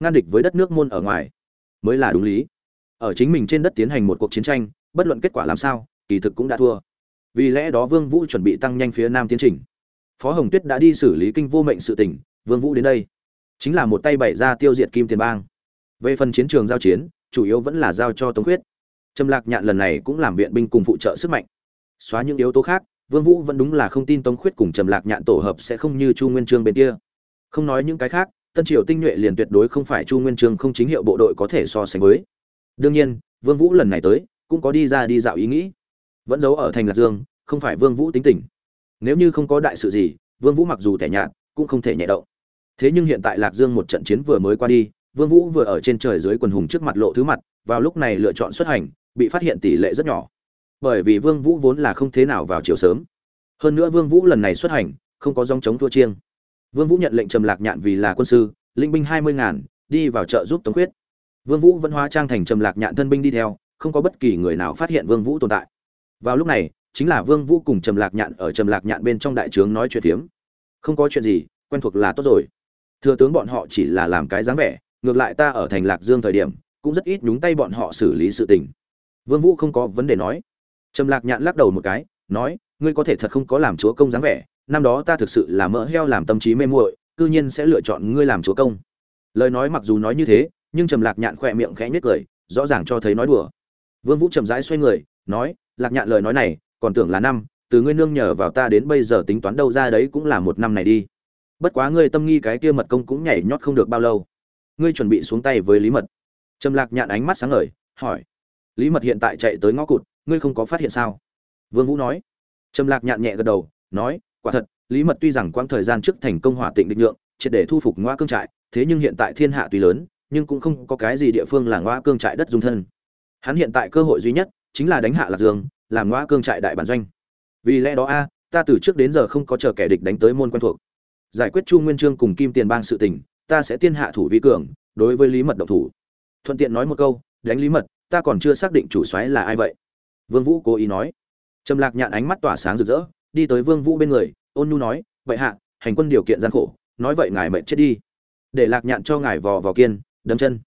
ngăn địch với đất nước môn ở ngoài. Mới là đúng lý. Ở chính mình trên đất tiến hành một cuộc chiến tranh, bất luận kết quả làm sao, kỳ thực cũng đã thua. Vì lẽ đó vương vũ chuẩn bị tăng nhanh phía nam tiến trình. Phó hồng tuyết đã đi xử lý kinh vô mệnh sự tình, vương vũ đến đây. Chính là một tay bày ra tiêu diệt kim tiền bang. Về phần chiến trường giao chiến, chủ yếu vẫn là giao cho tống khuyết. Trầm lạc nhạn lần này cũng làm viện binh cùng phụ trợ sức mạnh. Xóa những yếu tố khác, vương vũ vẫn đúng là không tin tống khuyết cùng trầm lạc nhạn tổ hợp sẽ không như chu nguyên trương bên kia. Không nói những cái khác tân triều tinh nhuệ liền tuyệt đối không phải chu nguyên trương không chính hiệu bộ đội có thể so sánh với. Đương nhiên, vương vũ lần này tới, cũng có đi ra đi dạo ý nghĩ. Vẫn giấu ở thành lạc dương, không phải vương vũ tính tình. Nếu như không có đại sự gì, vương vũ mặc dù tẻ nhạt, cũng không thể nhẹ động. Thế nhưng hiện tại lạc dương một trận chiến vừa mới qua đi, vương vũ vừa ở trên trời dưới quần hùng trước mặt lộ thứ mặt, vào lúc này lựa chọn xuất hành, bị phát hiện tỷ lệ rất nhỏ. Bởi vì vương vũ vốn là không thế nào vào chiều sớm. Hơn nữa vương vũ lần này xuất hành, không có dòng chống thua chiêng vương vũ nhận lệnh trầm lạc nhạn vì là quân sư linh binh hai mươi ngàn, đi vào chợ giúp tống khuyết. Vương vũ vẫn hóa trang thành trầm lạc nhạn thân binh đi theo, không có bất kỳ người nào phát hiện vương vũ tồn tại. Vào lúc này, chính là vương vũ cùng trầm lạc nhạn ở trầm lạc nhạn bên trong đại trướng nói chuyện phiếm. Không có chuyện gì, quen thuộc là tốt rồi. Thừa tướng bọn họ chỉ là làm cái dáng vẻ, ngược lại ta ở thành lạc dương thời điểm, cũng rất ít nhúng tay bọn họ xử lý sự tình. Vương vũ không có vấn đề nói. Trầm lạc nhạn lắc đầu một cái, nói, ngươi có thể thật không có làm chúa công dáng vẻ năm đó ta thực sự là mỡ heo làm tâm trí mê muội, cư nhiên sẽ lựa chọn ngươi làm chúa công. Lời nói mặc dù nói như thế, nhưng trầm lạc nhạn khỏe miệng khẽ nhếch cười, rõ ràng cho thấy nói đùa. Vương vũ chậm rãi xoay người, nói, lạc nhạn, lời nói này, còn tưởng là năm, từ ngươi nương nhờ vào ta đến bây giờ tính toán đâu ra đấy cũng là một năm này đi. Bất quá ngươi tâm nghi cái kia mật công cũng nhảy nhót không được bao lâu. Ngươi chuẩn bị xuống tay với lý mật. Trầm lạc nhạn ánh mắt sáng ngời, hỏi, lý mật hiện tại chạy tới ngõ cụt, ngươi không có phát hiện sao? Vương vũ nói. Trầm lạc nhạn nhẹ gật đầu, nói quả thật, lý mật tuy rằng quãng thời gian trước thành công hỏa tịnh định lượng triệt để thu phục ngoa cương trại, thế nhưng hiện tại thiên hạ tuy lớn, nhưng cũng không có cái gì địa phương là ngoa cương trại đất dung thân. Hắn hiện tại cơ hội duy nhất, chính là đánh hạ lạc dương, làm ngoa cương trại đại bản doanh. Vì lẽ đó a, ta từ trước đến giờ không có chờ kẻ địch đánh tới môn quen thuộc. Giải quyết chu nguyên trương cùng kim tiền bang sự tình, ta sẽ tiên hạ thủ vi cường, đối với lý mật động thủ. Thuận tiện nói một câu, đánh lý mật, ta còn chưa xác định chủ xoáy là ai vậy. Vương vũ cố ý nói. Trầm lạc nhạn ánh mắt tỏa sáng rực rỡ đi tới vương vũ bên người, ôn nhu nói, vậy hạ, hành quân điều kiện gian khổ, nói vậy ngài mệnh chết đi. Để lạc nhạn cho ngài vò vò kiên, đấm chân.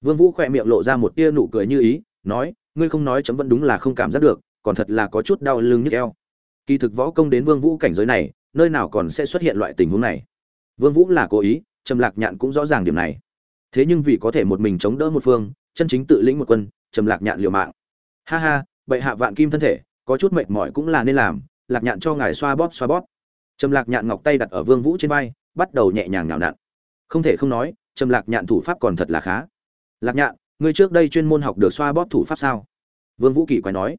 Vương vũ khỏe miệng lộ ra một tia nụ cười như ý, nói, ngươi không nói chấm vẫn đúng là không cảm giác được, còn thật là có chút đau lưng nhức eo. Kỳ thực võ công đến vương vũ cảnh giới này, nơi nào còn sẽ xuất hiện loại tình huống này. Vương vũ là cố ý trầm lạc nhạn cũng rõ ràng điểm này. Thế nhưng vì có thể một mình chống đỡ một phương, chân chính tự lĩnh một quân trầm lạc nhạn liều mạng. Ha ha, bệ hạ vạn kim thân thể, có chút mệt mỏi cũng là nên làm lạc nhạn cho ngài xoa bóp xoa bóp. Trầm lạc nhạn ngọc tay đặt ở vương vũ trên vai, bắt đầu nhẹ nhàng nhào nặn. Không thể không nói, trầm lạc nhạn thủ pháp còn thật là khá. Lạc nhạn, ngươi trước đây chuyên môn học được xoa bóp thủ pháp sao? Vương vũ kỳ quái nói.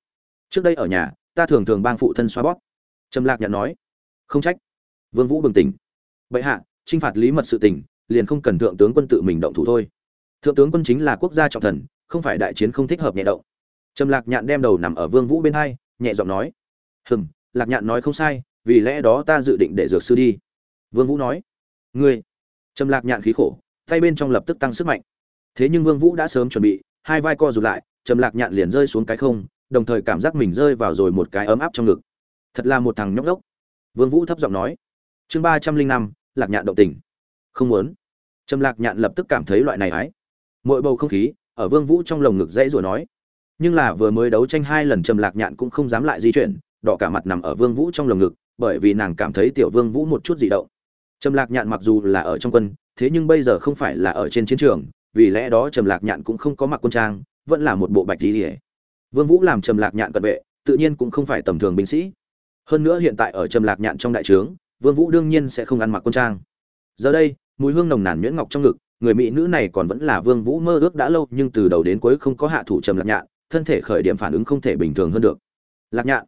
Trước đây ở nhà, ta thường thường bang phụ thân xoa bóp. Trầm lạc nhạn nói. Không trách. Vương vũ bừng tỉnh. Bệ hạ trinh phạt lý mật sự tình, liền không cần thượng tướng quân tự mình động thủ thôi. Thượng tướng quân chính là quốc gia trọng thần, không phải đại chiến không thích hợp nhẹ động. Trầm lạc nhạn đem đầu nằm ở vương vũ bên hai, nhẹ giọng nói. Hừm lạc nhạn nói không sai, vì lẽ đó ta dự định để dược sư đi. Vương vũ nói, ngươi. Trầm lạc nhạn khí khổ, tay bên trong lập tức tăng sức mạnh. Thế nhưng vương vũ đã sớm chuẩn bị, hai vai co rụt lại, trầm lạc nhạn liền rơi xuống cái không, đồng thời cảm giác mình rơi vào rồi một cái ấm áp trong ngực. Thật là một thằng nhóc đốc vương vũ thấp giọng nói, chương ba trăm linh năm, lạc nhạn động tình. Không muốn. Trầm lạc nhạn lập tức cảm thấy loại này ái mỗi bầu không khí, ở vương vũ trong lồng ngực dãy rồi nói, nhưng là vừa mới đấu tranh hai lần trầm lạc nhạn cũng không dám lại di chuyển đỏ cả mặt nằm ở vương vũ trong lồng ngực, bởi vì nàng cảm thấy tiểu vương vũ một chút dị động. Trầm lạc nhạn mặc dù là ở trong quân, thế nhưng bây giờ không phải là ở trên chiến trường, vì lẽ đó trầm lạc nhạn cũng không có mặc quân trang, vẫn là một bộ bạch y. vương vũ làm trầm lạc nhạn cận vệ, tự nhiên cũng không phải tầm thường binh sĩ. Hơn nữa hiện tại ở trầm lạc nhạn trong đại trướng, vương vũ đương nhiên sẽ không ăn mặc quân trang. Giờ đây, mùi hương nồng nàn nhuyễn ngọc trong ngực, người mỹ nữ này còn vẫn là vương vũ mơ ước đã lâu, nhưng từ đầu đến cuối không có hạ thủ trầm lạc nhạn, thân thể khởi điểm phản ứng không thể bình thường hơn được. Lạc nhạn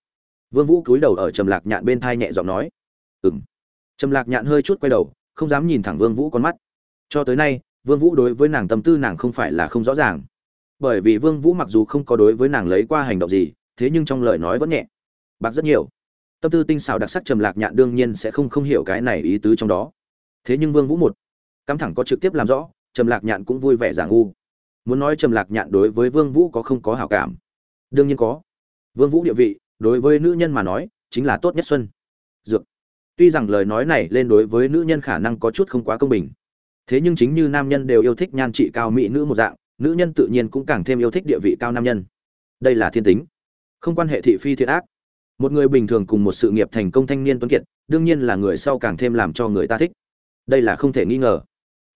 vương vũ cúi đầu ở trầm lạc nhạn bên thai nhẹ giọng nói, ừm. Trầm lạc nhạn hơi chút quay đầu, không dám nhìn thẳng vương vũ con mắt. Cho tới nay, vương vũ đối với nàng tâm tư nàng không phải là không rõ ràng. Bởi vì vương vũ mặc dù không có đối với nàng lấy qua hành động gì, thế nhưng trong lời nói vẫn nhẹ. Bạc rất nhiều. Tâm tư tinh xảo đặc sắc trầm lạc nhạn đương nhiên sẽ không không hiểu cái này ý tứ trong đó. Thế nhưng vương vũ một cắm thẳng có trực tiếp làm rõ, trầm lạc nhạn cũng vui vẻ giả ngu. Muốn nói trầm lạc nhạn đối với vương vũ có không có hảo cảm? Đương nhiên có. Vương vũ địa vị đối với nữ nhân mà nói, chính là tốt nhất xuân. Dược. Tuy rằng lời nói này lên đối với nữ nhân khả năng có chút không quá công bình. Thế nhưng chính như nam nhân đều yêu thích nhan trị cao mỹ nữ một dạng, nữ nhân tự nhiên cũng càng thêm yêu thích địa vị cao nam nhân. Đây là thiên tính. Không quan hệ thị phi thiện ác. Một người bình thường cùng một sự nghiệp thành công thanh niên tuấn kiệt, đương nhiên là người sau càng thêm làm cho người ta thích. Đây là không thể nghi ngờ.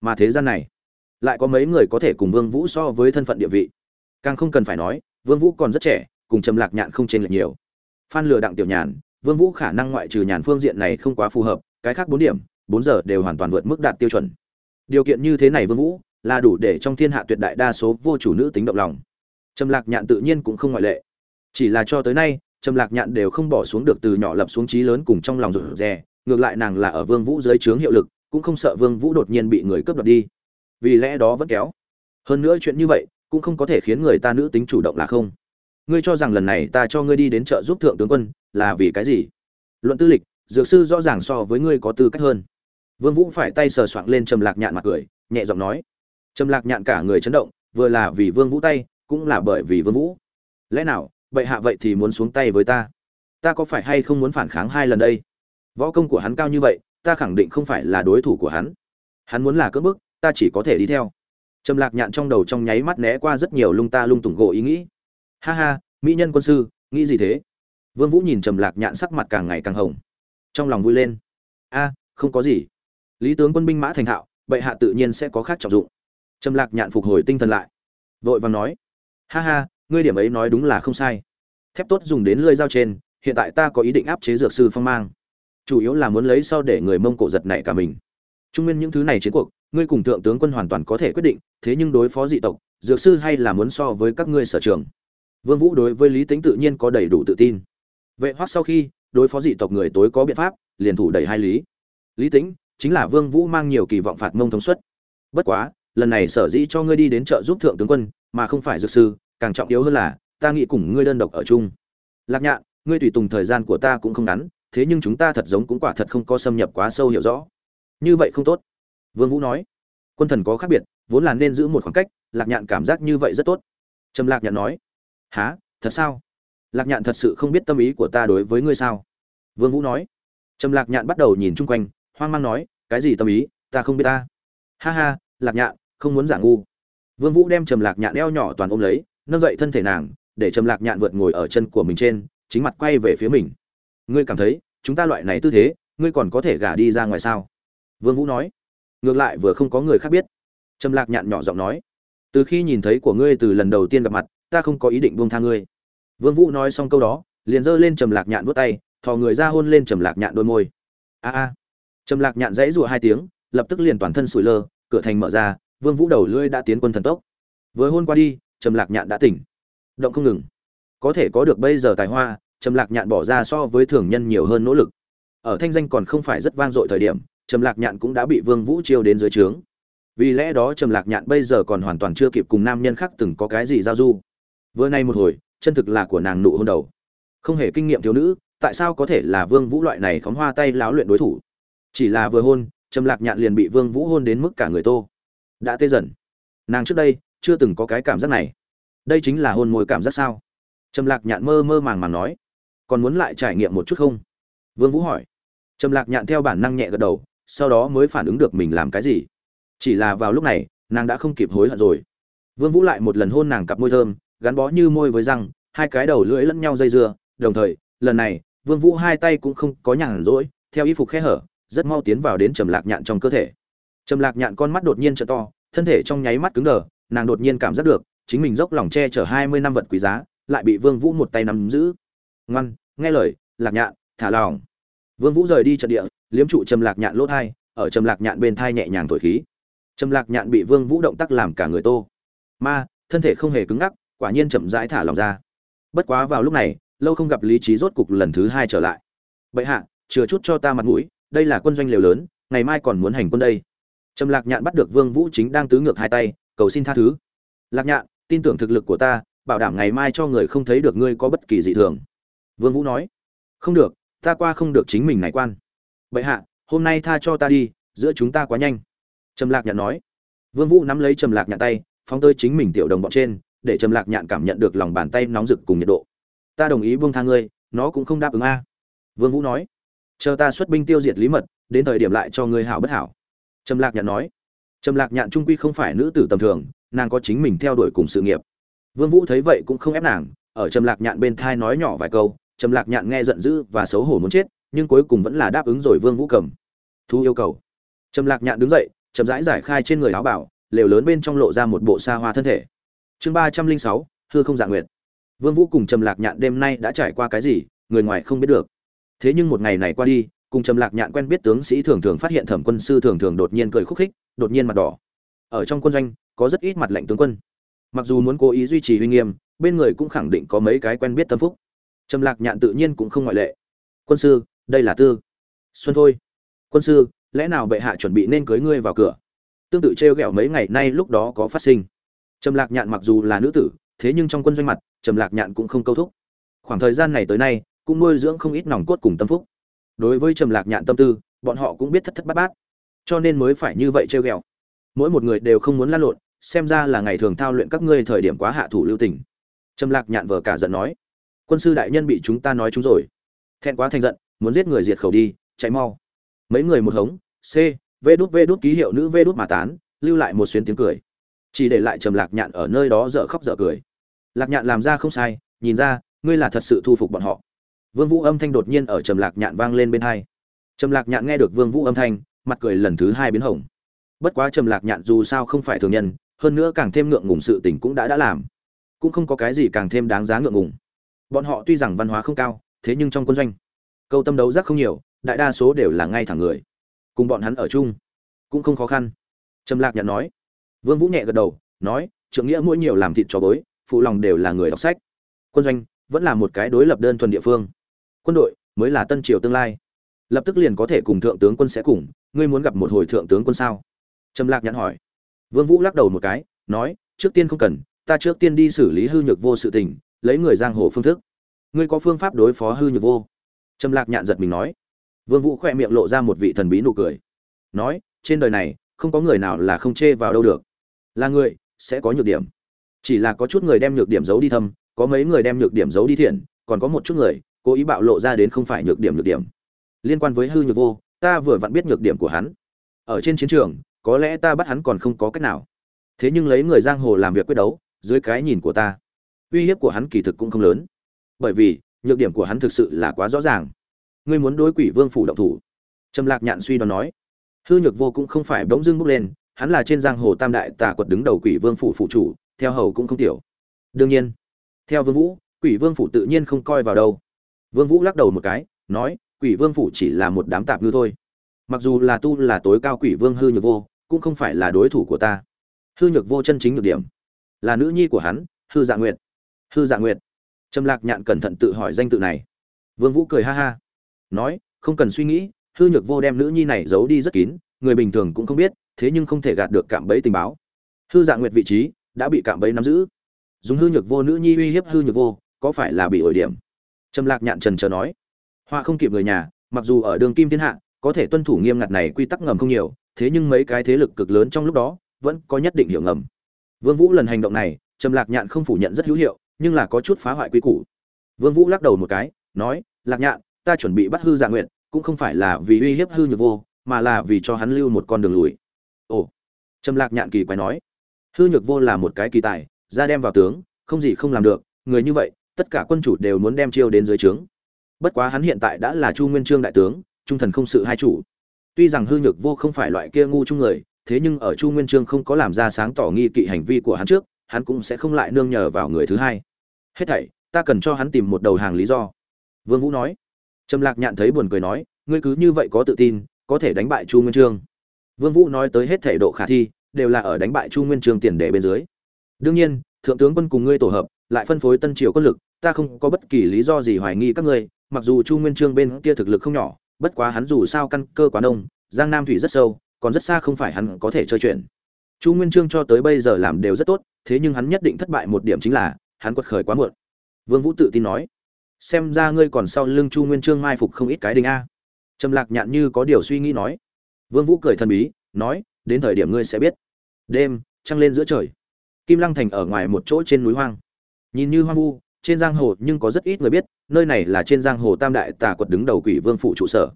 Mà thế gian này, lại có mấy người có thể cùng vương vũ so với thân phận địa vị. Càng không cần phải nói, vương vũ còn rất trẻ, cùng trầm lạc nhạn không chênh lệch nhiều phan lừa đặng tiểu nhàn, vương vũ khả năng ngoại trừ nhàn phương diện này không quá phù hợp, cái khác bốn điểm, bốn giờ đều hoàn toàn vượt mức đạt tiêu chuẩn. Điều kiện như thế này vương vũ, là đủ để trong thiên hạ tuyệt đại đa số vô chủ nữ tính động lòng. Trầm lạc nhạn tự nhiên cũng không ngoại lệ. Chỉ là cho tới nay, trầm lạc nhạn đều không bỏ xuống được từ nhỏ lập xuống trí lớn cùng trong lòng rụt rè, ngược lại nàng là ở vương vũ dưới trướng hiệu lực, cũng không sợ vương vũ đột nhiên bị người cướp đoạt đi. Vì lẽ đó vẫn kéo. Hơn nữa chuyện như vậy, cũng không có thể khiến người ta nữ tính chủ động là không ngươi cho rằng lần này ta cho ngươi đi đến chợ giúp thượng tướng quân là vì cái gì? Luận tư lịch, dược sư rõ ràng so với ngươi có tư cách hơn. Vương vũ phải tay sờ soạng lên trầm lạc nhạn mặt cười, nhẹ giọng nói. Trầm lạc nhạn cả người chấn động, vừa là vì vương vũ tay, cũng là bởi vì vương vũ. Lẽ nào, bệ hạ vậy thì muốn xuống tay với ta? Ta có phải hay không muốn phản kháng hai lần đây? Võ công của hắn cao như vậy, ta khẳng định không phải là đối thủ của hắn. Hắn muốn là cưỡng bức, ta chỉ có thể đi theo. Trầm lạc nhạn trong đầu trong nháy mắt né qua rất nhiều lung ta lung tùng gỗ ý nghĩ ha ha, mỹ nhân quân sư, nghĩ gì thế? Vương vũ nhìn trầm lạc nhạn sắc mặt càng ngày càng hồng. Trong lòng vui lên. A, không có gì. Lý tướng quân binh mã thành thạo, bệ hạ tự nhiên sẽ có khác trọng dụng. Trầm lạc nhạn phục hồi tinh thần lại. Vội vàng nói. Ha ha, ngươi điểm ấy nói đúng là không sai. Thép tốt dùng đến lưỡi dao trên, hiện tại ta có ý định áp chế dược sư phong mang. Chủ yếu là muốn lấy sau để người mông cổ giật nảy cả mình. Trung nguyên những thứ này chiến cuộc, ngươi cùng thượng tướng quân hoàn toàn có thể quyết định, thế nhưng đối phó dị tộc, dược sư hay là muốn so với các ngươi sở trường vương vũ đối với lý tính tự nhiên có đầy đủ tự tin. Vệ hoắc sau khi đối phó dị tộc người tối có biện pháp, liền thủ đẩy hai lý. Lý tính chính là vương vũ mang nhiều kỳ vọng phạt mông thống suất. Bất quá, lần này sở dĩ cho ngươi đi đến chợ giúp thượng tướng quân, mà không phải dược sư, càng trọng yếu hơn là, ta nghĩ cùng ngươi đơn độc ở chung. Lạc nhạn, ngươi tùy tùng thời gian của ta cũng không ngắn, thế nhưng chúng ta thật giống cũng quả thật không có xâm nhập quá sâu hiểu rõ. Như vậy không tốt. Vương vũ nói. Quân thần có khác biệt, vốn là nên giữ một khoảng cách, lạc nhạn cảm giác như vậy rất tốt. Trầm lạc nhạn nói há thật sao? Lạc nhạn thật sự không biết tâm ý của ta đối với ngươi sao? Vương vũ nói. Trầm lạc nhạn bắt đầu nhìn chung quanh, hoang mang nói, cái gì tâm ý? Ta không biết ta. Ha ha, lạc nhạn, không muốn giả ngu. Vương vũ đem trầm lạc nhạn eo nhỏ toàn ôm lấy, nâng dậy thân thể nàng, để trầm lạc nhạn vượt ngồi ở chân của mình trên, chính mặt quay về phía mình. Ngươi cảm thấy chúng ta loại này tư thế, ngươi còn có thể gả đi ra ngoài sao? Vương vũ nói. Ngược lại vừa không có người khác biết. Trầm lạc nhạn nhỏ giọng nói. Từ khi nhìn thấy của ngươi từ lần đầu tiên gặp mặt ta không có ý định buông tha ngươi. Vương vũ nói xong câu đó, liền giơ lên trầm lạc nhạn vút tay, thò người ra hôn lên trầm lạc nhạn đôi môi. A a. Trầm lạc nhạn dãy rụa hai tiếng, lập tức liền toàn thân sủi lơ, cửa thành mở ra, vương vũ đầu lưỡi đã tiến quân thần tốc. Vừa hôn qua đi, trầm lạc nhạn đã tỉnh. Động không ngừng. Có thể có được bây giờ tài hoa, trầm lạc nhạn bỏ ra so với thường nhân nhiều hơn nỗ lực. Ở thanh danh còn không phải rất vang dội thời điểm, trầm lạc nhạn cũng đã bị vương vũ chiêu đến dưới trướng. Vì lẽ đó trầm lạc nhạn bây giờ còn hoàn toàn chưa kịp cùng nam nhân khác từng có cái gì giao du vừa nay một hồi, chân thực là của nàng nụ hôn đầu. Không hề kinh nghiệm thiếu nữ, tại sao có thể là vương vũ loại này khóm hoa tay láo luyện đối thủ? Chỉ là vừa hôn, trầm lạc nhạn liền bị vương vũ hôn đến mức cả người tô. Đã tê dần. Nàng trước đây, chưa từng có cái cảm giác này. Đây chính là hôn môi cảm giác sao? Trầm lạc nhạn mơ mơ màng màng nói. Còn muốn lại trải nghiệm một chút không? Vương vũ hỏi. Trầm lạc nhạn theo bản năng nhẹ gật đầu, sau đó mới phản ứng được mình làm cái gì. Chỉ là vào lúc này, nàng đã không kịp hối hận rồi. Vương vũ lại một lần hôn nàng cặp môi thơm gắn bó như môi với răng, hai cái đầu lưỡi lẫn nhau dây dưa, đồng thời, lần này, vương vũ hai tay cũng không có nhàn rỗi, theo y phục khe hở, rất mau tiến vào đến trầm lạc nhạn trong cơ thể. Trầm lạc nhạn con mắt đột nhiên trợ to, thân thể trong nháy mắt cứng đờ, nàng đột nhiên cảm giác được, chính mình dốc lòng che chở hai mươi năm vật quý giá, lại bị vương vũ một tay nắm giữ. Ngoan, nghe lời, lạc nhạn, thả lòng vương vũ rời đi trận địa, liếm trụ trầm lạc nhạn lỗ thai, ở trầm lạc nhạn bên thai nhẹ nhàng thổi khí. Trầm lạc nhạn bị vương vũ động tác làm cả người tô. Ma, thân thể không hề cứng ngắc quả nhiên chậm rãi thả lòng ra. Bất quá vào lúc này, lâu không gặp lý trí rốt cục lần thứ hai trở lại. Bệ hạ, chừa chút cho ta mặt mũi, đây là quân doanh liều lớn, ngày mai còn muốn hành quân đây. Trầm lạc nhạn bắt được vương vũ chính đang tứ ngược hai tay, cầu xin tha thứ. Lạc nhạn, tin tưởng thực lực của ta, bảo đảm ngày mai cho người không thấy được ngươi có bất kỳ dị thường. Vương vũ nói. Không được, ta qua không được chính mình này quan. Bệ hạ, hôm nay tha cho ta đi, giữa chúng ta quá nhanh. Trầm lạc nhạn nói. Vương vũ nắm lấy trầm lạc nhạn tay, phóng tới chính mình tiểu đồng bọn trên để trầm lạc nhạn cảm nhận được lòng bàn tay nóng rực cùng nhiệt độ. Ta đồng ý vương tha ngươi, nó cũng không đáp ứng a. Vương vũ nói, chờ ta xuất binh tiêu diệt lý mật, đến thời điểm lại cho ngươi hảo bất hảo. Trầm lạc nhạn nói, trầm lạc nhạn trung quy không phải nữ tử tầm thường, nàng có chính mình theo đuổi cùng sự nghiệp. Vương vũ thấy vậy cũng không ép nàng, ở trầm lạc nhạn bên thai nói nhỏ vài câu, trầm lạc nhạn nghe giận dữ và xấu hổ muốn chết, nhưng cuối cùng vẫn là đáp ứng rồi vương vũ cầm. Thu yêu cầu. Trầm lạc nhạn đứng dậy, chậm rãi giải khai trên người áo bảo, lều lớn bên trong lộ ra một bộ xa hoa thân thể chương ba trăm linh sáu, hư không dạ nguyệt. Vương vũ cùng trầm lạc nhạn đêm nay đã trải qua cái gì, người ngoài không biết được. Thế nhưng một ngày này qua đi, cùng trầm lạc nhạn quen biết tướng sĩ thường thường phát hiện thẩm quân sư thường thường đột nhiên cười khúc khích, đột nhiên mặt đỏ. Ở trong quân doanh, có rất ít mặt lệnh tướng quân. Mặc dù muốn cố ý duy trì uy nghiêm, bên người cũng khẳng định có mấy cái quen biết tâm phúc. Trầm lạc nhạn tự nhiên cũng không ngoại lệ. Quân sư, đây là tư. Xuân thôi. Quân sư, lẽ nào bệ hạ chuẩn bị nên cưới ngươi vào cửa? Tương tự trêu ghẹo mấy ngày nay lúc đó có phát sinh trầm lạc nhạn mặc dù là nữ tử, thế nhưng trong quân doanh mặt, trầm lạc nhạn cũng không câu thúc. Khoảng thời gian này tới nay, cũng nuôi dưỡng không ít nòng cốt cùng tâm phúc. Đối với trầm lạc nhạn tâm tư, bọn họ cũng biết thất thất bát bát. Cho nên mới phải như vậy trêu ghẹo. Mỗi một người đều không muốn lan lộn, xem ra là ngày thường thao luyện các ngươi thời điểm quá hạ thủ lưu tình. Trầm lạc nhạn vờ cả giận nói, quân sư đại nhân bị chúng ta nói chúng rồi. Thẹn quá thành giận, muốn giết người diệt khẩu đi, chạy mau. Mấy người một hống, c, v đút v đút, ký hiệu nữ v đút mà tán, lưu lại một xuyến tiếng cười chỉ để lại trầm lạc nhạn ở nơi đó dở khóc dở cười. Lạc nhạn làm ra không sai, nhìn ra, ngươi là thật sự thu phục bọn họ. Vương vũ âm thanh đột nhiên ở trầm lạc nhạn vang lên bên hai. Trầm lạc nhạn nghe được vương vũ âm thanh, mặt cười lần thứ hai biến hồng. Bất quá trầm lạc nhạn dù sao không phải thường nhân, hơn nữa càng thêm ngượng ngùng sự tình cũng đã đã làm. Cũng không có cái gì càng thêm đáng giá ngượng ngùng. Bọn họ tuy rằng văn hóa không cao, thế nhưng trong quân doanh, câu tâm đấu giác không nhiều, đại đa số đều là ngay thẳng người. Cùng bọn hắn ở chung, cũng không khó khăn. Trầm lạc nhạn nói vương vũ nhẹ gật đầu, nói, trưởng nghĩa mỗi nhiều làm thịt cho bối phụ lòng đều là người đọc sách. Quân doanh vẫn là một cái đối lập đơn thuần địa phương. Quân đội mới là tân triều tương lai. Lập tức liền có thể cùng thượng tướng quân sẽ cùng, ngươi muốn gặp một hồi thượng tướng quân sao? Trầm lạc nhắn hỏi. Vương vũ lắc đầu một cái, nói, trước tiên không cần, ta trước tiên đi xử lý hư nhược vô sự tình, lấy người giang hồ phương thức. Ngươi có phương pháp đối phó hư nhược vô? Trầm lạc nhạn giật mình nói. Vương vũ khỏe miệng lộ ra một vị thần bí nụ cười, nói, trên đời này, không có người nào là không chê vào đâu được là người, sẽ có nhược điểm. Chỉ là có chút người đem nhược điểm giấu đi thâm, có mấy người đem nhược điểm giấu đi thiện, còn có một chút người, cố ý bạo lộ ra đến không phải nhược điểm nhược điểm. Liên quan với hư nhược vô, ta vừa vặn biết nhược điểm của hắn. Ở trên chiến trường, có lẽ ta bắt hắn còn không có cách nào. Thế nhưng lấy người giang hồ làm việc quyết đấu, dưới cái nhìn của ta, uy hiếp của hắn kỳ thực cũng không lớn. Bởi vì, nhược điểm của hắn thực sự là quá rõ ràng. Ngươi muốn đối quỷ vương phủ động thủ. Trầm lạc nhạn suy đoán nói. Hư nhược vô cũng không phải bỗng dưng bước lên hắn là trên giang hồ tam đại tà quật đứng đầu quỷ vương phủ phụ chủ, theo hầu cũng không tiểu. Đương nhiên, theo vương vũ, quỷ vương phủ tự nhiên không coi vào đâu. Vương vũ lắc đầu một cái, nói, quỷ vương phủ chỉ là một đám tạp ngư thôi. Mặc dù là tu là tối cao quỷ vương hư nhược vô, cũng không phải là đối thủ của ta. Hư nhược vô chân chính nhược điểm, là nữ nhi của hắn, hư dạ nguyệt. Hư dạ nguyệt. Trầm lạc nhạn cẩn thận tự hỏi danh tự này. Vương vũ cười ha ha, nói, không cần suy nghĩ, hư nhược vô đem nữ nhi này giấu đi rất kín, người bình thường cũng không biết thế nhưng không thể gạt được cạm bẫy tình báo. Hư dạ nguyệt vị trí đã bị cạm bẫy nắm giữ. Dùng hư nhược vô nữ nhi uy hiếp hư nhược vô, có phải là bị ổi điểm? Trầm lạc nhạn trần chờ nói. Họa không kịp người nhà, mặc dù ở đường kim thiên hạ, có thể tuân thủ nghiêm ngặt này quy tắc ngầm không nhiều, thế nhưng mấy cái thế lực cực lớn trong lúc đó vẫn có nhất định hiệu ngầm. Vương vũ lần hành động này, trầm lạc nhạn không phủ nhận rất hữu hiệu, nhưng là có chút phá hoại quy củ. Vương vũ lắc đầu một cái, nói, lạc nhạn, ta chuẩn bị bắt hư dạ nguyện cũng không phải là vì uy hiếp hư nhược vô, mà là vì cho hắn lưu một con đường lùi trầm lạc nhạn kỳ quái nói, hư nhược vô là một cái kỳ tài, ra đem vào tướng, không gì không làm được, người như vậy, tất cả quân chủ đều muốn đem chiêu đến dưới trướng. Bất quá hắn hiện tại đã là chu nguyên trương đại tướng, trung thần không sự hai chủ. Tuy rằng hư nhược vô không phải loại kia ngu chung người, thế nhưng ở chu nguyên trương không có làm ra sáng tỏ nghi kỵ hành vi của hắn trước, hắn cũng sẽ không lại nương nhờ vào người thứ hai. Hết thảy, ta cần cho hắn tìm một đầu hàng lý do. Vương vũ nói. Trầm lạc nhạn thấy buồn cười nói, ngươi cứ như vậy có tự tin, có thể đánh bại chu nguyên trương vương vũ nói tới hết thể độ khả thi, đều là ở đánh bại chu nguyên Trường tiền đề bên dưới. Đương nhiên, thượng tướng quân cùng ngươi tổ hợp, lại phân phối tân triều quân lực, ta không có bất kỳ lý do gì hoài nghi các ngươi, mặc dù chu nguyên trương bên kia thực lực không nhỏ, bất quá hắn dù sao căn cơ quá đông, giang nam thủy rất sâu, còn rất xa không phải hắn có thể chơi chuyện. Chu nguyên trương cho tới bây giờ làm đều rất tốt, thế nhưng hắn nhất định thất bại một điểm chính là, hắn quật khởi quá muộn. Vương vũ tự tin nói, xem ra ngươi còn sau lưng chu nguyên trương mai phục không ít cái đinh a. Trầm lạc nhạn như có điều suy nghĩ nói vương vũ cười thần bí, nói, đến thời điểm ngươi sẽ biết. Đêm, trăng lên giữa trời. Kim lăng thành ở ngoài một chỗ trên núi hoang. Nhìn như hoang vu, trên giang hồ nhưng có rất ít người biết, nơi này là trên giang hồ tam đại tà quật đứng đầu quỷ vương phụ trụ sở.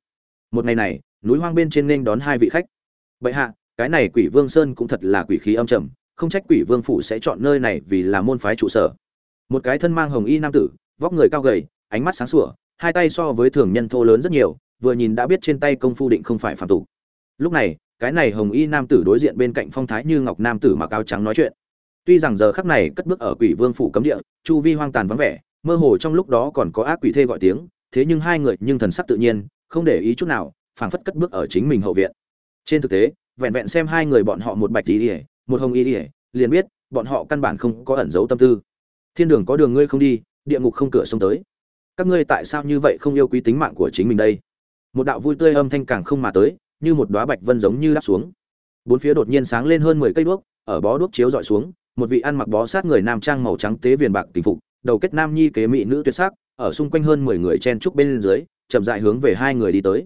Một ngày này, núi hoang bên trên nên đón hai vị khách. Bệ hạ, cái này quỷ vương sơn cũng thật là quỷ khí âm trầm, không trách quỷ vương phủ sẽ chọn nơi này vì là môn phái trụ sở. Một cái thân mang hồng y nam tử, vóc người cao gầy, ánh mắt sáng sủa, hai tay so với thường nhân thô lớn rất nhiều, vừa nhìn đã biết trên tay công phu định không phải phàm tục lúc này, cái này hồng y nam tử đối diện bên cạnh phong thái như ngọc nam tử mặc áo trắng nói chuyện. Tuy rằng giờ khắc này cất bước ở quỷ vương phủ cấm địa, chu vi hoang tàn vắng vẻ, mơ hồ trong lúc đó còn có ác quỷ thê gọi tiếng, thế nhưng hai người nhưng thần sắc tự nhiên, không để ý chút nào, phảng phất cất bước ở chính mình hậu viện. Trên thực tế, vẹn vẹn xem hai người bọn họ một bạch y ỉa một hồng y ỉa liền biết, bọn họ căn bản không có ẩn giấu tâm tư. Thiên đường có đường ngươi không đi, địa ngục không cửa xông tới. Các ngươi tại sao như vậy không yêu quý tính mạng của chính mình đây? Một đạo vui tươi âm thanh càng không mà tới như một đóa bạch vân giống như đáp xuống. Bốn phía đột nhiên sáng lên hơn mười cây đuốc, ở bó đuốc chiếu dọi xuống, một vị ăn mặc bó sát người nam trang màu trắng tế viền bạc tình phục, đầu kết nam nhi kế mỹ nữ tuyệt sắc, ở xung quanh hơn mười người chen trúc bên dưới, chậm rãi hướng về hai người đi tới.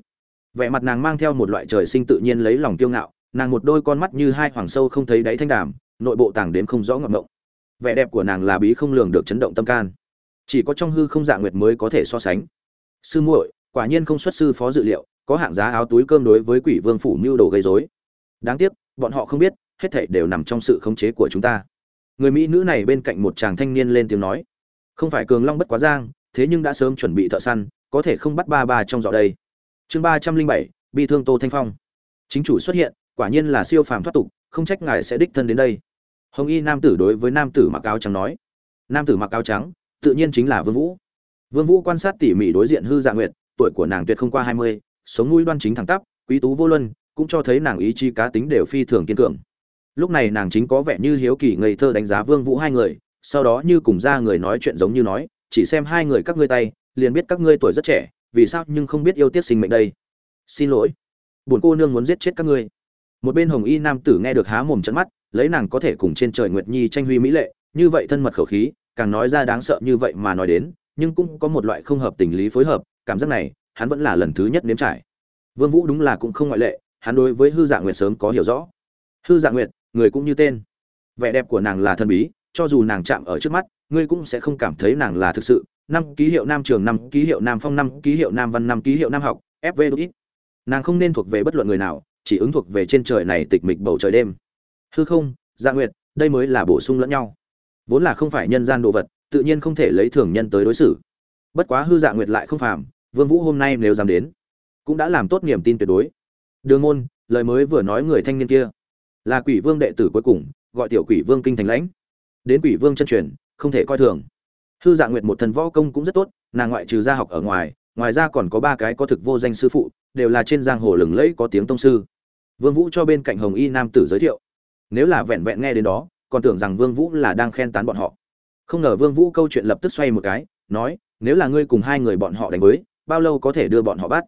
Vẻ mặt nàng mang theo một loại trời sinh tự nhiên lấy lòng tiêu ngạo, nàng một đôi con mắt như hai hoàng sâu không thấy đáy thanh đàm, nội bộ tàng đến không rõ ngập ngụm. vẻ đẹp của nàng là bí không lường được chấn động tâm can. Chỉ có trong hư không dạ nguyệt mới có thể so sánh. Sư muội, quả nhiên không xuất sư phó dự liệu có hạng giá áo túi cơm đối với quỷ vương phủ mưu đồ gây rối. Đáng tiếc, bọn họ không biết, hết thảy đều nằm trong sự khống chế của chúng ta. Người mỹ nữ này bên cạnh một chàng thanh niên lên tiếng nói, không phải cường long bất quá giang, thế nhưng đã sớm chuẩn bị thợ săn, có thể không bắt ba ba trong dọ đây. Chương ba trăm linh bảy, bi thương tô thanh phong. Chính chủ xuất hiện, quả nhiên là siêu phàm thoát tục, không trách ngài sẽ đích thân đến đây. Hồng y nam tử đối với nam tử mặc áo trắng nói, nam tử mặc áo trắng, tự nhiên chính là vương vũ. Vương vũ quan sát tỉ mỉ đối diện hư dạ nguyệt, tuổi của nàng tuyệt không qua hai mươi sống mũi đoan chính thẳng tắp, quý tú vô luân, cũng cho thấy nàng ý chí cá tính đều phi thường kiên cường. Lúc này nàng chính có vẻ như hiếu kỳ ngây thơ đánh giá vương vũ hai người, sau đó như cùng ra người nói chuyện giống như nói, chỉ xem hai người các ngươi tay, liền biết các ngươi tuổi rất trẻ, vì sao nhưng không biết yêu tiếc sinh mệnh đây? Xin lỗi, buồn cô nương muốn giết chết các ngươi. Một bên hồng y nam tử nghe được há mồm trợn mắt, lấy nàng có thể cùng trên trời nguyệt nhi tranh huy mỹ lệ, như vậy thân mật khẩu khí, càng nói ra đáng sợ như vậy mà nói đến, nhưng cũng có một loại không hợp tình lý phối hợp, cảm giác này hắn vẫn là lần thứ nhất nếm trải. Vương vũ đúng là cũng không ngoại lệ, hắn đối với hư dạng nguyệt sớm có hiểu rõ. Hư dạng nguyệt, người cũng như tên. Vẻ đẹp của nàng là thần bí, cho dù nàng chạm ở trước mắt, ngươi cũng sẽ không cảm thấy nàng là thực sự. Năm ký hiệu nam trường, năm ký hiệu nam phong, năm ký hiệu nam văn, năm ký hiệu nam học fv ít nàng không nên thuộc về bất luận người nào, chỉ ứng thuộc về trên trời này tịch mịch bầu trời đêm. Hư không dạ nguyệt, đây mới là bổ sung lẫn nhau. Vốn là không phải nhân gian đồ vật, tự nhiên không thể lấy thường nhân tới đối xử. Bất quá hư dạ nguyệt lại không phàm vương vũ hôm nay nếu dám đến, cũng đã làm tốt niềm tin tuyệt đối. Đường môn, lời mới vừa nói người thanh niên kia, là quỷ vương đệ tử cuối cùng, gọi tiểu quỷ vương kinh thành lãnh. Đến quỷ vương chân truyền, không thể coi thường. Hư dạ nguyệt một thần võ công cũng rất tốt, nàng ngoại trừ gia học ở ngoài ngoài ra còn có ba cái có thực vô danh sư phụ, đều là trên giang hồ lừng lẫy có tiếng tông sư. Vương vũ cho bên cạnh hồng y nam tử giới thiệu. Nếu là vẹn vẹn nghe đến đó, còn tưởng rằng vương vũ là đang khen tán bọn họ. Không ngờ vương vũ câu chuyện lập tức xoay một cái, nói, nếu là ngươi cùng hai người bọn họ đánh với bao lâu có thể đưa bọn họ bắt?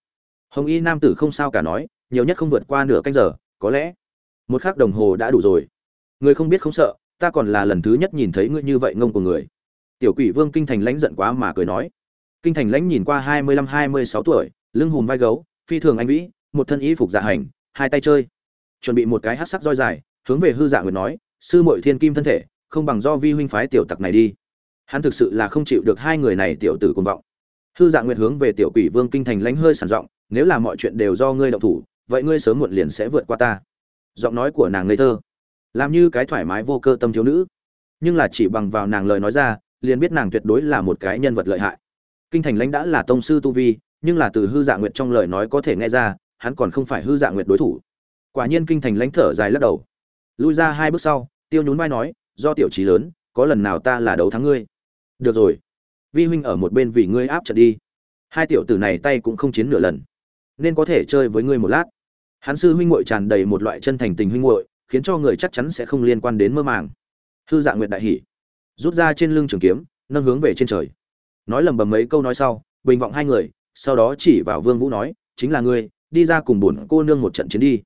Hồng y nam tử không sao cả nói, nhiều nhất không vượt qua nửa canh giờ, có lẽ một khắc đồng hồ đã đủ rồi. Người không biết không sợ, ta còn là lần thứ nhất nhìn thấy ngươi như vậy ngông của người. Tiểu quỷ vương kinh thành lãnh giận quá mà cười nói. Kinh thành lãnh nhìn qua hai mươi lăm, hai mươi sáu tuổi, lưng hùm vai gấu, phi thường anh vĩ, một thân y phục dạ hành, hai tay chơi. Chuẩn bị một cái hát sắc roi dài, hướng về hư dạ nguyệt nói, sư muội thiên kim thân thể, không bằng do vi huynh phái tiểu tặc này đi. Hắn thực sự là không chịu được hai người này tiểu tử cuồng vọng hư dạ nguyệt hướng về tiểu quỷ vương kinh thành lãnh hơi sản giọng, nếu là mọi chuyện đều do ngươi động thủ, vậy ngươi sớm muộn liền sẽ vượt qua ta. Giọng nói của nàng ngây thơ, làm như cái thoải mái vô cơ tâm thiếu nữ. Nhưng là chỉ bằng vào nàng lời nói ra, liền biết nàng tuyệt đối là một cái nhân vật lợi hại. Kinh thành lãnh đã là tông sư tu vi, nhưng là từ hư dạ nguyệt trong lời nói có thể nghe ra, hắn còn không phải hư dạ nguyệt đối thủ. Quả nhiên kinh thành lãnh thở dài lắc đầu. Lui ra hai bước sau, tiêu nhún vai nói, do tiểu trí lớn, có lần nào ta là đấu thắng ngươi? Được rồi vi huynh ở một bên vì ngươi áp trận đi. Hai tiểu tử này tay cũng không chiến nửa lần. Nên có thể chơi với ngươi một lát. Hắn sư huynh muội tràn đầy một loại chân thành tình huynh muội, khiến cho người chắc chắn sẽ không liên quan đến mơ màng. Hư Dạng nguyệt đại hỉ, rút ra trên lưng trường kiếm, nâng hướng về trên trời. Nói lầm bầm mấy câu nói sau, bình vọng hai người, sau đó chỉ vào vương vũ nói, chính là ngươi, đi ra cùng bổn cô nương một trận chiến đi.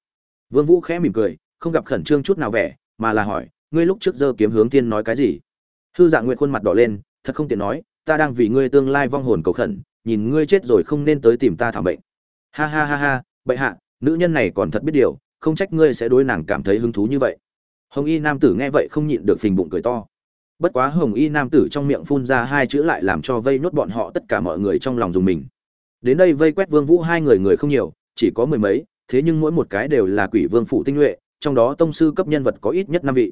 Vương vũ khẽ mỉm cười, không gặp khẩn trương chút nào vẻ, mà là hỏi, ngươi lúc trước giơ kiếm hướng tiên nói cái gì? Hư Dạng nguyệt khuôn mặt đỏ lên, thật không tiện nói ta đang vì ngươi tương lai vong hồn cầu khẩn, nhìn ngươi chết rồi không nên tới tìm ta thảm bệnh ha ha ha ha, bệ hạ, nữ nhân này còn thật biết điều, không trách ngươi sẽ đối nàng cảm thấy hứng thú như vậy. Hồng y nam tử nghe vậy không nhịn được phình bụng cười to. Bất quá hồng y nam tử trong miệng phun ra hai chữ lại làm cho vây nốt bọn họ tất cả mọi người trong lòng dùng mình. Đến đây vây quét vương vũ hai người người không nhiều, chỉ có mười mấy, thế nhưng mỗi một cái đều là quỷ vương phụ tinh nhuệ, trong đó tông sư cấp nhân vật có ít nhất năm vị.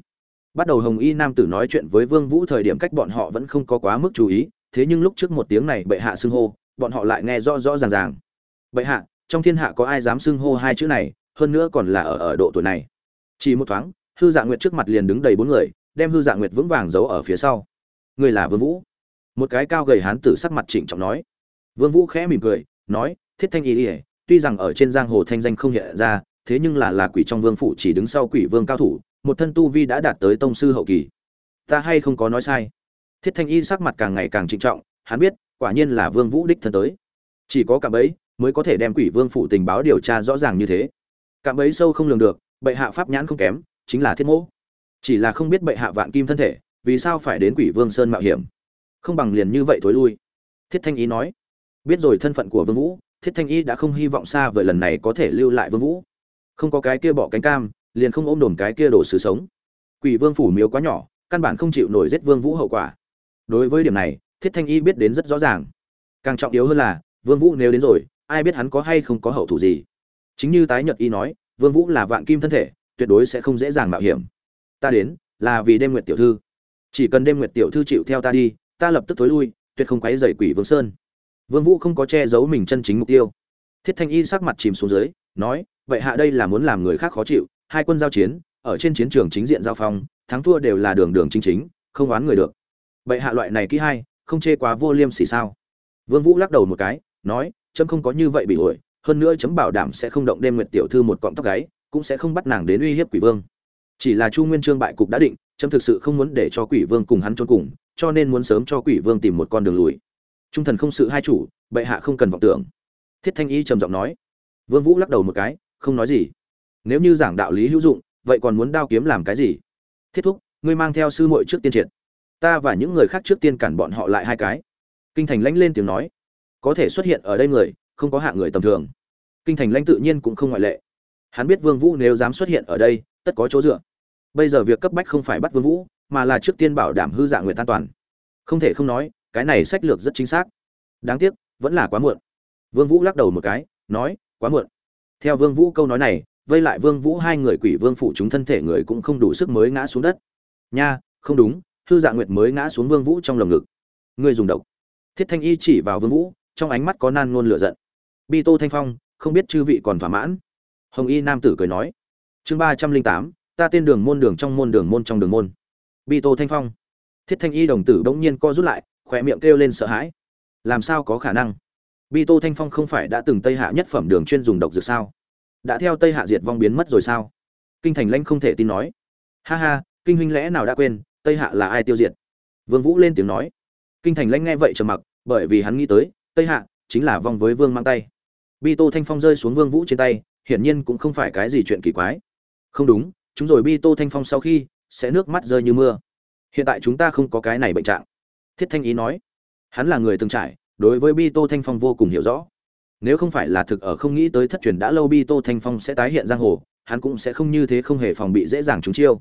Bắt đầu hồng y nam tử nói chuyện với vương vũ thời điểm cách bọn họ vẫn không có quá mức chú ý thế nhưng lúc trước một tiếng này bệ hạ xưng hô, bọn họ lại nghe rõ rõ ràng ràng. Bệ hạ, trong thiên hạ có ai dám xưng hô hai chữ này, hơn nữa còn là ở ở độ tuổi này. Chỉ một thoáng, hư dạ nguyệt trước mặt liền đứng đầy bốn người, đem hư dạ nguyệt vững vàng giấu ở phía sau. Người là vương vũ. Một cái cao gầy hán tử sắc mặt trịnh trọng nói. Vương vũ khẽ mỉm cười, nói, thiết thanh y ỉa tuy rằng ở trên giang hồ thanh danh không hiện ra, thế nhưng là là quỷ trong vương phủ chỉ đứng sau quỷ vương cao thủ, một thân tu vi đã đạt tới tông sư hậu kỳ. Ta hay không có nói sai? Thiết thanh y sắc mặt càng ngày càng trịnh trọng, hắn biết, quả nhiên là vương vũ đích thân tới. Chỉ có cả bấy mới có thể đem quỷ vương phủ tình báo điều tra rõ ràng như thế. Cả bấy sâu không lường được, bệ hạ pháp nhãn không kém, chính là thiết mỗ. Chỉ là không biết bệ hạ vạn kim thân thể, vì sao phải đến quỷ vương sơn mạo hiểm? Không bằng liền như vậy thối lui. Thiết thanh y nói. Biết rồi thân phận của vương vũ, thiết thanh y đã không hy vọng xa vời lần này có thể lưu lại vương vũ. Không có cái kia bỏ cánh cam, liền không ôm đồn cái kia đổ sự sống. Quỷ vương phủ miếu quá nhỏ, căn bản không chịu nổi giết vương vũ hậu quả đối với điểm này, thiết thanh y biết đến rất rõ ràng. Càng trọng yếu hơn là, vương vũ nếu đến rồi, ai biết hắn có hay không có hậu thủ gì. Chính như tái nhật y nói, vương vũ là vạn kim thân thể, tuyệt đối sẽ không dễ dàng mạo hiểm. Ta đến, là vì đêm nguyệt tiểu thư. Chỉ cần đêm nguyệt tiểu thư chịu theo ta đi, ta lập tức thối lui, tuyệt không quấy rầy quỷ vương sơn. Vương vũ không có che giấu mình chân chính mục tiêu. Thiết thanh y sắc mặt chìm xuống dưới, nói, vậy hạ đây là muốn làm người khác khó chịu, hai quân giao chiến, ở trên chiến trường chính diện giao phong, thắng thua đều là đường đường chính chính, không oán người được vậy hạ loại này kỹ hai không chê quá vô liêm sỉ sao? Vương vũ lắc đầu một cái, nói, chấm không có như vậy bị ổi, hơn nữa chấm bảo đảm sẽ không động đêm nguyệt tiểu thư một cọng tóc gáy, cũng sẽ không bắt nàng đến uy hiếp quỷ vương. Chỉ là chu nguyên trương bại cục đã định, chấm thực sự không muốn để cho quỷ vương cùng hắn trốn cùng, cho nên muốn sớm cho quỷ vương tìm một con đường lùi. Trung thần không sự hai chủ, bệ hạ không cần vọng tưởng. Thiết thanh y trầm giọng nói. Vương vũ lắc đầu một cái, không nói gì. Nếu như giảng đạo lý hữu dụng, vậy còn muốn đao kiếm làm cái gì? Thiết thúc, ngươi mang theo sư muội trước tiên triệt ta và những người khác trước tiên cản bọn họ lại hai cái. Kinh thành lãnh lên tiếng nói, có thể xuất hiện ở đây người, không có hạ người tầm thường. Kinh thành lãnh tự nhiên cũng không ngoại lệ. Hắn biết vương vũ nếu dám xuất hiện ở đây, tất có chỗ dựa. Bây giờ việc cấp bách không phải bắt vương vũ, mà là trước tiên bảo đảm hư dạng nguyện an toàn. Không thể không nói, cái này sách lược rất chính xác. Đáng tiếc, vẫn là quá muộn. Vương vũ lắc đầu một cái, nói, quá muộn. Theo vương vũ câu nói này, vây lại vương vũ hai người quỷ vương phụ chúng thân thể người cũng không đủ sức mới ngã xuống đất. Nha, không đúng hư dạ nguyệt mới ngã xuống vương vũ trong lồng ngực. Người dùng độc. Thiết thanh y chỉ vào vương vũ, trong ánh mắt có nan ngôn lửa giận. Bi tô thanh phong, không biết chư vị còn thỏa mãn. Hồng y nam tử cười nói, chương ba trăm linh tám, ta tên đường môn đường trong môn đường môn trong đường môn. Bi tô thanh phong. Thiết thanh y đồng tử bỗng nhiên co rút lại khỏe miệng kêu lên sợ hãi. Làm sao có khả năng? Bi tô thanh phong không phải đã từng tây hạ nhất phẩm đường chuyên dùng độc dược sao? Đã theo tây hạ diệt vong biến mất rồi sao? Kinh thành lãnh không thể tin nói. Ha ha, kinh huynh lẽ nào đã quên tây hạ là ai tiêu diệt? Vương vũ lên tiếng nói. Kinh thành lãnh nghe vậy trầm mặc, bởi vì hắn nghĩ tới, tây hạ chính là vong với vương mang tay. Bi tô thanh phong rơi xuống vương vũ trên tay, hiển nhiên cũng không phải cái gì chuyện kỳ quái. Không đúng, chúng rồi bi tô thanh phong sau khi sẽ nước mắt rơi như mưa. Hiện tại chúng ta không có cái này bệnh trạng. Thiết thanh ý nói. Hắn là người từng trải, đối với bi tô thanh phong vô cùng hiểu rõ. Nếu không phải là thực ở không nghĩ tới thất truyền đã lâu bi tô thanh phong sẽ tái hiện giang hồ, hắn cũng sẽ không như thế không hề phòng bị dễ dàng trúng chiêu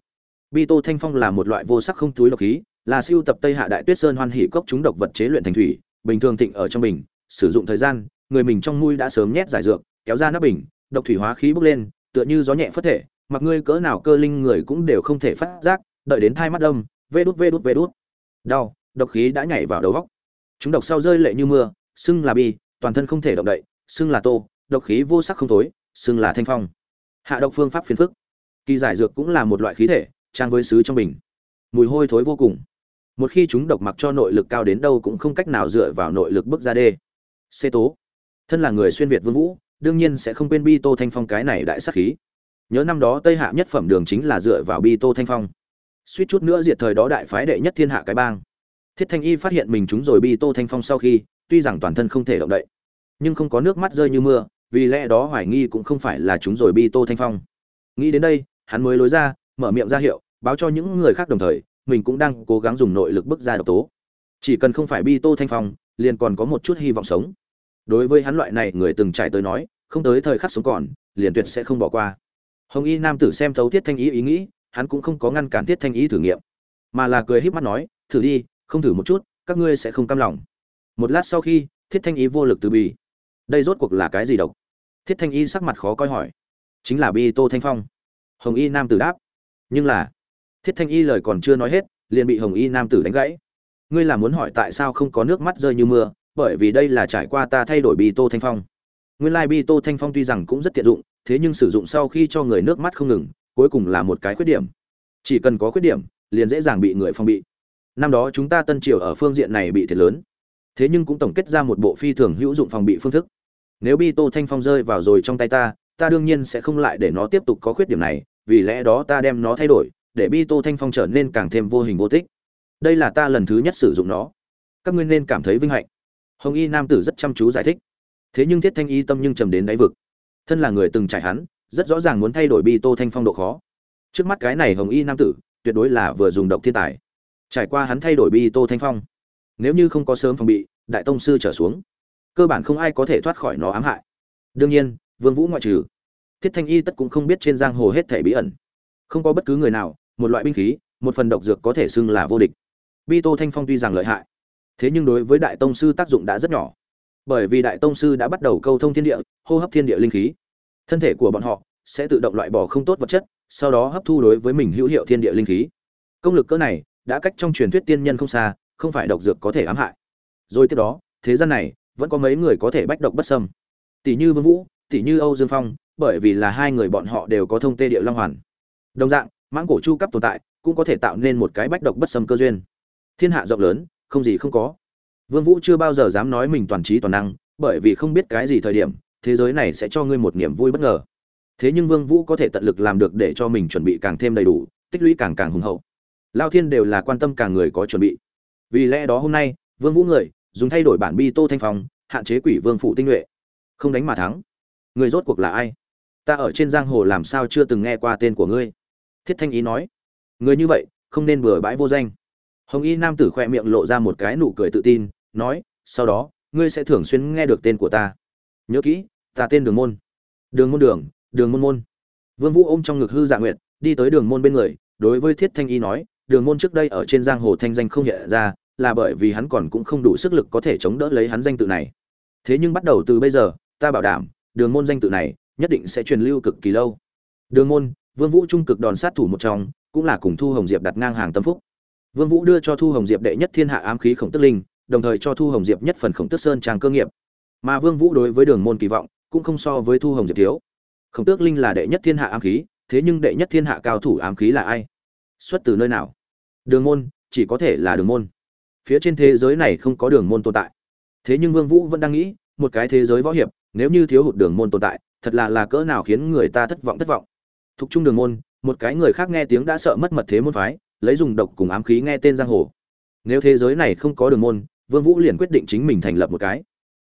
bi tô thanh phong là một loại vô sắc không túi độc khí, là siêu tập tây hạ đại tuyết sơn hoan hỉ cốc chúng độc vật chế luyện thành thủy, bình thường thịnh ở trong bình, sử dụng thời gian, người mình trong mũi đã sớm nhét giải dược, kéo ra nắp bình, độc thủy hóa khí bốc lên, tựa như gió nhẹ phất thể, mặc ngươi cỡ nào cơ linh người cũng đều không thể phát giác, đợi đến thai mắt đông vê đút vê đút vê đút. Đau, độc khí đã nhảy vào đầu góc. Chúng độc sau rơi lệ như mưa sưng là bi, toàn thân không thể động đậy sưng là tô, độc khí vô sắc không thối sưng là thanh phong. Hạ độc phương pháp phiền phức. Kỳ giải dược cũng là một loại khí thể trang với sứ trong bình. Mùi hôi thối vô cùng. Một khi chúng độc mặc cho nội lực cao đến đâu cũng không cách nào dựa vào nội lực bước ra đê. Xê tố. Thân là người xuyên việt vương vũ, đương nhiên sẽ không quên bi tô thanh phong cái này đại sắc khí. Nhớ năm đó tây hạ nhất phẩm đường chính là dựa vào bi tô thanh phong. Suýt chút nữa diệt thời đó đại phái đệ nhất thiên hạ cái bang. Thiết thanh y phát hiện mình chúng rồi bi tô thanh phong sau khi, tuy rằng toàn thân không thể động đậy, nhưng không có nước mắt rơi như mưa, vì lẽ đó hoài nghi cũng không phải là chúng rồi bi tô thanh phong. Nghĩ đến đây, hắn mới lối ra, mở miệng ra hiệu báo cho những người khác đồng thời, mình cũng đang cố gắng dùng nội lực bức ra độc tố. Chỉ cần không phải bi tô thanh phong, liền còn có một chút hy vọng sống. Đối với hắn loại này người từng trải tới nói, không tới thời khắc sống còn, liền tuyệt sẽ không bỏ qua. Hồng y nam tử xem thấu thiết thanh ý ý nghĩ, hắn cũng không có ngăn cản thiết thanh ý thử nghiệm, mà là cười híp mắt nói, thử đi, không thử một chút, các ngươi sẽ không cam lòng. Một lát sau khi, thiết thanh ý vô lực từ bi. Đây rốt cuộc là cái gì độc? Thiết thanh y sắc mặt khó coi hỏi. Chính là bi tô thanh phong. Hồng y nam tử đáp. Nhưng là thiết thanh y lời còn chưa nói hết, liền bị hồng y nam tử đánh gãy. Ngươi là muốn hỏi tại sao không có nước mắt rơi như mưa, bởi vì đây là trải qua ta thay đổi bi tô thanh phong. Nguyên lai bi tô thanh phong tuy rằng cũng rất tiện dụng, thế nhưng sử dụng sau khi cho người nước mắt không ngừng, cuối cùng là một cái khuyết điểm. Chỉ cần có khuyết điểm, liền dễ dàng bị người phong bị. Năm đó chúng ta tân triều ở phương diện này bị thiệt lớn. Thế nhưng cũng tổng kết ra một bộ phi thường hữu dụng phòng bị phương thức. Nếu bi tô thanh phong rơi vào rồi trong tay ta ta đương nhiên sẽ không lại để nó tiếp tục có khuyết điểm này, vì lẽ đó ta đem nó thay đổi để bi tô thanh phong trở nên càng thêm vô hình vô tích. Đây là ta lần thứ nhất sử dụng nó. Các ngươi nên cảm thấy vinh hạnh. Hồng y nam tử rất chăm chú giải thích. Thế nhưng thiết thanh y tâm nhưng trầm đến đáy vực. Thân là người từng trải hắn, rất rõ ràng muốn thay đổi bi tô thanh phong độ khó. Trước mắt cái này hồng y nam tử, tuyệt đối là vừa dùng độc thiên tài. Trải qua hắn thay đổi bi tô thanh phong, nếu như không có sớm phòng bị, đại tông sư trở xuống, cơ bản không ai có thể thoát khỏi nó ám hại. Đương nhiên, vương vũ ngoại trừ, thiết thanh y tất cũng không biết trên giang hồ hết thể bí ẩn. Không có bất cứ người nào một loại binh khí, một phần độc dược có thể xưng là vô địch. Bi tô thanh phong tuy rằng lợi hại, thế nhưng đối với đại tông sư tác dụng đã rất nhỏ. Bởi vì đại tông sư đã bắt đầu câu thông thiên địa, hô hấp thiên địa linh khí. Thân thể của bọn họ sẽ tự động loại bỏ không tốt vật chất, sau đó hấp thu đối với mình hữu hiệu thiên địa linh khí. Công lực cỡ này đã cách trong truyền thuyết tiên nhân không xa, không phải độc dược có thể ám hại. Rồi tiếp đó, thế gian này vẫn có mấy người có thể bách độc bất sâm tỷ như vương vũ, tỷ như âu dương phong, bởi vì là hai người bọn họ đều có thông tê địa long hoàn. Đồng dạng mãng cổ chu cấp tồn tại, cũng có thể tạo nên một cái bách độc bất sâm cơ duyên. Thiên hạ rộng lớn, không gì không có. Vương vũ chưa bao giờ dám nói mình toàn trí toàn năng, bởi vì không biết cái gì thời điểm, thế giới này sẽ cho ngươi một niềm vui bất ngờ. Thế nhưng vương vũ có thể tận lực làm được để cho mình chuẩn bị càng thêm đầy đủ, tích lũy càng càng hùng hậu. Lao thiên đều là quan tâm càng người có chuẩn bị. Vì lẽ đó hôm nay, vương vũ người, dùng thay đổi bản bi tô thanh phong, hạn chế quỷ vương phụ tinh nhuệ. Không đánh mà thắng. Người rốt cuộc là ai? Ta ở trên giang hồ làm sao chưa từng nghe qua tên của ngươi? Thiết thanh ý nói, người như vậy, không nên bừa bãi vô danh. Hồng y nam tử khoe miệng lộ ra một cái nụ cười tự tin, nói, sau đó, ngươi sẽ thường xuyên nghe được tên của ta. Nhớ kỹ, ta tên đường môn. Đường môn đường đường môn môn. Vương vũ ôm trong ngực hư dạ nguyệt, đi tới đường môn bên người, đối với thiết thanh y nói, đường môn trước đây ở trên giang hồ thanh danh không hiện ra, là bởi vì hắn còn cũng không đủ sức lực có thể chống đỡ lấy hắn danh tự này. Thế nhưng bắt đầu từ bây giờ, ta bảo đảm, đường môn danh tự này nhất định sẽ truyền lưu cực kỳ lâu. Đường môn vương vũ trung cực đòn sát thủ một trong, cũng là cùng thu hồng diệp đặt ngang hàng tâm phúc. Vương vũ đưa cho thu hồng diệp đệ nhất thiên hạ ám khí khổng tức linh, đồng thời cho thu hồng diệp nhất phần khổng tước sơn trang cơ nghiệp. Mà vương vũ đối với đường môn kỳ vọng, cũng không so với thu hồng diệp thiếu. Khổng tước linh là đệ nhất thiên hạ ám khí, thế nhưng đệ nhất thiên hạ cao thủ ám khí là ai? Xuất từ nơi nào? Đường môn, chỉ có thể là đường môn. Phía trên thế giới này không có đường môn tồn tại. Thế nhưng vương vũ vẫn đang nghĩ, một cái thế giới võ hiệp, nếu như thiếu hụt đường môn tồn tại, thật là là cỡ nào khiến người ta thất vọng thất vọng thuộc trung đường môn, một cái người khác nghe tiếng đã sợ mất mật thế môn phái, lấy dùng độc cùng ám khí nghe tên giang hồ. Nếu thế giới này không có đường môn, vương vũ liền quyết định chính mình thành lập một cái.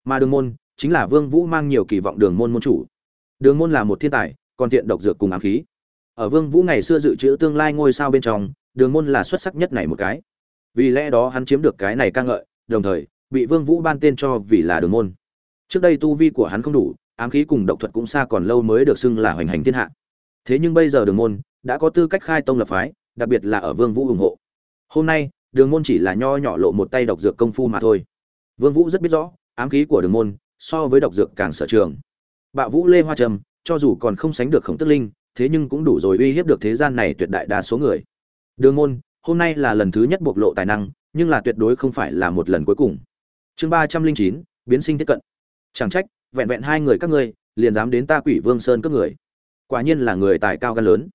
Mà đường môn chính là vương vũ mang nhiều kỳ vọng đường môn môn chủ. Đường môn là một thiên tài, còn thiện độc dược cùng ám khí. Ở vương vũ ngày xưa dự trữ tương lai ngôi sao bên trong, đường môn là xuất sắc nhất này một cái. Vì lẽ đó hắn chiếm được cái này ca ngợi, đồng thời bị vương vũ ban tên cho vì là đường môn. Trước đây tu vi của hắn không đủ, ám khí cùng độc thuật cũng xa còn lâu mới được xưng là hoành hành thiên hạ thế nhưng bây giờ đường môn đã có tư cách khai tông lập phái, đặc biệt là ở vương vũ ủng hộ. Hôm nay, đường môn chỉ là nho nhỏ lộ một tay độc dược công phu mà thôi. Vương vũ rất biết rõ, ám khí của đường môn so với độc dược càng sở trường. Bạo vũ lê hoa trầm, cho dù còn không sánh được khổng tức linh, thế nhưng cũng đủ rồi uy hiếp được thế gian này tuyệt đại đa số người. Đường môn, hôm nay là lần thứ nhất bộc lộ tài năng, nhưng là tuyệt đối không phải là một lần cuối cùng. Chương ba trăm linh chín, biến sinh tiếp cận. Chẳng trách, vẹn vẹn hai người các ngươi, liền dám đến ta quỷ vương sơn cướp người quả nhiên là người tài cao gan lớn.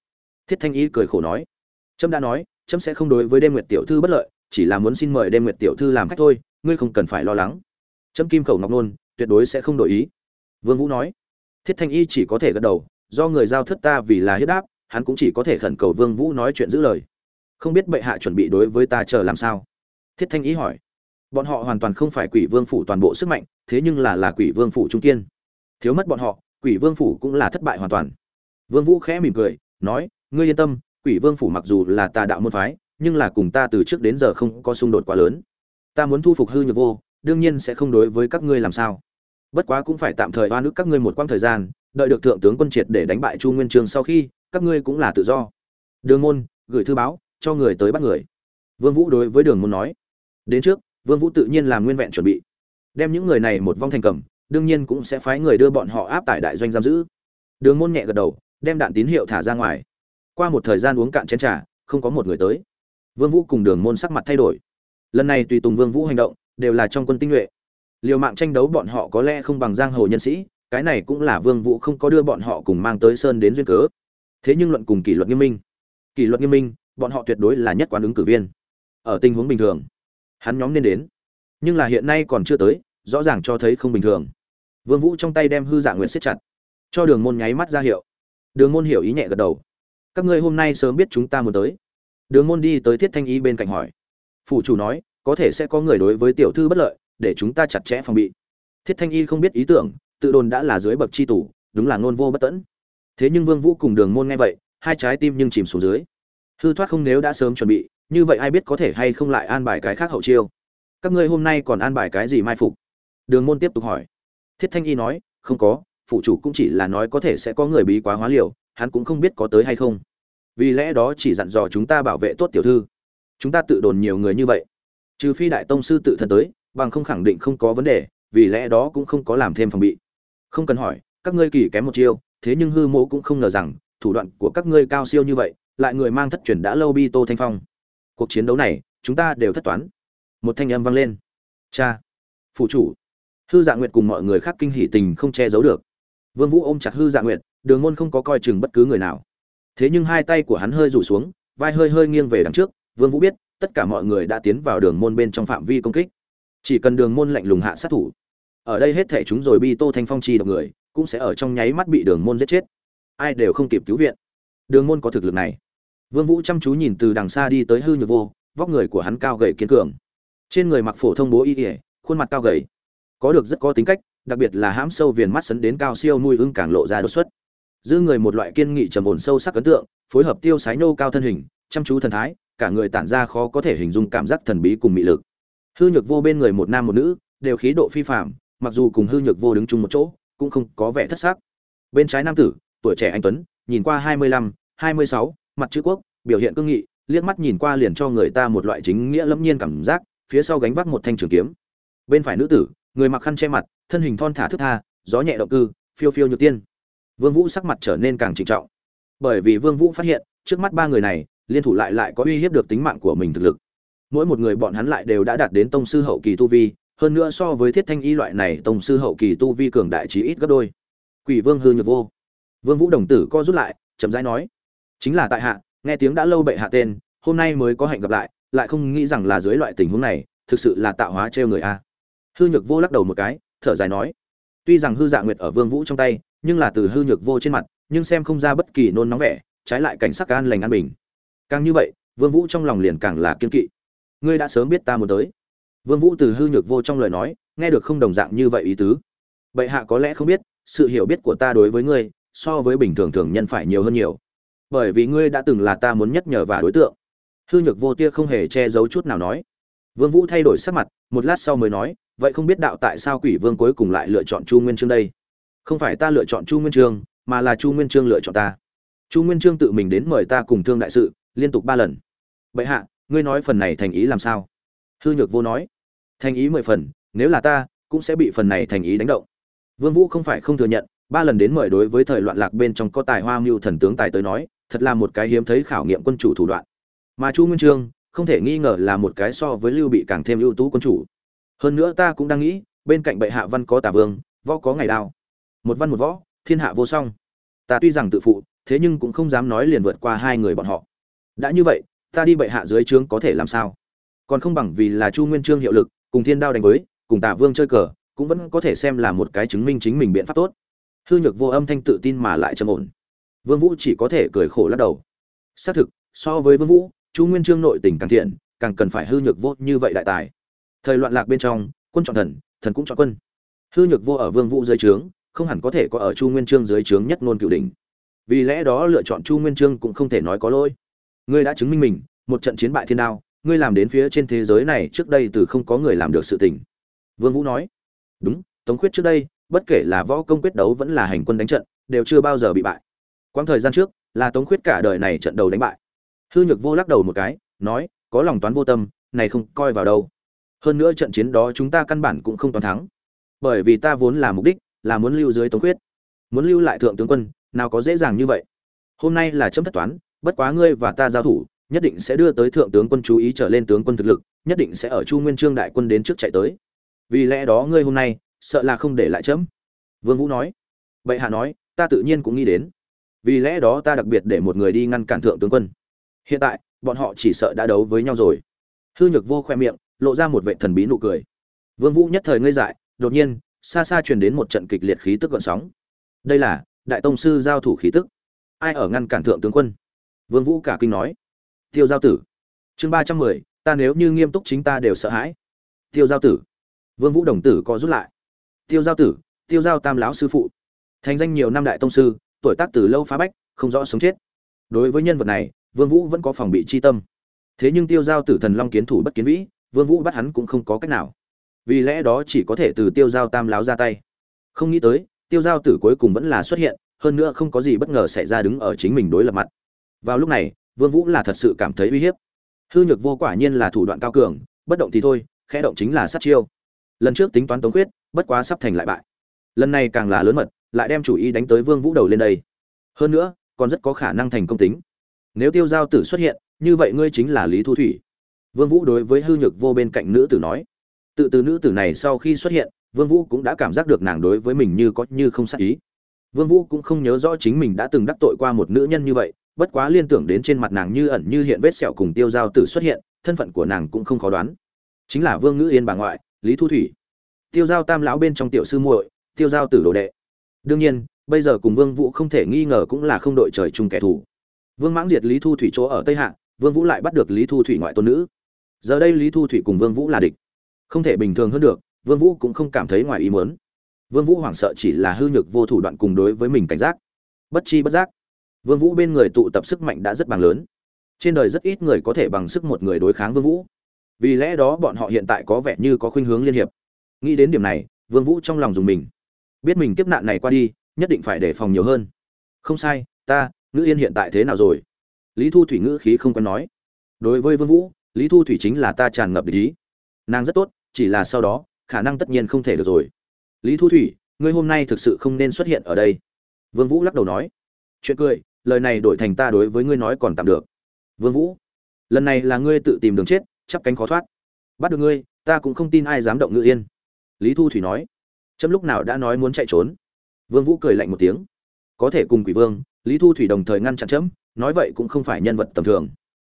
Thiết thanh y cười khổ nói, trâm đã nói, trâm sẽ không đối với đêm nguyệt tiểu thư bất lợi, chỉ là muốn xin mời đêm nguyệt tiểu thư làm khách thôi, ngươi không cần phải lo lắng. Trâm kim khẩu ngọc nôn, tuyệt đối sẽ không đổi ý. Vương vũ nói, thiết thanh y chỉ có thể gật đầu, do người giao thất ta vì là huyết đáp, hắn cũng chỉ có thể khẩn cầu vương vũ nói chuyện giữ lời. Không biết bệ hạ chuẩn bị đối với ta chờ làm sao? Thiết thanh y hỏi, bọn họ hoàn toàn không phải quỷ vương phủ toàn bộ sức mạnh, thế nhưng là là quỷ vương phủ trung kiên. Thiếu mất bọn họ, quỷ vương phủ cũng là thất bại hoàn toàn vương vũ khẽ mỉm cười, nói, ngươi yên tâm, quỷ vương phủ mặc dù là tà đạo môn phái, nhưng là cùng ta từ trước đến giờ không có xung đột quá lớn. Ta muốn thu phục hư nhược vô, đương nhiên sẽ không đối với các ngươi làm sao. Bất quá cũng phải tạm thời oan ức các ngươi một quãng thời gian, đợi được thượng tướng quân triệt để đánh bại chu nguyên trường sau khi, các ngươi cũng là tự do. Đường môn, gửi thư báo, cho người tới bắt người. Vương vũ đối với đường môn nói, đến trước, vương vũ tự nhiên làm nguyên vẹn chuẩn bị. Đem những người này một vong thành cầm, đương nhiên cũng sẽ phái người đưa bọn họ áp tải đại doanh giam giữ. Đường môn nhẹ gật đầu đem đạn tín hiệu thả ra ngoài. Qua một thời gian uống cạn chén trà, không có một người tới. Vương vũ cùng đường môn sắc mặt thay đổi. Lần này tùy tùng vương vũ hành động, đều là trong quân tinh nhuệ. Liều mạng tranh đấu bọn họ có lẽ không bằng giang hồ nhân sĩ, cái này cũng là vương vũ không có đưa bọn họ cùng mang tới sơn đến duyên cớ. Thế nhưng luận cùng kỷ luật nghiêm minh. Kỷ luật nghiêm minh, bọn họ tuyệt đối là nhất quán ứng cử viên. Ở tình huống bình thường, hắn nhóm nên đến. Nhưng là hiện nay còn chưa tới, rõ ràng cho thấy không bình thường. Vương vũ trong tay đem hư dạ nguyện siết chặt. Cho đường môn nháy mắt ra hiệu đường môn hiểu ý nhẹ gật đầu. Các ngươi hôm nay sớm biết chúng ta muốn tới. Đường môn đi tới thiết thanh y bên cạnh hỏi. Phủ chủ nói, có thể sẽ có người đối với tiểu thư bất lợi, để chúng ta chặt chẽ phòng bị. Thiết thanh y không biết ý tưởng, tự đồn đã là dưới bậc chi tủ đúng là ngôn vô bất tẫn. Thế nhưng vương vũ cùng đường môn nghe vậy, hai trái tim nhưng chìm xuống dưới. Hư thoát không nếu đã sớm chuẩn bị, như vậy ai biết có thể hay không lại an bài cái khác hậu chiêu. Các ngươi hôm nay còn an bài cái gì mai phục? Đường môn tiếp tục hỏi. Thiết thanh y nói, không có phụ chủ cũng chỉ là nói có thể sẽ có người bí quá hóa liều, hắn cũng không biết có tới hay không. Vì lẽ đó chỉ dặn dò chúng ta bảo vệ tốt tiểu thư. Chúng ta tự đồn nhiều người như vậy. Trừ phi đại tông sư tự thân tới, bằng không khẳng định không có vấn đề, vì lẽ đó cũng không có làm thêm phòng bị. Không cần hỏi, các ngươi kỳ kém một chiêu, thế nhưng hư mô cũng không ngờ rằng, thủ đoạn của các ngươi cao siêu như vậy, lại người mang thất truyền đã lâu bi tô thanh phong. Cuộc chiến đấu này, chúng ta đều thất toán. Một thanh âm vang lên. Cha phụ chủ. Hư dạ nguyệt cùng mọi người khác kinh hỉ tình không che giấu được vương vũ ôm chặt hư dạ nguyệt đường môn không có coi chừng bất cứ người nào. Thế nhưng hai tay của hắn hơi rủ xuống vai hơi hơi nghiêng về đằng trước vương vũ biết tất cả mọi người đã tiến vào đường môn bên trong phạm vi công kích. Chỉ cần đường môn lạnh lùng hạ sát thủ ở đây hết thảy chúng rồi bi tô thanh phong chi độc người cũng sẽ ở trong nháy mắt bị đường môn giết chết. Ai đều không kịp cứu viện. Đường môn có thực lực này. Vương vũ chăm chú nhìn từ đằng xa đi tới hư nhược vô vóc người của hắn cao gầy kiên cường. Trên người mặc phổ thông bố y y, khuôn mặt cao gầy. Có được rất có tính cách đặc biệt là hãm sâu viền mắt sấn đến cao siêu nuôi ưng càng lộ ra đột xuất. Giữ người một loại kiên nghị trầm ổn sâu sắc ấn tượng, phối hợp tiêu sái nô cao thân hình, chăm chú thần thái, cả người tản ra khó có thể hình dung cảm giác thần bí cùng mị lực. Hư nhược vô bên người một nam một nữ, đều khí độ phi phạm mặc dù cùng hư nhược vô đứng chung một chỗ, cũng không có vẻ thất xác bên trái nam tử, tuổi trẻ anh tuấn, nhìn qua hai mươi lăm, hai mươi sáu, mặt chữ quốc, biểu hiện cương nghị, liếc mắt nhìn qua liền cho người ta một loại chính nghĩa lâm nhiên cảm giác, phía sau gánh vác một thanh trường kiếm. Bên phải nữ tử, người mặc khăn che mặt thân hình thon thả thức tha, gió nhẹ động cư, phiêu phiêu như tiên. Vương vũ sắc mặt trở nên càng trịnh trọng. Bởi vì vương vũ phát hiện, trước mắt ba người này, liên thủ lại lại có uy hiếp được tính mạng của mình thực lực. Mỗi một người bọn hắn lại đều đã đạt đến tông sư hậu kỳ tu vi, hơn nữa so với thiết thanh y loại này tông sư hậu kỳ tu vi cường đại chí ít gấp đôi. Quỷ vương hư nhược vô. Vương vũ đồng tử co rút lại, chậm rãi nói, chính là tại hạ, nghe tiếng đã lâu bệ hạ tên, hôm nay mới có hạnh gặp lại lại không nghĩ rằng là dưới loại tình huống này, thực sự là tạo hóa trêu người a. Hư nhược vô lắc đầu một cái thở dài nói, tuy rằng hư dạ nguyệt ở vương vũ trong tay, nhưng là từ hư nhược vô trên mặt, nhưng xem không ra bất kỳ nôn nóng vẻ, trái lại cảnh sắc an lành an bình. Càng như vậy, vương vũ trong lòng liền càng là kiên kỵ. Ngươi đã sớm biết ta muốn tới. Vương vũ từ hư nhược vô trong lời nói, nghe được không đồng dạng như vậy ý tứ. Bệ hạ có lẽ không biết, sự hiểu biết của ta đối với ngươi, so với bình thường thường nhân phải nhiều hơn nhiều. Bởi vì ngươi đã từng là ta muốn nhất nhờ và đối tượng. Hư nhược vô tia không hề che giấu chút nào nói. Vương vũ thay đổi sắc mặt, một lát sau mới nói vậy không biết đạo tại sao quỷ vương cuối cùng lại lựa chọn chu nguyên trương đây? Không phải ta lựa chọn chu nguyên trương mà là chu nguyên trương lựa chọn ta. Chu nguyên trương tự mình đến mời ta cùng thương đại sự, liên tục ba lần. Bệ hạ, ngươi nói phần này thành ý làm sao? Hư nhược vô nói. Thành ý mười phần, nếu là ta, cũng sẽ bị phần này thành ý đánh động. Vương vũ không phải không thừa nhận, ba lần đến mời đối với thời loạn lạc bên trong có tài hoa mưu thần tướng tài tới nói, thật là một cái hiếm thấy khảo nghiệm quân chủ thủ đoạn. Mà chu nguyên trương không thể nghi ngờ là một cái so với lưu bị càng thêm ưu tú quân chủ hơn nữa ta cũng đang nghĩ, bên cạnh bệ hạ văn có tả vương, võ có ngày đao. Một văn một võ, thiên hạ vô song. Ta tuy rằng tự phụ, thế nhưng cũng không dám nói liền vượt qua hai người bọn họ. Đã như vậy, ta đi bệ hạ dưới trướng có thể làm sao? Còn không bằng vì là chu nguyên trương hiệu lực, cùng thiên đao đánh với, cùng tả vương chơi cờ, cũng vẫn có thể xem là một cái chứng minh chính mình biện pháp tốt. Hư nhược vô âm thanh tự tin mà lại trầm ổn. Vương vũ chỉ có thể cười khổ lắc đầu. Xác thực, so với vương vũ, chu nguyên trương nội tình càng thiện, càng cần phải hư nhược vô như vậy đại tài thời loạn lạc bên trong, quân chọn thần thần cũng chọn quân. Hư nhược vô ở vương vũ dưới trướng, không hẳn có thể có ở chu nguyên trương dưới trướng nhất ngôn cửu đỉnh. Vì lẽ đó lựa chọn chu nguyên trương cũng không thể nói có lỗi. Ngươi đã chứng minh mình, một trận chiến bại thiên đao, ngươi làm đến phía trên thế giới này trước đây từ không có người làm được sự tình. Vương vũ nói, đúng, tống khuyết trước đây, bất kể là võ công quyết đấu vẫn là hành quân đánh trận, đều chưa bao giờ bị bại. Quãng thời gian trước, là tống khuyết cả đời này trận đầu đánh bại. Hư nhược vô lắc đầu một cái, nói, có lòng toán vô tâm, này không coi vào đâu hơn nữa trận chiến đó chúng ta căn bản cũng không toàn thắng. Bởi vì ta vốn là mục đích, là muốn lưu dưới tống khuyết. Muốn lưu lại thượng tướng quân, nào có dễ dàng như vậy. Hôm nay là chấm thất toán, bất quá ngươi và ta giao thủ, nhất định sẽ đưa tới thượng tướng quân chú ý trở lên tướng quân thực lực, nhất định sẽ ở chu nguyên trương đại quân đến trước chạy tới. Vì lẽ đó ngươi hôm nay, sợ là không để lại chấm. Vương vũ nói. Vậy hạ nói, ta tự nhiên cũng nghĩ đến. Vì lẽ đó ta đặc biệt để một người đi ngăn cản thượng tướng quân. Hiện tại, bọn họ chỉ sợ đã đấu với nhau rồi. Hư nhược vô khoe miệng lộ ra một vệ thần bí nụ cười. Vương vũ nhất thời ngây dại, đột nhiên, xa xa truyền đến một trận kịch liệt khí tức gợn sóng. Đây là đại tông sư giao thủ khí tức. Ai ở ngăn cản thượng tướng quân? Vương vũ cả kinh nói. Tiêu giao tử. Chương ba trăm mười, ta nếu như nghiêm túc chính ta đều sợ hãi. Tiêu giao tử. Vương vũ đồng tử có rút lại. Tiêu giao tử, tiêu giao tam lão sư phụ. Thành danh nhiều năm đại tông sư, tuổi tác từ lâu phá bách, không rõ sống chết. Đối với nhân vật này, vương vũ vẫn có phòng bị chi tâm. Thế nhưng tiêu giao tử thần long kiến thủ bất kiến vĩ vương vũ bắt hắn cũng không có cách nào. Vì lẽ đó chỉ có thể từ tiêu giao tam lão ra tay. Không nghĩ tới, tiêu giao tử cuối cùng vẫn là xuất hiện, hơn nữa không có gì bất ngờ xảy ra đứng ở chính mình đối lập mặt. Vào lúc này, vương vũ là thật sự cảm thấy uy hiếp. Hư nhược vô quả nhiên là thủ đoạn cao cường, bất động thì thôi, khẽ động chính là sát chiêu. Lần trước tính toán tống quyết bất quá sắp thành lại bại. Lần này càng là lớn mật, lại đem chủ ý đánh tới vương vũ đầu lên đây. Hơn nữa, còn rất có khả năng thành công tính. Nếu tiêu giao tử xuất hiện, như vậy ngươi chính là lý thu thủy vương vũ đối với hư nhược vô bên cạnh nữ tử nói. Tự từ nữ tử này sau khi xuất hiện, vương vũ cũng đã cảm giác được nàng đối với mình như có như không sát ý. Vương vũ cũng không nhớ rõ chính mình đã từng đắc tội qua một nữ nhân như vậy, bất quá liên tưởng đến trên mặt nàng như ẩn như hiện vết sẹo cùng tiêu giao tử xuất hiện, thân phận của nàng cũng không khó đoán. Chính là vương ngữ yên bà ngoại, lý thu thủy. Tiêu giao tam lão bên trong tiểu sư muội, tiêu giao tử đồ đệ. Đương nhiên, bây giờ cùng vương vũ không thể nghi ngờ cũng là không đội trời chung kẻ thù. Vương mãng diệt lý thu thủy chỗ ở tây hạ, vương vũ lại bắt được lý thu thủy ngoại tôn nữ giờ đây lý thu thủy cùng vương vũ là địch. Không thể bình thường hơn được, vương vũ cũng không cảm thấy ngoài ý muốn. Vương vũ hoảng sợ chỉ là hư nhược vô thủ đoạn cùng đối với mình cảnh giác. Bất chi bất giác, vương vũ bên người tụ tập sức mạnh đã rất bằng lớn. Trên đời rất ít người có thể bằng sức một người đối kháng vương vũ. Vì lẽ đó bọn họ hiện tại có vẻ như có khuynh hướng liên hiệp. Nghĩ đến điểm này, vương vũ trong lòng dùng mình. Biết mình kiếp nạn này qua đi, nhất định phải đề phòng nhiều hơn. Không sai, ta, ngữ yên hiện tại thế nào rồi? Lý thu thủy ngữ khí không quen nói. Đối với vương vũ lý thu thủy chính là ta tràn ngập ý. Nàng rất tốt, chỉ là sau đó, khả năng tất nhiên không thể được rồi. Lý thu thủy, ngươi hôm nay thực sự không nên xuất hiện ở đây. Vương vũ lắc đầu nói. Chuyện cười, lời này đổi thành ta đối với ngươi nói còn tạm được. Vương vũ, lần này là ngươi tự tìm đường chết, chắp cánh khó thoát. Bắt được ngươi, ta cũng không tin ai dám động ngự yên. Lý thu thủy nói. Chấm lúc nào đã nói muốn chạy trốn? Vương vũ cười lạnh một tiếng. Có thể cùng quỷ vương, lý thu thủy đồng thời ngăn chặn chấm, nói vậy cũng không phải nhân vật tầm thường.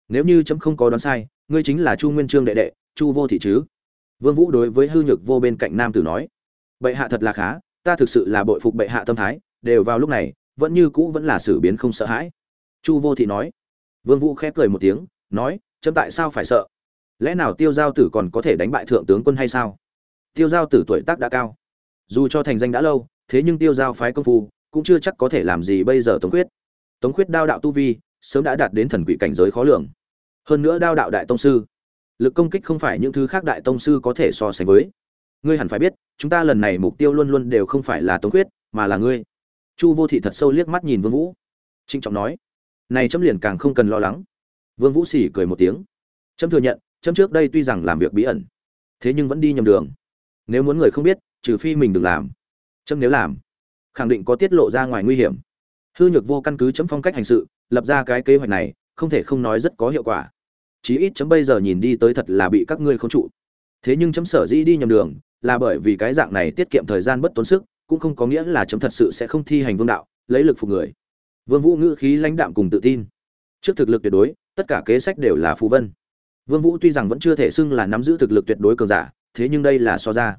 Nếu như chấm không có đoán sai ngươi chính là chu nguyên trương đệ đệ, chu vô thị chứ? Vương vũ đối với hư nhược vô bên cạnh nam tử nói, bệ hạ thật là khá, ta thực sự là bội phục bệ hạ tâm thái, đều vào lúc này, vẫn như cũ vẫn là xử biến không sợ hãi. Chu vô thị nói, vương vũ khép cười một tiếng, nói, chấm tại sao phải sợ? Lẽ nào tiêu giao tử còn có thể đánh bại thượng tướng quân hay sao? Tiêu giao tử tuổi tác đã cao, dù cho thành danh đã lâu, thế nhưng tiêu giao phái công phu, cũng chưa chắc có thể làm gì bây giờ tống quyết tống quyết đao đạo tu vi, sớm đã đạt đến thần quỷ cảnh giới khó lường hơn nữa đao đạo đại tông sư. Lực công kích không phải những thứ khác đại tông sư có thể so sánh với. Ngươi hẳn phải biết, chúng ta lần này mục tiêu luôn luôn đều không phải là tống quyết mà là ngươi. Chu vô thị thật sâu liếc mắt nhìn vương vũ. Trinh trọng nói, này chấm liền càng không cần lo lắng. Vương vũ xỉ cười một tiếng. Chấm thừa nhận chấm trước đây tuy rằng làm việc bí ẩn, thế nhưng vẫn đi nhầm đường. Nếu muốn người không biết, trừ phi mình đừng làm. Chấm nếu làm, khẳng định có tiết lộ ra ngoài nguy hiểm. Hư nhược vô căn cứ chấm phong cách hành sự, lập ra cái kế hoạch này không thể không nói rất có hiệu quả. Chí ít chấm bây giờ nhìn đi tới thật là bị các ngươi không trụ. Thế nhưng chấm sở dĩ đi nhầm đường, là bởi vì cái dạng này tiết kiệm thời gian bất tốn sức, cũng không có nghĩa là chấm thật sự sẽ không thi hành vương đạo, lấy lực phục người. Vương vũ ngữ khí lãnh đạm cùng tự tin. Trước thực lực tuyệt đối, tất cả kế sách đều là phù vân. Vương vũ tuy rằng vẫn chưa thể xưng là nắm giữ thực lực tuyệt đối cường giả, thế nhưng đây là so ra.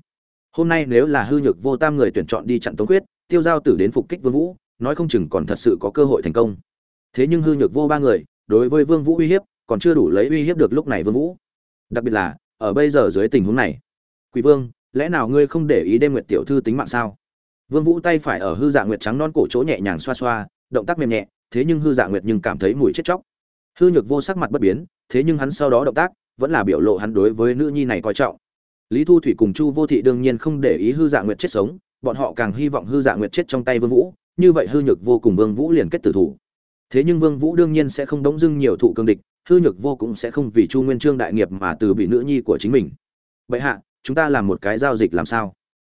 Hôm nay nếu là hư nhược vô tam người tuyển chọn đi chặn tống quyết tiêu giao tử đến phục kích vương vũ, nói không chừng còn thật sự có cơ hội thành công. Thế nhưng hư nhược vô ba người đối với vương vũ uy hiếp, còn chưa đủ lấy uy hiếp được lúc này vương vũ. Đặc biệt là, ở bây giờ dưới tình huống này, quỷ vương, lẽ nào ngươi không để ý đêm nguyệt tiểu thư tính mạng sao? Vương vũ tay phải ở hư dạ nguyệt trắng non cổ chỗ nhẹ nhàng xoa xoa, động tác mềm nhẹ, thế nhưng hư dạ nguyệt nhưng cảm thấy mùi chết chóc. Hư nhược vô sắc mặt bất biến, thế nhưng hắn sau đó động tác, vẫn là biểu lộ hắn đối với nữ nhi này coi trọng. Lý thu thủy cùng chu vô thị đương nhiên không để ý hư dạ nguyệt chết sống, bọn họ càng hy vọng hư dạ nguyệt chết trong tay vương vũ, như vậy hư nhược vô cùng vương vũ liền kết tử thủ thế nhưng vương vũ đương nhiên sẽ không đống dưng nhiều thụ cương địch, hư nhược vô cũng sẽ không vì chu nguyên trương đại nghiệp mà từ bị nữ nhi của chính mình. Vậy hạ, chúng ta làm một cái giao dịch làm sao?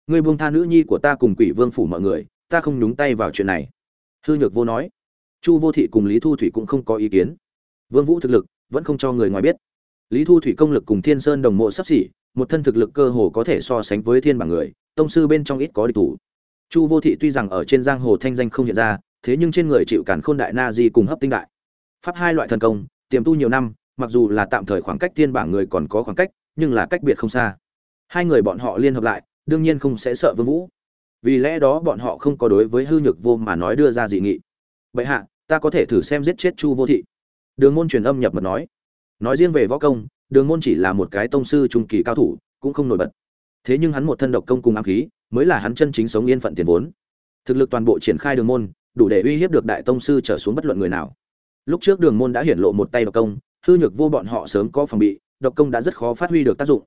Ngươi buông tha nữ nhi của ta cùng quỷ vương phủ mọi người, ta không nhúng tay vào chuyện này. Hư nhược vô nói. Chu vô thị cùng lý thu thủy cũng không có ý kiến. Vương vũ thực lực vẫn không cho người ngoài biết. Lý thu thủy công lực cùng thiên sơn đồng mộ sắp xỉ, một thân thực lực cơ hồ có thể so sánh với thiên bảng người, tông sư bên trong ít có địch thủ. Chu vô thị tuy rằng ở trên giang hồ thanh danh không hiện ra thế nhưng trên người chịu cản khôn đại na di cùng hấp tinh đại. Pháp hai loại thần công, tiềm tu nhiều năm, mặc dù là tạm thời khoảng cách thiên bảng người còn có khoảng cách, nhưng là cách biệt không xa. Hai người bọn họ liên hợp lại, đương nhiên không sẽ sợ vương vũ. Vì lẽ đó bọn họ không có đối với hư nhược vô mà nói đưa ra dị nghị. Vậy hạ, ta có thể thử xem giết chết chu vô thị. Đường môn truyền âm nhập mật nói. Nói riêng về võ công, đường môn chỉ là một cái tông sư trung kỳ cao thủ, cũng không nổi bật. Thế nhưng hắn một thân độc công cùng ám khí, mới là hắn chân chính sống yên phận tiền vốn. Thực lực toàn bộ triển khai đường môn đủ để uy hiếp được đại tông sư trở xuống bất luận người nào. Lúc trước đường môn đã hiển lộ một tay độc công, hư nhược vô bọn họ sớm có phòng bị, độc công đã rất khó phát huy được tác dụng.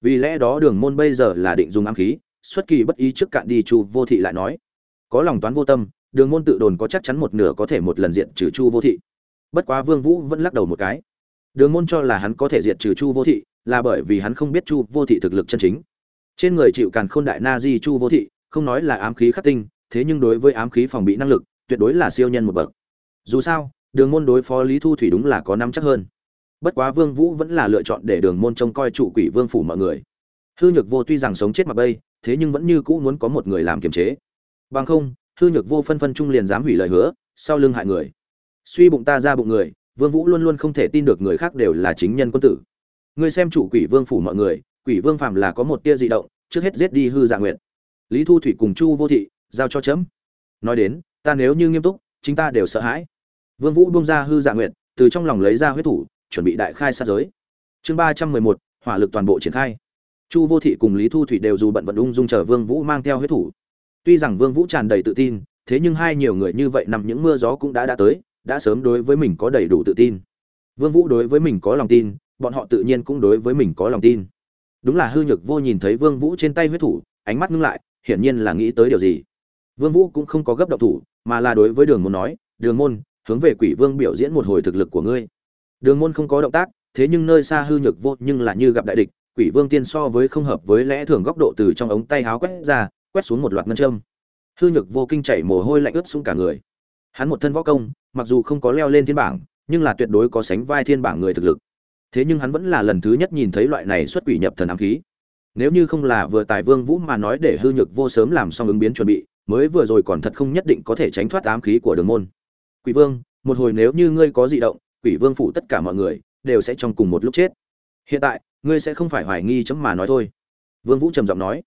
Vì lẽ đó đường môn bây giờ là định dùng ám khí, xuất kỳ bất ý trước cạn đi chu vô thị lại nói, có lòng toán vô tâm, đường môn tự đồn có chắc chắn một nửa có thể một lần diện trừ chu vô thị. Bất quá vương vũ vẫn lắc đầu một cái. Đường môn cho là hắn có thể diệt trừ chu vô thị là bởi vì hắn không biết chu vô thị thực lực chân chính. Trên người chịu càn khôn đại na di chu vô thị, không nói là ám khí khắc tinh thế nhưng đối với ám khí phòng bị năng lực, tuyệt đối là siêu nhân một bậc. Dù sao, đường môn đối phó lý thu thủy đúng là có nắm chắc hơn. Bất quá vương vũ vẫn là lựa chọn để đường môn trông coi trụ quỷ vương phủ mọi người. Hư nhược vô tuy rằng sống chết mặc bay thế nhưng vẫn như cũ muốn có một người làm kiềm chế. Bằng không, hư nhược vô phân phân trung liền dám hủy lời hứa, sau lưng hại người. Suy bụng ta ra bụng người, vương vũ luôn luôn không thể tin được người khác đều là chính nhân quân tử. Ngươi xem chủ quỷ vương phủ mọi người, quỷ vương phàm là có một tia dị động, trước hết giết đi hư dạ nguyện lý thu thủy cùng chu vô thị giao cho chấm. Nói đến, ta nếu như nghiêm túc chúng ta đều sợ hãi. Vương vũ buông ra hư dạ nguyện từ trong lòng lấy ra huyết thủ, chuẩn bị đại khai sát giới. Chương ba trăm mười một, hỏa lực toàn bộ triển khai. Chu vô thị cùng lý thu thủy đều dù bận vận ung dung chờ vương vũ mang theo huyết thủ. Tuy rằng vương vũ tràn đầy tự tin, thế nhưng hai nhiều người như vậy nằm những mưa gió cũng đã đã tới, đã sớm đối với mình có đầy đủ tự tin. Vương vũ đối với mình có lòng tin, bọn họ tự nhiên cũng đối với mình có lòng tin. Đúng là hư nhược vô nhìn thấy vương vũ trên tay huyết thủ, ánh mắt ngưng lại, hiển nhiên là nghĩ tới điều gì vương vũ cũng không có gấp động thủ, mà là đối với đường môn nói, đường môn, hướng về quỷ vương biểu diễn một hồi thực lực của ngươi. Đường môn không có động tác, thế nhưng nơi xa hư nhược vô nhưng là như gặp đại địch, quỷ vương tiên so với không hợp với lẽ thường góc độ từ trong ống tay háo quét ra, quét xuống một loạt ngân châm. Hư nhược vô kinh chảy mồ hôi lạnh ướt xuống cả người. Hắn một thân võ công, mặc dù không có leo lên thiên bảng, nhưng là tuyệt đối có sánh vai thiên bảng người thực lực. Thế nhưng hắn vẫn là lần thứ nhất nhìn thấy loại này xuất quỷ nhập thần ám khí. Nếu như không là vừa tài vương vũ mà nói để hư nhược vô sớm làm xong ứng biến chuẩn bị mới vừa rồi còn thật không nhất định có thể tránh thoát ám khí của đường môn. Quỷ vương, một hồi nếu như ngươi có dị động, quỷ vương phủ tất cả mọi người đều sẽ trong cùng một lúc chết. Hiện tại, ngươi sẽ không phải hoài nghi chấm mà nói thôi. Vương vũ trầm giọng nói.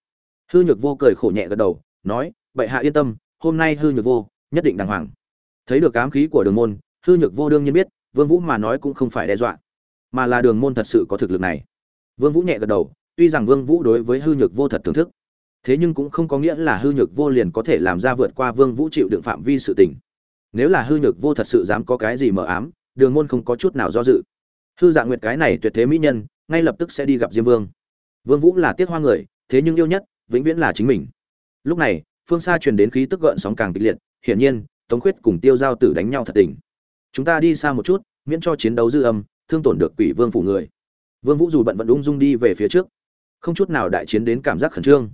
Hư nhược vô cười khổ nhẹ gật đầu, nói, bệ hạ yên tâm, hôm nay hư nhược vô nhất định đàng hoàng. Thấy được ám khí của đường môn, hư nhược vô đương nhiên biết, vương vũ mà nói cũng không phải đe dọa, mà là đường môn thật sự có thực lực này. Vương vũ nhẹ gật đầu, tuy rằng vương vũ đối với hư nhược vô thật thưởng thức thế nhưng cũng không có nghĩa là hư nhược vô liền có thể làm ra vượt qua vương vũ chịu đựng phạm vi sự tình. Nếu là hư nhược vô thật sự dám có cái gì mờ ám, đường môn không có chút nào do dự. Hư dạng nguyệt cái này tuyệt thế mỹ nhân, ngay lập tức sẽ đi gặp diêm vương. Vương vũ là tiếc hoa người, thế nhưng yêu nhất, vĩnh viễn là chính mình. Lúc này, phương xa truyền đến khí tức gợn sóng càng kịch liệt, hiển nhiên, tống khuyết cùng tiêu giao tử đánh nhau thật tình. Chúng ta đi xa một chút, miễn cho chiến đấu dư âm, thương tổn được quỷ vương phủ người. Vương vũ dù bận vận ung dung đi về phía trước. Không chút nào đại chiến đến cảm giác khẩn trương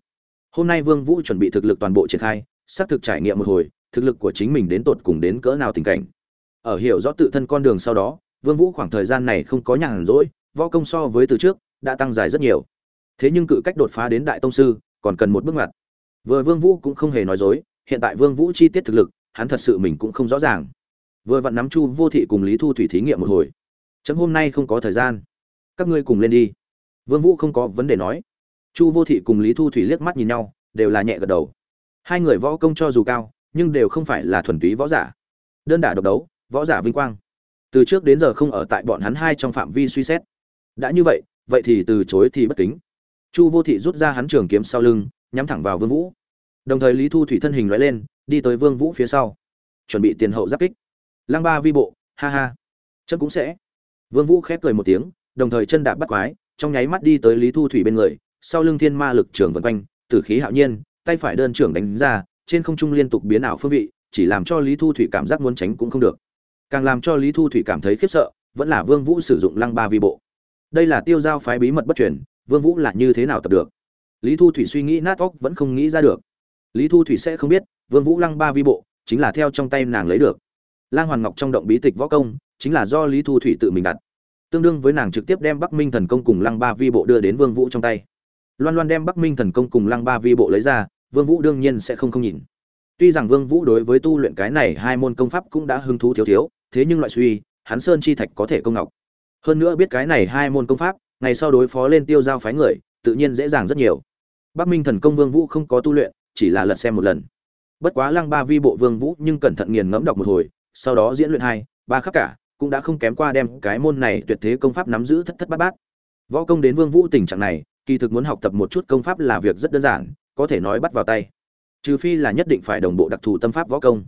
hôm nay vương vũ chuẩn bị thực lực toàn bộ triển khai, xác thực trải nghiệm một hồi, thực lực của chính mình đến tột cùng đến cỡ nào tình cảnh. Ở hiểu rõ tự thân con đường sau đó, vương vũ khoảng thời gian này không có nhàn rỗi, võ công so với từ trước, đã tăng dài rất nhiều. Thế nhưng cự cách đột phá đến đại tông sư, còn cần một bước ngoặt. Vừa vương vũ cũng không hề nói dối, hiện tại vương vũ chi tiết thực lực, hắn thật sự mình cũng không rõ ràng. Vừa vặn nắm chu vô thị cùng lý thu thủy thí nghiệm một hồi. Chấm hôm nay không có thời gian. Các ngươi cùng lên đi. Vương vũ không có vấn đề nói chu vô thị cùng lý thu thủy liếc mắt nhìn nhau, đều là nhẹ gật đầu. Hai người võ công cho dù cao, nhưng đều không phải là thuần túy võ giả. Đơn đả độc đấu, võ giả vinh quang. Từ trước đến giờ không ở tại bọn hắn hai trong phạm vi suy xét. Đã như vậy vậy thì từ chối thì bất kính. Chu vô thị rút ra hắn trường kiếm sau lưng, nhắm thẳng vào vương vũ. Đồng thời lý thu thủy thân hình loại lên, đi tới vương vũ phía sau. Chuẩn bị tiền hậu giáp kích. Lăng ba vi bộ, ha ha. Chân cũng sẽ. Vương vũ khép cười một tiếng, đồng thời chân đạp bắt quái, trong nháy mắt đi tới lý thu thủy bên người sau lưng thiên ma lực trường vần quanh, tử khí hạo nhiên, tay phải đơn trưởng đánh ra, trên không trung liên tục biến ảo phương vị, chỉ làm cho lý thu thủy cảm giác muốn tránh cũng không được. Càng làm cho lý thu thủy cảm thấy khiếp sợ, vẫn là vương vũ sử dụng lăng ba vi bộ. Đây là tiêu giao phái bí mật bất truyền, vương vũ là như thế nào tập được? Lý thu thủy suy nghĩ nát óc vẫn không nghĩ ra được. Lý thu thủy sẽ không biết, vương vũ lăng ba vi bộ, chính là theo trong tay nàng lấy được. Lang hoàn ngọc trong động bí tịch võ công, chính là do lý thu thủy tự mình đặt. Tương đương với nàng trực tiếp đem bắc minh thần công cùng lăng ba vi bộ đưa đến vương vũ trong tay loan loan đem bắc minh thần công cùng lăng ba vi bộ lấy ra, vương vũ đương nhiên sẽ không không nhìn. Tuy rằng vương vũ đối với tu luyện cái này hai môn công pháp cũng đã hứng thú thiếu thiếu, thế nhưng loại suy, hắn sơn chi thạch có thể công ngọc. Hơn nữa biết cái này hai môn công pháp, ngày sau đối phó lên tiêu giao phái người, tự nhiên dễ dàng rất nhiều. Bắc minh thần công vương vũ không có tu luyện, chỉ là lật xem một lần. Bất quá lăng ba vi bộ vương vũ nhưng cẩn thận nghiền ngẫm đọc một hồi, sau đó diễn luyện hai, ba khắp cả, cũng đã không kém qua đem cái môn này tuyệt thế công pháp nắm giữ thất thất bát bát. Võ công đến vương vũ tình trạng này kỳ thực muốn học tập một chút công pháp là việc rất đơn giản, có thể nói bắt vào tay. Trừ phi là nhất định phải đồng bộ đặc thù tâm pháp võ công.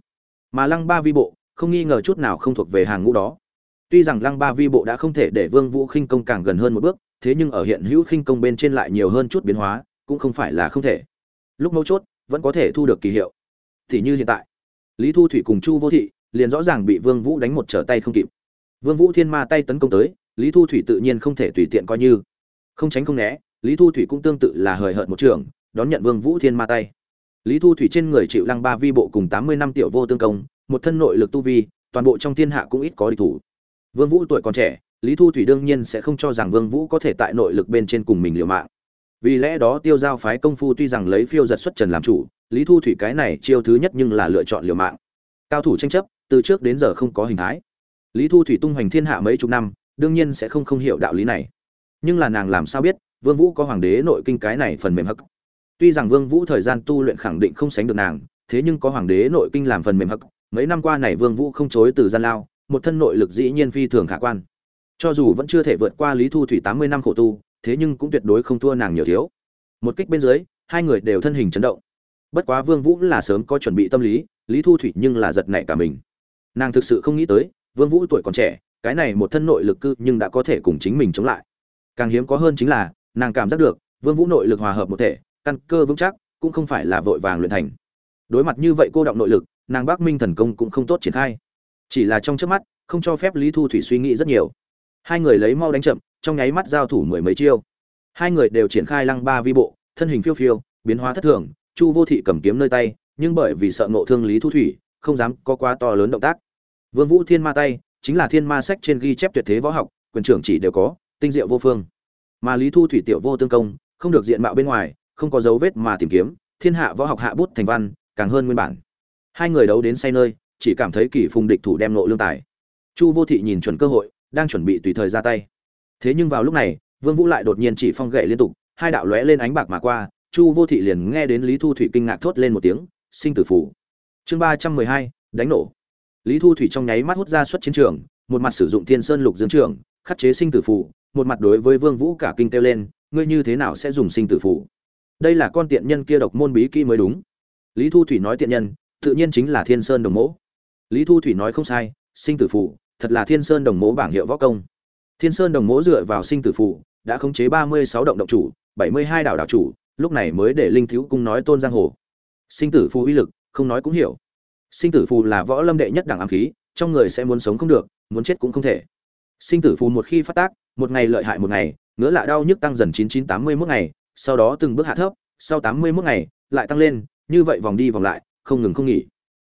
Mà lăng ba vi bộ, không nghi ngờ chút nào không thuộc về hàng ngũ đó. Tuy rằng lăng ba vi bộ đã không thể để vương vũ khinh công càng gần hơn một bước, thế nhưng ở hiện hữu khinh công bên trên lại nhiều hơn chút biến hóa, cũng không phải là không thể. Lúc mấu chốt, vẫn có thể thu được kỳ hiệu. Thì như hiện tại, lý thu thủy cùng chu vô thị liền rõ ràng bị vương vũ đánh một trở tay không kịp. Vương vũ thiên ma tay tấn công tới, lý thu thủy tự nhiên không thể tùy tiện coi như. Không tránh không né lý thu thủy cũng tương tự là hời hợt một trường, đón nhận vương vũ thiên ma tay. Lý thu thủy trên người chịu lăng ba vi bộ cùng tám mươi năm tiểu vô tương công, một thân nội lực tu vi, toàn bộ trong thiên hạ cũng ít có địch thủ. Vương vũ tuổi còn trẻ, lý thu thủy đương nhiên sẽ không cho rằng vương vũ có thể tại nội lực bên trên cùng mình liều mạng. Vì lẽ đó tiêu giao phái công phu tuy rằng lấy phiêu giật xuất trần làm chủ, lý thu thủy cái này chiêu thứ nhất nhưng là lựa chọn liều mạng. Cao thủ tranh chấp, từ trước đến giờ không có hình thái. Lý thu thủy tung hoành thiên hạ mấy chục năm, đương nhiên sẽ không không hiểu đạo lý này. Nhưng là nàng làm sao biết vương vũ có hoàng đế nội kinh cái này phần mềm hắc. Tuy rằng vương vũ thời gian tu luyện khẳng định không sánh được nàng, thế nhưng có hoàng đế nội kinh làm phần mềm hắc. Mấy năm qua này vương vũ không chối từ gian lao, một thân nội lực dĩ nhiên phi thường khả quan. Cho dù vẫn chưa thể vượt qua lý thu thủy tám mươi năm khổ tu, thế nhưng cũng tuyệt đối không thua nàng nhiều thiếu. Một kích bên dưới, hai người đều thân hình chấn động. Bất quá vương vũ là sớm có chuẩn bị tâm lý lý thu thủy nhưng là giật nảy cả mình. Nàng thực sự không nghĩ tới, vương vũ tuổi còn trẻ, cái này một thân nội lực cư nhưng đã có thể cùng chính mình chống lại. Càng hiếm có hơn chính là nàng cảm giác được, vương vũ nội lực hòa hợp một thể, căn cơ vững chắc, cũng không phải là vội vàng luyện thành. Đối mặt như vậy cô động nội lực, nàng bắc minh thần công cũng không tốt triển khai. Chỉ là trong trước mắt, không cho phép lý thu thủy suy nghĩ rất nhiều. Hai người lấy mau đánh chậm, trong nháy mắt giao thủ mười mấy chiêu. Hai người đều triển khai lăng ba vi bộ, thân hình phiêu phiêu, biến hóa thất thường, chu vô thị cầm kiếm nơi tay, nhưng bởi vì sợ ngộ thương lý thu thủy, không dám có quá to lớn động tác. Vương vũ thiên ma tay, chính là thiên ma sách trên ghi chép tuyệt thế võ học, quyền trưởng chỉ đều có, tinh diệu vô phương mà lý thu thủy tiểu vô tương công, không được diện mạo bên ngoài, không có dấu vết mà tìm kiếm, thiên hạ võ học hạ bút thành văn, càng hơn nguyên bản. Hai người đấu đến say nơi, chỉ cảm thấy kỳ phùng địch thủ đem nộ lương tài. Chu vô thị nhìn chuẩn cơ hội, đang chuẩn bị tùy thời ra tay. Thế nhưng vào lúc này, vương vũ lại đột nhiên chỉ phong gậy liên tục, hai đạo lóe lên ánh bạc mà qua, chu vô thị liền nghe đến lý thu thủy kinh ngạc thốt lên một tiếng, sinh tử phủ chương ba trăm mười hai, đánh nổ. Lý thu thủy trong nháy mắt hút ra xuất chiến trường, một mặt sử dụng thiên sơn lục dương trường, khắc chế sinh tử phủ một mặt đối với vương vũ cả kinh kêu lên, ngươi như thế nào sẽ dùng sinh tử phủ đây là con tiện nhân kia độc môn bí kỹ mới đúng. Lý thu thủy nói tiện nhân, tự nhiên chính là thiên sơn đồng Mỗ. lý thu thủy nói không sai, sinh tử phủ thật là thiên sơn đồng Mỗ bảng hiệu võ công. Thiên sơn đồng Mỗ dựa vào sinh tử phủ đã khống chế ba mươi sáu động động chủ, bảy mươi hai đảo đảo chủ, lúc này mới để linh thiếu cung nói tôn giang hồ. Sinh tử phù uy lực, không nói cũng hiểu. Sinh tử phù là võ lâm đệ nhất đẳng ám khí, trong người sẽ muốn sống không được, muốn chết cũng không thể. Sinh tử phù một khi phát tác một ngày lợi hại một ngày, ngứa lạ đau nhức tăng dần chín chín tám mươi mốt ngày, sau đó từng bước hạ thấp, sau tám mươi mốt ngày, lại tăng lên, như vậy vòng đi vòng lại, không ngừng không nghỉ.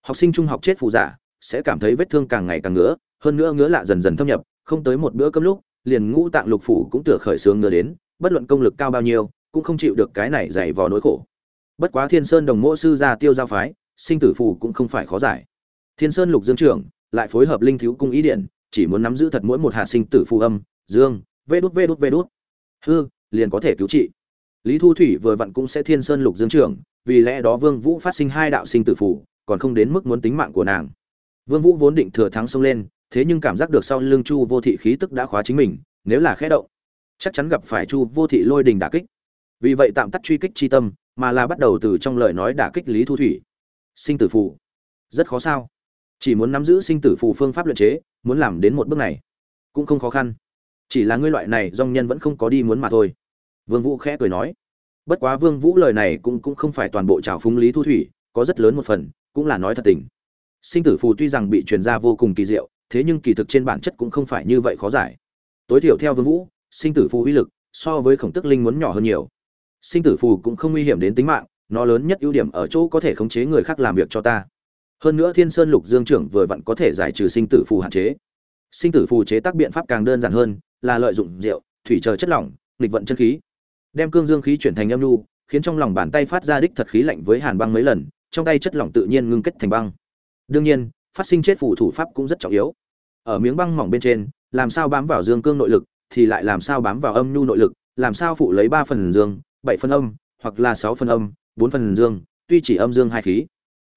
Học sinh trung học chết phù giả, sẽ cảm thấy vết thương càng ngày càng ngứa, hơn nữa ngứa lạ dần dần thâm nhập, không tới một bữa cơm lúc, liền ngũ tạng lục phủ cũng tựa khởi sướng ngứa đến, bất luận công lực cao bao nhiêu, cũng không chịu được cái này dày vò nỗi khổ. Bất quá thiên sơn đồng mỗ sư gia tiêu giao phái, sinh tử phù cũng không phải khó giải. Thiên sơn lục dương trưởng, lại phối hợp linh thiếu cung ý điện, chỉ muốn nắm giữ thật mỗi một hạt sinh tử phù âm dương, vê đút vê đút vê đút. Hư, liền có thể cứu trị. Lý thu thủy vừa vặn cũng sẽ thiên sơn lục dương trưởng, vì lẽ đó vương vũ phát sinh hai đạo sinh tử phủ còn không đến mức muốn tính mạng của nàng. Vương vũ vốn định thừa thắng xông lên, thế nhưng cảm giác được sau lưng chu vô thị khí tức đã khóa chính mình, nếu là khẽ động, chắc chắn gặp phải chu vô thị lôi đình đả kích. Vì vậy tạm tắt truy kích chi tâm, mà là bắt đầu từ trong lời nói đả kích lý thu thủy. Sinh tử phù. Rất khó sao. Chỉ muốn nắm giữ sinh tử phù phương pháp luyện chế, muốn làm đến một bước này, cũng không khó khăn chỉ là ngươi loại này, dòng nhân vẫn không có đi muốn mà thôi. Vương vũ khẽ cười nói. Bất quá vương vũ lời này cũng cũng không phải toàn bộ trào phúng lý thu thủy, có rất lớn một phần, cũng là nói thật tình. Sinh tử phù tuy rằng bị truyền ra vô cùng kỳ diệu, thế nhưng kỳ thực trên bản chất cũng không phải như vậy khó giải. Tối thiểu theo vương vũ, sinh tử phù uy lực so với khổng tức linh muốn nhỏ hơn nhiều. Sinh tử phù cũng không nguy hiểm đến tính mạng, nó lớn nhất ưu điểm ở chỗ có thể khống chế người khác làm việc cho ta. Hơn nữa thiên sơn lục dương trưởng vừa vặn có thể giải trừ sinh tử phù hạn chế. Sinh tử phù chế tác biện pháp càng đơn giản hơn là lợi dụng rượu, thủy chờ chất lỏng, nghịch vận chân khí. Đem cương dương khí chuyển thành âm nhu, khiến trong lòng bàn tay phát ra đích thật khí lạnh với hàn băng mấy lần, trong tay chất lỏng tự nhiên ngưng kết thành băng. Đương nhiên, phát sinh chết phù thủ pháp cũng rất trọng yếu. Ở miếng băng mỏng bên trên, làm sao bám vào dương cương nội lực, thì lại làm sao bám vào âm nhu nội lực, làm sao phụ lấy ba phần dương, bảy phần âm, hoặc là sáu phần âm, bốn phần dương, tuy chỉ âm dương hai khí.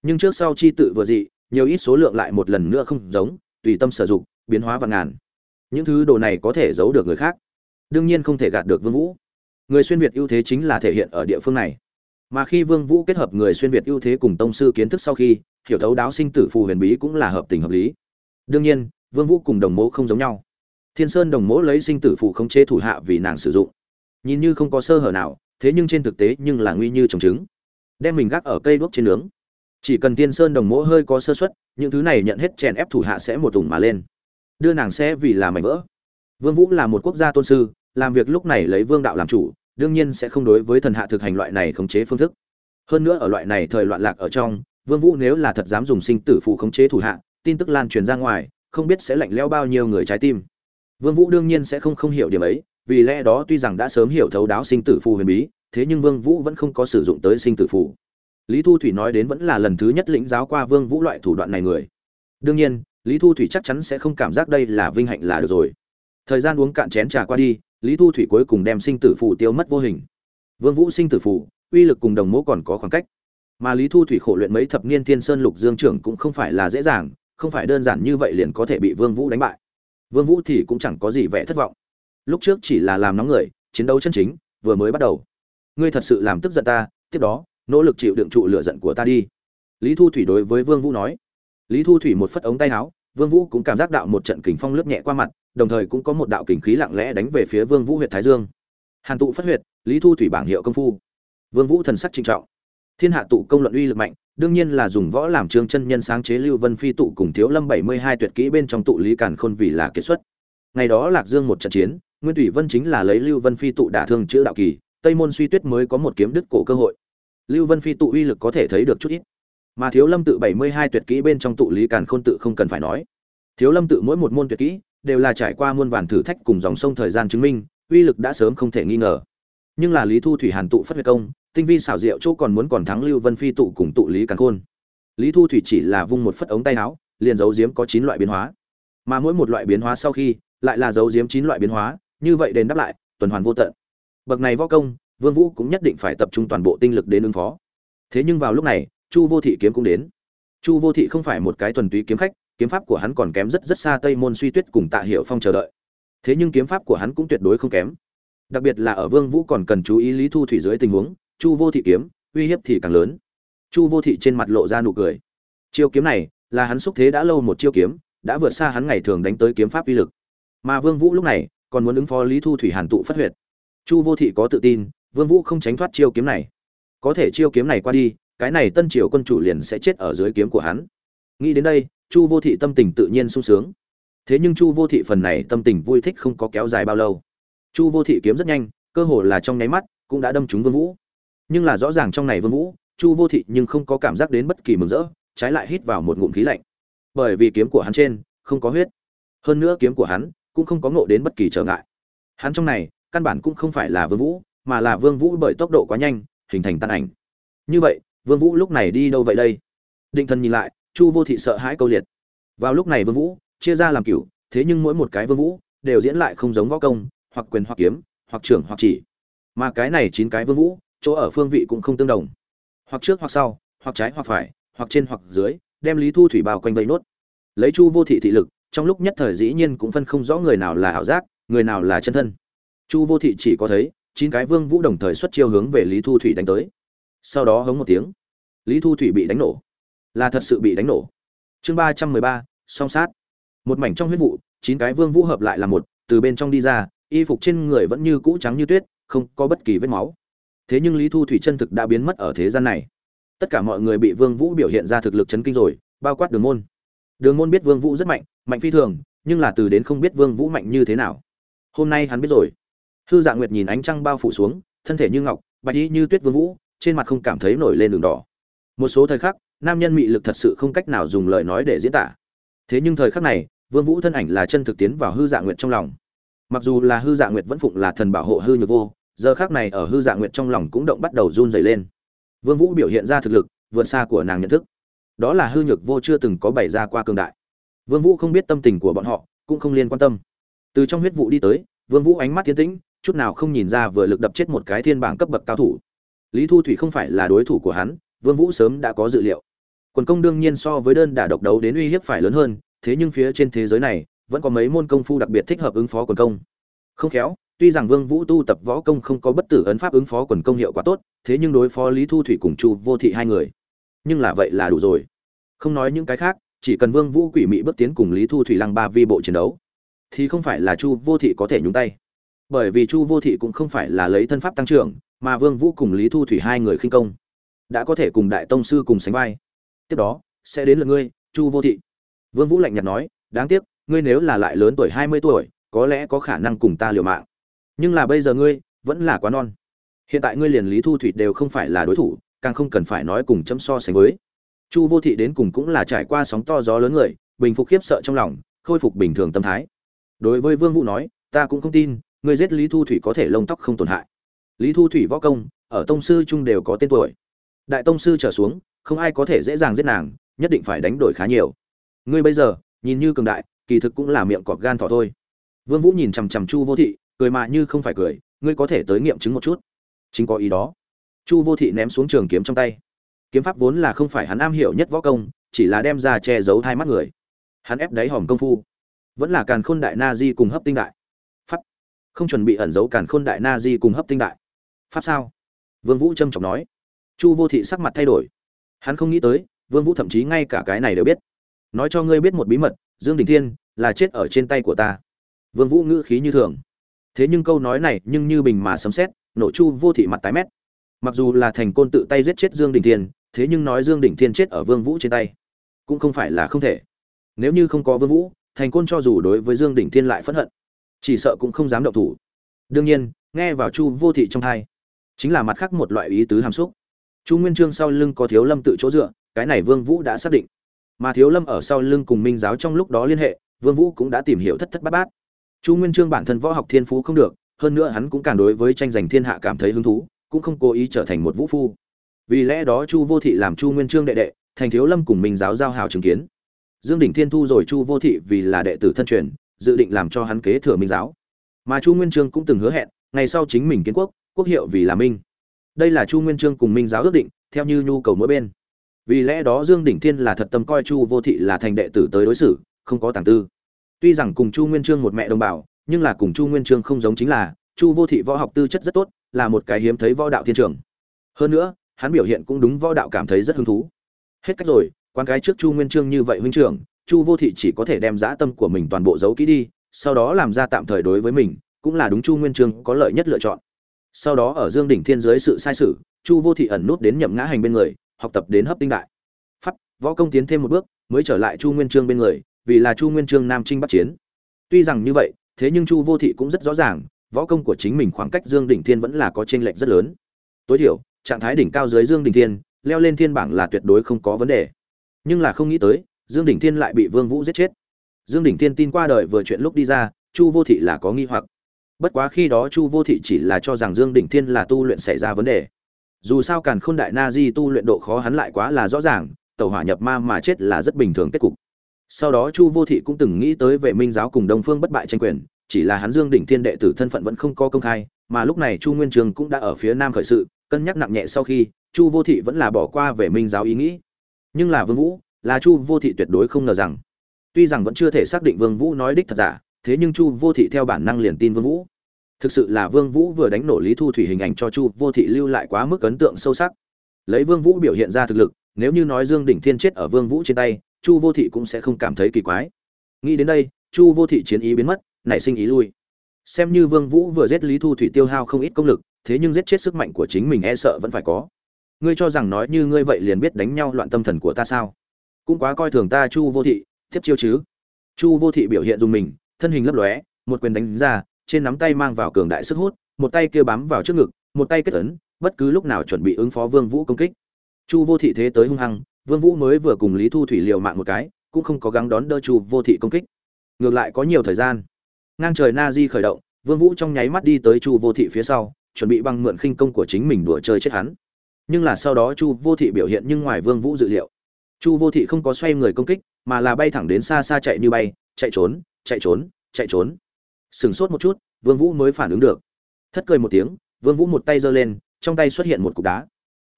Nhưng trước sau chi tự vừa dị, nhiều ít số lượng lại một lần nữa không giống, tùy tâm sử dụng, biến hóa và ngàn những thứ đồ này có thể giấu được người khác. Đương nhiên không thể gạt được vương vũ. Người xuyên việt ưu thế chính là thể hiện ở địa phương này. Mà khi vương vũ kết hợp người xuyên việt ưu thế cùng tông sư kiến thức sau khi, hiểu thấu đáo sinh tử phù huyền bí cũng là hợp tình hợp lý. Đương nhiên, vương vũ cùng đồng mẫu không giống nhau. Thiên sơn đồng mẫu lấy sinh tử phù không chế thủ hạ vì nàng sử dụng. Nhìn như không có sơ hở nào, thế nhưng trên thực tế nhưng là nguy như trồng trứng. Đem mình gác ở cây đuốc trên nướng. Chỉ cần thiên sơn đồng mẫu hơi có sơ suất, những thứ này nhận hết chèn ép thủ hạ sẽ một tùng mà lên đưa nàng sẽ vì là mảnh vỡ. Vương vũ là một quốc gia tôn sư, làm việc lúc này lấy vương đạo làm chủ, đương nhiên sẽ không đối với thần hạ thực hành loại này khống chế phương thức. Hơn nữa ở loại này thời loạn lạc ở trong, vương vũ nếu là thật dám dùng sinh tử phụ khống chế thủ hạ, tin tức lan truyền ra ngoài, không biết sẽ lạnh lẽo bao nhiêu người trái tim. Vương vũ đương nhiên sẽ không không hiểu điểm ấy, vì lẽ đó tuy rằng đã sớm hiểu thấu đáo sinh tử phù huyền bí, thế nhưng vương vũ vẫn không có sử dụng tới sinh tử phù. Lý thu thủy nói đến vẫn là lần thứ nhất lĩnh giáo qua vương vũ loại thủ đoạn này người. Đương nhiên lý thu thủy chắc chắn sẽ không cảm giác đây là vinh hạnh là được rồi. Thời gian uống cạn chén trà qua đi, lý thu thủy cuối cùng đem sinh tử phù tiêu mất vô hình. Vương vũ sinh tử phù, uy lực cùng đồng mẫu còn có khoảng cách. Mà lý thu thủy khổ luyện mấy thập niên thiên sơn lục dương trưởng cũng không phải là dễ dàng, không phải đơn giản như vậy liền có thể bị vương vũ đánh bại. Vương vũ thì cũng chẳng có gì vẻ thất vọng. Lúc trước chỉ là làm nóng người, chiến đấu chân chính, vừa mới bắt đầu. Ngươi thật sự làm tức giận ta, tiếp đó, nỗ lực chịu đựng trụ lửa giận của ta đi. Lý thu thủy đối với vương vũ nói lý thu thủy một phất ống tay áo, vương vũ cũng cảm giác đạo một trận kình phong lướt nhẹ qua mặt, đồng thời cũng có một đạo kình khí lặng lẽ đánh về phía vương vũ huyệt thái dương. Hàn tụ phát huyệt, lý thu thủy bảng hiệu công phu. Vương vũ thần sắc trinh trọng. Thiên hạ tụ công luận uy lực mạnh, đương nhiên là dùng võ làm trương chân nhân sáng chế lưu vân phi tụ cùng thiếu lâm 72 tuyệt kỹ bên trong tụ lý càn khôn vì là kết xuất. Ngày đó lạc dương một trận chiến, nguyên thủy vân chính là lấy lưu vân phi tụ đả thương chữa đạo kỳ, tây môn suy tuyết mới có một kiếm đứt cổ cơ hội. Lưu vân phi tụ uy lực có thể thấy được chút ít mà thiếu lâm tự 72 tuyệt kỹ bên trong tụ lý càn khôn tự không cần phải nói. Thiếu lâm tự mỗi một môn tuyệt kỹ đều là trải qua muôn vàn thử thách cùng dòng sông thời gian chứng minh, uy lực đã sớm không thể nghi ngờ. Nhưng là lý thu thủy hàn tụ phát huyệt công, tinh vi xảo diệu chỗ còn muốn còn thắng lưu vân phi tụ cùng tụ lý càn khôn. Lý thu thủy chỉ là vung một phất ống tay áo, liền giấu diếm có chín loại biến hóa. Mà mỗi một loại biến hóa sau khi, lại là giấu diếm chín loại biến hóa, như vậy đền đáp lại, tuần hoàn vô tận. Bậc này võ công, vương vũ cũng nhất định phải tập trung toàn bộ tinh lực đến ứng phó. Thế nhưng vào lúc này chu vô thị kiếm cũng đến. Chu vô thị không phải một cái thuần túy kiếm khách, kiếm pháp của hắn còn kém rất rất xa tây môn suy tuyết cùng tạ hiệu phong chờ đợi. Thế nhưng kiếm pháp của hắn cũng tuyệt đối không kém. Đặc biệt là ở vương vũ còn cần chú ý lý thu thủy dưới tình huống, chu vô thị kiếm, uy hiếp thì càng lớn. Chu vô thị trên mặt lộ ra nụ cười. Chiêu kiếm này, là hắn xúc thế đã lâu một chiêu kiếm, đã vượt xa hắn ngày thường đánh tới kiếm pháp uy lực. Mà vương vũ lúc này, còn muốn ứng phó lý thu thủy hàn tụ phát huyệt. Chu vô thị có tự tin, vương vũ không tránh thoát chiêu kiếm này. Có thể chiêu kiếm này qua đi cái này tân triều quân chủ liền sẽ chết ở dưới kiếm của hắn. Nghĩ đến đây, chu vô thị tâm tình tự nhiên sung sướng. Thế nhưng chu vô thị phần này tâm tình vui thích không có kéo dài bao lâu. Chu vô thị kiếm rất nhanh, cơ hồ là trong nháy mắt, cũng đã đâm trúng vương vũ. Nhưng là rõ ràng trong này vương vũ, chu vô thị nhưng không có cảm giác đến bất kỳ mừng rỡ, trái lại hít vào một ngụm khí lạnh. Bởi vì kiếm của hắn trên, không có huyết. Hơn nữa kiếm của hắn cũng không có ngộ đến bất kỳ trở ngại. Hắn trong này, căn bản cũng không phải là vương vũ, mà là vương vũ bởi tốc độ quá nhanh, hình thành tan ảnh. Như vậy vương vũ lúc này đi đâu vậy đây? Định thần nhìn lại, chu vô thị sợ hãi câu liệt. Vào lúc này vương vũ, chia ra làm cửu, thế nhưng mỗi một cái vương vũ đều diễn lại không giống võ công, hoặc quyền hoặc kiếm, hoặc trưởng hoặc chỉ. Mà cái này chín cái vương vũ, chỗ ở phương vị cũng không tương đồng. Hoặc trước hoặc sau, hoặc trái hoặc phải, hoặc trên hoặc dưới, đem lý thu thủy bao quanh vây nốt. Lấy chu vô thị thị lực, trong lúc nhất thời dĩ nhiên cũng phân không rõ người nào là ảo giác, người nào là chân thân. Chu vô thị chỉ có thấy, chín cái vương vũ đồng thời xuất chiêu hướng về lý thu thủy đánh tới sau đó hống một tiếng. Lý thu thủy bị đánh nổ. Là thật sự bị đánh nổ. Chương ba trăm mười ba, song sát. Một mảnh trong huyết vụ, chín cái vương vũ hợp lại là một, từ bên trong đi ra, y phục trên người vẫn như cũ trắng như tuyết, không có bất kỳ vết máu. Thế nhưng lý thu thủy chân thực đã biến mất ở thế gian này. Tất cả mọi người bị vương vũ biểu hiện ra thực lực chấn kinh rồi, bao quát đường môn. Đường môn biết vương vũ rất mạnh mạnh phi thường, nhưng là từ đến không biết vương vũ mạnh như thế nào. Hôm nay hắn biết rồi. Hư dạ nguyệt nhìn ánh trăng bao phủ xuống, thân thể như ngọc, bạch y như tuyết vương vũ trên mặt không cảm thấy nổi lên đường đỏ. Một số thời khắc, nam nhân mị lực thật sự không cách nào dùng lời nói để diễn tả. Thế nhưng thời khắc này, vương vũ thân ảnh là chân thực tiến vào hư dạ nguyệt trong lòng. Mặc dù là hư dạ nguyệt vẫn phụng là thần bảo hộ hư nhược vô, giờ khắc này ở hư dạ nguyệt trong lòng cũng động bắt đầu run rẩy lên. Vương vũ biểu hiện ra thực lực, vượt xa của nàng nhận thức. Đó là hư nhược vô chưa từng có bày ra qua cường đại. Vương vũ không biết tâm tình của bọn họ, cũng không liên quan tâm. Từ trong huyết vụ đi tới, vương vũ ánh mắt thiên tĩnh, chút nào không nhìn ra vừa lực đập chết một cái thiên bảng cấp bậc cao thủ lý thu thủy không phải là đối thủ của hắn, vương vũ sớm đã có dự liệu. Quần công đương nhiên so với đơn đả độc đấu đến uy hiếp phải lớn hơn, thế nhưng phía trên thế giới này, vẫn có mấy môn công phu đặc biệt thích hợp ứng phó quần công. Không khéo, tuy rằng vương vũ tu tập võ công không có bất tử ấn pháp ứng phó quần công hiệu quả tốt, thế nhưng đối phó lý thu thủy cùng chu vô thị hai người, nhưng là vậy là đủ rồi. Không nói những cái khác, chỉ cần vương vũ quỷ mị bước tiến cùng lý thu thủy lăng ba vi bộ chiến đấu, thì không phải là chu vô thị có thể nhúng tay. Bởi vì chu vô thị cũng không phải là lấy thân pháp tăng trưởng mà vương vũ cùng lý thu thủy hai người khinh công, đã có thể cùng đại tông sư cùng sánh vai. Tiếp đó, sẽ đến lượt ngươi, chu vô thị. Vương vũ lạnh nhạt nói, đáng tiếc, ngươi nếu là lại lớn tuổi hai mươi tuổi, có lẽ có khả năng cùng ta liều mạng. Nhưng là bây giờ ngươi, vẫn là quá non. Hiện tại ngươi liền lý thu thủy đều không phải là đối thủ, càng không cần phải nói cùng chấm so sánh với. Chu vô thị đến cùng cũng là trải qua sóng to gió lớn người, bình phục khiếp sợ trong lòng, khôi phục bình thường tâm thái. Đối với vương vũ nói, ta cũng không tin, ngươi giết lý thu thủy có thể lông tóc không tổn hại lý thu thủy võ công, ở tông sư trung đều có tên tuổi. Đại tông sư trở xuống, không ai có thể dễ dàng giết nàng, nhất định phải đánh đổi khá nhiều. Ngươi bây giờ, nhìn như cường đại, kỳ thực cũng là miệng cọp gan thỏ thôi. Vương vũ nhìn chằm chằm chu vô thị, cười mà như không phải cười, ngươi có thể tới nghiệm chứng một chút. Chính có ý đó. Chu vô thị ném xuống trường kiếm trong tay. Kiếm pháp vốn là không phải hắn am hiểu nhất võ công, chỉ là đem ra che giấu hai mắt người. Hắn ép đáy hòm công phu. Vẫn là càn khôn đại na di cùng hấp tinh đại. Pháp. Không chuẩn bị ẩn giấu càn khôn đại na di cùng hấp tinh đại pháp sao? Vương vũ trâm trọng nói. Chu vô thị sắc mặt thay đổi. Hắn không nghĩ tới, vương vũ thậm chí ngay cả cái này đều biết. Nói cho ngươi biết một bí mật, dương đình thiên là chết ở trên tay của ta. Vương vũ ngữ khí như thường. Thế nhưng câu nói này nhưng như bình mà sấm sét, nổ chu vô thị mặt tái mét. Mặc dù là thành côn tự tay giết chết dương đình thiên, thế nhưng nói dương đình thiên chết ở vương vũ trên tay cũng không phải là không thể. Nếu như không có vương vũ, thành côn cho dù đối với dương đình thiên lại phẫn hận, chỉ sợ cũng không dám động thủ. Đương nhiên, nghe vào chu vô thị trong hai chính là mặt khác một loại ý tứ hàm xúc. Chu nguyên trương sau lưng có thiếu lâm tự chỗ dựa, cái này vương vũ đã xác định. Mà thiếu lâm ở sau lưng cùng minh giáo trong lúc đó liên hệ, vương vũ cũng đã tìm hiểu thất thất bát bát. Chu nguyên trương bản thân võ học thiên phú không được, hơn nữa hắn cũng càng đối với tranh giành thiên hạ cảm thấy hứng thú, cũng không cố ý trở thành một vũ phu. Vì lẽ đó chu vô thị làm chu nguyên trương đệ đệ, thành thiếu lâm cùng minh giáo giao hào chứng kiến. Dương đỉnh thiên thu rồi chu vô thị vì là đệ tử thân truyền, dự định làm cho hắn kế thừa minh giáo. Mà chu nguyên trương cũng từng hứa hẹn, ngày sau chính mình kiến quốc quốc hiệu vì là minh. Đây là chu nguyên trương cùng minh giáo ước định, theo như nhu cầu mỗi bên. Vì lẽ đó dương đỉnh thiên là thật tâm coi chu vô thị là thành đệ tử tới đối xử, không có tàng tư. Tuy rằng cùng chu nguyên trương một mẹ đồng bào, nhưng là cùng chu nguyên trương không giống chính là, chu vô thị võ học tư chất rất tốt, là một cái hiếm thấy võ đạo thiên trường. Hơn nữa, hắn biểu hiện cũng đúng võ đạo cảm thấy rất hứng thú. Hết cách rồi quan cái trước chu nguyên trương như vậy huynh trưởng, chu vô thị chỉ có thể đem dã tâm của mình toàn bộ giấu kỹ đi, sau đó làm ra tạm thời đối với mình, cũng là đúng chu nguyên trương có lợi nhất lựa chọn sau đó ở dương đỉnh thiên dưới sự sai sử chu vô thị ẩn nút đến nhậm ngã hành bên người, học tập đến hấp tinh đại. Pháp, võ công tiến thêm một bước, mới trở lại chu nguyên trương bên người, vì là chu nguyên trương nam trinh bắc chiến. Tuy rằng như vậy, thế nhưng chu vô thị cũng rất rõ ràng, võ công của chính mình khoảng cách dương đỉnh thiên vẫn là có tranh lệch rất lớn. Tối thiểu, trạng thái đỉnh cao dưới dương đỉnh thiên, leo lên thiên bảng là tuyệt đối không có vấn đề. Nhưng là không nghĩ tới, dương đỉnh thiên lại bị vương vũ giết chết. Dương đỉnh thiên tin qua đời vừa chuyện lúc đi ra, chu vô thị là có nghi hoặc bất quá khi đó chu vô thị chỉ là cho rằng dương đỉnh thiên là tu luyện xảy ra vấn đề. Dù sao càn khôn đại na di tu luyện độ khó hắn lại quá là rõ ràng tàu hỏa nhập ma mà chết là rất bình thường kết cục. Sau đó chu vô thị cũng từng nghĩ tới vệ minh giáo cùng đông phương bất bại tranh quyền, chỉ là hắn dương đỉnh thiên đệ tử thân phận vẫn không có công khai, mà lúc này chu nguyên trường cũng đã ở phía nam khởi sự, cân nhắc nặng nhẹ sau khi, chu vô thị vẫn là bỏ qua về minh giáo ý nghĩ. Nhưng là vương vũ, là chu vô thị tuyệt đối không ngờ rằng, tuy rằng vẫn chưa thể xác định vương vũ nói đích thật giả, thế nhưng chu vô thị theo bản năng liền tin vương vũ thực sự là vương vũ vừa đánh nổ lý thu thủy hình ảnh cho chu vô thị lưu lại quá mức ấn tượng sâu sắc. Lấy vương vũ biểu hiện ra thực lực, nếu như nói dương đỉnh thiên chết ở vương vũ trên tay, chu vô thị cũng sẽ không cảm thấy kỳ quái. Nghĩ đến đây, chu vô thị chiến ý biến mất, nảy sinh ý lui. Xem như vương vũ vừa giết lý thu thủy tiêu hao không ít công lực, thế nhưng giết chết sức mạnh của chính mình e sợ vẫn phải có. Ngươi cho rằng nói như ngươi vậy liền biết đánh nhau loạn tâm thần của ta sao? Cũng quá coi thường ta chu vô thị tiếp chiêu chứ. Chu vô thị biểu hiện dùng mình, thân hình lấp lóe, một quyền đánh ra trên nắm tay mang vào cường đại sức hút, một tay kia bám vào trước ngực, một tay kết ấn, bất cứ lúc nào chuẩn bị ứng phó vương vũ công kích. Chu vô thị thế tới hung hăng, vương vũ mới vừa cùng lý thu thủy liều mạng một cái, cũng không có gắng đón đỡ chu vô thị công kích. Ngược lại có nhiều thời gian. Ngang trời na di khởi động, vương vũ trong nháy mắt đi tới chu vô thị phía sau, chuẩn bị bằng mượn khinh công của chính mình đùa chơi chết hắn. Nhưng là sau đó chu vô thị biểu hiện nhưng ngoài vương vũ dự liệu. Chu vô thị không có xoay người công kích, mà là bay thẳng đến xa xa chạy như bay, chạy trốn chạy trốn chạy trốn sừng sốt một chút, vương vũ mới phản ứng được. Thất cười một tiếng, vương vũ một tay giơ lên, trong tay xuất hiện một cục đá.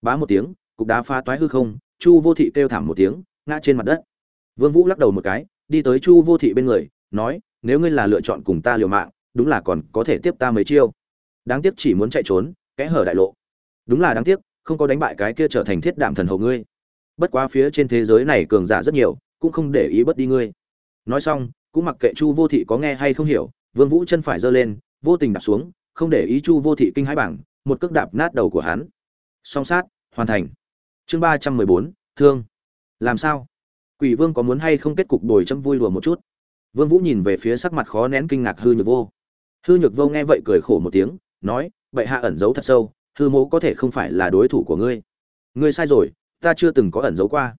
Bá một tiếng, cục đá phá toái hư không, chu vô thị kêu thảm một tiếng, ngã trên mặt đất. Vương vũ lắc đầu một cái, đi tới chu vô thị bên người, nói, nếu ngươi là lựa chọn cùng ta liều mạng, đúng là còn có thể tiếp ta mấy chiêu. Đáng tiếc chỉ muốn chạy trốn, kẽ hở đại lộ. Đúng là đáng tiếc, không có đánh bại cái kia trở thành thiết đạm thần hầu ngươi. Bất quá phía trên thế giới này cường giả rất nhiều, cũng không để ý bất đi ngươi. Nói xong, cũng mặc kệ chu vô thị có nghe hay không hiểu vương vũ chân phải giơ lên, vô tình đạp xuống, không để ý chu vô thị kinh hãi bảng, một cước đạp nát đầu của hắn. Song sát, hoàn thành. Chương ba trăm mười bốn, thương. Làm sao? Quỷ vương có muốn hay không kết cục đổi chấm vui đùa một chút? Vương vũ nhìn về phía sắc mặt khó nén kinh ngạc hư nhược vô. Hư nhược vô nghe vậy cười khổ một tiếng, nói, bệ hạ ẩn giấu thật sâu, hư mỗ có thể không phải là đối thủ của ngươi. Ngươi sai rồi, ta chưa từng có ẩn giấu qua.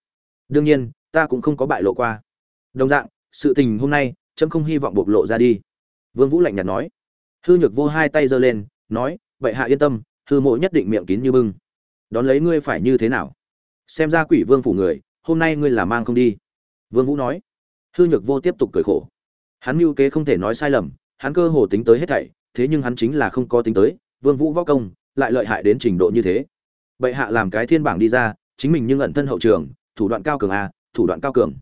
Đương nhiên, ta cũng không có bại lộ qua. Đồng dạng, sự tình hôm nay, chấm không hy vọng bộc lộ ra đi vương vũ lạnh nhạt nói. Hư nhược vô hai tay giơ lên, nói bệ hạ yên tâm, hư mộ nhất định miệng kín như bưng. Đón lấy ngươi phải như thế nào? Xem ra quỷ vương phủ người, hôm nay ngươi là mang không đi. Vương vũ nói. Hư nhược vô tiếp tục cười khổ. Hắn mưu kế không thể nói sai lầm, hắn cơ hồ tính tới hết thảy, thế nhưng hắn chính là không có tính tới, vương vũ võ công, lại lợi hại đến trình độ như thế. Bệ hạ làm cái thiên bảng đi ra, chính mình nhưng ẩn thân hậu trường, thủ đoạn cao cường a thủ đoạn cao cường.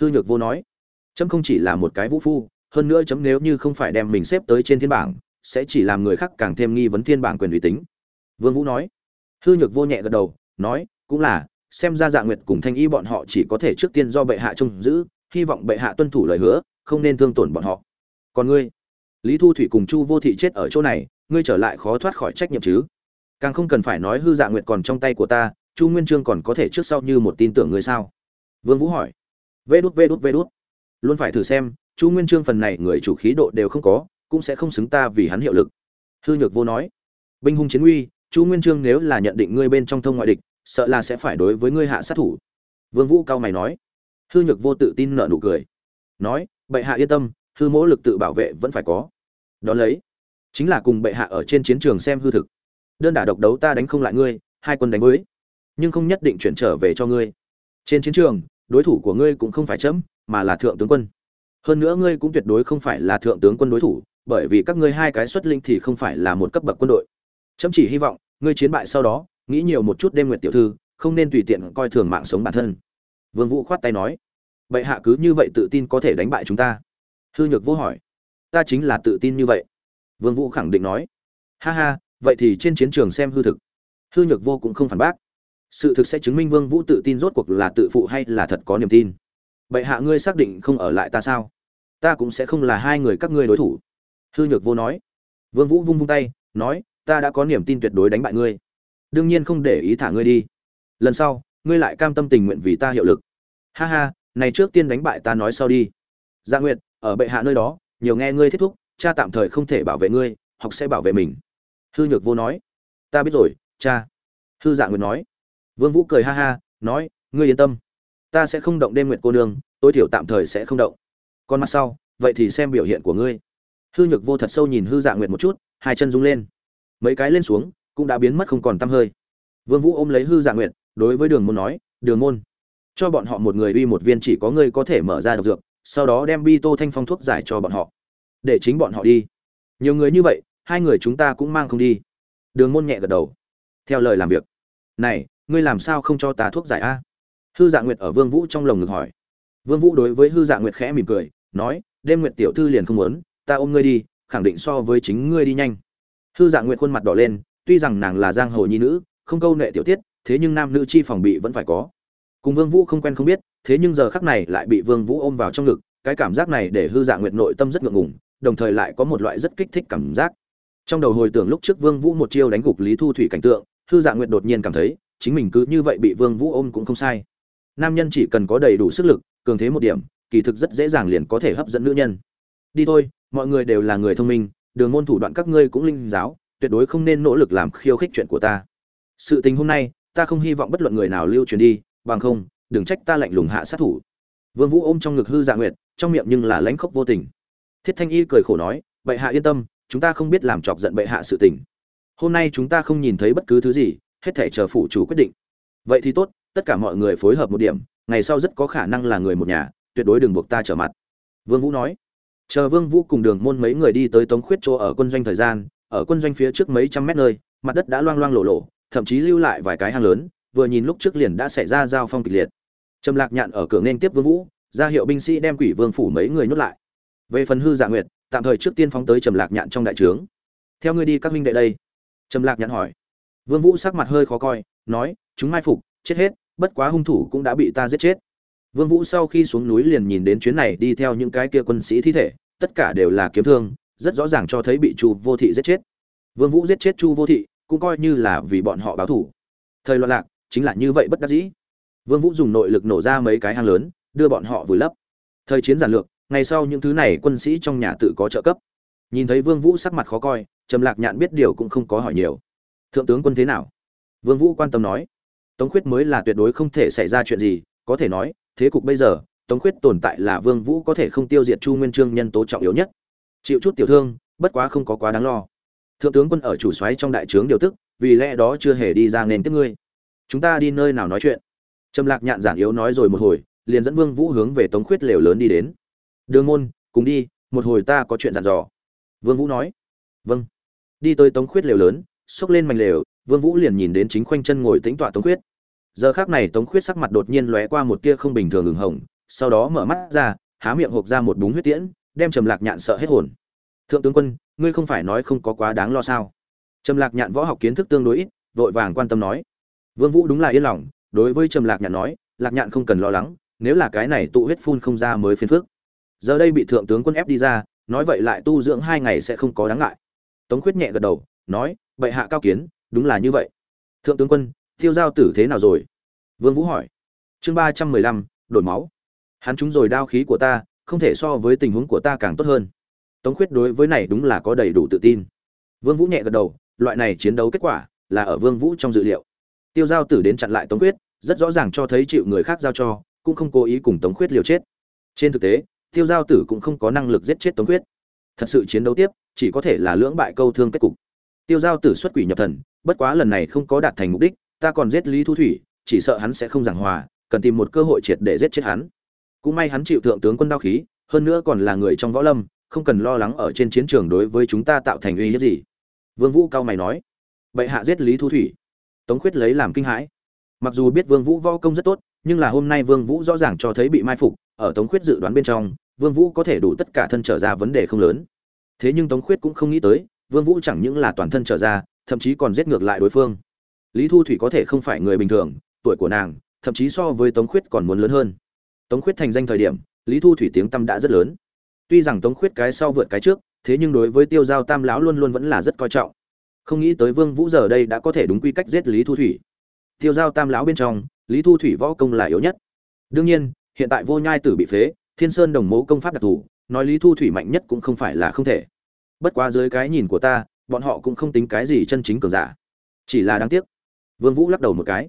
Hư nhược vô nói. Chấm không chỉ là một cái vũ phu hơn nữa chấm nếu như không phải đem mình xếp tới trên thiên bảng, sẽ chỉ làm người khác càng thêm nghi vấn thiên bảng quyền uy tín. Vương vũ nói. Hư nhược vô nhẹ gật đầu, nói, cũng là, xem ra dạ nguyệt cùng thanh y bọn họ chỉ có thể trước tiên do bệ hạ trông giữ, hy vọng bệ hạ tuân thủ lời hứa, không nên thương tổn bọn họ. Còn ngươi, lý thu thủy cùng chu vô thị chết ở chỗ này, ngươi trở lại khó thoát khỏi trách nhiệm chứ? Càng không cần phải nói hư dạ nguyệt còn trong tay của ta, chu nguyên trương còn có thể trước sau như một tin tưởng ngươi sao? Vương vũ hỏi. Vê đút vê đút vê đút. Luôn phải thử xem chu nguyên trương phần này người chủ khí độ đều không có, cũng sẽ không xứng ta vì hắn hiệu lực. Hư nhược vô nói, binh hung chiến uy, chu nguyên trương nếu là nhận định ngươi bên trong thông ngoại địch, sợ là sẽ phải đối với ngươi hạ sát thủ. Vương vũ cao mày nói. Hư nhược vô tự tin nở nụ cười. Nói, bệ hạ yên tâm, hư mỗ lực tự bảo vệ vẫn phải có. Đó lấy, chính là cùng bệ hạ ở trên chiến trường xem hư thực. Đơn đả độc đấu ta đánh không lại ngươi, hai quân đánh với. Nhưng không nhất định chuyển trở về cho ngươi. Trên chiến trường, đối thủ của ngươi cũng không phải chấm, mà là thượng tướng quân hơn nữa ngươi cũng tuyệt đối không phải là thượng tướng quân đối thủ, bởi vì các ngươi hai cái xuất linh thì không phải là một cấp bậc quân đội. Chấm chỉ hy vọng, ngươi chiến bại sau đó, nghĩ nhiều một chút đêm nguyệt tiểu thư, không nên tùy tiện coi thường mạng sống bản thân. Vương vũ khoát tay nói. Vậy hạ cứ như vậy tự tin có thể đánh bại chúng ta? Hư nhược vô hỏi. Ta chính là tự tin như vậy. Vương vũ khẳng định nói. Ha ha, vậy thì trên chiến trường xem hư thực. Hư nhược vô cũng không phản bác. Sự thực sẽ chứng minh vương vũ tự tin rốt cuộc là tự phụ hay là thật có niềm tin vậy hạ ngươi xác định không ở lại ta sao? Ta cũng sẽ không là hai người các ngươi đối thủ. Hư nhược vô nói. Vương vũ vung vung tay, nói, ta đã có niềm tin tuyệt đối đánh bại ngươi. Đương nhiên không để ý thả ngươi đi. Lần sau, ngươi lại cam tâm tình nguyện vì ta hiệu lực. Ha ha, này trước tiên đánh bại ta nói sau đi. Gia dạ nguyệt, ở bệ hạ nơi đó, nhiều nghe ngươi thiết thúc, cha tạm thời không thể bảo vệ ngươi, học sẽ bảo vệ mình. Hư nhược vô nói. Ta biết rồi, cha. Hư dạ nguyệt nói. Vương vũ cười ha ha, nói, ngươi yên tâm ta sẽ không động đêm nguyệt cô nương, tối thiểu tạm thời sẽ không động. Còn mặt sau, vậy thì xem biểu hiện của ngươi. Hư nhược vô thật sâu nhìn hư dạ nguyệt một chút, hai chân rung lên. Mấy cái lên xuống, cũng đã biến mất không còn tăm hơi. Vương vũ ôm lấy hư dạ nguyệt, đối với đường môn nói, đường môn, cho bọn họ một người uy một viên chỉ có ngươi có thể mở ra độc dược, sau đó đem bi tô thanh phong thuốc giải cho bọn họ. Để chính bọn họ đi. Nhiều người như vậy, hai người chúng ta cũng mang không đi. Đường môn nhẹ gật đầu. Theo lời làm việc. Này, ngươi làm sao không cho ta thuốc giải a? Hư dạ nguyệt ở vương vũ trong lồng ngực hỏi. Vương vũ đối với hư dạ nguyệt khẽ mỉm cười, nói, đêm nguyệt tiểu thư liền không muốn, ta ôm ngươi đi, khẳng định so với chính ngươi đi nhanh. Hư dạ nguyệt khuôn mặt đỏ lên, tuy rằng nàng là giang hồ nhi nữ, không câu nệ tiểu tiết, thế nhưng nam nữ chi phòng bị vẫn phải có. Cùng vương vũ không quen không biết, thế nhưng giờ khắc này lại bị vương vũ ôm vào trong ngực, cái cảm giác này để hư dạ nguyệt nội tâm rất ngượng ngùng, đồng thời lại có một loại rất kích thích cảm giác. Trong đầu hồi tưởng lúc trước vương vũ một chiêu đánh gục lý thu thủy cảnh tượng, hư dạ nguyệt đột nhiên cảm thấy, chính mình cứ như vậy bị vương vũ ôm cũng không sai nam nhân chỉ cần có đầy đủ sức lực, cường thế một điểm, kỳ thực rất dễ dàng liền có thể hấp dẫn nữ nhân. Đi thôi, mọi người đều là người thông minh, đường môn thủ đoạn các ngươi cũng linh giáo, tuyệt đối không nên nỗ lực làm khiêu khích chuyện của ta. Sự tình hôm nay, ta không hy vọng bất luận người nào lưu truyền đi, bằng không, đừng trách ta lạnh lùng hạ sát thủ. Vương vũ ôm trong ngực hư dạ nguyệt, trong miệng nhưng là lãnh khốc vô tình. Thiết thanh y cười khổ nói, bệ hạ yên tâm, chúng ta không biết làm chọc giận bệ hạ sự tình. Hôm nay chúng ta không nhìn thấy bất cứ thứ gì, hết thể chờ phủ chủ quyết định. Vậy thì tốt tất cả mọi người phối hợp một điểm, ngày sau rất có khả năng là người một nhà, tuyệt đối đừng buộc ta trở mặt. Vương vũ nói. Chờ vương vũ cùng đường môn mấy người đi tới tống khuyết chỗ ở quân doanh thời gian, ở quân doanh phía trước mấy trăm mét nơi, mặt đất đã loang loang lộ lộ thậm chí lưu lại vài cái hang lớn, vừa nhìn lúc trước liền đã xảy ra giao phong kịch liệt. Trầm lạc nhạn ở cửa nên tiếp vương vũ, ra hiệu binh sĩ đem quỷ vương phủ mấy người nhốt lại. Về phần hư dạ nguyệt, tạm thời trước tiên phóng tới trầm lạc nhạn trong đại trướng. Theo ngươi đi các minh đệ đây. Trầm lạc nhạn hỏi. Vương vũ sắc mặt hơi khó coi, nói, chúng mai phục, chết hết bất quá hung thủ cũng đã bị ta giết chết. Vương vũ sau khi xuống núi liền nhìn đến chuyến này đi theo những cái kia quân sĩ thi thể, tất cả đều là kiếm thương, rất rõ ràng cho thấy bị chu vô thị giết chết. Vương vũ giết chết chu vô thị, cũng coi như là vì bọn họ báo thù. Thời loạn lạc, chính là như vậy bất đắc dĩ. Vương vũ dùng nội lực nổ ra mấy cái hang lớn, đưa bọn họ vùi lấp. Thời chiến giản lược, ngày sau những thứ này quân sĩ trong nhà tự có trợ cấp. Nhìn thấy vương vũ sắc mặt khó coi, trầm lạc nhạn biết điều cũng không có hỏi nhiều. Thượng tướng quân thế nào? Vương vũ quan tâm nói tống khuyết mới là tuyệt đối không thể xảy ra chuyện gì, có thể nói, thế cục bây giờ, tống khuyết tồn tại là vương vũ có thể không tiêu diệt chu nguyên Chương nhân tố trọng yếu nhất. Chịu chút tiểu thương, bất quá không có quá đáng lo. Thượng tướng quân ở chủ soái trong đại trướng điều tức, vì lẽ đó chưa hề đi ra nên tiếp ngươi. Chúng ta đi nơi nào nói chuyện? Trầm lạc nhạn giản yếu nói rồi một hồi, liền dẫn vương vũ hướng về tống khuyết lều lớn đi đến. Đường môn, cùng đi, một hồi ta có chuyện dặn dò. Vương vũ nói. Vâng. Đi tới tống khuyết lều lớn, xốc lên mảnh lều, vương vũ liền nhìn đến chính khoanh chân ngồi tĩnh tọa tống khuyết giờ khắc này tống khuyết sắc mặt đột nhiên lóe qua một tia không bình thường ửng hồng, sau đó mở mắt ra, há miệng hộp ra một búng huyết tiễn, đem trầm lạc nhạn sợ hết hồn. Thượng tướng quân, ngươi không phải nói không có quá đáng lo sao? Trầm lạc nhạn võ học kiến thức tương đối ít, vội vàng quan tâm nói. Vương vũ đúng là yên lòng, đối với trầm lạc nhạn nói, lạc nhạn không cần lo lắng, nếu là cái này tụ huyết phun không ra mới phiền phức. Giờ đây bị thượng tướng quân ép đi ra, nói vậy lại tu dưỡng hai ngày sẽ không có đáng ngại. Tống khuyết nhẹ gật đầu, nói, bệ hạ cao kiến, đúng là như vậy. Thượng tướng quân tiêu giao tử thế nào rồi? Vương vũ hỏi. Chương ba trăm mười lăm, đổi máu. Hắn trúng rồi đao khí của ta, không thể so với tình huống của ta càng tốt hơn. Tống khuyết đối với này đúng là có đầy đủ tự tin. Vương vũ nhẹ gật đầu, loại này chiến đấu kết quả là ở vương vũ trong dự liệu. Tiêu giao tử đến chặn lại tống khuyết, rất rõ ràng cho thấy chịu người khác giao cho, cũng không cố ý cùng tống khuyết liều chết. Trên thực tế, tiêu giao tử cũng không có năng lực giết chết tống khuyết. Thật sự chiến đấu tiếp, chỉ có thể là lưỡng bại câu thương kết cục. Tiêu giao tử xuất quỷ nhập thần, bất quá lần này không có đạt thành mục đích ta còn giết lý thu thủy, chỉ sợ hắn sẽ không giảng hòa, cần tìm một cơ hội triệt để giết chết hắn. Cũng may hắn chịu thượng tướng quân đao khí, hơn nữa còn là người trong võ lâm, không cần lo lắng ở trên chiến trường đối với chúng ta tạo thành uy hiếp gì. Vương vũ cao mày nói, bệ hạ giết lý thu thủy. Tống khuyết lấy làm kinh hãi. Mặc dù biết vương vũ võ công rất tốt, nhưng là hôm nay vương vũ rõ ràng cho thấy bị mai phục, ở tống khuyết dự đoán bên trong, vương vũ có thể đủ tất cả thân trở ra vấn đề không lớn. Thế nhưng tống khuyết cũng không nghĩ tới, vương vũ chẳng những là toàn thân trở ra, thậm chí còn giết ngược lại đối phương lý thu thủy có thể không phải người bình thường, tuổi của nàng, thậm chí so với tống khuyết còn muốn lớn hơn. Tống khuyết thành danh thời điểm, lý thu thủy tiếng tâm đã rất lớn. Tuy rằng tống khuyết cái sau vượt cái trước, thế nhưng đối với tiêu giao tam lão luôn luôn vẫn là rất coi trọng. Không nghĩ tới vương vũ giờ đây đã có thể đúng quy cách giết lý thu thủy. Tiêu giao tam lão bên trong, lý thu thủy võ công là yếu nhất. Đương nhiên, hiện tại vô nhai tử bị phế, thiên sơn đồng mố công pháp đặc thù, nói lý thu thủy mạnh nhất cũng không phải là không thể. Bất quá dưới cái nhìn của ta, bọn họ cũng không tính cái gì chân chính cường giả. Chỉ là đáng tiếc vương vũ lắc đầu một cái.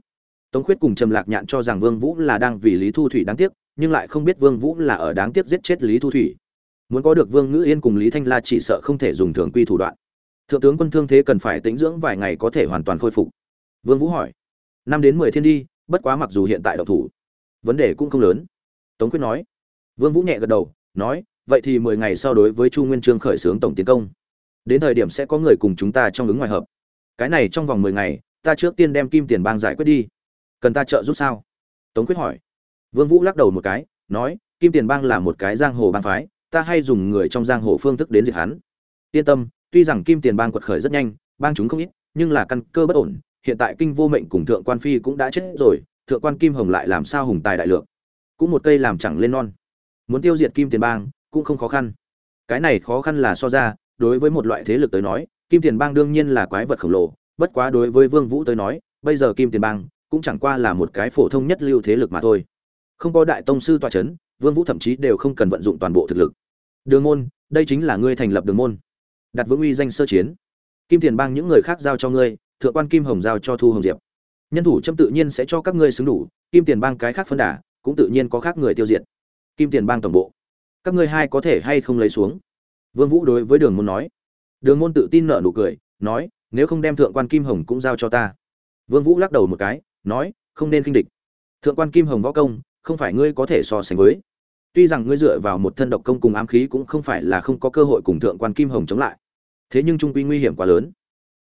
Tống khuyết cùng trầm lạc nhạn cho rằng vương vũ là đang vì lý thu thủy đáng tiếc, nhưng lại không biết vương vũ là ở đáng tiếc giết chết lý thu thủy. Muốn có được vương ngữ yên cùng lý thanh la chỉ sợ không thể dùng thường quy thủ đoạn. Thượng tướng quân thương thế cần phải tĩnh dưỡng vài ngày có thể hoàn toàn khôi phục. Vương vũ hỏi. Năm đến mười thiên đi, bất quá mặc dù hiện tại độc thủ, vấn đề cũng không lớn. Tống quyết nói. Vương vũ nhẹ gật đầu, nói, vậy thì mười ngày sau đối với chu nguyên trương khởi xướng tổng tiến công. Đến thời điểm sẽ có người cùng chúng ta trong ứng ngoài hợp. Cái này trong vòng mười ngày ta trước tiên đem kim tiền bang giải quyết đi. Cần ta trợ giúp sao? Tống quyết hỏi. Vương vũ lắc đầu một cái, nói, kim tiền bang là một cái giang hồ bang phái, ta hay dùng người trong giang hồ phương thức đến diệt hắn. Yên tâm, tuy rằng kim tiền bang quật khởi rất nhanh, bang chúng không ít, nhưng là căn cơ bất ổn, hiện tại kinh vô mệnh cùng thượng quan phi cũng đã chết rồi, thượng quan kim hồng lại làm sao hùng tài đại lượng. Cũng một cây làm chẳng lên non. Muốn tiêu diệt kim tiền bang, cũng không khó khăn. Cái này khó khăn là so ra, đối với một loại thế lực tới nói, kim tiền bang đương nhiên là quái vật khổng lồ bất quá đối với vương vũ tới nói, bây giờ kim tiền bang cũng chẳng qua là một cái phổ thông nhất lưu thế lực mà thôi. Không có đại tông sư tòa chấn, vương vũ thậm chí đều không cần vận dụng toàn bộ thực lực. Đường môn, đây chính là ngươi thành lập đường môn. Đặt vững uy danh sơ chiến. Kim tiền bang những người khác giao cho ngươi, thượng quan kim hồng giao cho thu hồng diệp. Nhân thủ châm tự nhiên sẽ cho các ngươi xứng đủ, kim tiền bang cái khác phân đả cũng tự nhiên có khác người tiêu diệt. Kim tiền bang tổng bộ, các ngươi hai có thể hay không lấy xuống? Vương vũ đối với đường môn nói. Đường môn tự tin nở nụ cười, nói nếu không đem thượng quan kim hồng cũng giao cho ta. Vương vũ lắc đầu một cái, nói, không nên kinh địch. Thượng quan kim hồng võ công, không phải ngươi có thể so sánh với. Tuy rằng ngươi dựa vào một thân độc công cùng ám khí cũng không phải là không có cơ hội cùng thượng quan kim hồng chống lại. Thế nhưng trung quy nguy hiểm quá lớn.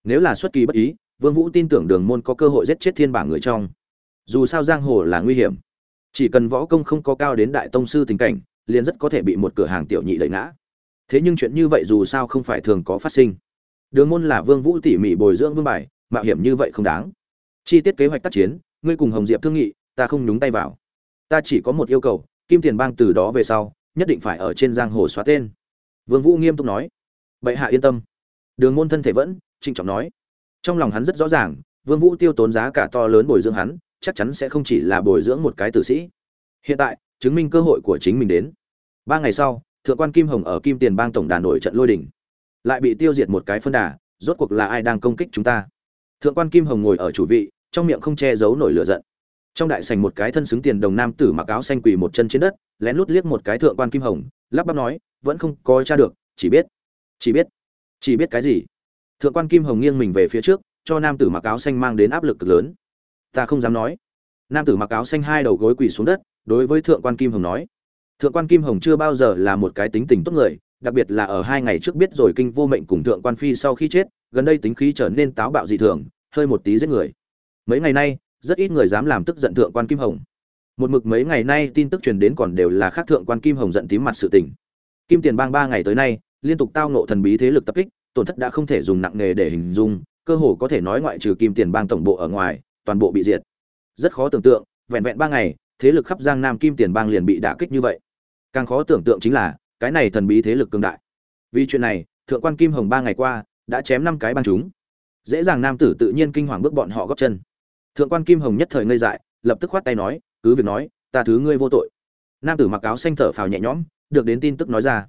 Nếu là xuất kỳ bất ý, vương vũ tin tưởng đường môn có cơ hội giết chết thiên bảng người trong. Dù sao giang hồ là nguy hiểm. Chỉ cần võ công không có cao đến đại tông sư tình cảnh, liền rất có thể bị một cửa hàng tiểu nhị đẩy ngã. Thế nhưng chuyện như vậy dù sao không phải thường có phát sinh đường môn là vương vũ tỉ mỉ bồi dưỡng vương bài, mạo hiểm như vậy không đáng. Chi tiết kế hoạch tác chiến, ngươi cùng hồng diệp thương nghị, ta không nhúng tay vào. Ta chỉ có một yêu cầu, kim tiền bang từ đó về sau, nhất định phải ở trên giang hồ xóa tên. Vương vũ nghiêm túc nói. Bệ hạ yên tâm. Đường môn thân thể vẫn, trịnh trọng nói. Trong lòng hắn rất rõ ràng, vương vũ tiêu tốn giá cả to lớn bồi dưỡng hắn, chắc chắn sẽ không chỉ là bồi dưỡng một cái tử sĩ. Hiện tại, chứng minh cơ hội của chính mình đến. Ba ngày sau, thượng quan kim hồng ở kim tiền bang tổng đàn nổi trận lôi đỉnh lại bị tiêu diệt một cái phân đà, rốt cuộc là ai đang công kích chúng ta? Thượng quan kim hồng ngồi ở chủ vị, trong miệng không che giấu nổi lửa giận. Trong đại sảnh một cái thân xứng tiền đồng nam tử mặc áo xanh quỳ một chân trên đất, lén lút liếc một cái thượng quan kim hồng, lắp bắp nói, vẫn không có tra được, chỉ biết chỉ biết chỉ biết cái gì? Thượng quan kim hồng nghiêng mình về phía trước, cho nam tử mặc áo xanh mang đến áp lực cực lớn. Ta không dám nói. Nam tử mặc áo xanh hai đầu gối quỳ xuống đất, đối với thượng quan kim hồng nói. Thượng quan kim hồng chưa bao giờ là một cái tính tình tốt người đặc biệt là ở hai ngày trước biết rồi kinh vô mệnh cùng thượng quan phi sau khi chết, gần đây tính khí trở nên táo bạo dị thường, hơi một tí giết người. Mấy ngày nay, rất ít người dám làm tức giận thượng quan kim hồng. Một mực mấy ngày nay tin tức truyền đến còn đều là khác thượng quan kim hồng giận tím mặt sự tình. Kim tiền bang ba ngày tới nay, liên tục tao nộ thần bí thế lực tập kích, tổn thất đã không thể dùng nặng nề để hình dung, cơ hồ có thể nói ngoại trừ kim tiền bang tổng bộ ở ngoài, toàn bộ bị diệt. Rất khó tưởng tượng, vẹn vẹn ba ngày, thế lực khắp giang nam kim tiền bang liền bị đả kích như vậy. Càng khó tưởng tượng chính là cái này thần bí thế lực cường đại. Vì chuyện này, thượng quan kim hồng ba ngày qua, đã chém năm cái băng chúng. Dễ dàng nam tử tự nhiên kinh hoàng bước bọn họ góp chân. Thượng quan kim hồng nhất thời ngây dại, lập tức khoát tay nói, cứ việc nói, ta thứ ngươi vô tội. Nam tử mặc áo xanh thở phào nhẹ nhõm, được đến tin tức nói ra.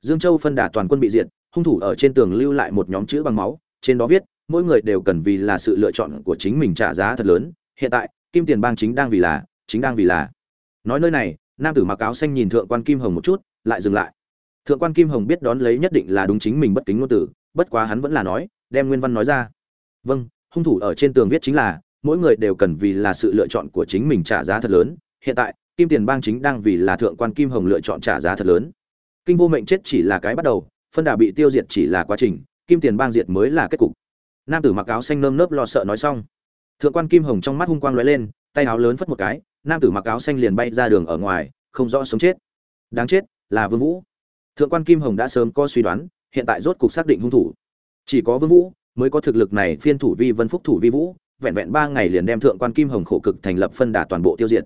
Dương châu phân đà toàn quân bị diệt, hung thủ ở trên tường lưu lại một nhóm chữ bằng máu, trên đó viết, mỗi người đều cần vì là sự lựa chọn của chính mình trả giá thật lớn. Hiện tại, kim tiền bang chính đang vì là, chính đang vì là. Nói nơi này, nam tử mặc áo xanh nhìn thượng quan kim hồng một chút lại dừng lại. Thượng quan kim hồng biết đón lấy nhất định là đúng chính mình bất kính ngôn tử bất quá hắn vẫn là nói, đem nguyên văn nói ra. Vâng hung thủ ở trên tường viết chính là, mỗi người đều cần vì là sự lựa chọn của chính mình trả giá thật lớn. Hiện tại, kim tiền bang chính đang vì là thượng quan kim hồng lựa chọn trả giá thật lớn. Kinh vô mệnh chết chỉ là cái bắt đầu, phân đà bị tiêu diệt chỉ là quá trình, kim tiền bang diệt mới là kết cục. Nam tử mặc áo xanh nơm nớp lo sợ nói xong. Thượng quan kim hồng trong mắt hung quang lóe lên, tay áo lớn phất một cái, nam tử mặc áo xanh liền bay ra đường ở ngoài, không rõ sống chết. Đáng chết là vương vũ thượng quan kim hồng đã sớm có suy đoán hiện tại rốt cục xác định hung thủ chỉ có vương vũ mới có thực lực này phiên thủ vi vân phúc thủ vi vũ vẹn vẹn ba ngày liền đem thượng quan kim hồng khổ cực thành lập phân đà toàn bộ tiêu diệt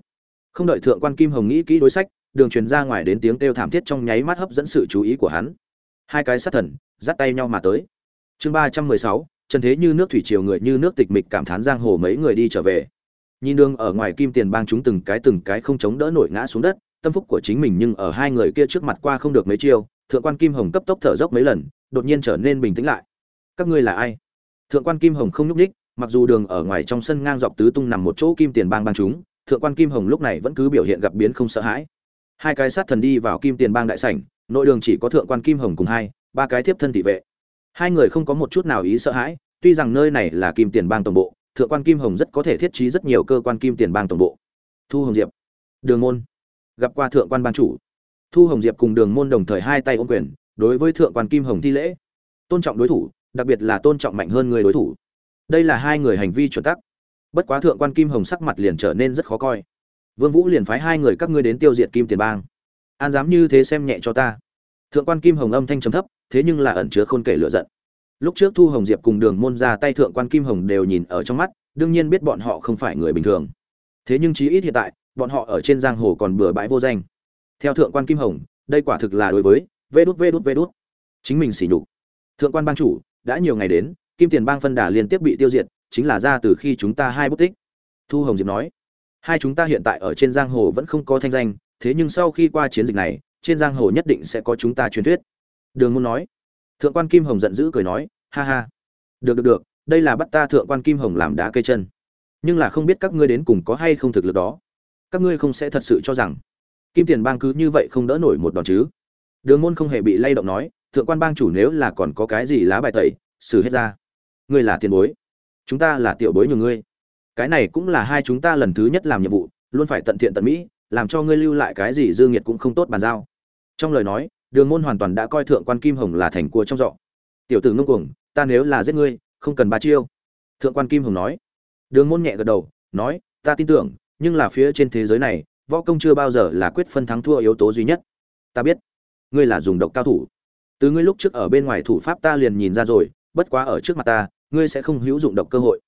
không đợi thượng quan kim hồng nghĩ kỹ đối sách đường truyền ra ngoài đến tiếng kêu thảm thiết trong nháy mắt hấp dẫn sự chú ý của hắn hai cái sát thần giắt tay nhau mà tới chương ba trăm mười sáu trần thế như nước thủy triều người như nước tịch mịch cảm thán giang hồ mấy người đi trở về nhìn đường ở ngoài kim tiền bang chúng từng cái từng cái không chống đỡ nổi ngã xuống đất tâm phúc của chính mình nhưng ở hai người kia trước mặt qua không được mấy chiêu, thượng quan kim hồng cấp tốc thở dốc mấy lần, đột nhiên trở nên bình tĩnh lại. Các ngươi là ai? Thượng quan kim hồng không nhúc ních mặc dù đường ở ngoài trong sân ngang dọc tứ tung nằm một chỗ kim tiền bang bang chúng, thượng quan kim hồng lúc này vẫn cứ biểu hiện gặp biến không sợ hãi. Hai cái sát thần đi vào kim tiền bang đại sảnh, nội đường chỉ có thượng quan kim hồng cùng hai, ba cái tiếp thân thị vệ. Hai người không có một chút nào ý sợ hãi, tuy rằng nơi này là kim tiền bang tổng bộ, thượng quan kim hồng rất có thể thiết trí rất nhiều cơ quan kim tiền bang tổng bộ. Thu hồng diệp. Đường môn gặp qua thượng quan ban chủ. Thu hồng diệp cùng đường môn đồng thời hai tay ôm quyền, đối với thượng quan kim hồng thi lễ. Tôn trọng đối thủ, đặc biệt là tôn trọng mạnh hơn người đối thủ. Đây là hai người hành vi chuẩn tắc. Bất quá thượng quan kim hồng sắc mặt liền trở nên rất khó coi. Vương vũ liền phái hai người các ngươi đến tiêu diệt kim tiền bang. An dám như thế xem nhẹ cho ta. Thượng quan kim hồng âm thanh trầm thấp, thế nhưng là ẩn chứa khôn kể lửa giận. Lúc trước thu hồng diệp cùng đường môn ra tay, thượng quan kim hồng đều nhìn ở trong mắt, đương nhiên biết bọn họ không phải người bình thường. Thế nhưng chí ít hiện tại bọn họ ở trên giang hồ còn bừa bãi vô danh. Theo thượng quan kim hồng, đây quả thực là đối với vê đút vê đút vê đút. Chính mình xỉ nhục. Thượng quan bang chủ, đã nhiều ngày đến, kim tiền bang phân đà liên tiếp bị tiêu diệt, chính là ra từ khi chúng ta hai bút tích. Thu hồng diệp nói, hai chúng ta hiện tại ở trên giang hồ vẫn không có thanh danh, thế nhưng sau khi qua chiến dịch này, trên giang hồ nhất định sẽ có chúng ta truyền thuyết. Đường môn nói, thượng quan kim hồng giận dữ cười nói, ha ha. Được được được, đây là bắt ta thượng quan kim hồng làm đá cây chân. Nhưng là không biết các ngươi đến cùng có hay không thực lực đó các ngươi không sẽ thật sự cho rằng kim tiền bang cứ như vậy không đỡ nổi một đòn chứ? Đường môn không hề bị lay động nói, thượng quan bang chủ nếu là còn có cái gì lá bài tẩy, xử hết ra. Ngươi là tiền bối, chúng ta là tiểu bối nhường ngươi. Cái này cũng là hai chúng ta lần thứ nhất làm nhiệm vụ, luôn phải tận thiện tận mỹ, làm cho ngươi lưu lại cái gì dư nghiệt cũng không tốt bàn giao. Trong lời nói, đường môn hoàn toàn đã coi thượng quan kim hồng là thành cua trong dọ tiểu tử ngông cuồng, ta nếu là giết ngươi, không cần ba chiêu. Thượng quan kim hồng nói. Đường môn nhẹ gật đầu, nói, ta tin tưởng nhưng là phía trên thế giới này, võ công chưa bao giờ là quyết phân thắng thua yếu tố duy nhất. Ta biết, ngươi là dùng độc cao thủ. Từ ngươi lúc trước ở bên ngoài thủ pháp ta liền nhìn ra rồi, bất quá ở trước mặt ta, ngươi sẽ không hữu dụng độc cơ hội.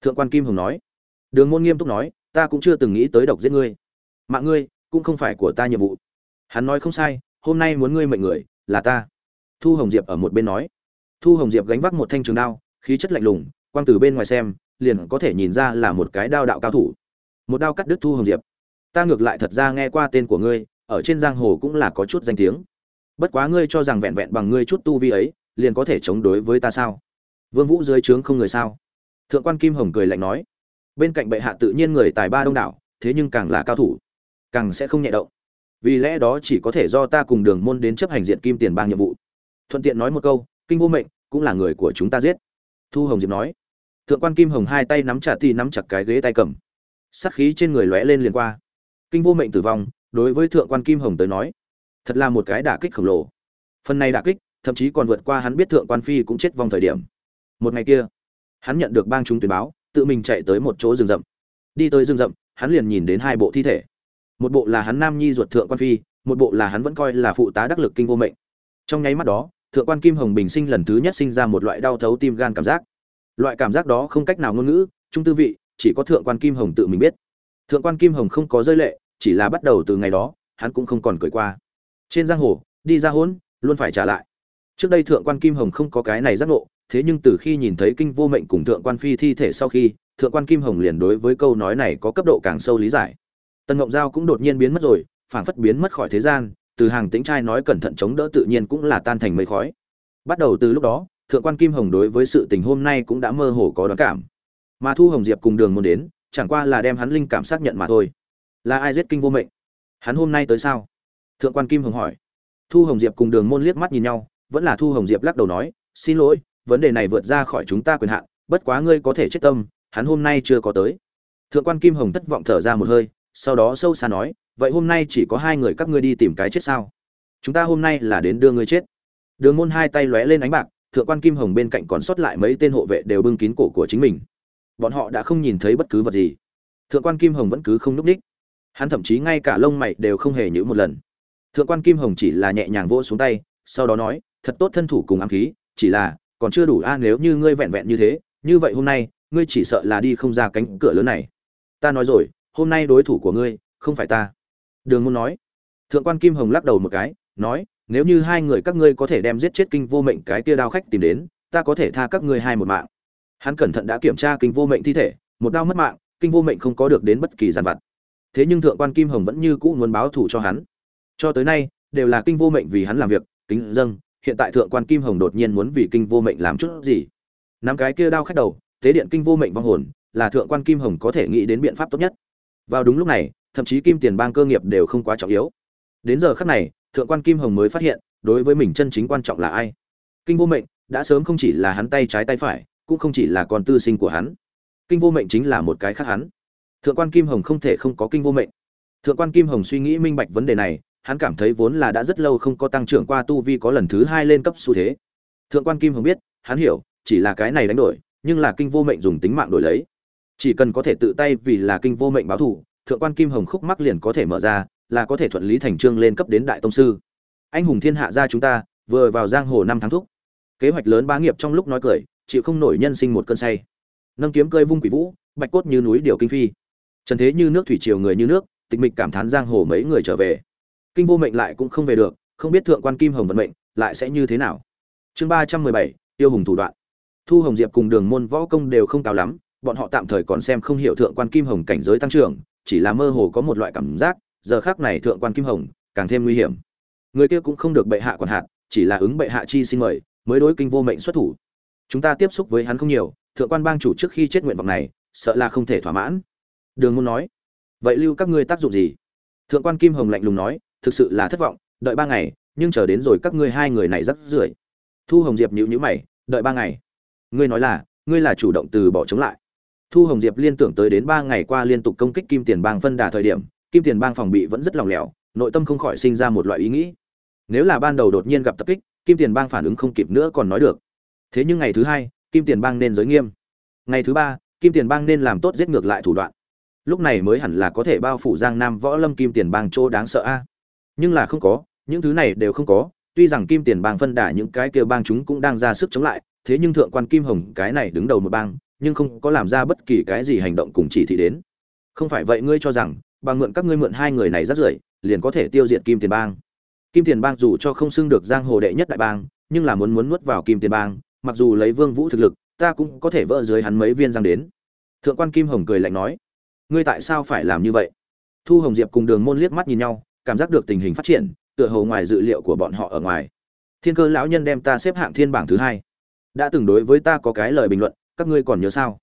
Thượng quan kim hồng nói. Đường môn nghiêm túc nói, ta cũng chưa từng nghĩ tới độc giết ngươi. Mạng ngươi, cũng không phải của ta nhiệm vụ. Hắn nói không sai, hôm nay muốn ngươi mệnh người, là ta. Thu hồng diệp ở một bên nói. Thu hồng diệp gánh vác một thanh trường đao, khí chất lạnh lùng, quang từ bên ngoài xem, liền có thể nhìn ra là một cái đao đạo cao thủ một đao cắt đứt thu hồng diệp. Ta ngược lại thật ra nghe qua tên của ngươi, ở trên giang hồ cũng là có chút danh tiếng. Bất quá ngươi cho rằng vẹn vẹn bằng ngươi chút tu vi ấy, liền có thể chống đối với ta sao? Vương vũ dưới trướng không người sao? Thượng quan kim hồng cười lạnh nói. Bên cạnh bệ hạ tự nhiên người tài ba đông đảo, thế nhưng càng là cao thủ, càng sẽ không nhẹ động. Vì lẽ đó chỉ có thể do ta cùng đường môn đến chấp hành diện kim tiền bang nhiệm vụ. Thuận tiện nói một câu, kinh vô mệnh cũng là người của chúng ta giết. Thu hồng diệp nói. Thượng quan kim hồng hai tay nắm chặt thì nắm chặt cái ghế tay cầm sát khí trên người lóe lên liền qua. Kinh vô mệnh tử vong, đối với thượng quan kim hồng tới nói, thật là một cái đả kích khổng lồ. Phần này đả kích, thậm chí còn vượt qua hắn biết thượng quan phi cũng chết vong thời điểm. Một ngày kia, hắn nhận được bang chúng tuyên báo, tự mình chạy tới một chỗ rừng rậm. Đi tới rừng rậm, hắn liền nhìn đến hai bộ thi thể. Một bộ là hắn nam nhi ruột thượng quan phi, một bộ là hắn vẫn coi là phụ tá đắc lực kinh vô mệnh. Trong nháy mắt đó, thượng quan kim hồng bình sinh lần thứ nhất sinh ra một loại đau thấu tim gan cảm giác. Loại cảm giác đó không cách nào ngôn ngữ trung tư vị chỉ có thượng quan kim hồng tự mình biết. Thượng quan kim hồng không có rơi lệ, chỉ là bắt đầu từ ngày đó, hắn cũng không còn cười qua. Trên giang hồ, đi ra hỗn luôn phải trả lại. Trước đây thượng quan kim hồng không có cái này giác ngộ, thế nhưng từ khi nhìn thấy kinh vô mệnh cùng thượng quan phi thi thể sau khi, thượng quan kim hồng liền đối với câu nói này có cấp độ càng sâu lý giải. Tần ngộng giao cũng đột nhiên biến mất rồi, phảng phất biến mất khỏi thế gian, từ hàng tính trai nói cẩn thận chống đỡ tự nhiên cũng là tan thành mây khói. Bắt đầu từ lúc đó, thượng quan kim hồng đối với sự tình hôm nay cũng đã mơ hồ có đoán cảm mà thu hồng diệp cùng đường muốn đến, chẳng qua là đem hắn linh cảm xác nhận mà thôi. Là ai giết kinh vô mệnh? Hắn hôm nay tới sao? Thượng quan kim hồng hỏi. Thu hồng diệp cùng đường môn liếc mắt nhìn nhau, vẫn là thu hồng diệp lắc đầu nói, xin lỗi, vấn đề này vượt ra khỏi chúng ta quyền hạn, bất quá ngươi có thể chết tâm, hắn hôm nay chưa có tới. Thượng quan kim hồng thất vọng thở ra một hơi, sau đó sâu xa nói, vậy hôm nay chỉ có hai người các ngươi đi tìm cái chết sao? Chúng ta hôm nay là đến đưa ngươi chết. Đường môn hai tay lóe lên ánh bạc, thượng quan kim hồng bên cạnh còn sót lại mấy tên hộ vệ đều bưng kín cổ của chính mình bọn họ đã không nhìn thấy bất cứ vật gì. Thượng quan kim hồng vẫn cứ không núp ních hắn thậm chí ngay cả lông mày đều không hề nhữ một lần. Thượng quan kim hồng chỉ là nhẹ nhàng vỗ xuống tay, sau đó nói, thật tốt thân thủ cùng ám khí, chỉ là, còn chưa đủ a, nếu như ngươi vẹn vẹn như thế, như vậy hôm nay, ngươi chỉ sợ là đi không ra cánh cửa lớn này. Ta nói rồi, hôm nay đối thủ của ngươi, không phải ta. Đường môn nói. Thượng quan kim hồng lắc đầu một cái, nói, nếu như hai người các ngươi có thể đem giết chết kinh vô mệnh cái tia đao khách tìm đến, ta có thể tha các ngươi hai một mạng hắn cẩn thận đã kiểm tra kinh vô mệnh thi thể, một đau mất mạng, kinh vô mệnh không có được đến bất kỳ giàn vặt. Thế nhưng thượng quan kim hồng vẫn như cũ muốn báo thù cho hắn. Cho tới nay, đều là kinh vô mệnh vì hắn làm việc, kính dâng hiện tại thượng quan kim hồng đột nhiên muốn vì kinh vô mệnh làm chút gì? Nắm cái kia đao khách đầu, tế điện kinh vô mệnh vong hồn, là thượng quan kim hồng có thể nghĩ đến biện pháp tốt nhất. Vào đúng lúc này, thậm chí kim tiền bang cơ nghiệp đều không quá trọng yếu. Đến giờ khắc này, thượng quan kim hồng mới phát hiện, đối với mình chân chính quan trọng là ai? Kinh vô mệnh, đã sớm không chỉ là hắn tay trái tay phải cũng không chỉ là con tư sinh của hắn. Kinh vô mệnh chính là một cái khác hắn. Thượng quan kim hồng không thể không có kinh vô mệnh. Thượng quan kim hồng suy nghĩ minh bạch vấn đề này, hắn cảm thấy vốn là đã rất lâu không có tăng trưởng qua tu vi có lần thứ hai lên cấp xu thế. Thượng quan kim hồng biết, hắn hiểu, chỉ là cái này đánh đổi, nhưng là kinh vô mệnh dùng tính mạng đổi lấy. Chỉ cần có thể tự tay vì là kinh vô mệnh báo thù, thượng quan kim hồng khúc mắc liền có thể mở ra, là có thể thuận lý thành trương lên cấp đến đại tông sư. Anh hùng thiên hạ gia chúng ta, vừa vào giang hồ năm tháng thúc. Kế hoạch lớn bá nghiệp trong lúc nói cười chịu không nổi nhân sinh một cơn say. Nâng kiếm cơi vung quỷ vũ, bạch cốt như núi điều kinh phi. Trần thế như nước thủy triều người như nước, tịch mịch cảm thán giang hồ mấy người trở về. Kinh vô mệnh lại cũng không về được, không biết thượng quan kim hồng vận mệnh lại sẽ như thế nào. Chương ba trăm mười bảy, tiêu hùng thủ đoạn. Thu hồng diệp cùng đường môn võ công đều không cao lắm, bọn họ tạm thời còn xem không hiểu thượng quan kim hồng cảnh giới tăng trưởng, chỉ là mơ hồ có một loại cảm giác, giờ khác này thượng quan kim hồng càng thêm nguy hiểm. Người kia cũng không được bệ hạ còn hạn chỉ là ứng bệ hạ chi xin mời, mới đối kinh vô mệnh xuất thủ chúng ta tiếp xúc với hắn không nhiều, thượng quan bang chủ trước khi chết nguyện vọng này, sợ là không thể thỏa mãn. Đường môn nói. Vậy lưu các ngươi tác dụng gì? Thượng quan kim hồng lạnh lùng nói, thực sự là thất vọng, đợi ba ngày, nhưng chờ đến rồi các ngươi hai người này rất rưởi. Thu hồng diệp nhíu nhíu mày, đợi ba ngày? Ngươi nói là, ngươi là chủ động từ bỏ chống lại. Thu hồng diệp liên tưởng tới đến ba ngày qua liên tục công kích kim tiền bang phân đà thời điểm, kim tiền bang phòng bị vẫn rất lòng lẻo, nội tâm không khỏi sinh ra một loại ý nghĩ. Nếu là ban đầu đột nhiên gặp tập kích, kim tiền bang phản ứng không kịp nữa còn nói được thế nhưng ngày thứ hai, kim tiền bang nên giới nghiêm. Ngày thứ ba, kim tiền bang nên làm tốt giết ngược lại thủ đoạn. Lúc này mới hẳn là có thể bao phủ giang nam võ lâm kim tiền bang chỗ đáng sợ a. Nhưng là không có, những thứ này đều không có, tuy rằng kim tiền bang phân đả những cái kia bang chúng cũng đang ra sức chống lại, thế nhưng thượng quan kim hồng cái này đứng đầu một bang, nhưng không có làm ra bất kỳ cái gì hành động cùng chỉ thị đến. Không phải vậy ngươi cho rằng, bằng mượn các ngươi mượn hai người này rất rưởi, liền có thể tiêu diệt kim tiền bang. Kim tiền bang dù cho không xưng được giang hồ đệ nhất đại bang, nhưng là muốn muốn nuốt vào kim tiền bang mặc dù lấy vương vũ thực lực, ta cũng có thể vỡ dưới hắn mấy viên răng đến. Thượng quan kim hồng cười lạnh nói, ngươi tại sao phải làm như vậy? Thu hồng diệp cùng đường môn liếc mắt nhìn nhau, cảm giác được tình hình phát triển, tựa hồ ngoài dự liệu của bọn họ ở ngoài. Thiên cơ lão nhân đem ta xếp hạng thiên bảng thứ hai. Đã từng đối với ta có cái lời bình luận, các ngươi còn nhớ sao?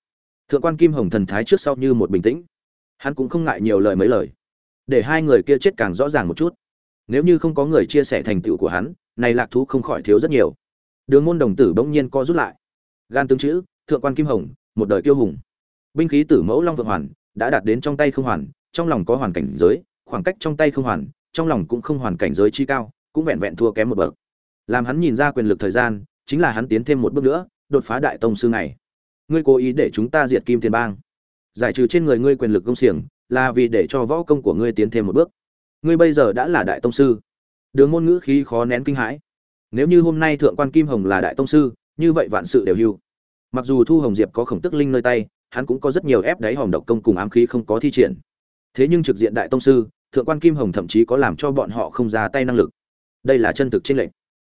Thượng quan kim hồng thần thái trước sau như một bình tĩnh. Hắn cũng không ngại nhiều lời mấy lời. Để hai người kia chết càng rõ ràng một chút. Nếu như không có người chia sẻ thành tựu của hắn, này lạc thú không khỏi thiếu rất nhiều đường môn đồng tử bỗng nhiên co rút lại. Gan tương chữ, thượng quan kim hồng, một đời kiêu hùng. Binh khí tử mẫu long vượng hoàn, đã đạt đến trong tay không hoàn, trong lòng có hoàn cảnh giới, khoảng cách trong tay không hoàn, trong lòng cũng không hoàn cảnh giới chi cao, cũng vẹn vẹn thua kém một bậc. Làm hắn nhìn ra quyền lực thời gian, chính là hắn tiến thêm một bước nữa, đột phá đại tông sư này. Ngươi cố ý để chúng ta diệt kim tiền bang. Giải trừ trên người ngươi quyền lực công xiềng, là vì để cho võ công của ngươi tiến thêm một bước. Ngươi bây giờ đã là đại tông sư. Đường ngôn ngữ khí khó nén kinh hãi nếu như hôm nay thượng quan kim hồng là đại tông sư, như vậy vạn sự đều hưu. Mặc dù thu hồng diệp có khổng tức linh nơi tay, hắn cũng có rất nhiều ép đáy hòm độc công cùng ám khí không có thi triển. Thế nhưng trực diện đại tông sư, thượng quan kim hồng thậm chí có làm cho bọn họ không ra tay năng lực. Đây là chân thực trên lệnh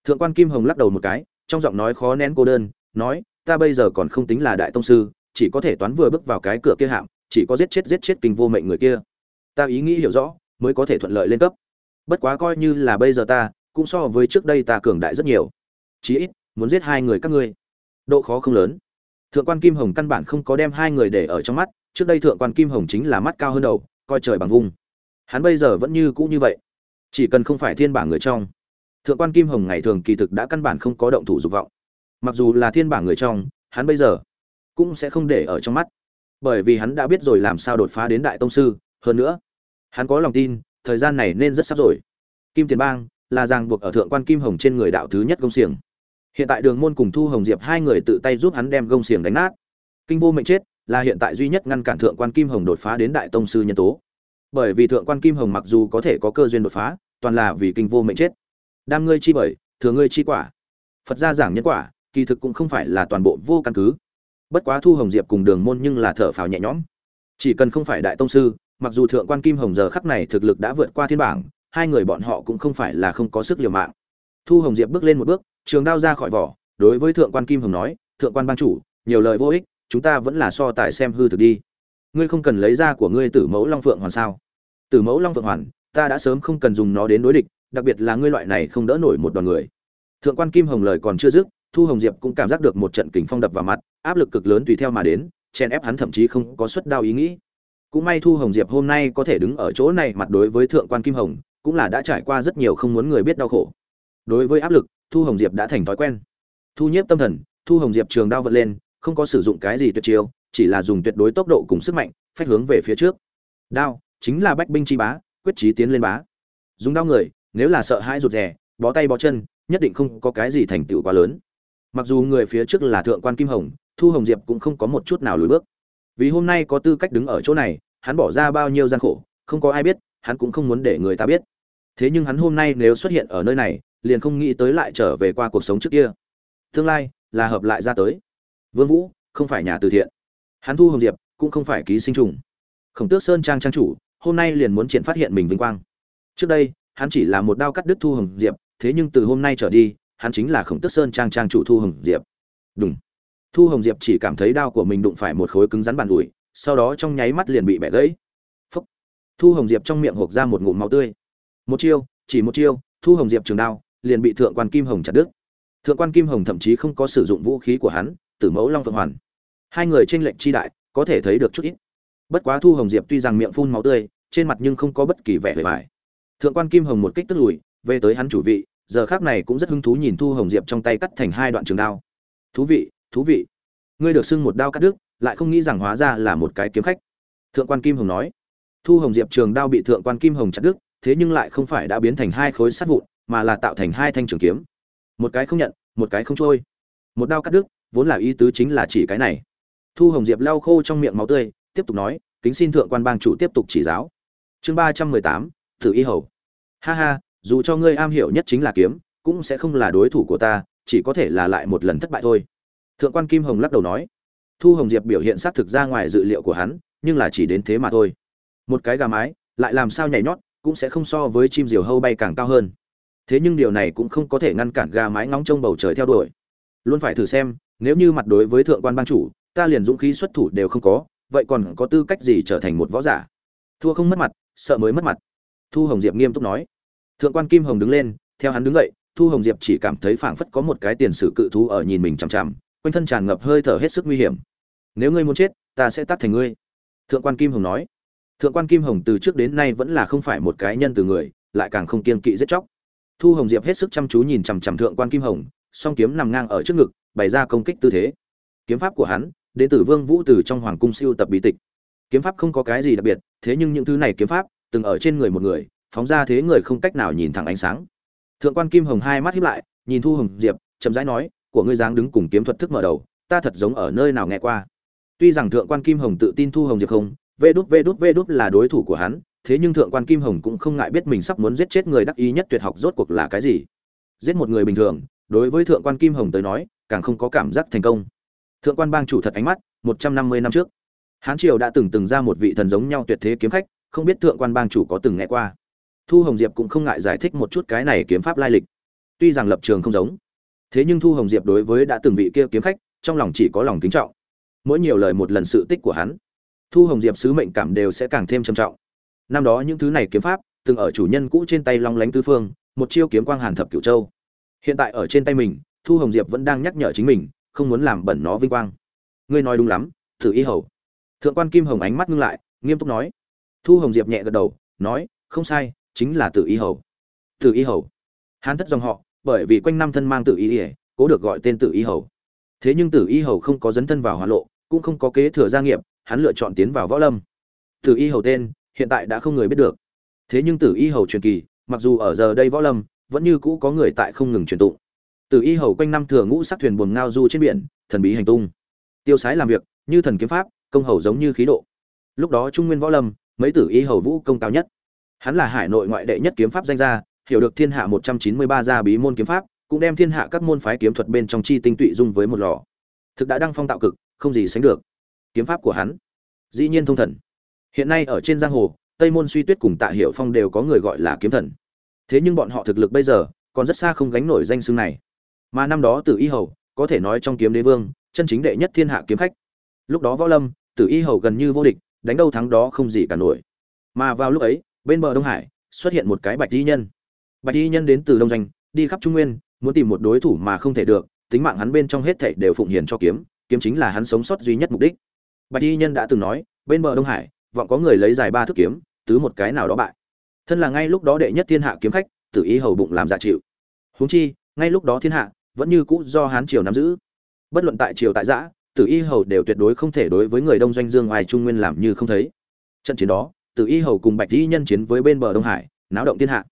thượng quan kim hồng lắc đầu một cái, trong giọng nói khó nén cô đơn, nói, ta bây giờ còn không tính là đại tông sư, chỉ có thể toán vừa bước vào cái cửa kia hạm, chỉ có giết chết giết chết kinh vô mệnh người kia. Ta ý nghĩ hiểu rõ, mới có thể thuận lợi lên cấp. Bất quá coi như là bây giờ ta cũng so với trước đây ta cường đại rất nhiều. Chí ít, muốn giết hai người các ngươi. Độ khó không lớn. Thượng quan kim hồng căn bản không có đem hai người để ở trong mắt, trước đây thượng quan kim hồng chính là mắt cao hơn đầu, coi trời bằng vung hắn bây giờ vẫn như cũ như vậy. Chỉ cần không phải thiên bảng người trong. Thượng quan kim hồng ngày thường kỳ thực đã căn bản không có động thủ dục vọng. Mặc dù là thiên bảng người trong, hắn bây giờ cũng sẽ không để ở trong mắt. Bởi vì hắn đã biết rồi làm sao đột phá đến đại tông sư, hơn nữa, hắn có lòng tin, thời gian này nên rất sắp rồi. Kim tiền bang là ràng buộc ở thượng quan kim hồng trên người đạo thứ nhất công xiềng. Hiện tại đường môn cùng thu hồng diệp hai người tự tay giúp hắn đem gông xiềng đánh nát. Kinh vô mệnh chết là hiện tại duy nhất ngăn cản thượng quan kim hồng đột phá đến đại tông sư nhân tố. Bởi vì thượng quan kim hồng mặc dù có thể có cơ duyên đột phá, toàn là vì kinh vô mệnh chết. Đam ngươi chi bởi, thừa ngươi chi quả. Phật gia giảng nhân quả, kỳ thực cũng không phải là toàn bộ vô căn cứ. Bất quá thu hồng diệp cùng đường môn nhưng là thở phào nhẹ nhõm. Chỉ cần không phải đại tông sư, mặc dù thượng quan kim hồng giờ khắc này thực lực đã vượt qua thiên bảng hai người bọn họ cũng không phải là không có sức liều mạng. Thu hồng diệp bước lên một bước, trường đao ra khỏi vỏ, đối với thượng quan kim hồng nói, thượng quan ban chủ, nhiều lời vô ích, chúng ta vẫn là so tài xem hư thực đi. Ngươi không cần lấy ra của ngươi tử mẫu long phượng hoàn sao? Tử mẫu long phượng hoàn, ta đã sớm không cần dùng nó đến đối địch, đặc biệt là ngươi loại này không đỡ nổi một đoàn người. Thượng quan kim hồng lời còn chưa dứt, thu hồng diệp cũng cảm giác được một trận kình phong đập vào mặt, áp lực cực lớn tùy theo mà đến chen ép hắn thậm chí không có suất đao ý nghĩ. Cũng may thu hồng diệp hôm nay có thể đứng ở chỗ này mặt đối với thượng quan kim hồng cũng là đã trải qua rất nhiều không muốn người biết đau khổ. Đối với áp lực, thu hồng diệp đã thành thói quen. Thu nhiếp tâm thần, thu hồng diệp trường đao vận lên, không có sử dụng cái gì tuyệt chiêu, chỉ là dùng tuyệt đối tốc độ cùng sức mạnh, phách hướng về phía trước. Đao, chính là bách binh chi bá, quyết chí tiến lên bá. Dùng đao người, nếu là sợ hãi rụt rè, bó tay bó chân, nhất định không có cái gì thành tựu quá lớn. Mặc dù người phía trước là thượng quan kim hồng, thu hồng diệp cũng không có một chút nào lùi bước. Vì hôm nay có tư cách đứng ở chỗ này, hắn bỏ ra bao nhiêu gian khổ, không có ai biết, hắn cũng không muốn để người ta biết thế nhưng hắn hôm nay nếu xuất hiện ở nơi này, liền không nghĩ tới lại trở về qua cuộc sống trước kia. Tương lai, là hợp lại ra tới. Vương vũ, không phải nhà từ thiện. Hắn thu hồng diệp, cũng không phải ký sinh trùng. Khổng tước sơn trang trang chủ, hôm nay liền muốn triển phát hiện mình vinh quang. Trước đây, hắn chỉ là một đao cắt đứt thu hồng diệp, thế nhưng từ hôm nay trở đi, hắn chính là khổng tước sơn trang trang chủ thu hồng diệp. Đúng thu hồng diệp chỉ cảm thấy đao của mình đụng phải một khối cứng rắn bàn ủi, sau đó trong nháy mắt liền bị bẻ gãy. Phúc. thu hồng diệp trong miệng hộp ra một ngụm máu tươi một chiêu, chỉ một chiêu, thu hồng diệp trường đao, liền bị thượng quan kim hồng chặt đứt. Thượng quan kim hồng thậm chí không có sử dụng vũ khí của hắn, tử mẫu long phượng hoàn. Hai người tranh lệnh chi đại, có thể thấy được chút ít. Bất quá thu hồng diệp tuy rằng miệng phun máu tươi, trên mặt nhưng không có bất kỳ vẻ vẻ vải. Thượng quan kim hồng một kích tức lùi, về tới hắn chủ vị, giờ khác này cũng rất hứng thú nhìn thu hồng diệp trong tay cắt thành hai đoạn trường đao. Thú vị thú vị. Ngươi được xưng một đao cắt đứt, lại không nghĩ rằng hóa ra là một cái kiếm khách. Thượng quan kim hồng nói. Thu hồng diệp trường đao bị thượng quan kim hồng chặt đứt thế nhưng lại không phải đã biến thành hai khối sắt vụn, mà là tạo thành hai thanh trường kiếm. Một cái không nhận, một cái không trôi. Một đao cắt đứt, vốn là ý tứ chính là chỉ cái này. Thu hồng diệp lau khô trong miệng máu tươi, tiếp tục nói, kính xin thượng quan bang chủ tiếp tục chỉ giáo. Chương ba trăm mười tám, thử y hầu. Ha ha, dù cho ngươi am hiểu nhất chính là kiếm, cũng sẽ không là đối thủ của ta, chỉ có thể là lại một lần thất bại thôi. Thượng quan kim hồng lắc đầu nói. Thu hồng diệp biểu hiện sát thực ra ngoài dự liệu của hắn, nhưng là chỉ đến thế mà thôi. Một cái gà mái, lại làm sao nhảy nhót cũng sẽ không so với chim diều hâu bay càng cao hơn. Thế nhưng điều này cũng không có thể ngăn cản gà mái ngóng trông bầu trời theo đuổi. Luôn phải thử xem, nếu như mặt đối với thượng quan ban chủ, ta liền dũng khí xuất thủ đều không có, vậy còn có tư cách gì trở thành một võ giả? Thua không mất mặt, sợ mới mất mặt. Thu hồng diệp nghiêm túc nói. Thượng quan kim hồng đứng lên, theo hắn đứng dậy, thu hồng diệp chỉ cảm thấy phảng phất có một cái tiền sử cự thú ở nhìn mình chằm chằm, quanh thân tràn ngập hơi thở hết sức nguy hiểm. Nếu ngươi muốn chết, ta sẽ tắt thành ngươi. Thượng quan kim hồng nói thượng quan kim hồng từ trước đến nay vẫn là không phải một cái nhân từ người, lại càng không kiên kỵ giết chóc. Thu hồng diệp hết sức chăm chú nhìn chằm chằm thượng quan kim hồng, song kiếm nằm ngang ở trước ngực, bày ra công kích tư thế. Kiếm pháp của hắn, đến từ vương vũ từ trong hoàng cung siêu tập bí tịch. Kiếm pháp không có cái gì đặc biệt, thế nhưng những thứ này kiếm pháp, từng ở trên người một người, phóng ra thế người không cách nào nhìn thẳng ánh sáng. Thượng quan kim hồng hai mắt híp lại, nhìn thu hồng diệp, chậm rãi nói, của ngươi dáng đứng cùng kiếm thuật thức mở đầu, ta thật giống ở nơi nào nghe qua. Tuy rằng thượng quan kim hồng tự tin thu hồng diệp không vê đút vê đút vê đút là đối thủ của hắn, thế nhưng thượng quan kim hồng cũng không ngại biết mình sắp muốn giết chết người đắc ý nhất tuyệt học rốt cuộc là cái gì. Giết một người bình thường, đối với thượng quan kim hồng tới nói, càng không có cảm giác thành công. Thượng quan bang chủ thật ánh mắt, một trăm năm mươi năm trước. Hán triều đã từng từng ra một vị thần giống nhau tuyệt thế kiếm khách, không biết thượng quan bang chủ có từng nghe qua. Thu hồng diệp cũng không ngại giải thích một chút cái này kiếm pháp lai lịch. Tuy rằng lập trường không giống, thế nhưng thu hồng diệp đối với đã từng vị kia kiếm khách, trong lòng chỉ có lòng kính trọng. Mỗi nhiều lời một lần sự tích của hắn thu hồng diệp sứ mệnh cảm đều sẽ càng thêm trầm trọng. Năm đó những thứ này kiếm pháp, từng ở chủ nhân cũ trên tay long lánh tư phương, một chiêu kiếm quang hàn thập cửu châu. Hiện tại ở trên tay mình, thu hồng diệp vẫn đang nhắc nhở chính mình, không muốn làm bẩn nó vinh quang. Ngươi nói đúng lắm, thử y hầu. Thượng quan kim hồng ánh mắt ngưng lại, nghiêm túc nói. Thu hồng diệp nhẹ gật đầu, nói, không sai, chính là tử y hầu. Tử y hầu. Hán thất dòng họ, bởi vì quanh năm thân mang tử y ỉa cố được gọi tên tử y hầu. Thế nhưng tử y hầu không có dấn thân vào hỏa lộ, cũng không có kế thừa gia nghiệp hắn lựa chọn tiến vào võ lâm. Tử y hầu tên, hiện tại đã không người biết được. Thế nhưng tử y hầu truyền kỳ, mặc dù ở giờ đây võ lâm, vẫn như cũ có người tại không ngừng truyền tụng. Tử y hầu quanh năm thừa ngũ sắc thuyền buồm ngao du trên biển, thần bí hành tung. Tiêu sái làm việc, như thần kiếm pháp, công hầu giống như khí độ. Lúc đó trung nguyên võ lâm, mấy tử y hầu vũ công cao nhất. Hắn là hải nội ngoại đệ nhất kiếm pháp danh gia, hiểu được thiên hạ một trăm chín mươi ba gia bí môn kiếm pháp, cũng đem thiên hạ các môn phái kiếm thuật bên trong chi tinh tụy dung với một lò. Thực đã đăng phong tạo cực, không gì sánh được kiếm pháp của hắn. Dĩ nhiên thông thần. Hiện nay ở trên giang hồ, tây môn suy tuyết cùng tạ hiệu phong đều có người gọi là kiếm thần. Thế nhưng bọn họ thực lực bây giờ còn rất xa không gánh nổi danh xưng này. Mà năm đó tử y hầu, có thể nói trong kiếm đế vương, chân chính đệ nhất thiên hạ kiếm khách. Lúc đó võ lâm, tử y hầu gần như vô địch, đánh đâu thắng đó không gì cả nổi. Mà vào lúc ấy, bên bờ đông hải, xuất hiện một cái bạch y nhân. Bạch y nhân đến từ đông doanh, đi khắp trung nguyên, muốn tìm một đối thủ mà không thể được, tính mạng hắn bên trong hết thảy đều phụng hiền cho kiếm kiếm chính là hắn sống sót duy nhất mục đích bạch y nhân đã từng nói, bên bờ đông hải, vọng có người lấy dài ba thước kiếm, tứ một cái nào đó bại. Thân là ngay lúc đó đệ nhất thiên hạ kiếm khách, tử y hầu bụng làm giả chịu. Huống chi, ngay lúc đó thiên hạ, vẫn như cũ do hán triều nắm giữ. Bất luận tại triều tại giã tử y hầu đều tuyệt đối không thể đối với người đông doanh dương ngoài trung nguyên làm như không thấy. Trận chiến đó, tử y hầu cùng bạch y nhân chiến với bên bờ đông hải, náo động thiên hạ.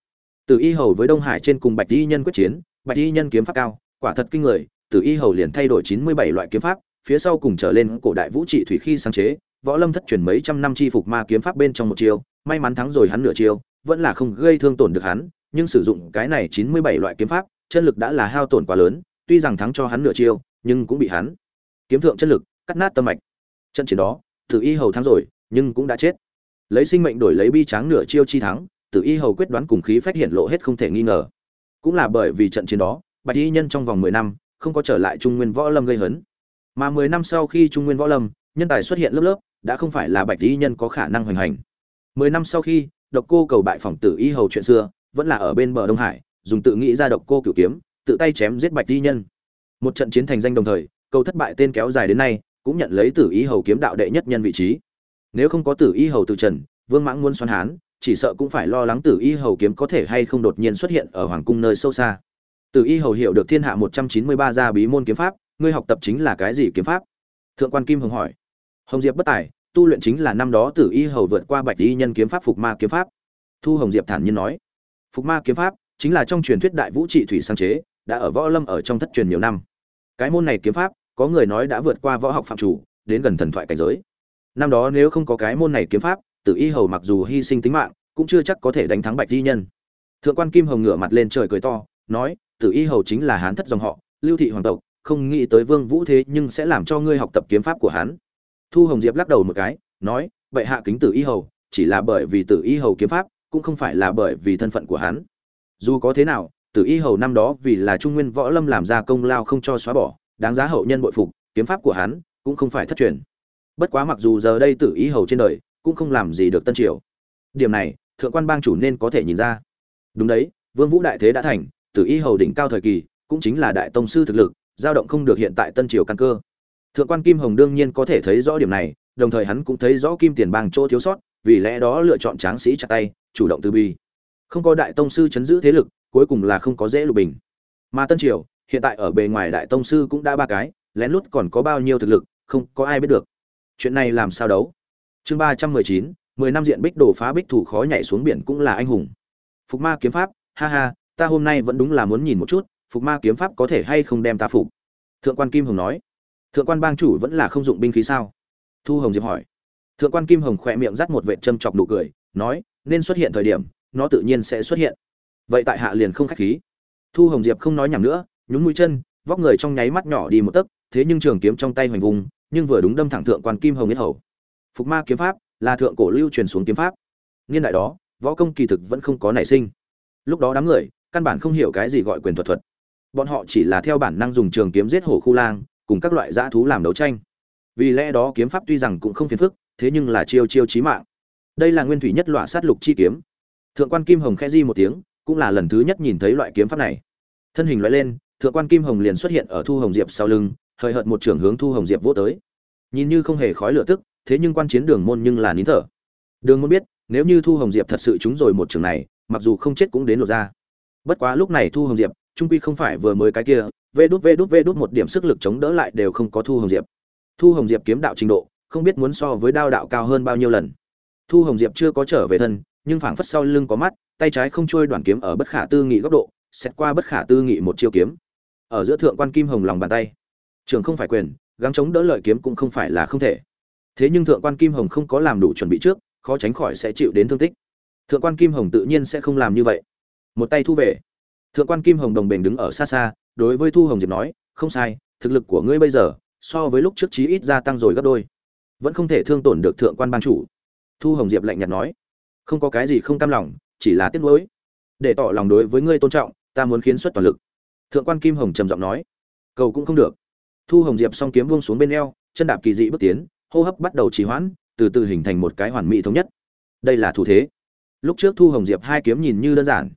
Tử y hầu với đông hải trên cùng bạch y nhân quyết chiến, bạch y nhân kiếm pháp cao, quả thật kinh người, tử y hầu liền thay đổi chín mươi bảy loại kiếm pháp phía sau cùng trở lên cổ đại vũ trị thủy khi sáng chế, võ lâm thất truyền mấy trăm năm chi phục ma kiếm pháp bên trong một chiêu, may mắn thắng rồi hắn nửa chiêu, vẫn là không gây thương tổn được hắn, nhưng sử dụng cái này chín mươi bảy loại kiếm pháp, chân lực đã là hao tổn quá lớn, tuy rằng thắng cho hắn nửa chiêu, nhưng cũng bị hắn kiếm thượng chân lực cắt nát tâm mạch. Trận chiến đó, tử y hầu thắng rồi, nhưng cũng đã chết. Lấy sinh mệnh đổi lấy bi tráng nửa chiêu chi thắng, tử y hầu quyết đoán cùng khí phát hiện lộ hết không thể nghi ngờ. Cũng là bởi vì trận chiến đó, bạch y nhân trong vòng mười năm, không có trở lại trung nguyên võ lâm gây hấn mà mười năm sau khi trung nguyên võ lâm, nhân tài xuất hiện lớp lớp, đã không phải là bạch y nhân có khả năng hoành hành. Mười năm sau khi, độc cô cầu bại phỏng tử y hầu chuyện xưa, vẫn là ở bên bờ đông hải, dùng tự nghĩ ra độc cô cửu kiếm, tự tay chém giết bạch y nhân. Một trận chiến thành danh đồng thời câu thất bại tên kéo dài đến nay, cũng nhận lấy tử y hầu kiếm đạo đệ nhất nhân vị trí. Nếu không có tử y hầu từ trần, vương mãng muốn xoắn hán, chỉ sợ cũng phải lo lắng tử y hầu kiếm có thể hay không đột nhiên xuất hiện ở hoàng cung nơi sâu xa. Tử y hầu hiểu được thiên hạ một trăm chín mươi ba gia bí môn kiếm pháp ngươi học tập chính là cái gì kiếm pháp? Thượng quan kim hồng hỏi. Hồng diệp bất tài, tu luyện chính là năm đó tử y hầu vượt qua bạch y nhân kiếm pháp phục ma kiếm pháp. Thu hồng diệp thản nhiên nói. Phục ma kiếm pháp chính là trong truyền thuyết đại vũ trị thủy sáng chế, đã ở võ lâm ở trong thất truyền nhiều năm. Cái môn này kiếm pháp, có người nói đã vượt qua võ học phạm chủ, đến gần thần thoại cảnh giới. Năm đó nếu không có cái môn này kiếm pháp, tử y hầu mặc dù hy sinh tính mạng, cũng chưa chắc có thể đánh thắng bạch di nhân. Thượng quan kim hồng ngửa mặt lên trời cười to, nói, tử y hầu chính là hán thất dòng họ, lưu thị hoàng tộc không nghĩ tới vương vũ thế nhưng sẽ làm cho ngươi học tập kiếm pháp của hắn. Thu hồng diệp lắc đầu một cái, nói vậy hạ kính tử y hầu, chỉ là bởi vì tử y hầu kiếm pháp, cũng không phải là bởi vì thân phận của hắn. Dù có thế nào, tử y hầu năm đó vì là trung nguyên võ lâm làm ra công lao không cho xóa bỏ, đáng giá hậu nhân bội phục, kiếm pháp của hắn cũng không phải thất truyền. Bất quá mặc dù giờ đây tử y hầu trên đời cũng không làm gì được tân triều. Điểm này, thượng quan bang chủ nên có thể nhìn ra. Đúng đấy, vương vũ đại thế đã thành, tử y hầu đỉnh cao thời kỳ cũng chính là đại tông sư thực lực dao động không được hiện tại tân triều căn cơ. Thượng quan kim hồng đương nhiên có thể thấy rõ điểm này, đồng thời hắn cũng thấy rõ kim tiền bang chỗ thiếu sót, vì lẽ đó lựa chọn tráng sĩ chặt tay, chủ động từ bi. Không có đại tông sư chấn giữ thế lực, cuối cùng là không có dễ lục bình. Mà tân triều, hiện tại ở bề ngoài đại tông sư cũng đã ba cái, lén lút còn có bao nhiêu thực lực, không có ai biết được. Chuyện này làm sao đấu? Chương ba trăm mười chín, mười năm diện bích đổ phá bích thủ khó nhảy xuống biển cũng là anh hùng. Phục ma kiếm pháp, ha ha, ta hôm nay vẫn đúng là muốn nhìn một chút phục ma kiếm pháp có thể hay không đem ta phục? Thượng quan kim hồng nói. Thượng quan bang chủ vẫn là không dụng binh khí sao? Thu hồng diệp hỏi. Thượng quan kim hồng khỏe miệng dắt một vệ châm chọc nụ cười, nói, nên xuất hiện thời điểm, nó tự nhiên sẽ xuất hiện. Vậy tại hạ liền không khách khí. Thu hồng diệp không nói nhảm nữa, nhún mũi chân, vóc người trong nháy mắt nhỏ đi một tấc, thế nhưng trường kiếm trong tay hoành vùng, nhưng vừa đúng đâm thẳng thượng quan kim hồng nhất hầu. Phục ma kiếm pháp là thượng cổ lưu truyền xuống kiếm pháp. Niên đại đó, võ công kỳ thực vẫn không có nảy sinh. Lúc đó đám người, căn bản không hiểu cái gì gọi quyền thuật thuật bọn họ chỉ là theo bản năng dùng trường kiếm giết hổ khu lang, cùng các loại dã thú làm đấu tranh. Vì lẽ đó kiếm pháp tuy rằng cũng không phiền phức, thế nhưng là chiêu chiêu chí mạng. Đây là nguyên thủy nhất loại sát lục chi kiếm. Thượng quan kim hồng khẽ di một tiếng, cũng là lần thứ nhất nhìn thấy loại kiếm pháp này. Thân hình loại lên, thượng quan kim hồng liền xuất hiện ở thu hồng diệp sau lưng, hời hợt một trưởng hướng thu hồng diệp vô tới. Nhìn như không hề khói lửa tức, thế nhưng quan chiến đường môn nhưng là nín thở. Đường môn biết, nếu như thu hồng diệp thật sự trúng rồi một trường này, mặc dù không chết cũng đến lột ra bất quá lúc này thu hồng diệp trung quy không phải vừa mới cái kia, vê đút vê đút vê đút một điểm sức lực chống đỡ lại đều không có thu hồng diệp. Thu hồng diệp kiếm đạo trình độ, không biết muốn so với đao đạo cao hơn bao nhiêu lần. Thu hồng diệp chưa có trở về thân, nhưng phảng phất sau lưng có mắt, tay trái không trôi đoạn kiếm ở bất khả tư nghị góc độ, xét qua bất khả tư nghị một chiêu kiếm. Ở giữa thượng quan kim hồng lòng bàn tay, trường không phải quyền, gắng chống đỡ lợi kiếm cũng không phải là không thể. Thế nhưng thượng quan kim hồng không có làm đủ chuẩn bị trước, khó tránh khỏi sẽ chịu đến thương tích. Thượng quan kim hồng tự nhiên sẽ không làm như vậy. Một tay thu về thượng quan kim hồng đồng bền đứng ở xa xa, đối với thu hồng diệp nói, không sai, thực lực của ngươi bây giờ, so với lúc trước chí ít gia tăng rồi gấp đôi. Vẫn không thể thương tổn được thượng quan ban chủ. Thu hồng diệp lạnh nhạt nói, không có cái gì không cam lòng, chỉ là tiếc nuối. Để tỏ lòng đối với ngươi tôn trọng, ta muốn khiến xuất toàn lực. Thượng quan kim hồng trầm giọng nói, cầu cũng không được. Thu hồng diệp song kiếm buông xuống bên eo, chân đạp kỳ dị bước tiến, hô hấp bắt đầu trì hoãn, từ từ hình thành một cái hoàn mỹ thống nhất. Đây là thủ thế. Lúc trước thu hồng diệp hai kiếm nhìn như đơn giản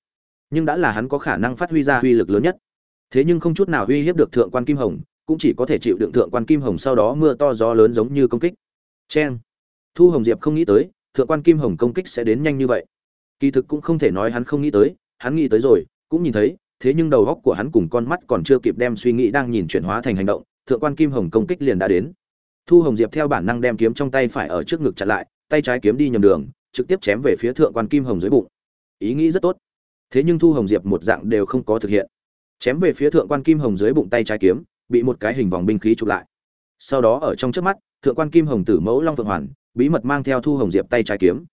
nhưng đã là hắn có khả năng phát huy ra uy lực lớn nhất. Thế nhưng không chút nào uy hiếp được thượng quan kim hồng cũng chỉ có thể chịu đựng thượng quan kim hồng sau đó mưa to gió lớn giống như công kích. Chen, thu hồng diệp không nghĩ tới thượng quan kim hồng công kích sẽ đến nhanh như vậy. Kỳ thực cũng không thể nói hắn không nghĩ tới hắn nghĩ tới rồi cũng nhìn thấy thế nhưng đầu góc của hắn cùng con mắt còn chưa kịp đem suy nghĩ đang nhìn chuyển hóa thành hành động thượng quan kim hồng công kích liền đã đến. Thu hồng diệp theo bản năng đem kiếm trong tay phải ở trước ngực chặn lại tay trái kiếm đi nhầm đường trực tiếp chém về phía thượng quan kim hồng dưới bụng. Ý nghĩ rất tốt thế nhưng thu hồng diệp một dạng đều không có thực hiện. Chém về phía thượng quan kim hồng dưới bụng tay trái kiếm, bị một cái hình vòng binh khí chụp lại. Sau đó ở trong trước mắt, thượng quan kim hồng tử mẫu long phượng hoàn, bí mật mang theo thu hồng diệp tay trái kiếm.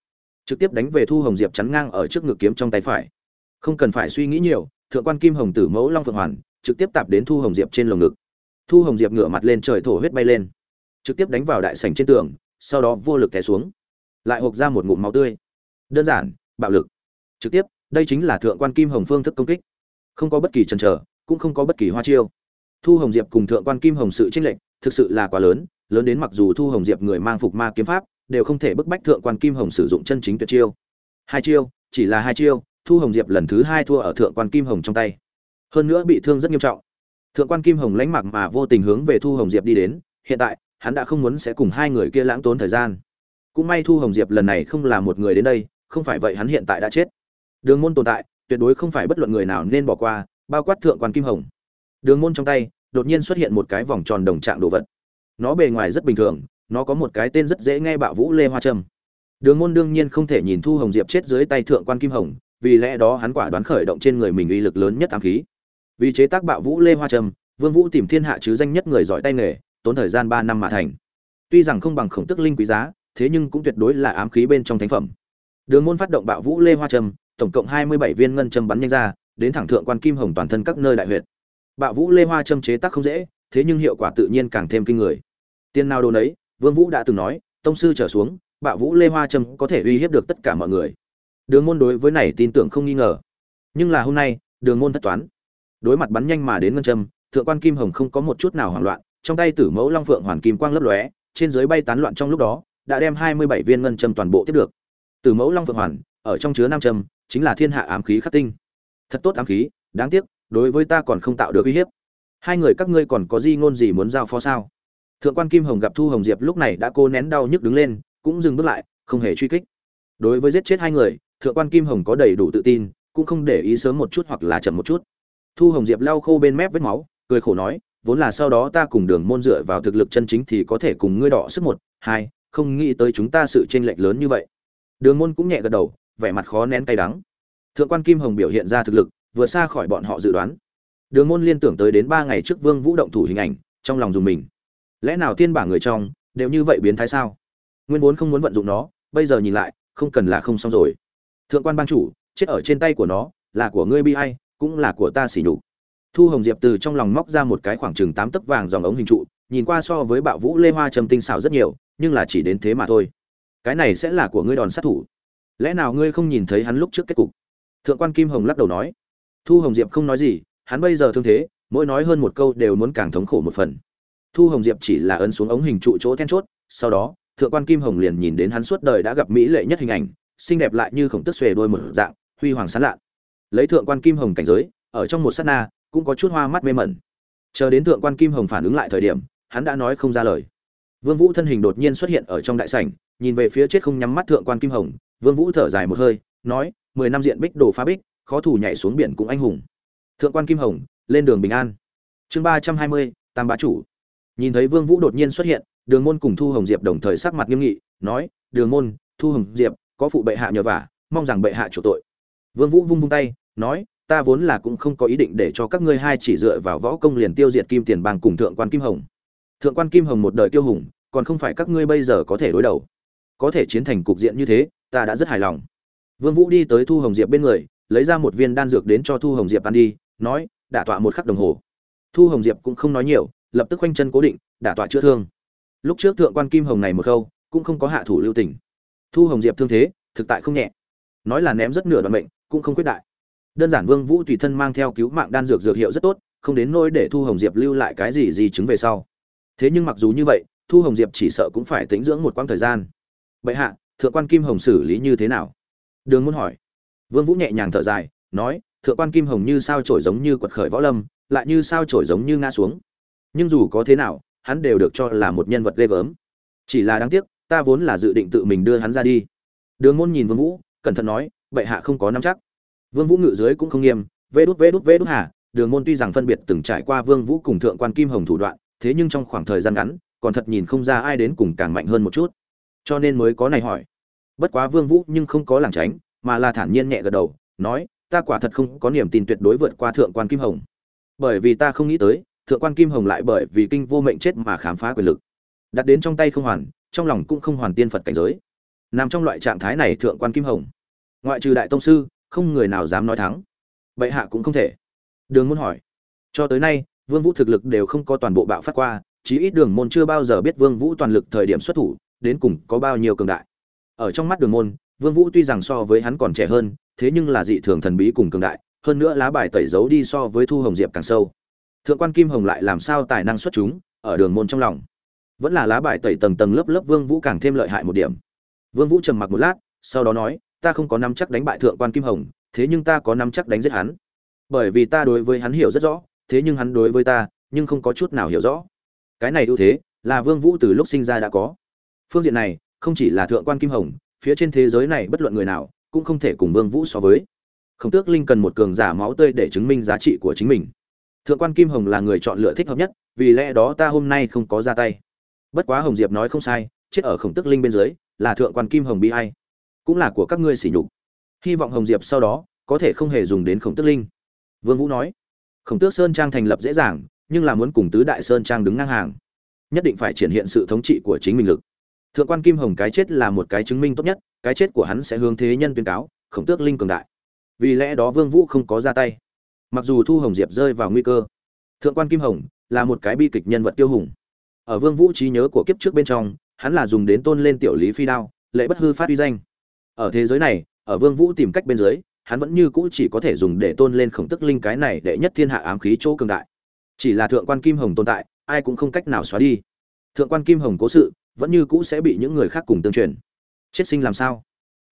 Trực tiếp đánh về thu hồng diệp chắn ngang ở trước ngực kiếm trong tay phải. Không cần phải suy nghĩ nhiều, thượng quan kim hồng tử mẫu long phượng hoàn, trực tiếp tạp đến thu hồng diệp trên lồng ngực. Thu hồng diệp ngửa mặt lên trời thổ huyết bay lên. Trực tiếp đánh vào đại sảnh trên tường, sau đó vô lực té xuống. Lại hộc ra một ngụm máu tươi. Đơn giản, bạo lực. Trực tiếp đây chính là thượng quan kim hồng phương thức công kích. Không có bất kỳ chần chờ, cũng không có bất kỳ hoa chiêu. Thu hồng diệp cùng thượng quan kim hồng sự tranh lệch thực sự là quá lớn lớn đến mặc dù thu hồng diệp người mang phục ma kiếm pháp đều không thể bức bách thượng quan kim hồng sử dụng chân chính tuyệt chiêu. Hai chiêu, chỉ là hai chiêu, thu hồng diệp lần thứ hai thua ở thượng quan kim hồng trong tay. Hơn nữa bị thương rất nghiêm trọng. Thượng quan kim hồng lánh mặc mà vô tình hướng về thu hồng diệp đi đến, hiện tại, hắn đã không muốn sẽ cùng hai người kia lãng tốn thời gian. Cũng may thu hồng diệp lần này không là một người đến đây, không phải vậy hắn hiện tại đã chết đường môn tồn tại, tuyệt đối không phải bất luận người nào nên bỏ qua, bao quát thượng quan kim hồng. Đường môn trong tay, đột nhiên xuất hiện một cái vòng tròn đồng trạng đồ vật. Nó bề ngoài rất bình thường, nó có một cái tên rất dễ nghe bạo vũ lê hoa trâm. Đường môn đương nhiên không thể nhìn thu hồng diệp chết dưới tay thượng quan kim hồng, vì lẽ đó hắn quả đoán khởi động trên người mình uy lực lớn nhất ám khí. Vì chế tác bạo vũ lê hoa trâm, vương vũ tìm thiên hạ chứ danh nhất người giỏi tay nghề, tốn thời gian ba năm mà thành. Tuy rằng không bằng khổng tức linh quý giá, thế nhưng cũng tuyệt đối là ám khí bên trong thánh phẩm. Đường môn phát động bạo vũ lê hoa trâm tổng cộng hai mươi bảy viên ngân châm bắn nhanh ra, đến thẳng thượng quan kim hồng toàn thân các nơi đại huyệt. Bạo vũ lê hoa châm chế tác không dễ, thế nhưng hiệu quả tự nhiên càng thêm kinh người. Tiên nào đồ nấy, vương vũ đã từng nói, tông sư trở xuống, bạo vũ lê hoa châm có thể uy hiếp được tất cả mọi người. Đường môn đối với này tin tưởng không nghi ngờ. Nhưng là hôm nay, đường môn thất toán. Đối mặt bắn nhanh mà đến ngân châm, thượng quan kim hồng không có một chút nào hoảng loạn, trong tay tử mẫu long phượng hoàn kim quang lấp lóe, trên dưới bay tán loạn trong lúc đó, đã đem hai mươi bảy viên ngân châm toàn bộ tiếp được. Tử mẫu long phượng hoàn, ở trong chứa nam châm chính là thiên hạ ám khí khắc tinh. Thật tốt ám khí, đáng tiếc, đối với ta còn không tạo được uy hiếp. Hai người các ngươi còn có gì ngôn gì muốn giao phó sao? Thượng quan kim hồng gặp thu hồng diệp lúc này đã cố nén đau nhức đứng lên, cũng dừng bước lại, không hề truy kích. Đối với giết chết hai người, thượng quan kim hồng có đầy đủ tự tin, cũng không để ý sớm một chút hoặc là chậm một chút. Thu hồng diệp lau khô bên mép vết máu, cười khổ nói, vốn là sau đó ta cùng đường môn dựa vào thực lực chân chính thì có thể cùng ngươi đỏ sức một, hai, không nghĩ tới chúng ta sự chênh lệch lớn như vậy. Đường môn cũng nhẹ gật đầu vẻ mặt khó nén cay đắng. Thượng quan kim hồng biểu hiện ra thực lực, vừa xa khỏi bọn họ dự đoán. Đường môn liên tưởng tới đến ba ngày trước vương vũ động thủ hình ảnh, trong lòng dùng mình. Lẽ nào tiên bảng người trong, đều như vậy biến thái sao? Nguyên vốn không muốn vận dụng nó, bây giờ nhìn lại, không cần là không xong rồi. Thượng quan ban chủ, chết ở trên tay của nó, là của ngươi bi ai, cũng là của ta xỉ nhục. Thu hồng diệp từ trong lòng móc ra một cái khoảng chừng tám tấc vàng dòng ống hình trụ, nhìn qua so với bạo vũ lê hoa trầm tinh xảo rất nhiều, nhưng là chỉ đến thế mà thôi. Cái này sẽ là của ngươi đòn sát thủ lẽ nào ngươi không nhìn thấy hắn lúc trước kết cục? Thượng quan kim hồng lắc đầu nói. Thu hồng diệp không nói gì, hắn bây giờ thương thế, mỗi nói hơn một câu đều muốn càng thống khổ một phần. Thu hồng diệp chỉ là ấn xuống ống hình trụ chỗ then chốt, sau đó, thượng quan kim hồng liền nhìn đến hắn suốt đời đã gặp mỹ lệ nhất hình ảnh, xinh đẹp lại như khổng tức xuề đôi một dạng, huy hoàng sán lạn. lấy thượng quan kim hồng cảnh giới, ở trong một sát na, cũng có chút hoa mắt mê mẩn. Chờ đến thượng quan kim hồng phản ứng lại thời điểm, hắn đã nói không ra lời vương vũ thân hình đột nhiên xuất hiện ở trong đại sảnh, nhìn về phía chết không nhắm mắt thượng quan kim hồng. Vương vũ thở dài một hơi, nói, mười năm diện bích đồ phá bích, khó thủ nhảy xuống biển cũng anh hùng. Thượng quan kim hồng, lên đường bình an. Chương ba trăm hai mươi, tam bá chủ. Nhìn thấy vương vũ đột nhiên xuất hiện, đường môn cùng thu hồng diệp đồng thời sắc mặt nghiêm nghị, nói, đường môn, thu hồng diệp, có phụ bệ hạ nhờ vả, mong rằng bệ hạ chủ tội. Vương vũ vung vung tay, nói, ta vốn là cũng không có ý định để cho các ngươi hai chỉ dựa vào võ công liền tiêu diệt kim tiền bang cùng thượng quan kim hồng thượng quan kim hồng một đời tiêu hùng, còn không phải các ngươi bây giờ có thể đối đầu. Có thể chiến thành cục diện như thế, ta đã rất hài lòng. Vương vũ đi tới thu hồng diệp bên người, lấy ra một viên đan dược đến cho thu hồng diệp ăn đi, nói, đả tọa một khắc đồng hồ. Thu hồng diệp cũng không nói nhiều, lập tức khoanh chân cố định, đả tọa chữa thương. Lúc trước thượng quan kim hồng này một câu, cũng không có hạ thủ lưu tình. Thu hồng diệp thương thế, thực tại không nhẹ. Nói là ném rất nửa đoạn mệnh, cũng không quyết đại. Đơn giản vương vũ tùy thân mang theo cứu mạng đan dược dược hiệu rất tốt, không đến nỗi để thu hồng diệp lưu lại cái gì gì chứng về sau thế nhưng mặc dù như vậy, thu hồng diệp chỉ sợ cũng phải tĩnh dưỡng một quãng thời gian. Bệ hạ, thượng quan kim hồng xử lý như thế nào? Đường muốn hỏi. Vương vũ nhẹ nhàng thở dài, nói, thượng quan kim hồng như sao trổi giống như quật khởi võ lâm, lại như sao trổi giống như ngã xuống. Nhưng dù có thế nào, hắn đều được cho là một nhân vật ghê gớm. Chỉ là đáng tiếc, ta vốn là dự định tự mình đưa hắn ra đi. Đường môn nhìn vương vũ, cẩn thận nói, bệ hạ không có nắm chắc. Vương vũ ngự dưới cũng không nghiêm, vê đút vê đút vê đút hà. Đường môn tuy rằng phân biệt từng trải qua vương vũ cùng thượng quan kim hồng thủ đoạn thế nhưng trong khoảng thời gian ngắn, còn thật nhìn không ra ai đến cùng càng mạnh hơn một chút. Cho nên mới có này hỏi. Bất quá vương vũ nhưng không có lảng tránh, mà là thản nhiên nhẹ gật đầu, nói, ta quả thật không có niềm tin tuyệt đối vượt qua thượng quan kim hồng. Bởi vì ta không nghĩ tới, thượng quan kim hồng lại bởi vì kinh vô mệnh chết mà khám phá quyền lực. Đặt đến trong tay không hoàn, trong lòng cũng không hoàn tiên phật cảnh giới. Nằm trong loại trạng thái này thượng quan kim hồng, ngoại trừ đại tông sư, không người nào dám nói thắng. Bệ hạ cũng không thể. Đường muốn hỏi. Cho tới nay vương vũ thực lực đều không có toàn bộ bạo phát qua, chí ít đường môn chưa bao giờ biết vương vũ toàn lực thời điểm xuất thủ, đến cùng có bao nhiêu cường đại. Ở trong mắt đường môn, vương vũ tuy rằng so với hắn còn trẻ hơn, thế nhưng là dị thường thần bí cùng cường đại, hơn nữa lá bài tẩy giấu đi so với thu hồng diệp càng sâu. Thượng quan kim hồng lại làm sao tài năng xuất chúng, ở đường môn trong lòng. Vẫn là lá bài tẩy tầng tầng lớp lớp vương vũ càng thêm lợi hại một điểm. Vương vũ trầm mặc một lát, sau đó nói, ta không có nắm chắc đánh bại thượng quan kim hồng, thế nhưng ta có nắm chắc đánh giết hắn. Bởi vì ta đối với hắn hiểu rất rõ thế nhưng hắn đối với ta, nhưng không có chút nào hiểu rõ. Cái này ưu thế, là vương vũ từ lúc sinh ra đã có. Phương diện này, không chỉ là thượng quan kim hồng, phía trên thế giới này bất luận người nào, cũng không thể cùng vương vũ so với. Khổng tước linh cần một cường giả máu tươi để chứng minh giá trị của chính mình. Thượng quan kim hồng là người chọn lựa thích hợp nhất, vì lẽ đó ta hôm nay không có ra tay. Bất quá hồng diệp nói không sai, chết ở khổng tước linh bên dưới, là thượng quan kim hồng bị hay cũng là của các ngươi sỉ nhục. Hy vọng hồng diệp sau đó, có thể không hề dùng đến khổng tước linh. Vương vũ nói khổng tước sơn trang thành lập dễ dàng, nhưng là muốn cùng tứ đại sơn trang đứng ngang hàng. Nhất định phải triển hiện sự thống trị của chính mình lực. Thượng quan kim hồng cái chết là một cái chứng minh tốt nhất, cái chết của hắn sẽ hướng thế nhân tuyên cáo, khổng tước linh cường đại. Vì lẽ đó vương vũ không có ra tay. Mặc dù thu hồng diệp rơi vào nguy cơ, thượng quan kim hồng là một cái bi kịch nhân vật tiêu hùng. Ở vương vũ trí nhớ của kiếp trước bên trong, hắn là dùng đến tôn lên tiểu lý phi đao, lệ bất hư phát uy danh. Ở thế giới này, ở vương vũ tìm cách bên dưới hắn vẫn như cũ chỉ có thể dùng để tôn lên khổng tức linh cái này để nhất thiên hạ ám khí chỗ cường đại. Chỉ là thượng quan kim hồng tồn tại, ai cũng không cách nào xóa đi. Thượng quan kim hồng cố sự, vẫn như cũ sẽ bị những người khác cùng tương truyền. Chết sinh làm sao?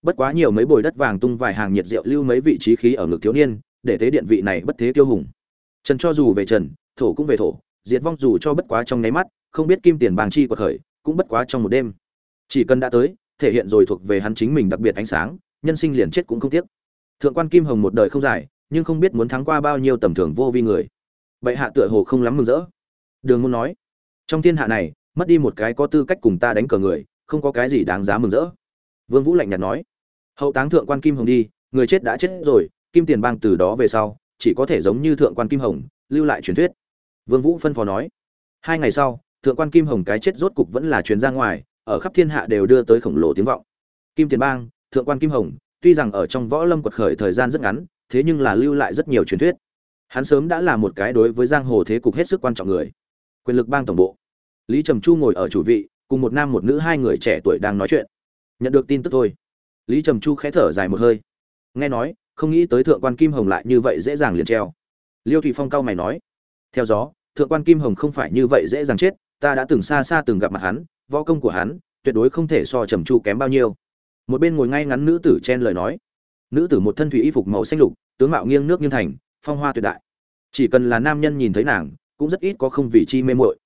Bất quá nhiều mấy bồi đất vàng tung vài hàng nhiệt rượu lưu mấy vị trí khí ở ngực thiếu niên, để thế điện vị này bất thế tiêu hùng. Trần cho dù về trần, thổ cũng về thổ, diệt vong dù cho bất quá trong nháy mắt, không biết kim tiền bàng chi của khởi, cũng bất quá trong một đêm. Chỉ cần đã tới, thể hiện rồi thuộc về hắn chính mình đặc biệt ánh sáng, nhân sinh liền chết cũng không tiếc thượng quan kim hồng một đời không dài, nhưng không biết muốn thắng qua bao nhiêu tầm thường vô vi người. Bệ hạ tựa hồ không lắm mừng rỡ. Đường môn nói, trong thiên hạ này, mất đi một cái có tư cách cùng ta đánh cờ người, không có cái gì đáng giá mừng rỡ. Vương vũ lạnh nhạt nói, hậu táng thượng quan kim hồng đi, người chết đã chết rồi, kim tiền bang từ đó về sau, chỉ có thể giống như thượng quan kim hồng, lưu lại truyền thuyết. Vương vũ phân phó nói, hai ngày sau, thượng quan kim hồng cái chết rốt cục vẫn là truyền ra ngoài, ở khắp thiên hạ đều đưa tới khổng lồ tiếng vọng. Kim tiền bang, thượng quan kim hồng tuy rằng ở trong võ lâm quật khởi thời gian rất ngắn, thế nhưng là lưu lại rất nhiều truyền thuyết. Hắn sớm đã là một cái đối với giang hồ thế cục hết sức quan trọng người. Quyền lực bang tổng bộ. Lý trầm chu ngồi ở chủ vị, cùng một nam một nữ hai người trẻ tuổi đang nói chuyện. Nhận được tin tức thôi. Lý trầm chu khẽ thở dài một hơi. Nghe nói, không nghĩ tới thượng quan kim hồng lại như vậy dễ dàng liền treo. Liêu thủy phong cao mày nói. Theo gió, thượng quan kim hồng không phải như vậy dễ dàng chết, ta đã từng xa xa từng gặp mặt hắn, võ công của hắn, tuyệt đối không thể so trầm chu kém bao nhiêu một bên ngồi ngay ngắn nữ tử chen lời nói. Nữ tử một thân thủy y phục màu xanh lục, tướng mạo nghiêng nước nghiêng thành, phong hoa tuyệt đại. Chỉ cần là nam nhân nhìn thấy nàng, cũng rất ít có không vì chi mê muội.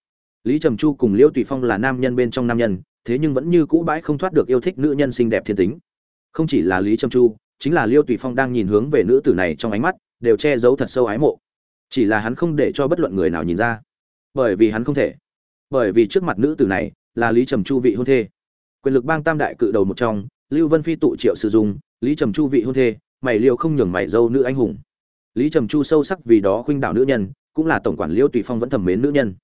Lý trầm chu cùng liêu tùy phong là nam nhân bên trong nam nhân, thế nhưng vẫn như cũ bãi không thoát được yêu thích nữ nhân xinh đẹp thiên tính. Không chỉ là lý trầm chu, chính là liêu tùy phong đang nhìn hướng về nữ tử này trong ánh mắt, đều che giấu thật sâu ái mộ. Chỉ là hắn không để cho bất luận người nào nhìn ra. Bởi vì hắn không thể. Bởi vì trước mặt nữ tử này là lý trầm chu vị hôn thê. Quyền lực bang tam đại cự đầu một trong lưu vân phi tụ triệu sử dụng, lý trầm chu vị hôn thê, mày liều không nhường mày dâu nữ anh hùng. Lý trầm chu sâu sắc vì đó khuynh đảo nữ nhân, cũng là tổng quản liêu tùy phong vẫn thầm mến nữ nhân.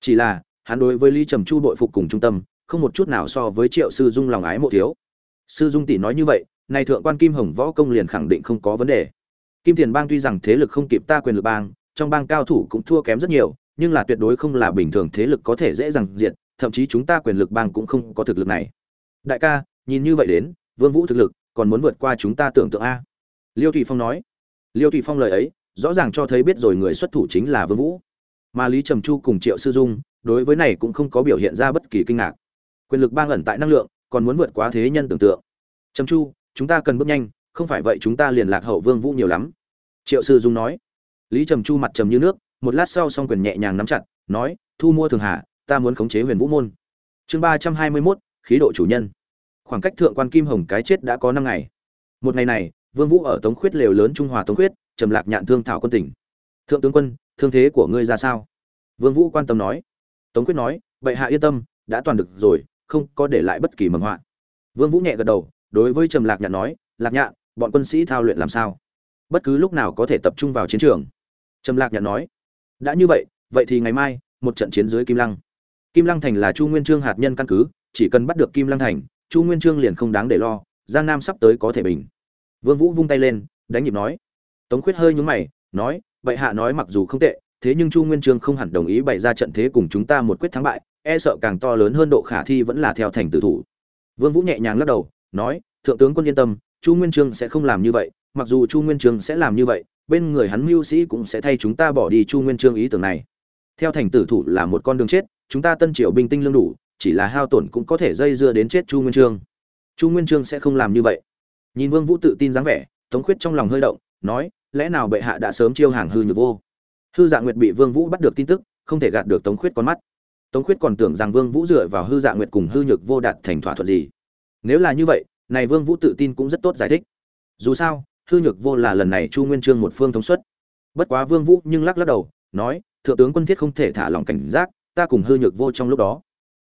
Chỉ là, hắn đối với lý trầm chu bội phục cùng trung tâm, không một chút nào so với triệu sư dung lòng ái mộ thiếu. Sư dung tỷ nói như vậy, nay thượng quan kim hồng võ công liền khẳng định không có vấn đề. Kim tiền bang tuy rằng thế lực không kịp ta quyền lực bang, trong bang cao thủ cũng thua kém rất nhiều, nhưng là tuyệt đối không là bình thường thế lực có thể dễ dàng diệt, thậm chí chúng ta quyền lực bang cũng không có thực lực này. Đại ca nhìn như vậy đến vương vũ thực lực còn muốn vượt qua chúng ta tưởng tượng a. Liêu thụy phong nói. Liêu thụy phong lời ấy rõ ràng cho thấy biết rồi người xuất thủ chính là vương vũ. Mà lý trầm chu cùng triệu sư dung đối với này cũng không có biểu hiện ra bất kỳ kinh ngạc. Quyền lực bang ẩn tại năng lượng còn muốn vượt quá thế nhân tưởng tượng. Trầm chu chúng ta cần bước nhanh không phải vậy chúng ta liền lạc hậu vương vũ nhiều lắm. Triệu sư dung nói. Lý trầm chu mặt trầm như nước một lát sau song quyền nhẹ nhàng nắm chặt nói thu mua thường hạ ta muốn khống chế huyền vũ môn. Chương ba trăm hai mươi 321, khí độ chủ nhân khoảng cách thượng quan kim hồng cái chết đã có năm ngày. Một ngày này, vương vũ ở tống khuyết lều lớn trung hòa tống khuyết, trầm lạc nhạn thương thảo quân tỉnh. Thượng tướng quân, thương thế của ngươi ra sao? Vương vũ quan tâm nói. Tống khuyết nói, bệ hạ yên tâm, đã toàn được rồi, không có để lại bất kỳ mầm họa. Vương vũ nhẹ gật đầu, đối với trầm lạc nhạn nói, lạc nhạn, bọn quân sĩ thao luyện làm sao? Bất cứ lúc nào có thể tập trung vào chiến trường. Trầm lạc nhạn nói, đã như vậy vậy thì ngày mai, một trận chiến dưới kim lăng. Kim lăng thành là chu nguyên trương hạt nhân căn cứ, chỉ cần bắt được kim lăng thành chu nguyên trương liền không đáng để lo, giang nam sắp tới có thể bình. Vương vũ vung tay lên, đánh nhịp nói. Tống khuyết hơi nhướng mày, nói vậy hạ nói mặc dù không tệ, thế nhưng chu nguyên trương không hẳn đồng ý bày ra trận thế cùng chúng ta một quyết thắng bại e sợ càng to lớn hơn độ khả thi vẫn là theo thành tử thủ. Vương vũ nhẹ nhàng lắc đầu, nói, thượng tướng quân yên tâm, chu nguyên trương sẽ không làm như vậy, mặc dù chu nguyên trương sẽ làm như vậy, bên người hắn mưu sĩ cũng sẽ thay chúng ta bỏ đi chu nguyên trương ý tưởng này. Theo thành tử thủ là một con đường chết, chúng ta tân triều binh tinh lương đủ chỉ là hao tổn cũng có thể dây dưa đến chết chu nguyên trương. Chu nguyên trương sẽ không làm như vậy. Nhìn vương vũ tự tin dáng vẻ, tống khuyết trong lòng hơi động, nói, lẽ nào bệ hạ đã sớm chiêu hàng hư nhược vô? Hư dạ nguyệt bị vương vũ bắt được tin tức, không thể gạt được tống khuyết con mắt. Tống khuyết còn tưởng rằng vương vũ dựa vào hư dạ nguyệt cùng hư nhược vô đạt thành thỏa thuận gì. Nếu là như vậy, này vương vũ tự tin cũng rất tốt giải thích. Dù sao, hư nhược vô là lần này chu nguyên trương một phương thống suất. Bất quá vương vũ nhưng lắc lắc đầu, nói, thượng tướng quân thiết không thể thả lòng cảnh giác, ta cùng hư nhược vô trong lúc đó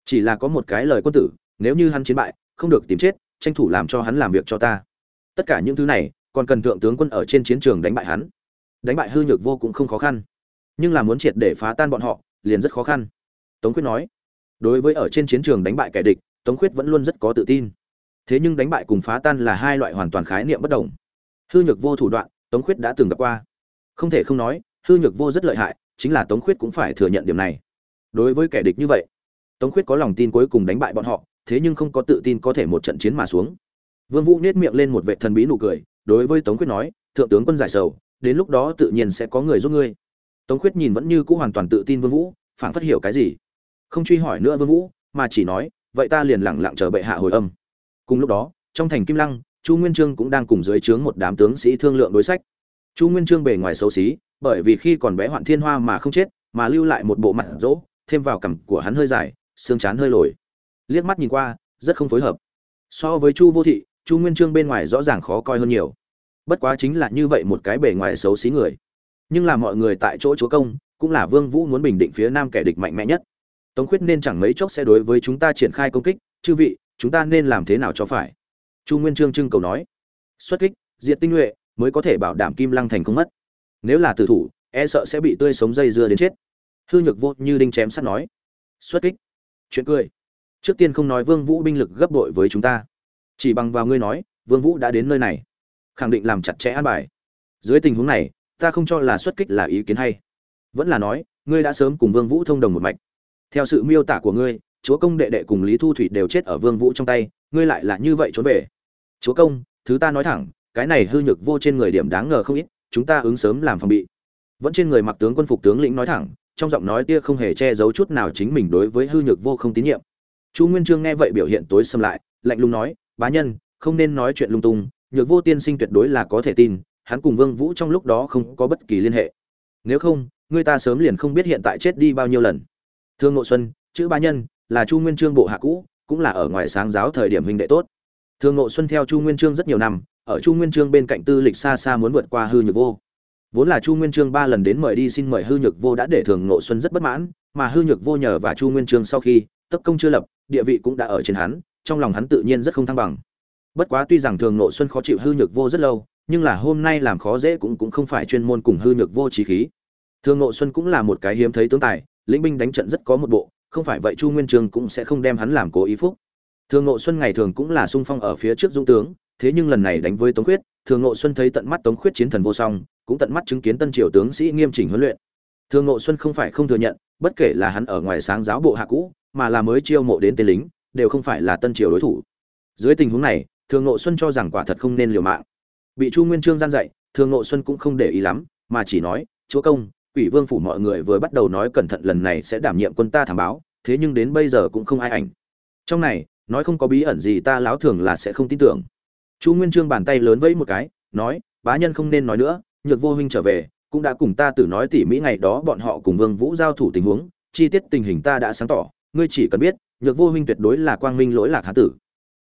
chỉ là có một cái lời quân tử, nếu như hắn chiến bại, không được tìm chết, tranh thủ làm cho hắn làm việc cho ta. Tất cả những thứ này, còn cần thượng tướng quân ở trên chiến trường đánh bại hắn. Đánh bại hư nhược vô cũng không khó khăn. Nhưng là muốn triệt để phá tan bọn họ, liền rất khó khăn. Tống quyết nói, đối với ở trên chiến trường đánh bại kẻ địch, tống quyết vẫn luôn rất có tự tin. Thế nhưng đánh bại cùng phá tan là hai loại hoàn toàn khái niệm bất đồng. Hư nhược vô thủ đoạn, tống quyết đã từng gặp qua. Không thể không nói, hư nhược vô rất lợi hại, chính là tống quyết cũng phải thừa nhận điểm này. Đối với kẻ địch như vậy tống khuyết có lòng tin cuối cùng đánh bại bọn họ, thế nhưng không có tự tin có thể một trận chiến mà xuống. Vương vũ nét miệng lên một vệ thần bí nụ cười, đối với tống khuyết nói, thượng tướng quân giải sầu, đến lúc đó tự nhiên sẽ có người giúp ngươi. Tống khuyết nhìn vẫn như cũ hoàn toàn tự tin vương vũ, phảng phất hiểu cái gì. Không truy hỏi nữa vương vũ, mà chỉ nói, vậy ta liền lặng lặng chờ bệ hạ hồi âm. Cùng lúc đó, trong thành kim lăng, chu nguyên Chương cũng đang cùng dưới trướng một đám tướng sĩ thương lượng đối sách. Chu nguyên Chương bề ngoài xấu xí, bởi vì khi còn bé hoạn thiên hoa mà không chết, mà lưu lại một bộ mặt rỗ, thêm vào cằm của hắn hơi dài xương chán hơi lồi. Liếc mắt nhìn qua, rất không phối hợp. So với chu vô thị, chu nguyên trương bên ngoài rõ ràng khó coi hơn nhiều. Bất quá chính là như vậy một cái bề ngoài xấu xí người. Nhưng là mọi người tại chỗ chúa công, cũng là vương vũ muốn bình định phía nam kẻ địch mạnh mẽ nhất. Tống khuyết nên chẳng mấy chốc sẽ đối với chúng ta triển khai công kích, chư vị, chúng ta nên làm thế nào cho phải? Chu nguyên trương trưng cầu nói. Xuất kích, diệt tinh nhuệ, mới có thể bảo đảm kim lăng thành không mất. Nếu là tử thủ e sợ sẽ bị tươi sống dây dưa đến chết. Hư nhược vô như đinh chém sắt nói. Xuất kích chuyện cười. Trước tiên không nói vương vũ binh lực gấp đội với chúng ta. Chỉ bằng vào ngươi nói, vương vũ đã đến nơi này. Khẳng định làm chặt chẽ an bài. Dưới tình huống này, ta không cho là xuất kích là ý kiến hay. Vẫn là nói, ngươi đã sớm cùng vương vũ thông đồng một mạch. Theo sự miêu tả của ngươi, chúa công đệ đệ cùng lý thu thủy đều chết ở vương vũ trong tay, ngươi lại là như vậy trốn về. Chúa công, thứ ta nói thẳng, cái này hư nhược vô trên người điểm đáng ngờ không ít, chúng ta ứng sớm làm phòng bị. Vẫn trên người mặc tướng quân phục tướng lĩnh nói thẳng trong giọng nói kia không hề che giấu chút nào chính mình đối với hư nhược vô không tín nhiệm. Chu nguyên trương nghe vậy biểu hiện tối xâm lại, lạnh lùng nói, bá nhân, không nên nói chuyện lung tung, nhược vô tiên sinh tuyệt đối là có thể tin, hắn cùng vương vũ trong lúc đó không có bất kỳ liên hệ. Nếu không người ta sớm liền không biết hiện tại chết đi bao nhiêu lần. Thương ngộ xuân, chữ bá nhân, là chu nguyên trương bộ hạ cũ, cũng là ở ngoài sáng giáo thời điểm hình đệ tốt. Thương ngộ xuân theo chu nguyên trương rất nhiều năm, ở chu nguyên trương bên cạnh tư lịch xa xa muốn vượt qua hư nhược vô vốn là chu nguyên trương ba lần đến mời đi xin mời hư nhược vô đã để thường Nộ xuân rất bất mãn mà hư nhược vô nhờ và chu nguyên trương sau khi tất công chưa lập địa vị cũng đã ở trên hắn trong lòng hắn tự nhiên rất không thăng bằng. Bất quá tuy rằng thường Nộ xuân khó chịu hư nhược vô rất lâu nhưng là hôm nay làm khó dễ cũng cũng không phải chuyên môn cùng hư nhược vô trí khí. Thường Nộ xuân cũng là một cái hiếm thấy tướng tài lĩnh binh đánh trận rất có một bộ không phải vậy chu nguyên trương cũng sẽ không đem hắn làm cố ý phúc. Thường Nộ xuân ngày thường cũng là sung phong ở phía trước dũng tướng thế nhưng lần này đánh với Tống Khuyết, Thường Ngộ Xuân thấy tận mắt Tống Khuyết chiến thần vô song, cũng tận mắt chứng kiến tân triều tướng sĩ nghiêm chỉnh huấn luyện. Thường Ngộ Xuân không phải không thừa nhận, bất kể là hắn ở ngoài sáng giáo bộ hạ cũ, mà là mới chiêu mộ đến tên lính, đều không phải là tân triều đối thủ. Dưới tình huống này, Thường Ngộ Xuân cho rằng quả thật không nên liều mạng. Bị Chu Nguyên Chương gian dạy, Thường Ngộ Xuân cũng không để ý lắm, mà chỉ nói, "Chúa công, Quỷ Vương phủ mọi người vừa bắt đầu nói cẩn thận lần này sẽ đảm nhiệm quân ta thám báo, thế nhưng đến bây giờ cũng không ai ảnh. Trong này, nói không có bí ẩn gì ta láo thường là sẽ không tin tưởng." Chu nguyên trương bàn tay lớn vẫy một cái, nói, bá nhân không nên nói nữa, nhược vô huynh trở về, cũng đã cùng ta tự nói tỉ mỹ ngày đó bọn họ cùng vương vũ giao thủ tình huống, chi tiết tình hình ta đã sáng tỏ, ngươi chỉ cần biết, nhược vô huynh tuyệt đối là quang minh lỗi lạc hán tử.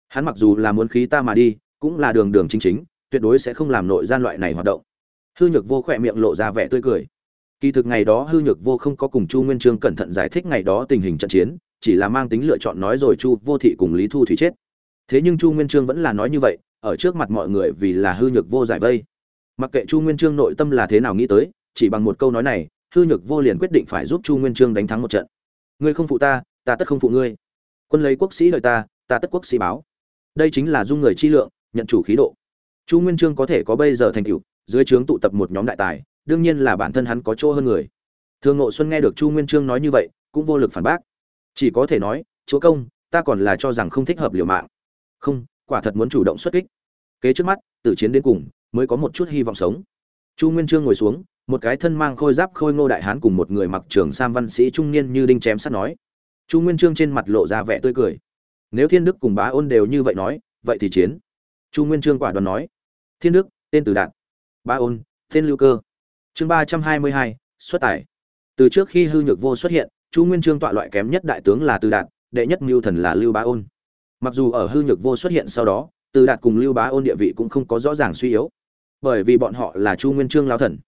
Hắn mặc dù là muốn khí ta mà đi, cũng là đường đường chính chính, tuyệt đối sẽ không làm nội gian loại này hoạt động. Hư nhược vô khỏe miệng lộ ra vẻ tươi cười. Kỳ thực ngày đó hư nhược vô không có cùng chu nguyên trương cẩn thận giải thích ngày đó tình hình trận chiến, chỉ là mang tính lựa chọn nói rồi chu vô thị cùng lý thu thủy chết. Thế nhưng chu nguyên trương vẫn là nói như vậy ở trước mặt mọi người vì là hư nhược vô giải vây. Mặc kệ chu nguyên trương nội tâm là thế nào nghĩ tới, chỉ bằng một câu nói này, hư nhược vô liền quyết định phải giúp chu nguyên trương đánh thắng một trận. Ngươi không phụ ta ta tất không phụ ngươi. Quân lấy quốc sĩ lời ta ta tất quốc sĩ báo. Đây chính là dung người chi lượng, nhận chủ khí độ. Chu nguyên trương có thể có bây giờ thành tựu, dưới trướng tụ tập một nhóm đại tài, đương nhiên là bản thân hắn có chỗ hơn người. Thường ngộ xuân nghe được chu nguyên trương nói như vậy, cũng vô lực phản bác. Chỉ có thể nói, chúa công, ta còn là cho rằng không thích hợp liều mạng. Không quả thật muốn chủ động xuất kích. Kế trước mắt tử chiến đến cùng mới có một chút hy vọng sống. Chu nguyên trương ngồi xuống một cái thân mang khôi giáp khôi ngô đại hán cùng một người mặc trường sam văn sĩ trung niên như đinh chém sắt nói. Chu nguyên trương trên mặt lộ ra vẻ tươi cười. Nếu thiên đức cùng bá ôn đều như vậy nói vậy thì chiến. Chu nguyên trương quả đoán nói. Thiên đức tên từ Đạt, bá ôn tên lưu cơ. Chương ba trăm hai mươi hai xuất tài. từ trước khi hư nhược vô xuất hiện chu nguyên trương tọa loại kém nhất đại tướng là từ Đạt, đệ nhất mưu thần là lưu bá ôn mặc dù ở hư nhược vô xuất hiện sau đó, từ đạt cùng lưu bá ôn địa vị cũng không có rõ ràng suy yếu. Bởi vì bọn họ là chu nguyên trương lao thần.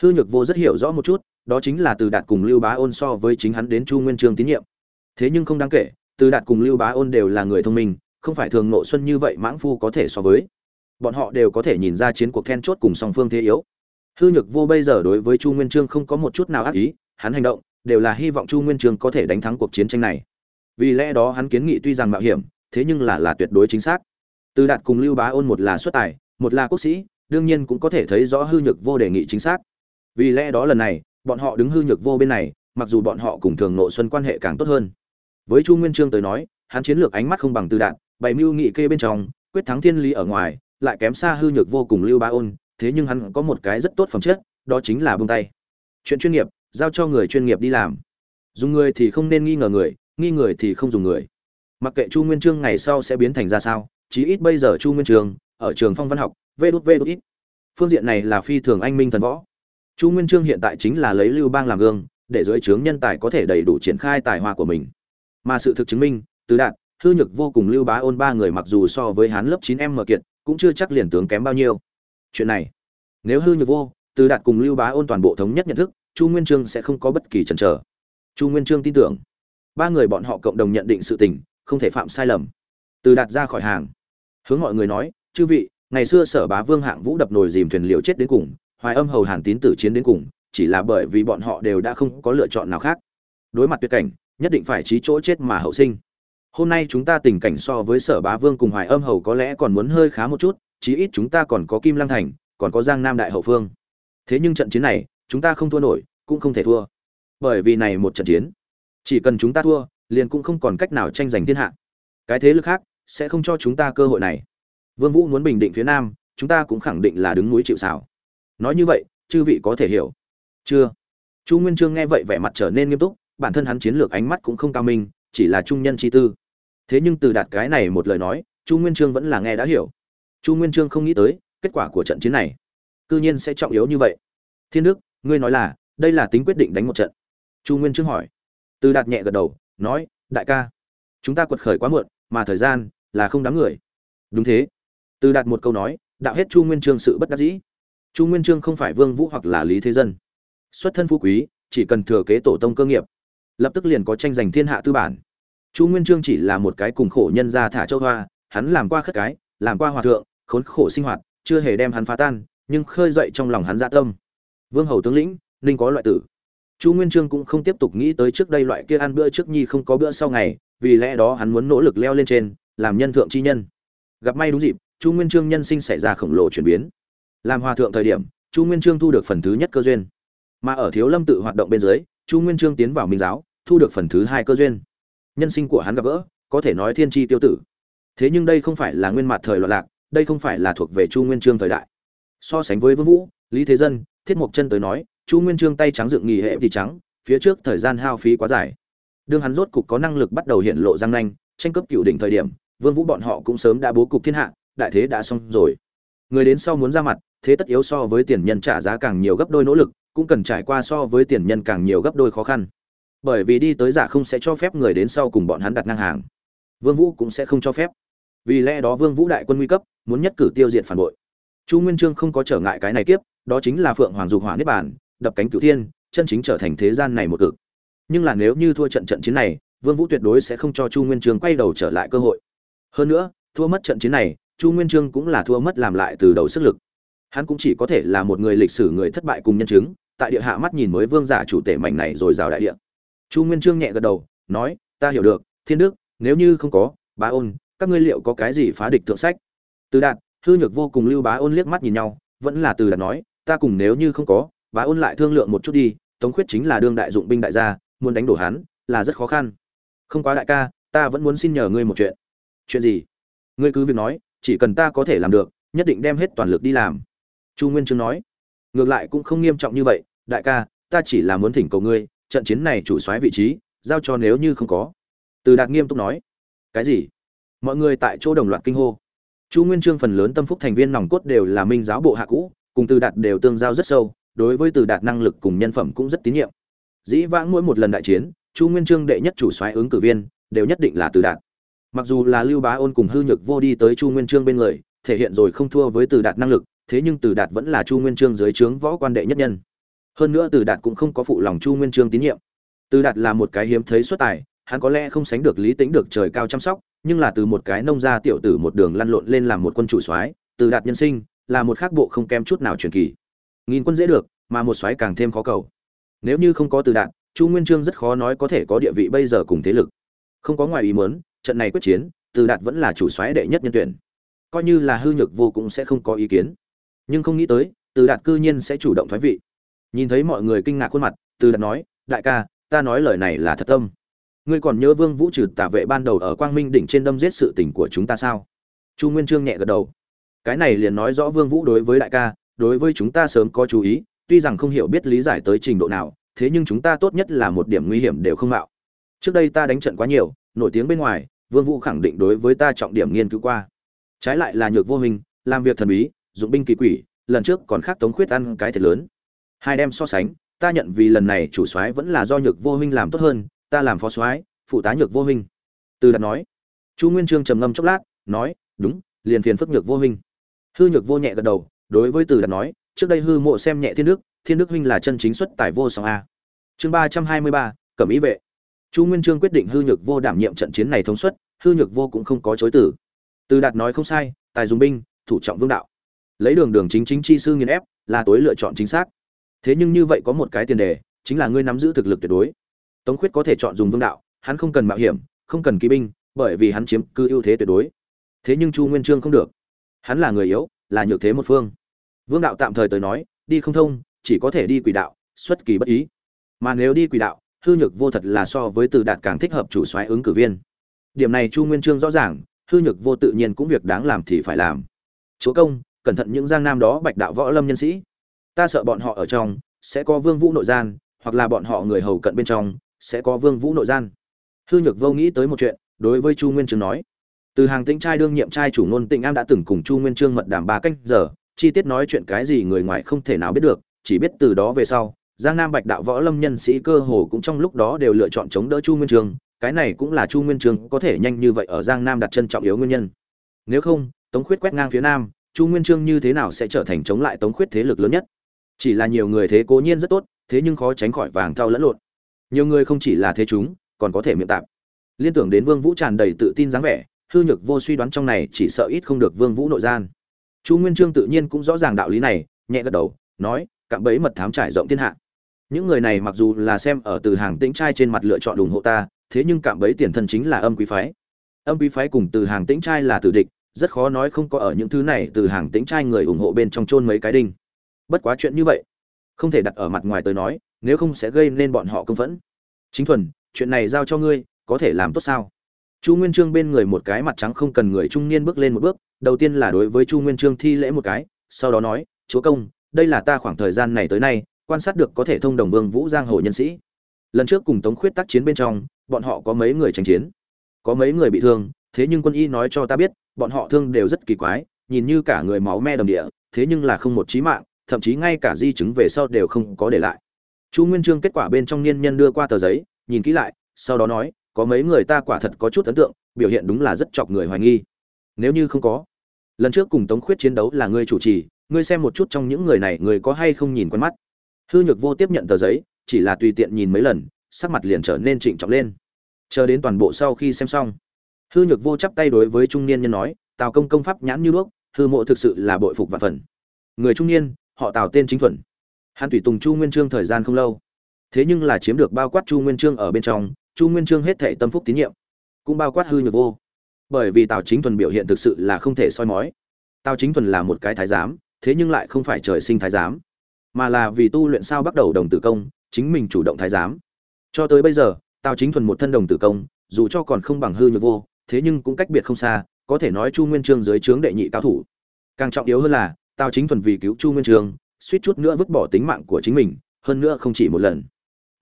Hư nhược vô rất hiểu rõ một chút, đó chính là từ đạt cùng lưu bá ôn so với chính hắn đến chu nguyên trương tín nhiệm. Thế nhưng không đáng kể, từ đạt cùng lưu bá ôn đều là người thông minh, không phải thường nộ xuân như vậy mãng phu có thể so với. Bọn họ đều có thể nhìn ra chiến cuộc then chốt cùng song phương thế yếu. Hư nhược vô bây giờ đối với chu nguyên trương không có một chút nào ác ý, hắn hành động đều là hy vọng chu nguyên trương có thể đánh thắng cuộc chiến tranh này. Vì lẽ đó hắn kiến nghị tuy rằng mạo hiểm thế nhưng là là tuyệt đối chính xác. Từ đạt cùng lưu bá ôn một là xuất tài, một là quốc sĩ, đương nhiên cũng có thể thấy rõ hư nhược vô đề nghị chính xác. Vì lẽ đó lần này, bọn họ đứng hư nhược vô bên này, mặc dù bọn họ cùng thường nội xuân quan hệ càng tốt hơn. Với chu nguyên trương tới nói, hắn chiến lược ánh mắt không bằng từ đạn bày mưu nghị kê bên trong, quyết thắng thiên lý ở ngoài, lại kém xa hư nhược vô cùng lưu ba ôn, thế nhưng hắn có một cái rất tốt phẩm chất, đó chính là buông tay. Chuyện chuyên nghiệp, giao cho người chuyên nghiệp đi làm. Dùng người thì không nên nghi ngờ người, nghi người thì không dùng người mặc kệ chu nguyên trương ngày sau sẽ biến thành ra sao, chí ít bây giờ chu nguyên trường ở trường phong văn học, vê đút vê đút ít. Phương diện này là phi thường anh minh thần võ. Chu nguyên trương hiện tại chính là lấy lưu bang làm gương, để dưới trướng nhân tài có thể đầy đủ triển khai tài hoa của mình. Mà sự thực chứng minh từ đạt, hư nhược vô cùng lưu bá ôn ba người mặc dù so với hán lớp chín em mở kiệt, cũng chưa chắc liền tướng kém bao nhiêu. Chuyện này, nếu hư nhược vô từ đạt cùng lưu bá ôn toàn bộ thống nhất nhận thức, chu nguyên trương sẽ không có bất kỳ chần chờ. Chu nguyên trương tin tưởng, ba người bọn họ cộng đồng nhận định sự tình không thể phạm sai lầm. Từ đạt ra khỏi hàng. Hướng mọi người nói, chư vị, ngày xưa sở bá vương hạng vũ đập nồi dìm thuyền liều chết đến cùng, hoài âm hầu hàn tín tử chiến đến cùng, chỉ là bởi vì bọn họ đều đã không có lựa chọn nào khác. Đối mặt tuyệt cảnh, nhất định phải trí chỗ chết mà hậu sinh. Hôm nay chúng ta tình cảnh so với sở bá vương cùng hoài âm hầu có lẽ còn muốn hơi khá một chút, chí ít chúng ta còn có kim lăng thành, còn có giang nam đại hậu phương. Thế nhưng trận chiến này, chúng ta không thua nổi, cũng không thể thua. Bởi vì này một trận chiến, chỉ cần chúng ta thua liền cũng không còn cách nào tranh giành thiên hạ. Cái thế lực khác sẽ không cho chúng ta cơ hội này. Vương vũ muốn bình định phía nam, chúng ta cũng khẳng định là đứng núi chịu sào. Nói như vậy, chư vị có thể hiểu. Chưa? Chu nguyên trương nghe vậy vẻ mặt trở nên nghiêm túc, bản thân hắn chiến lược ánh mắt cũng không cao minh, chỉ là trung nhân chi tư. Thế nhưng từ đạt cái này một lời nói, chu nguyên trương vẫn là nghe đã hiểu. Chu nguyên trương không nghĩ tới, kết quả của trận chiến này, cư nhiên sẽ trọng yếu như vậy. Thiên đức, ngươi nói là, đây là tính quyết định đánh một trận. Chu nguyên trương hỏi. Từ đạt nhẹ gật đầu nói, đại ca, chúng ta quật khởi quá muộn, mà thời gian là không đáng người. Đúng thế. Từ đạt một câu nói, đạo hết chu nguyên trương sự bất đắc dĩ. Chu nguyên trương không phải vương vũ hoặc là lý thế dân. Xuất thân phú quý, chỉ cần thừa kế tổ tông cơ nghiệp, lập tức liền có tranh giành thiên hạ tư bản. Chu nguyên trương chỉ là một cái cùng khổ nhân gia thả châu hoa, hắn làm qua khất cái, làm qua hòa thượng, khốn khổ sinh hoạt, chưa hề đem hắn phá tan, nhưng khơi dậy trong lòng hắn dạ tâm. Vương hầu tướng lĩnh, ninh có loại tử chu nguyên trương cũng không tiếp tục nghĩ tới trước đây loại kia ăn bữa trước nhi không có bữa sau ngày, vì lẽ đó hắn muốn nỗ lực leo lên trên, làm nhân thượng chi nhân. Gặp may đúng dịp, chu nguyên trương nhân sinh xảy ra khổng lồ chuyển biến. Làm hòa thượng thời điểm, chu nguyên trương thu được phần thứ nhất cơ duyên. Mà ở thiếu lâm tự hoạt động bên dưới, chu nguyên trương tiến vào minh giáo, thu được phần thứ hai cơ duyên. Nhân sinh của hắn gặp gỡ, có thể nói thiên tri tiêu tử. Thế nhưng đây không phải là nguyên mặt thời loạn lạc, đây không phải là thuộc về chu nguyên trương thời đại. So sánh với vương vũ, lý thế dân, thiết mộc chân tới nói chu nguyên trương tay trắng dựng nghỉ hệ thì trắng, phía trước thời gian hao phí quá dài. Đương hắn rốt cục có năng lực bắt đầu hiện lộ răng nanh, tranh cướp cựu đỉnh thời điểm, vương vũ bọn họ cũng sớm đã bố cục thiên hạ, đại thế đã xong rồi. Người đến sau muốn ra mặt, thế tất yếu so với tiền nhân trả giá càng nhiều gấp đôi nỗ lực, cũng cần trải qua so với tiền nhân càng nhiều gấp đôi khó khăn. Bởi vì đi tới giả không sẽ cho phép người đến sau cùng bọn hắn đặt ngang hàng. Vương vũ cũng sẽ không cho phép. Vì lẽ đó vương vũ đại quân nguy cấp, muốn nhất cử tiêu diệt phản bội. Chu nguyên trương không có trở ngại cái này kiếp, đó chính là phượng hoàng dục hỏa niết bàn đập cánh cửu thiên, chân chính trở thành thế gian này một cực. Nhưng là nếu như thua trận trận chiến này, vương vũ tuyệt đối sẽ không cho chu nguyên Chương quay đầu trở lại cơ hội. Hơn nữa, thua mất trận chiến này, chu nguyên Chương cũng là thua mất làm lại từ đầu sức lực. Hắn cũng chỉ có thể là một người lịch sử người thất bại cùng nhân chứng, tại địa hạ mắt nhìn mới vương giả chủ tể mảnh này rồi rào đại địa. Chu nguyên Chương nhẹ gật đầu, nói, ta hiểu được, thiên đức, nếu như không có, bá ôn, các ngươi liệu có cái gì phá địch thượng sách? Từ đạt, hư nhược vô cùng lưu bá ôn liếc mắt nhìn nhau, vẫn là từ đạt nói, ta cùng nếu như không có bá ôn lại thương lượng một chút đi, tống khuyết chính là đương đại dụng binh đại gia, muốn đánh đổ hắn là rất khó khăn. Không quá đại ca, ta vẫn muốn xin nhờ ngươi một chuyện. Chuyện gì? Ngươi cứ việc nói, chỉ cần ta có thể làm được, nhất định đem hết toàn lực đi làm. Chu nguyên chương nói. Ngược lại cũng không nghiêm trọng như vậy, đại ca, ta chỉ là muốn thỉnh cầu ngươi, trận chiến này chủ soái vị trí, giao cho nếu như không có. Từ đạt nghiêm túc nói. Cái gì? Mọi người tại chỗ đồng loạt kinh hô. Chu nguyên chương phần lớn tâm phúc thành viên nòng cốt đều là minh giáo bộ hạ cũ, cùng từ đạt đều tương giao rất sâu đối với từ đạt năng lực cùng nhân phẩm cũng rất tín nhiệm. Dĩ vãng mỗi một lần đại chiến, chu nguyên trương đệ nhất chủ soái ứng cử viên, đều nhất định là từ đạt. Mặc dù là lưu bá ôn cùng hư nhược vô đi tới chu nguyên trương bên người, thể hiện rồi không thua với từ đạt năng lực, thế nhưng từ đạt vẫn là chu nguyên trương dưới trướng võ quan đệ nhất nhân. Hơn nữa từ đạt cũng không có phụ lòng chu nguyên trương tín nhiệm. Từ đạt là một cái hiếm thấy xuất tài, hắn có lẽ không sánh được lý tính được trời cao chăm sóc, nhưng là từ một cái nông gia tiểu tử một đường lăn lộn lên làm một quân chủ soái, từ đạt nhân sinh, là một khác bộ không kém chút nào truyền kỳ nghìn quân dễ được, mà một soái càng thêm khó cầu. Nếu như không có từ đạt chu nguyên trương rất khó nói có thể có địa vị bây giờ cùng thế lực. Không có ngoài ý muốn, trận này quyết chiến, từ đạt vẫn là chủ soái đệ nhất nhân tuyển. Coi như là hư nhược vô cũng sẽ không có ý kiến. Nhưng không nghĩ tới, từ đạt cư nhiên sẽ chủ động thoái vị. Nhìn thấy mọi người kinh ngạc khuôn mặt, từ đạt nói, đại ca, ta nói lời này là thật tâm. Ngươi còn nhớ vương vũ trừ tả vệ ban đầu ở quang minh đỉnh trên đâm giết sự tình của chúng ta sao? Chu nguyên trương nhẹ gật đầu. Cái này liền nói rõ vương vũ đối với đại ca đối với chúng ta sớm có chú ý tuy rằng không hiểu biết lý giải tới trình độ nào thế nhưng chúng ta tốt nhất là một điểm nguy hiểm đều không mạo. Trước đây ta đánh trận quá nhiều nổi tiếng bên ngoài vương vũ khẳng định đối với ta trọng điểm nghiên cứu qua. Trái lại là nhược vô hình làm việc thần bí dụng binh kỳ quỷ lần trước còn khác tống khuyết ăn cái thiệt lớn. Hai đem so sánh ta nhận vì lần này chủ soái vẫn là do nhược vô hình làm tốt hơn ta làm phó soái phụ tá nhược vô hình. từ đạt nói. Chu nguyên trương trầm ngâm chốc lát nói đúng liền phiền phức nhược vô hình, hư nhược vô nhẹ gật đầu đối với từ đạt nói, trước đây hư mộ xem nhẹ thiên đức thiên đức huynh là chân chính xuất tài vô song a. Chương ba trăm hai mươi ba, cẩm ý vệ. Chu nguyên trương quyết định hư nhược vô đảm nhiệm trận chiến này thống suất, hư nhược vô cũng không có chối tử từ đạt nói không sai, tài dùng binh, thủ trọng vương đạo. Lấy đường đường chính chính chi sư nghiên ép, là tối lựa chọn chính xác. Thế nhưng như vậy có một cái tiền đề, chính là ngươi nắm giữ thực lực tuyệt đối. Tống khuyết có thể chọn dùng vương đạo, hắn không cần mạo hiểm, không cần kỵ binh, bởi vì hắn chiếm cứ ưu thế tuyệt đối. Thế nhưng chu nguyên trương không được. Hắn là người yếu là nhược thế một phương. Vương đạo tạm thời tới nói, đi không thông, chỉ có thể đi quỷ đạo, xuất kỳ bất ý. Mà nếu đi quỷ đạo, hư nhược vô thật là so với từ đạt càng thích hợp chủ soái ứng cử viên. Điểm này chu nguyên trương rõ ràng, hư nhược vô tự nhiên cũng việc đáng làm thì phải làm. Chúa công, cẩn thận những giang nam đó, bạch đạo võ lâm nhân sĩ. Ta sợ bọn họ ở trong, sẽ có vương vũ nội gian, hoặc là bọn họ người hầu cận bên trong, sẽ có vương vũ nội gian. Hư nhược vô nghĩ tới một chuyện, đối với chu nguyên trương nói từ hàng tĩnh trai đương nhiệm trai chủ ngôn tịnh am đã từng cùng chu nguyên trương mật đàm ba canh giờ, chi tiết nói chuyện cái gì người ngoài không thể nào biết được, chỉ biết từ đó về sau, giang nam bạch đạo võ lâm nhân sĩ cơ hồ cũng trong lúc đó đều lựa chọn chống đỡ chu nguyên trương, cái này cũng là chu nguyên trương có thể nhanh như vậy ở giang nam đặt chân trọng yếu nguyên nhân. Nếu không, tống khuyết quét ngang phía nam, chu nguyên trương như thế nào sẽ trở thành chống lại tống khuyết thế lực lớn nhất? Chỉ là nhiều người thế cố nhiên rất tốt, thế nhưng khó tránh khỏi vàng thau lẫn lộn. Nhiều người không chỉ là thế chúng, còn có thể miệng tạp. Liên tưởng đến vương vũ tràn đầy tự tin dáng vẻ hư nhược vô suy đoán trong này chỉ sợ ít không được vương vũ nội gian. Chu nguyên trương tự nhiên cũng rõ ràng đạo lý này, nhẹ gật đầu, nói, cạm bẫy mật thám trải rộng thiên hạ. Những người này mặc dù là xem ở từ hàng tĩnh trai trên mặt lựa chọn ủng hộ ta, thế nhưng cạm bẫy tiền thân chính là âm quý phái. Âm quý phái cùng từ hàng tĩnh trai là tử địch, rất khó nói không có ở những thứ này từ hàng tĩnh trai người ủng hộ bên trong chôn mấy cái đinh. Bất quá chuyện như vậy, không thể đặt ở mặt ngoài tới nói, nếu không sẽ gây nên bọn họ công phẫn. Chính thuần, chuyện này giao cho ngươi, có thể làm tốt sao? Chu nguyên trương bên người một cái mặt trắng không cần người trung niên bước lên một bước, đầu tiên là đối với chu nguyên trương thi lễ một cái, sau đó nói, chúa công, đây là ta khoảng thời gian này tới nay, quan sát được có thể thông đồng vương vũ giang hồ nhân sĩ. Lần trước cùng tống khuyết tác chiến bên trong, bọn họ có mấy người tranh chiến, có mấy người bị thương, thế nhưng quân y nói cho ta biết, bọn họ thương đều rất kỳ quái, nhìn như cả người máu me đầm địa, thế nhưng là không một chí mạng, thậm chí ngay cả di chứng về sau đều không có để lại. Chu nguyên trương kết quả bên trong niên nhân đưa qua tờ giấy, nhìn kỹ lại, sau đó nói có mấy người ta quả thật có chút ấn tượng, biểu hiện đúng là rất chọc người hoài nghi. Nếu như không có, lần trước cùng tống khuyết chiến đấu là ngươi chủ trì, ngươi xem một chút trong những người này người có hay không nhìn quen mắt. Hư nhược vô tiếp nhận tờ giấy, chỉ là tùy tiện nhìn mấy lần, sắc mặt liền trở nên trịnh trọng lên. Chờ đến toàn bộ sau khi xem xong, hư nhược vô chắp tay đối với trung niên nhân nói, tào công công pháp nhãn như đuốc, hư mộ thực sự là bội phục và phần. Người trung niên, họ tào tên chính thuần. Hàn tùy tùng chu nguyên trương thời gian không lâu. Thế nhưng là chiếm được bao quát chu nguyên trương ở bên trong chu nguyên trương hết thệ tâm phúc tín nhiệm, cũng bao quát hư nhược vô. Bởi vì tào chính thuần biểu hiện thực sự là không thể soi mói. Tào chính thuần là một cái thái giám, thế nhưng lại không phải trời sinh thái giám, mà là vì tu luyện sao bắt đầu đồng tử công, chính mình chủ động thái giám. Cho tới bây giờ, tào chính thuần một thân đồng tử công, dù cho còn không bằng hư nhược vô, thế nhưng cũng cách biệt không xa, có thể nói chu nguyên trương dưới trướng đệ nhị cao thủ. Càng trọng yếu hơn là, tào chính thuần vì cứu chu nguyên trương, suýt chút nữa vứt bỏ tính mạng của chính mình, hơn nữa không chỉ một lần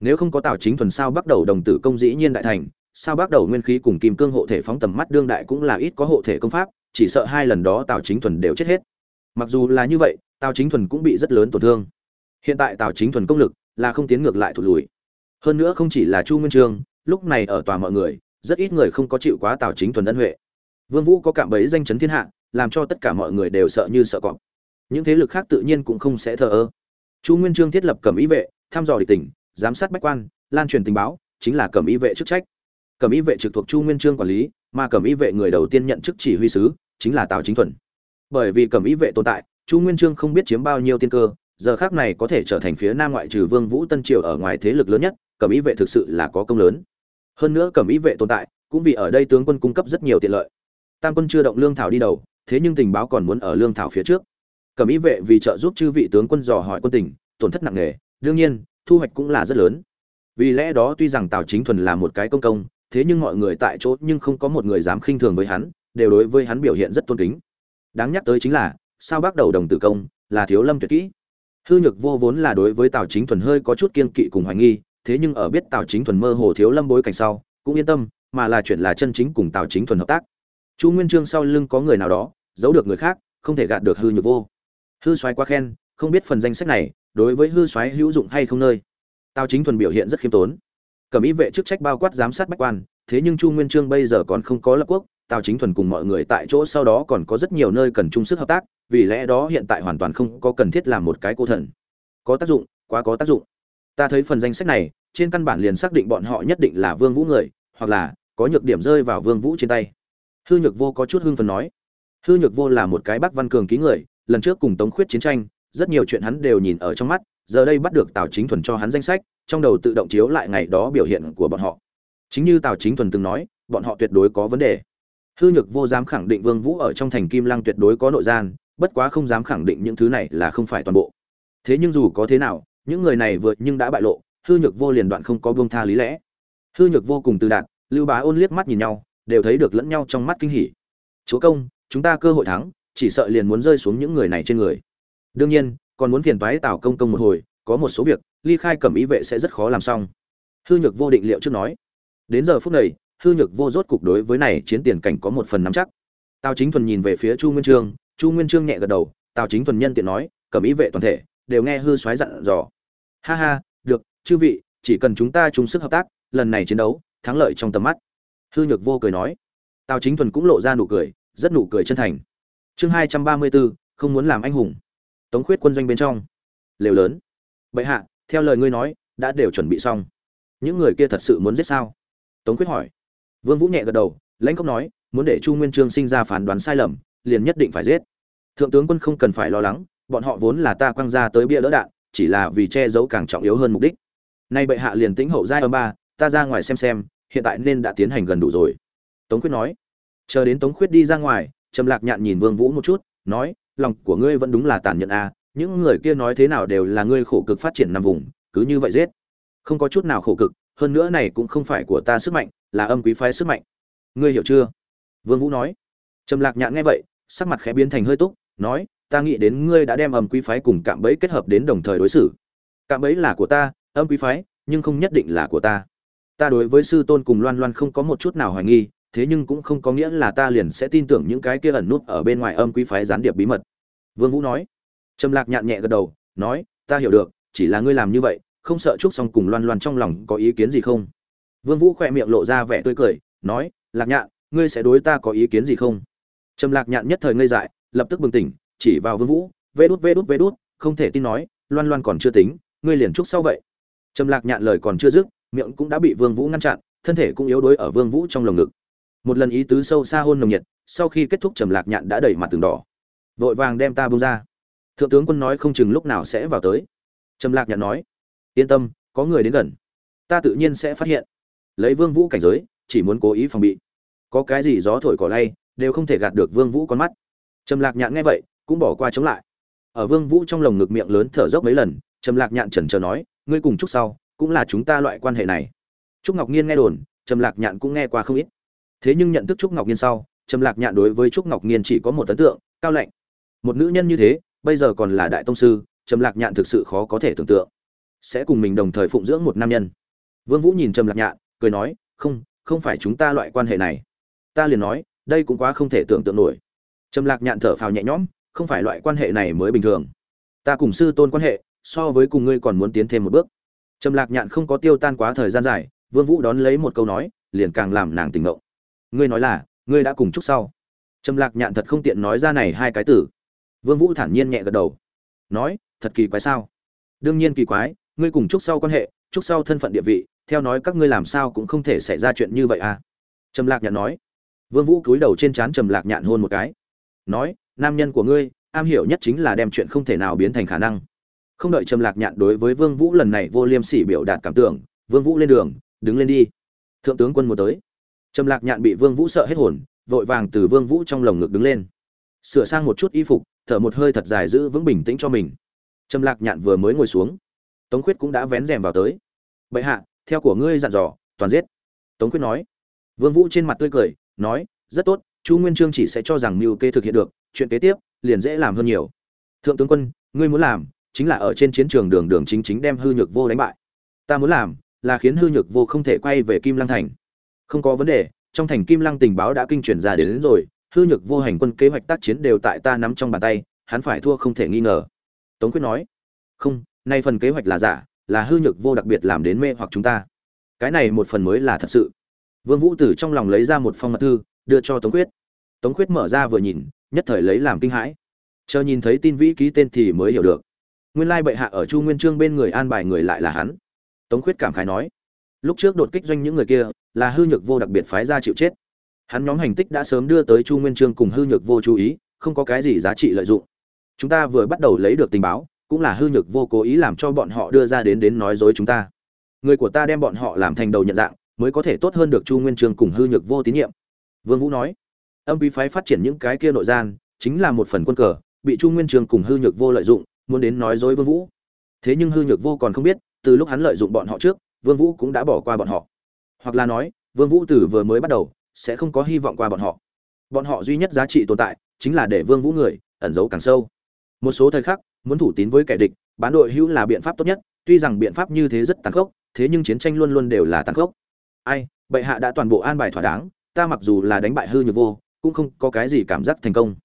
nếu không có tào chính thuần sao bắt đầu đồng tử công dĩ nhiên đại thành, sao bắt đầu nguyên khí cùng kim cương hộ thể phóng tầm mắt đương đại cũng là ít có hộ thể công pháp, chỉ sợ hai lần đó tào chính thuần đều chết hết. Mặc dù là như vậy, tào chính thuần cũng bị rất lớn tổn thương. Hiện tại tào chính thuần công lực là không tiến ngược lại thụt lùi. Hơn nữa không chỉ là chu nguyên trương, lúc này ở tòa mọi người, rất ít người không có chịu quá tào chính thuần ân huệ. Vương vũ có cảm bấy danh chấn thiên hạ, làm cho tất cả mọi người đều sợ như sợ cọp. Những thế lực khác tự nhiên cũng không sẽ thờ ơ. Chu nguyên trương thiết lập cẩm ý vệ, thăm dò địch tỉnh giám sát bách quan, lan truyền tình báo, chính là cẩm y vệ chức trách. Cẩm y vệ trực thuộc chu nguyên trương quản lý, mà cẩm y vệ người đầu tiên nhận chức chỉ huy sứ, chính là tào chính thuần. Bởi vì cẩm y vệ tồn tại, chu nguyên trương không biết chiếm bao nhiêu tiên cơ, giờ khác này có thể trở thành phía nam ngoại trừ vương vũ tân triều ở ngoài thế lực lớn nhất, cẩm y vệ thực sự là có công lớn. Hơn nữa cẩm y vệ tồn tại, cũng vì ở đây tướng quân cung cấp rất nhiều tiện lợi. Tam quân chưa động lương thảo đi đầu, thế nhưng tình báo còn muốn ở lương thảo phía trước. Cẩm y vệ vì trợ giúp chư vị tướng quân dò hỏi quân tình, tổn thất nặng nề. Đương nhiên thu hoạch cũng là rất lớn. Vì lẽ đó tuy rằng tào chính thuần là một cái công công, thế nhưng mọi người tại chỗ nhưng không có một người dám khinh thường với hắn, đều đối với hắn biểu hiện rất tôn kính. Đáng nhắc tới chính là, sao bắt đầu đồng tử công là thiếu lâm tuyệt kỹ? Hư nhược vô vốn là đối với tào chính thuần hơi có chút kiên kỵ cùng hoài nghi, thế nhưng ở biết tào chính thuần mơ hồ thiếu lâm bối cảnh sau, cũng yên tâm, mà là chuyện là chân chính cùng tào chính thuần hợp tác. Chu nguyên trương sau lưng có người nào đó, giấu được người khác, không thể gạt được hư nhược vô. Hư soái quá khen, không biết phần danh sách này đối với hư soái hữu dụng hay không nơi. Tào chính thuần biểu hiện rất khiêm tốn. Cẩm ý vệ chức trách bao quát giám sát bách quan, thế nhưng chu nguyên trương bây giờ còn không có lập quốc, tào chính thuần cùng mọi người tại chỗ sau đó còn có rất nhiều nơi cần chung sức hợp tác, vì lẽ đó hiện tại hoàn toàn không có cần thiết làm một cái cô thần. Có tác dụng, quá có tác dụng. Ta thấy phần danh sách này, trên căn bản liền xác định bọn họ nhất định là vương vũ người, hoặc là có nhược điểm rơi vào vương vũ trên tay. Hư nhược vô có chút hưng phần nói. Hư nhược vô là một cái bác văn cường ký người, lần trước cùng tống khuyết chiến tranh rất nhiều chuyện hắn đều nhìn ở trong mắt, giờ đây bắt được tào chính thuần cho hắn danh sách, trong đầu tự động chiếu lại ngày đó biểu hiện của bọn họ. Chính như tào chính thuần từng nói, bọn họ tuyệt đối có vấn đề. Hư nhược vô dám khẳng định vương vũ ở trong thành kim lăng tuyệt đối có nội gian, bất quá không dám khẳng định những thứ này là không phải toàn bộ. Thế nhưng dù có thế nào, những người này vượt nhưng đã bại lộ, hư nhược vô liền đoạn không có buông tha lý lẽ. Hư nhược vô cùng từ đạt lưu bá ôn liếc mắt nhìn nhau, đều thấy được lẫn nhau trong mắt kinh hỉ. Chúa công, chúng ta cơ hội thắng, chỉ sợ liền muốn rơi xuống những người này trên người đương nhiên, còn muốn phiền toái tào công công một hồi, có một số việc, ly khai cẩm ý vệ sẽ rất khó làm xong. Hư nhược vô định liệu trước nói. Đến giờ phút này, hư nhược vô rốt cục đối với này chiến tiền cảnh có một phần nắm chắc. Tào chính thuần nhìn về phía chu nguyên trương, chu nguyên trương nhẹ gật đầu, tào chính thuần nhân tiện nói, cẩm ý vệ toàn thể, đều nghe hư soái dặn dò. Ha ha, được, chư vị, chỉ cần chúng ta chung sức hợp tác, lần này chiến đấu, thắng lợi trong tầm mắt. Hư nhược vô cười nói. Tào chính thuần cũng lộ ra nụ cười, rất nụ cười chân thành. Chương hai trăm ba mươi bốn, không muốn làm anh hùng tống khuyết quân doanh bên trong. Lều lớn. Bệ hạ, theo lời ngươi nói, đã đều chuẩn bị xong. Những người kia thật sự muốn giết sao? Tống khuyết hỏi. Vương vũ nhẹ gật đầu, lãnh công nói, muốn để chu nguyên trương sinh ra phán đoán sai lầm, liền nhất định phải giết. Thượng tướng quân không cần phải lo lắng, bọn họ vốn là ta quăng ra tới bia đỡ đạn, chỉ là vì che giấu càng trọng yếu hơn mục đích. Nay bệ hạ liền tĩnh hậu giai âm ba, ta ra ngoài xem xem, hiện tại nên đã tiến hành gần đủ rồi. Tống khuyết nói. Chờ đến tống khuyết đi ra ngoài, trầm lạc nhạn nhìn vương vũ một chút, nói lòng của ngươi vẫn đúng là tàn nhẫn a à, những người kia nói thế nào đều là ngươi khổ cực phát triển nằm vùng cứ như vậy giết. Không có chút nào khổ cực hơn nữa này cũng không phải của ta sức mạnh là âm quý phái sức mạnh. Ngươi hiểu chưa? Vương vũ nói. Trầm lạc nhạn nghe vậy sắc mặt khẽ biến thành hơi túc nói ta nghĩ đến ngươi đã đem âm quý phái cùng cạm bẫy kết hợp đến đồng thời đối xử. Cạm bẫy là của ta âm quý phái nhưng không nhất định là của ta. Ta đối với sư tôn cùng loan loan không có một chút nào hoài nghi thế nhưng cũng không có nghĩa là ta liền sẽ tin tưởng những cái kia ẩn nút ở bên ngoài âm quý phái gián điệp bí mật. Vương vũ nói. Trầm lạc nhạn nhẹ gật đầu, nói, ta hiểu được, chỉ là ngươi làm như vậy, không sợ chúc xong cùng loan loan trong lòng có ý kiến gì không? Vương vũ khỏe miệng lộ ra vẻ tươi cười, nói, lạc nhạn, ngươi sẽ đối ta có ý kiến gì không? Trầm lạc nhạn nhất thời ngây dại, lập tức bừng tỉnh, chỉ vào vương vũ, vê đút vê đút vê đút, không thể tin nói, loan loan còn chưa tính, ngươi liền chúc sau vậy. Trầm lạc nhạn lời còn chưa dứt, miệng cũng đã bị vương vũ ngăn chặn, thân thể cũng yếu đuối ở vương vũ trong lồng ngực một lần ý tứ sâu xa hôn nồng nhiệt, sau khi kết thúc trầm lạc nhạn đã đẩy mặt từng đỏ. Vội vàng đem ta buông ra. Thượng tướng quân nói không chừng lúc nào sẽ vào tới. Trầm lạc nhạn nói, yên tâm, có người đến gần. Ta tự nhiên sẽ phát hiện. Lấy vương vũ cảnh giới, chỉ muốn cố ý phòng bị. Có cái gì gió thổi cỏ lay, đều không thể gạt được vương vũ con mắt. Trầm lạc nhạn nghe vậy, cũng bỏ qua chống lại. Ở vương vũ trong lồng ngực miệng lớn thở dốc mấy lần, trầm lạc nhạn chần chờ nói, ngươi cùng chúc sau, cũng là chúng ta loại quan hệ này. Trúc ngọc nhiên nghe đồn, trầm lạc nhạn cũng nghe qua không ít thế nhưng nhận thức trúc ngọc nhiên sau, trầm lạc nhạn đối với trúc ngọc nhiên chỉ có một ấn tượng, cao lạnh. Một nữ nhân như thế, bây giờ còn là đại tông sư, trầm lạc nhạn thực sự khó có thể tưởng tượng. Sẽ cùng mình đồng thời phụng dưỡng một nam nhân. Vương vũ nhìn trầm lạc nhạn, cười nói, không không phải chúng ta loại quan hệ này. Ta liền nói, đây cũng quá không thể tưởng tượng nổi. Trầm lạc nhạn thở phào nhẹ nhõm, không phải loại quan hệ này mới bình thường. Ta cùng sư tôn quan hệ, so với cùng ngươi còn muốn tiến thêm một bước. Trầm lạc nhạn không có tiêu tan quá thời gian dài, vương vũ đón lấy một câu nói, liền càng làm nàng tỉnh ngộ ngươi nói là, ngươi đã cùng chúc sau. Trầm lạc nhạn thật không tiện nói ra này hai cái tử. vương vũ thản nhiên nhẹ gật đầu. Nói, thật kỳ quái sao? Đương nhiên kỳ quái, ngươi cùng chúc sau quan hệ, chúc sau thân phận địa vị, theo nói các ngươi làm sao cũng không thể xảy ra chuyện như vậy à? Trầm lạc nhạn nói. Vương vũ cúi đầu trên trán trầm lạc nhạn hôn một cái. Nói, nam nhân của ngươi, am hiểu nhất chính là đem chuyện không thể nào biến thành khả năng. Không đợi trầm lạc nhạn đối với vương vũ lần này vô liêm sỉ biểu đạt cảm tưởng, vương vũ lên đường, đứng lên đi. Thượng tướng quân muốn tới trầm lạc nhạn bị vương vũ sợ hết hồn, vội vàng từ vương vũ trong lồng ngực đứng lên. Sửa sang một chút y phục, thở một hơi thật dài giữ vững bình tĩnh cho mình. Trầm lạc nhạn vừa mới ngồi xuống. Tống khuyết cũng đã vén rèm vào tới. Bệ hạ, theo của ngươi dặn dò, toàn giết. Tống khuyết nói. Vương vũ trên mặt tươi cười, nói, rất tốt, chu nguyên trương chỉ sẽ cho rằng mưu kê thực hiện được, chuyện kế tiếp, liền dễ làm hơn nhiều. Thượng tướng quân, ngươi muốn làm, chính là ở trên chiến trường đường đường chính chính đem hư nhược vô đánh bại. Ta muốn làm, là khiến hư nhược vô không thể quay về kim lăng thành không có vấn đề trong thành kim lăng tình báo đã kinh truyền ra đến, đến rồi hư nhược vô hành quân kế hoạch tác chiến đều tại ta nắm trong bàn tay hắn phải thua không thể nghi ngờ. Tống quyết nói không nay phần kế hoạch là giả là hư nhược vô đặc biệt làm đến mê hoặc chúng ta. Cái này một phần mới là thật sự. Vương vũ tử trong lòng lấy ra một phong mật thư đưa cho tống quyết. Tống quyết mở ra vừa nhìn nhất thời lấy làm kinh hãi. Chờ nhìn thấy tin vĩ ký tên thì mới hiểu được. Nguyên lai bệ hạ ở chu nguyên Chương bên người an bài người lại là hắn. Tống quyết cảm khái nói lúc trước đột kích doanh những người kia, là hư nhược vô đặc biệt phái ra chịu chết. Hắn nhóm hành tích đã sớm đưa tới chu nguyên trương cùng hư nhược vô chú ý, không có cái gì giá trị lợi dụng. Chúng ta vừa bắt đầu lấy được tình báo, cũng là hư nhược vô cố ý làm cho bọn họ đưa ra đến đến nói dối chúng ta. Người của ta đem bọn họ làm thành đầu nhận dạng, mới có thể tốt hơn được chu nguyên trương cùng hư nhược vô tín nhiệm. Vương vũ nói, âm quý phái phát triển những cái kia nội gian, chính là một phần quân cờ, bị chu nguyên trương cùng hư nhược vô lợi dụng, muốn đến nói dối vương vũ. Thế nhưng hư nhược vô còn không biết, từ lúc hắn lợi dụng bọn họ trước vương vũ cũng đã bỏ qua bọn họ. Hoặc là nói, vương vũ từ vừa mới bắt đầu, sẽ không có hy vọng qua bọn họ. Bọn họ duy nhất giá trị tồn tại, chính là để vương vũ người, ẩn giấu càng sâu. Một số thời khắc, muốn thủ tín với kẻ địch, bán đội hữu là biện pháp tốt nhất, tuy rằng biện pháp như thế rất tàn khốc, thế nhưng chiến tranh luôn luôn đều là tàn khốc. Ai, bệ hạ đã toàn bộ an bài thỏa đáng, ta mặc dù là đánh bại hư nhược vô, cũng không có cái gì cảm giác thành công.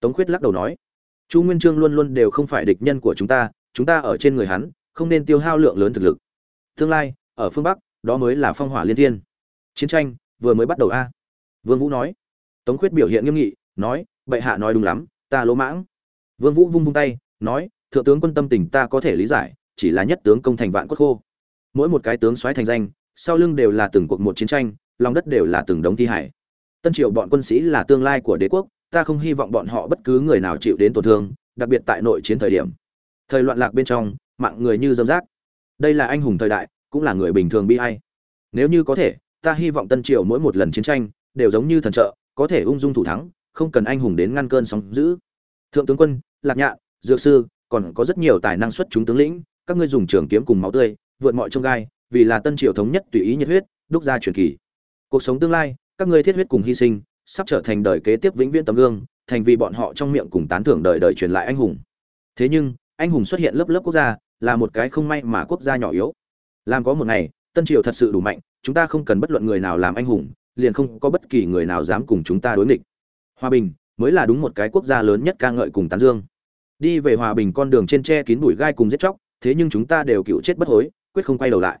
Tống khuyết lắc đầu nói, chu nguyên trương luôn luôn đều không phải địch nhân của chúng ta chúng ta ở trên người hắn, không nên tiêu hao lượng lớn thực lực. Tương lai ở phương bắc, đó mới là phong hỏa liên thiên. Chiến tranh, vừa mới bắt đầu a. Vương vũ nói. Tống khuyết biểu hiện nghiêm nghị, nói, bệ hạ nói đúng lắm, ta lỗ mãng. Vương vũ vung vung tay, nói, thượng tướng quân tâm tình ta có thể lý giải, chỉ là nhất tướng công thành vạn cốt khô. Mỗi một cái tướng xoáy thành danh, sau lưng đều là từng cuộc một chiến tranh, lòng đất đều là từng đống thi hải. Tân triệu bọn quân sĩ là tương lai của đế quốc, ta không hy vọng bọn họ bất cứ người nào chịu đến tổn thương, đặc biệt tại nội chiến thời điểm. Thời loạn lạc bên trong, mạng người như dâm rác. Đây là anh hùng thời đại cũng là người bình thường bi ai. Nếu như có thể ta hy vọng tân triều mỗi một lần chiến tranh đều giống như thần trợ có thể ung dung thủ thắng không cần anh hùng đến ngăn cơn sóng dữ. Thượng tướng quân lạc nhạ, dược sư còn có rất nhiều tài năng xuất chúng tướng lĩnh các ngươi dùng trường kiếm cùng máu tươi vượt mọi trông gai vì là tân triều thống nhất tùy ý nhiệt huyết đúc ra truyền kỳ. Cuộc sống tương lai các ngươi thiết huyết cùng hy sinh sắp trở thành đời kế tiếp vĩnh viễn tấm gương thành vì bọn họ trong miệng cùng tán thưởng đời đời truyền lại anh hùng. Thế nhưng anh hùng xuất hiện lớp lớp quốc gia là một cái không may mà quốc gia nhỏ yếu làm có một ngày, tân triều thật sự đủ mạnh, chúng ta không cần bất luận người nào làm anh hùng, liền không có bất kỳ người nào dám cùng chúng ta đối nghịch. Hòa bình mới là đúng một cái quốc gia lớn nhất ca ngợi cùng tán dương. Đi về hòa bình con đường trên tre kín bụi gai cùng giết chóc, thế nhưng chúng ta đều cựu chết bất hối, quyết không quay đầu lại.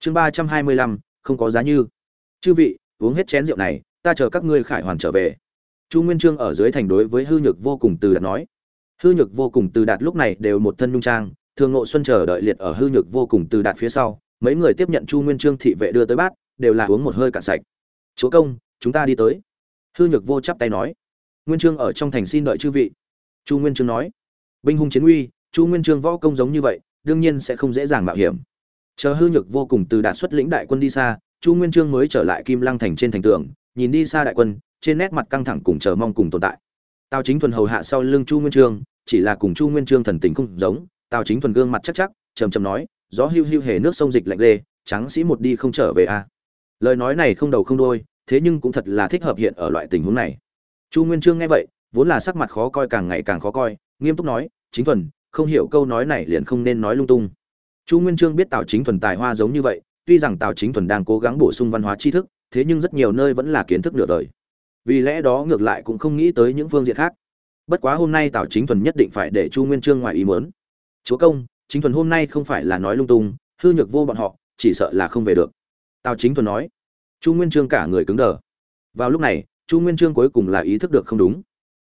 Chương ba trăm hai mươi lăm, không có giá như. Chư vị, uống hết chén rượu này, ta chờ các ngươi khải hoàn trở về. Chu nguyên trương ở dưới thành đối với hư nhược vô cùng từ đạt nói. Hư nhược vô cùng từ đạt lúc này đều một thân nhung trang thường ngộ xuân chờ đợi liệt ở hư nhược vô cùng từ đạt phía sau, mấy người tiếp nhận chu nguyên trương thị vệ đưa tới bát, đều là uống một hơi cạn sạch. Chúa công, chúng ta đi tới. Hư nhược vô chắp tay nói. Nguyên trương ở trong thành xin đợi chư vị. Chu nguyên trương nói. Binh hung chiến uy, chu nguyên trương võ công giống như vậy, đương nhiên sẽ không dễ dàng mạo hiểm. Chờ hư nhược vô cùng từ đạt xuất lĩnh đại quân đi xa, chu nguyên trương mới trở lại kim lăng thành trên thành tường, nhìn đi xa đại quân, trên nét mặt căng thẳng cùng chờ mong cùng tồn tại. Tào chính thuần hầu hạ sau lưng chu nguyên trương, chỉ là cùng chu nguyên trương thần tình không giống tào chính thuần gương mặt chắc chắc, trầm trầm nói, gió hưu hưu hề nước sông dịch lạnh lê trắng sĩ một đi không trở về a à. lời nói này không đầu không đôi thế nhưng cũng thật là thích hợp hiện ở loại tình huống này. Chu nguyên trương nghe vậy, vốn là sắc mặt khó coi càng ngày càng khó coi, nghiêm túc nói, chính thuần, không hiểu câu nói này liền không nên nói lung tung. Chu nguyên trương biết tào chính thuần tài hoa giống như vậy, tuy rằng tào chính thuần đang cố gắng bổ sung văn hóa tri thức, thế nhưng rất nhiều nơi vẫn là kiến thức nửa đời. Vì lẽ đó ngược lại cũng không nghĩ tới những phương diện khác. Bất quá hôm nay tào chính thuần nhất định phải để chu nguyên trương ngoài ý muốn chúa công, chính thuần hôm nay không phải là nói lung tung, hư nhược vô bọn họ, chỉ sợ là không về được. Tào chính thuần nói. Chu nguyên trương cả người cứng đờ. Vào lúc này, chu nguyên trương cuối cùng là ý thức được không đúng.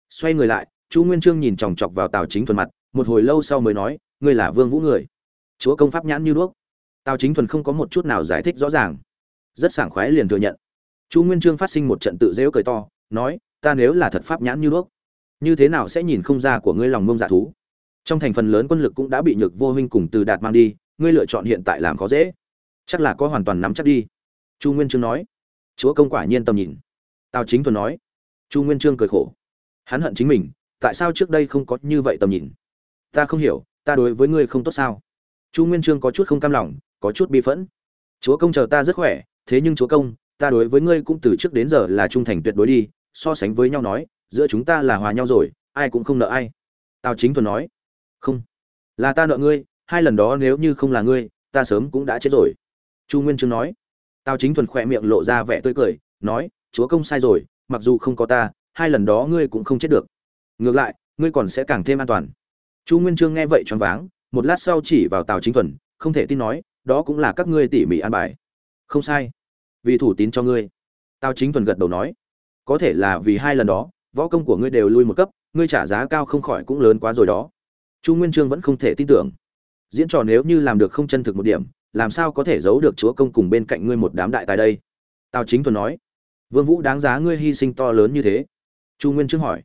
Xoay người lại, chu nguyên trương nhìn chòng chọc vào tào chính thuần mặt, một hồi lâu sau mới nói, ngươi là vương vũ người. Chúa công pháp nhãn như đuốc. Tào chính thuần không có một chút nào giải thích rõ ràng. Rất sảng khoái liền thừa nhận. Chu nguyên trương phát sinh một trận tự dễu cười to, nói, ta nếu là thật pháp nhãn như đuốc, như thế nào sẽ nhìn không ra của ngươi lòng mông dạ thú? Trong thành phần lớn quân lực cũng đã bị nhược vô huynh cùng từ đạt mang đi, ngươi lựa chọn hiện tại làm khó dễ. Chắc là có hoàn toàn nắm chắc đi. Chu nguyên trương nói. Chúa công quả nhiên tầm nhìn. Tào chính thuần nói. Chu nguyên trương cười khổ. Hắn hận chính mình, tại sao trước đây không có như vậy tầm nhìn? Ta không hiểu, ta đối với ngươi không tốt sao? Chu nguyên trương có chút không cam lòng, có chút bi phẫn. Chúa công chờ ta rất khỏe, thế nhưng chúa công, ta đối với ngươi cũng từ trước đến giờ là trung thành tuyệt đối đi, so sánh với nhau nói, giữa chúng ta là hòa nhau rồi, ai cũng không nợ ai. Tào chính thuần nói không. Là ta nợ ngươi, hai lần đó nếu như không là ngươi, ta sớm cũng đã chết rồi. Chu nguyên Chương nói. Tào chính thuần khỏe miệng lộ ra vẻ tươi cười, nói, chúa công sai rồi, mặc dù không có ta, hai lần đó ngươi cũng không chết được. Ngược lại, ngươi còn sẽ càng thêm an toàn. Chu nguyên Chương nghe vậy choáng váng, một lát sau chỉ vào tào chính thuần, không thể tin nói, đó cũng là các ngươi tỉ mỉ an bài. Không sai. Vì thủ tín cho ngươi. Tào chính thuần gật đầu nói, có thể là vì hai lần đó, võ công của ngươi đều lui một cấp, ngươi trả giá cao không khỏi cũng lớn quá rồi đó chu nguyên trương vẫn không thể tin tưởng. Diễn trò nếu như làm được không chân thực một điểm, làm sao có thể giấu được chúa công cùng bên cạnh ngươi một đám đại tài đây? Tào chính thuần nói. Vương vũ đáng giá ngươi hy sinh to lớn như thế. Chu nguyên trương hỏi.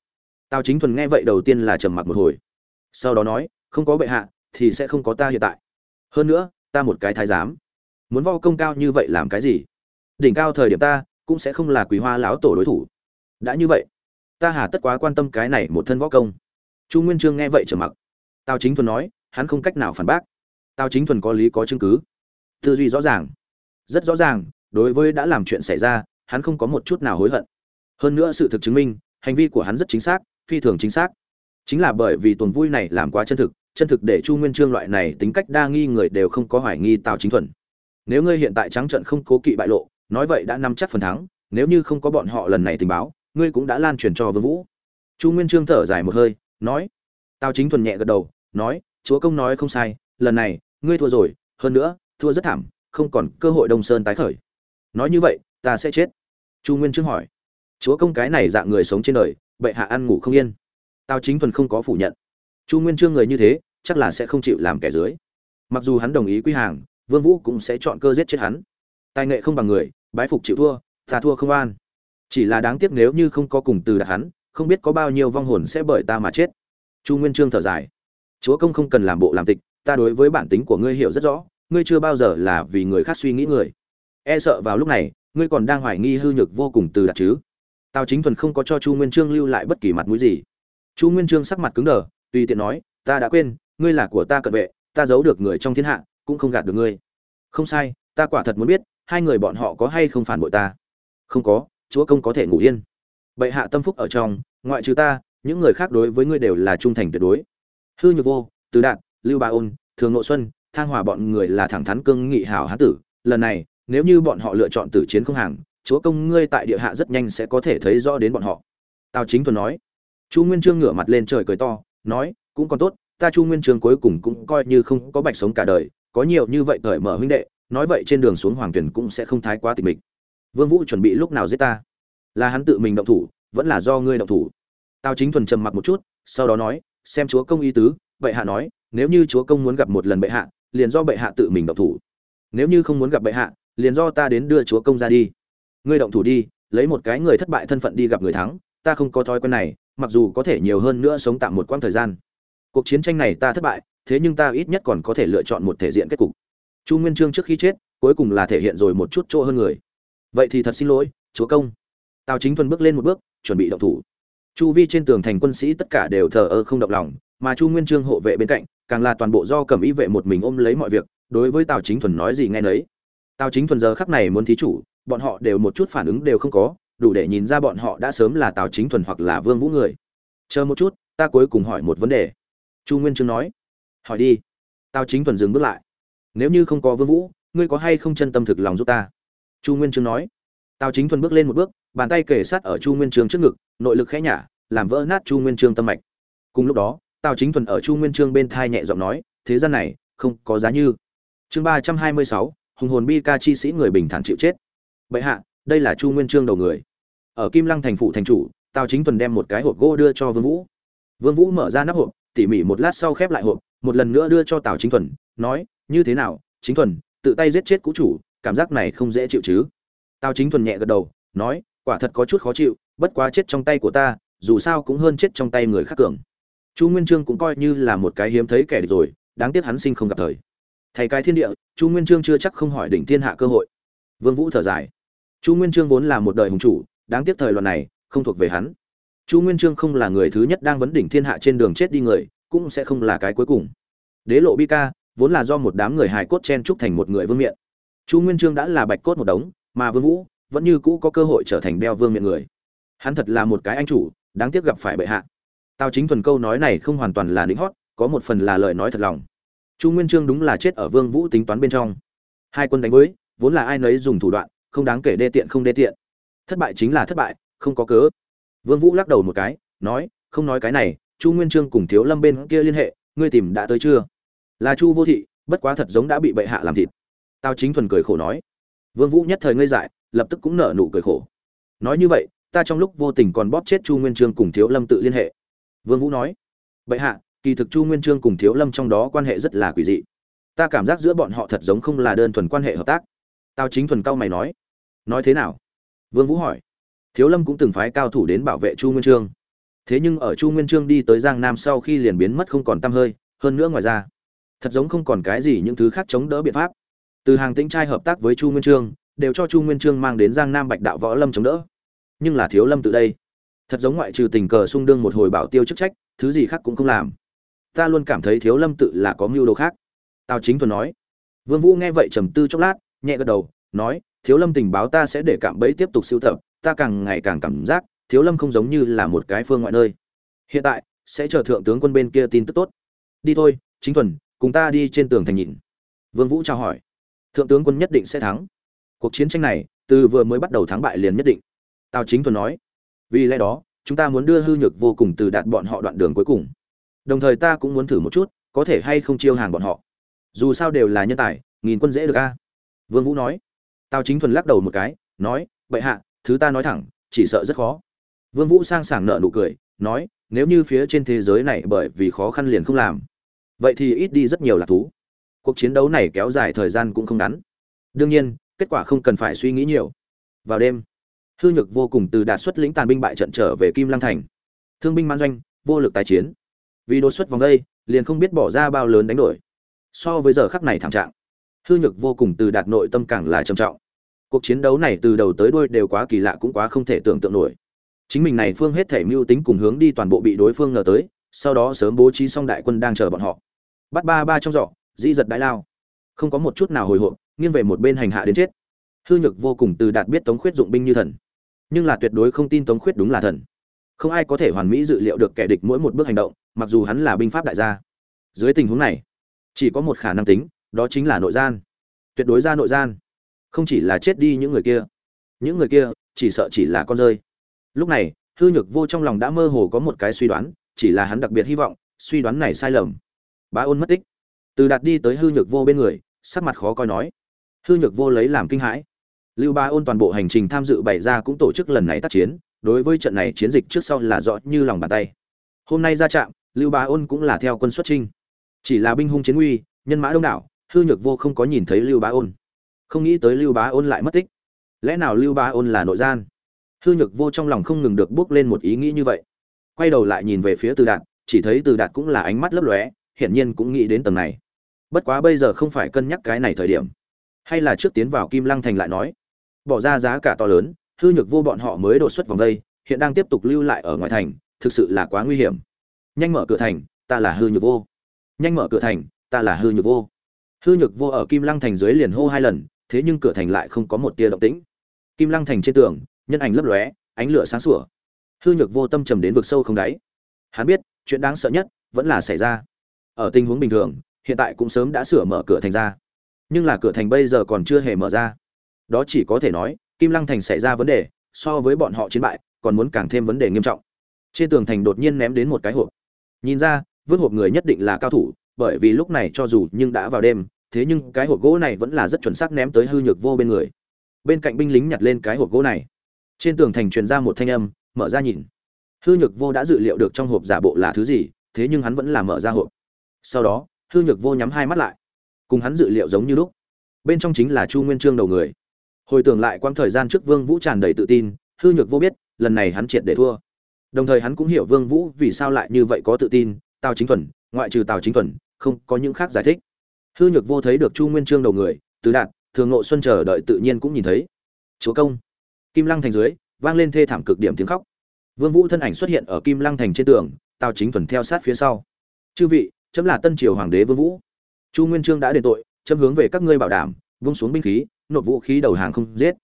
Tào chính thuần nghe vậy đầu tiên là trầm mặc một hồi. Sau đó nói, không có bệ hạ, thì sẽ không có ta hiện tại. Hơn nữa, ta một cái thái giám. Muốn vo công cao như vậy làm cái gì? Đỉnh cao thời điểm ta, cũng sẽ không là quý hoa lão tổ đối thủ. Đã như vậy, ta hà tất quá quan tâm cái này một thân võ công. Chu nguyên trương nghe vậy trầm mặc tào chính thuần nói, hắn không cách nào phản bác. Tào chính thuần có lý có chứng cứ. Tư duy rõ ràng. Rất rõ ràng, đối với đã làm chuyện xảy ra, hắn không có một chút nào hối hận. Hơn nữa sự thực chứng minh, hành vi của hắn rất chính xác, phi thường chính xác. Chính là bởi vì tuần vui này làm quá chân thực chân thực để chu nguyên trương loại này tính cách đa nghi người đều không có hoài nghi tào chính thuần. Nếu ngươi hiện tại trắng trận không cố kỵ bại lộ, nói vậy đã nắm chắc phần thắng, nếu như không có bọn họ lần này tình báo, ngươi cũng đã lan truyền cho vương vũ. Chu nguyên trương thở dài một hơi, nói. Tào chính thuần nhẹ gật đầu nói, chúa công nói không sai, lần này, ngươi thua rồi, hơn nữa, thua rất thảm, không còn cơ hội đông sơn tái khởi. Nói như vậy, ta sẽ chết. Chu nguyên trương hỏi. Chúa công cái này dạng người sống trên đời, bệ hạ ăn ngủ không yên. Tao chính thuần không có phủ nhận. Chu nguyên trương người như thế, chắc là sẽ không chịu làm kẻ dưới. Mặc dù hắn đồng ý quy hàng, vương vũ cũng sẽ chọn cơ giết chết hắn. Tài nghệ không bằng người, bái phục chịu thua, ta thua không an. Chỉ là đáng tiếc nếu như không có cùng từ đặt hắn, không biết có bao nhiêu vong hồn sẽ bởi ta mà chết. Chu nguyên trương thở dài chúa công không cần làm bộ làm tịch, ta đối với bản tính của ngươi hiểu rất rõ, ngươi chưa bao giờ là vì người khác suy nghĩ người. E sợ vào lúc này, ngươi còn đang hoài nghi hư nhược vô cùng từ đặt chứ? Tào chính thuần không có cho chu nguyên trương lưu lại bất kỳ mặt mũi gì. Chu nguyên trương sắc mặt cứng đờ, tùy tiện nói, ta đã quên, ngươi là của ta cận vệ, ta giấu được người trong thiên hạ, cũng không gạt được ngươi. Không sai, ta quả thật muốn biết, hai người bọn họ có hay không phản bội ta? Không có, chúa công có thể ngủ yên. Bệ hạ tâm phúc ở trong, ngoại trừ ta, những người khác đối với ngươi đều là trung thành tuyệt đối hư nhược vô tứ đạt, lưu ba ôn, thường nội xuân, thang hòa bọn người là thẳng thắn cương nghị hảo hán tử. Lần này, nếu như bọn họ lựa chọn tử chiến không hàng, chúa công ngươi tại địa hạ rất nhanh sẽ có thể thấy rõ đến bọn họ. Tào chính thuần nói. Chu nguyên trương ngửa mặt lên trời cười to, nói, cũng còn tốt, ta chu nguyên trương cuối cùng cũng coi như không có bạch sống cả đời, có nhiều như vậy cởi mở huynh đệ, nói vậy trên đường xuống hoàng tuyển cũng sẽ không thái quá tịch mịch. Vương vũ chuẩn bị lúc nào giết ta? Là hắn tự mình động thủ, vẫn là do ngươi động thủ? Tào chính thuần trầm mặc một chút, sau đó nói xem chúa công ý tứ, bệ hạ nói, nếu như chúa công muốn gặp một lần bệ hạ, liền do bệ hạ tự mình động thủ. Nếu như không muốn gặp bệ hạ, liền do ta đến đưa chúa công ra đi. Ngươi động thủ đi, lấy một cái người thất bại thân phận đi gặp người thắng, ta không có thói quen này, mặc dù có thể nhiều hơn nữa sống tạm một quãng thời gian. Cuộc chiến tranh này ta thất bại, thế nhưng ta ít nhất còn có thể lựa chọn một thể diện kết cục. Chu nguyên trương trước khi chết, cuối cùng là thể hiện rồi một chút chỗ hơn người. Vậy thì thật xin lỗi, chúa công. Tào chính thuần bước lên một bước, chuẩn bị động thủ chu vi trên tường thành quân sĩ tất cả đều thờ ơ không động lòng, mà chu nguyên trương hộ vệ bên cạnh, càng là toàn bộ do cầm ý vệ một mình ôm lấy mọi việc, đối với tào chính thuần nói gì nghe nấy. Tào chính thuần giờ khắc này muốn thí chủ, bọn họ đều một chút phản ứng đều không có, đủ để nhìn ra bọn họ đã sớm là tào chính thuần hoặc là vương vũ người. Chờ một chút, ta cuối cùng hỏi một vấn đề. Chu nguyên trương nói. Hỏi đi. Tào chính thuần dừng bước lại. Nếu như không có vương vũ, ngươi có hay không chân tâm thực lòng giúp ta? Chu nguyên trương nói. Tào chính thuần bước lên một bước bàn tay kề sát ở chu nguyên trương trước ngực, nội lực khẽ nhả, làm vỡ nát chu nguyên trương tâm mạch. Cùng lúc đó, tào chính thuần ở chu nguyên trương bên thai nhẹ giọng nói, thế gian này, không có giá như. Chương ba trăm hai mươi sáu, hùng hồn bi ca chi sĩ người bình thản chịu chết. Bệ hạ, đây là chu nguyên trương đầu người. Ở kim lăng thành phủ thành chủ, tào chính thuần đem một cái hộp gỗ đưa cho vương vũ. Vương vũ mở ra nắp hộp, tỉ mỉ một lát sau khép lại hộp, một lần nữa đưa cho tào chính thuần, nói, như thế nào, chính thuần, tự tay giết chết cũ chủ, cảm giác này không dễ chịu chứ? Tào chính thuần nhẹ gật đầu, nói quả thật có chút khó chịu, bất quá chết trong tay của ta, dù sao cũng hơn chết trong tay người khác cường. Chu nguyên trương cũng coi như là một cái hiếm thấy kẻ địch rồi, đáng tiếc hắn sinh không gặp thời. Thầy cái thiên địa, chu nguyên trương chưa chắc không hỏi đỉnh thiên hạ cơ hội. Vương vũ thở dài. Chu nguyên trương vốn là một đời hùng chủ, đáng tiếc thời loạn này, không thuộc về hắn. Chu nguyên trương không là người thứ nhất đang vấn đỉnh thiên hạ trên đường chết đi người, cũng sẽ không là cái cuối cùng. Đế lộ bi ca, vốn là do một đám người hài cốt chen trúc thành một người vương miện. Chu nguyên trương đã là bạch cốt một đống, mà vương vũ vẫn như cũ có cơ hội trở thành đeo vương miệng người. Hắn thật là một cái anh chủ, đáng tiếc gặp phải bệ hạ. Tào chính thuần câu nói này không hoàn toàn là lính hót, có một phần là lời nói thật lòng. Chu nguyên trương đúng là chết ở vương vũ tính toán bên trong. Hai quân đánh với, vốn là ai nấy dùng thủ đoạn, không đáng kể đê tiện không đê tiện. Thất bại chính là thất bại, không có cớ. Vương vũ lắc đầu một cái, nói, không nói cái này, chu nguyên trương cùng thiếu lâm bên kia liên hệ, ngươi tìm đã tới chưa? Là chu vô thị, bất quá thật giống đã bị bệ hạ làm thịt. Tao chính thuần cười khổ nói, vương vũ nhất thời ngây dại lập tức cũng nở nụ cười khổ. Nói như vậy, ta trong lúc vô tình còn bóp chết chu nguyên trương cùng thiếu lâm tự liên hệ. Vương vũ nói, bệ hạ, kỳ thực chu nguyên trương cùng thiếu lâm trong đó quan hệ rất là quỷ dị. Ta cảm giác giữa bọn họ thật giống không là đơn thuần quan hệ hợp tác. Tao chính thuần cao mày nói nói thế nào? Vương vũ hỏi, thiếu lâm cũng từng phái cao thủ đến bảo vệ chu nguyên trương. Thế nhưng ở chu nguyên trương đi tới giang nam sau khi liền biến mất không còn tăm hơi, hơn nữa ngoài ra, thật giống không còn cái gì những thứ khác chống đỡ biện pháp. Từ hàng tĩnh trai hợp tác với chu nguyên trương đều cho chu nguyên trương mang đến giang nam bạch đạo võ lâm chống đỡ. Nhưng là thiếu lâm tự đây. Thật giống ngoại trừ tình cờ sung đương một hồi bảo tiêu chức trách, thứ gì khác cũng không làm. Ta luôn cảm thấy thiếu lâm tự là có mưu đồ khác. Tào chính thuần nói. Vương vũ nghe vậy trầm tư chốc lát, nhẹ gật đầu, nói, thiếu lâm tình báo ta sẽ để cảm bẫy tiếp tục siêu tập, ta càng ngày càng cảm giác thiếu lâm không giống như là một cái phương ngoại nơi. Hiện tại, sẽ chờ thượng tướng quân bên kia tin tức tốt. Đi thôi, chính thuần, cùng ta đi trên tường thành nhìn. Vương vũ chào hỏi. Thượng tướng quân nhất định sẽ thắng cuộc chiến tranh này, từ vừa mới bắt đầu thắng bại liền nhất định. Tào chính thuần nói, vì lẽ đó, chúng ta muốn đưa hư nhược vô cùng từ đạt bọn họ đoạn đường cuối cùng. Đồng thời ta cũng muốn thử một chút, có thể hay không chiêu hàng bọn họ. Dù sao đều là nhân tài, nghìn quân dễ được a. Vương vũ nói. Tào chính thuần lắc đầu một cái, nói, bệ hạ, thứ ta nói thẳng, chỉ sợ rất khó. Vương vũ sang sảng nợ nụ cười, nói, nếu như phía trên thế giới này bởi vì khó khăn liền không làm, vậy thì ít đi rất nhiều lạc thú. Cuộc chiến đấu này kéo dài thời gian cũng không ngắn. Đương nhiên kết quả không cần phải suy nghĩ nhiều. Vào đêm, hư nhược vô cùng từ đạt xuất lĩnh tàn binh bại trận trở về kim lăng thành. Thương binh man doanh, vô lực tái chiến. Vì đột xuất vòng đây, liền không biết bỏ ra bao lớn đánh đổi. So với giờ khắc này thảm trạng, hư nhược vô cùng từ đạt nội tâm càng là trầm trọng. Cuộc chiến đấu này từ đầu tới đuôi đều quá kỳ lạ cũng quá không thể tưởng tượng nổi. Chính mình này phương hết thể mưu tính cùng hướng đi toàn bộ bị đối phương ngờ tới, sau đó sớm bố trí xong đại quân đang chờ bọn họ. Bắt ba ba trong giỏ, di giật đại lao. Không có một chút nào hồi hộp nghiêng về một bên hành hạ đến chết. Hư nhược vô cùng từ đạt biết tống khuyết dụng binh như thần. Nhưng là tuyệt đối không tin tống khuyết đúng là thần. Không ai có thể hoàn mỹ dự liệu được kẻ địch mỗi một bước hành động, mặc dù hắn là binh pháp đại gia. Dưới tình huống này, chỉ có một khả năng tính, đó chính là nội gian. Tuyệt đối ra nội gian. Không chỉ là chết đi những người kia. Những người kia, chỉ sợ chỉ là con rơi. Lúc này, hư nhược vô trong lòng đã mơ hồ có một cái suy đoán, chỉ là hắn đặc biệt hy vọng, suy đoán này sai lầm. Bá ôn mất tích. Từ đạt đi tới hư nhược vô bên người, sắc mặt khó coi nói hư nhược vô lấy làm kinh hãi. Lưu ba ôn toàn bộ hành trình tham dự bày ra cũng tổ chức lần này tác chiến, đối với trận này chiến dịch trước sau là rõ như lòng bàn tay. Hôm nay ra trạm, lưu ba ôn cũng là theo quân xuất trinh chỉ là binh hung chiến uy nhân mã đông đảo hư nhược vô không có nhìn thấy lưu bá ôn. Không nghĩ tới lưu bá ôn lại mất tích. Lẽ nào lưu bá ôn là nội gian? Hư nhược vô trong lòng không ngừng được bước lên một ý nghĩ như vậy. Quay đầu lại nhìn về phía từ đạt, chỉ thấy từ đạt cũng là ánh mắt lấp lóe, hiển nhiên cũng nghĩ đến tầng này. Bất quá bây giờ không phải cân nhắc cái này thời điểm hay là trước tiến vào kim lăng thành lại nói. Bỏ ra giá cả to lớn, hư nhược vô bọn họ mới đột xuất vòng đây, hiện đang tiếp tục lưu lại ở ngoài thành, thực sự là quá nguy hiểm. Nhanh mở cửa thành, ta là hư nhược vô. Nhanh mở cửa thành, ta là hư nhược vô. Hư nhược vô ở kim lăng thành dưới liền hô hai lần, thế nhưng cửa thành lại không có một tia động tĩnh. Kim lăng thành trên tường, nhân ảnh lấp lóe, ánh lửa sáng sủa. Hư nhược vô tâm trầm đến vực sâu không đáy. Hắn biết, chuyện đáng sợ nhất vẫn là xảy ra. Ở tình huống bình thường, hiện tại cũng sớm đã sửa mở cửa thành ra nhưng là cửa thành bây giờ còn chưa hề mở ra. Đó chỉ có thể nói, kim lăng thành xảy ra vấn đề, so với bọn họ chiến bại, còn muốn càng thêm vấn đề nghiêm trọng. Trên tường thành đột nhiên ném đến một cái hộp. Nhìn ra, vứt hộp người nhất định là cao thủ, bởi vì lúc này cho dù nhưng đã vào đêm, thế nhưng cái hộp gỗ này vẫn là rất chuẩn xác ném tới hư nhược vô bên người. Bên cạnh binh lính nhặt lên cái hộp gỗ này. Trên tường thành truyền ra một thanh âm, mở ra nhìn. Hư nhược vô đã dự liệu được trong hộp giả bộ là thứ gì, thế nhưng hắn vẫn là mở ra hộp. Sau đó, hư nhược vô nhắm hai mắt lại cùng hắn dự liệu giống như lúc. Bên trong chính là chu nguyên trương đầu người. Hồi tưởng lại quãng thời gian trước vương vũ tràn đầy tự tin, hư nhược vô biết, lần này hắn triệt để thua. Đồng thời hắn cũng hiểu vương vũ vì sao lại như vậy có tự tin, tào chính thuần, ngoại trừ tào chính thuần, không có những khác giải thích. Hư nhược vô thấy được chu nguyên trương đầu người tứ đạt thường ngộ xuân chờ đợi tự nhiên cũng nhìn thấy. Chúa công. Kim lăng thành dưới, vang lên thê thảm cực điểm tiếng khóc. Vương vũ thân ảnh xuất hiện ở kim lăng thành trên tường, tào chính thuần theo sát phía sau. Chư vị, chấm là tân triều hoàng đế vương vũ chu nguyên trương đã đền tội, châm hướng về các ngươi bảo đảm, vung xuống binh khí, nộp vũ khí đầu hàng không giết.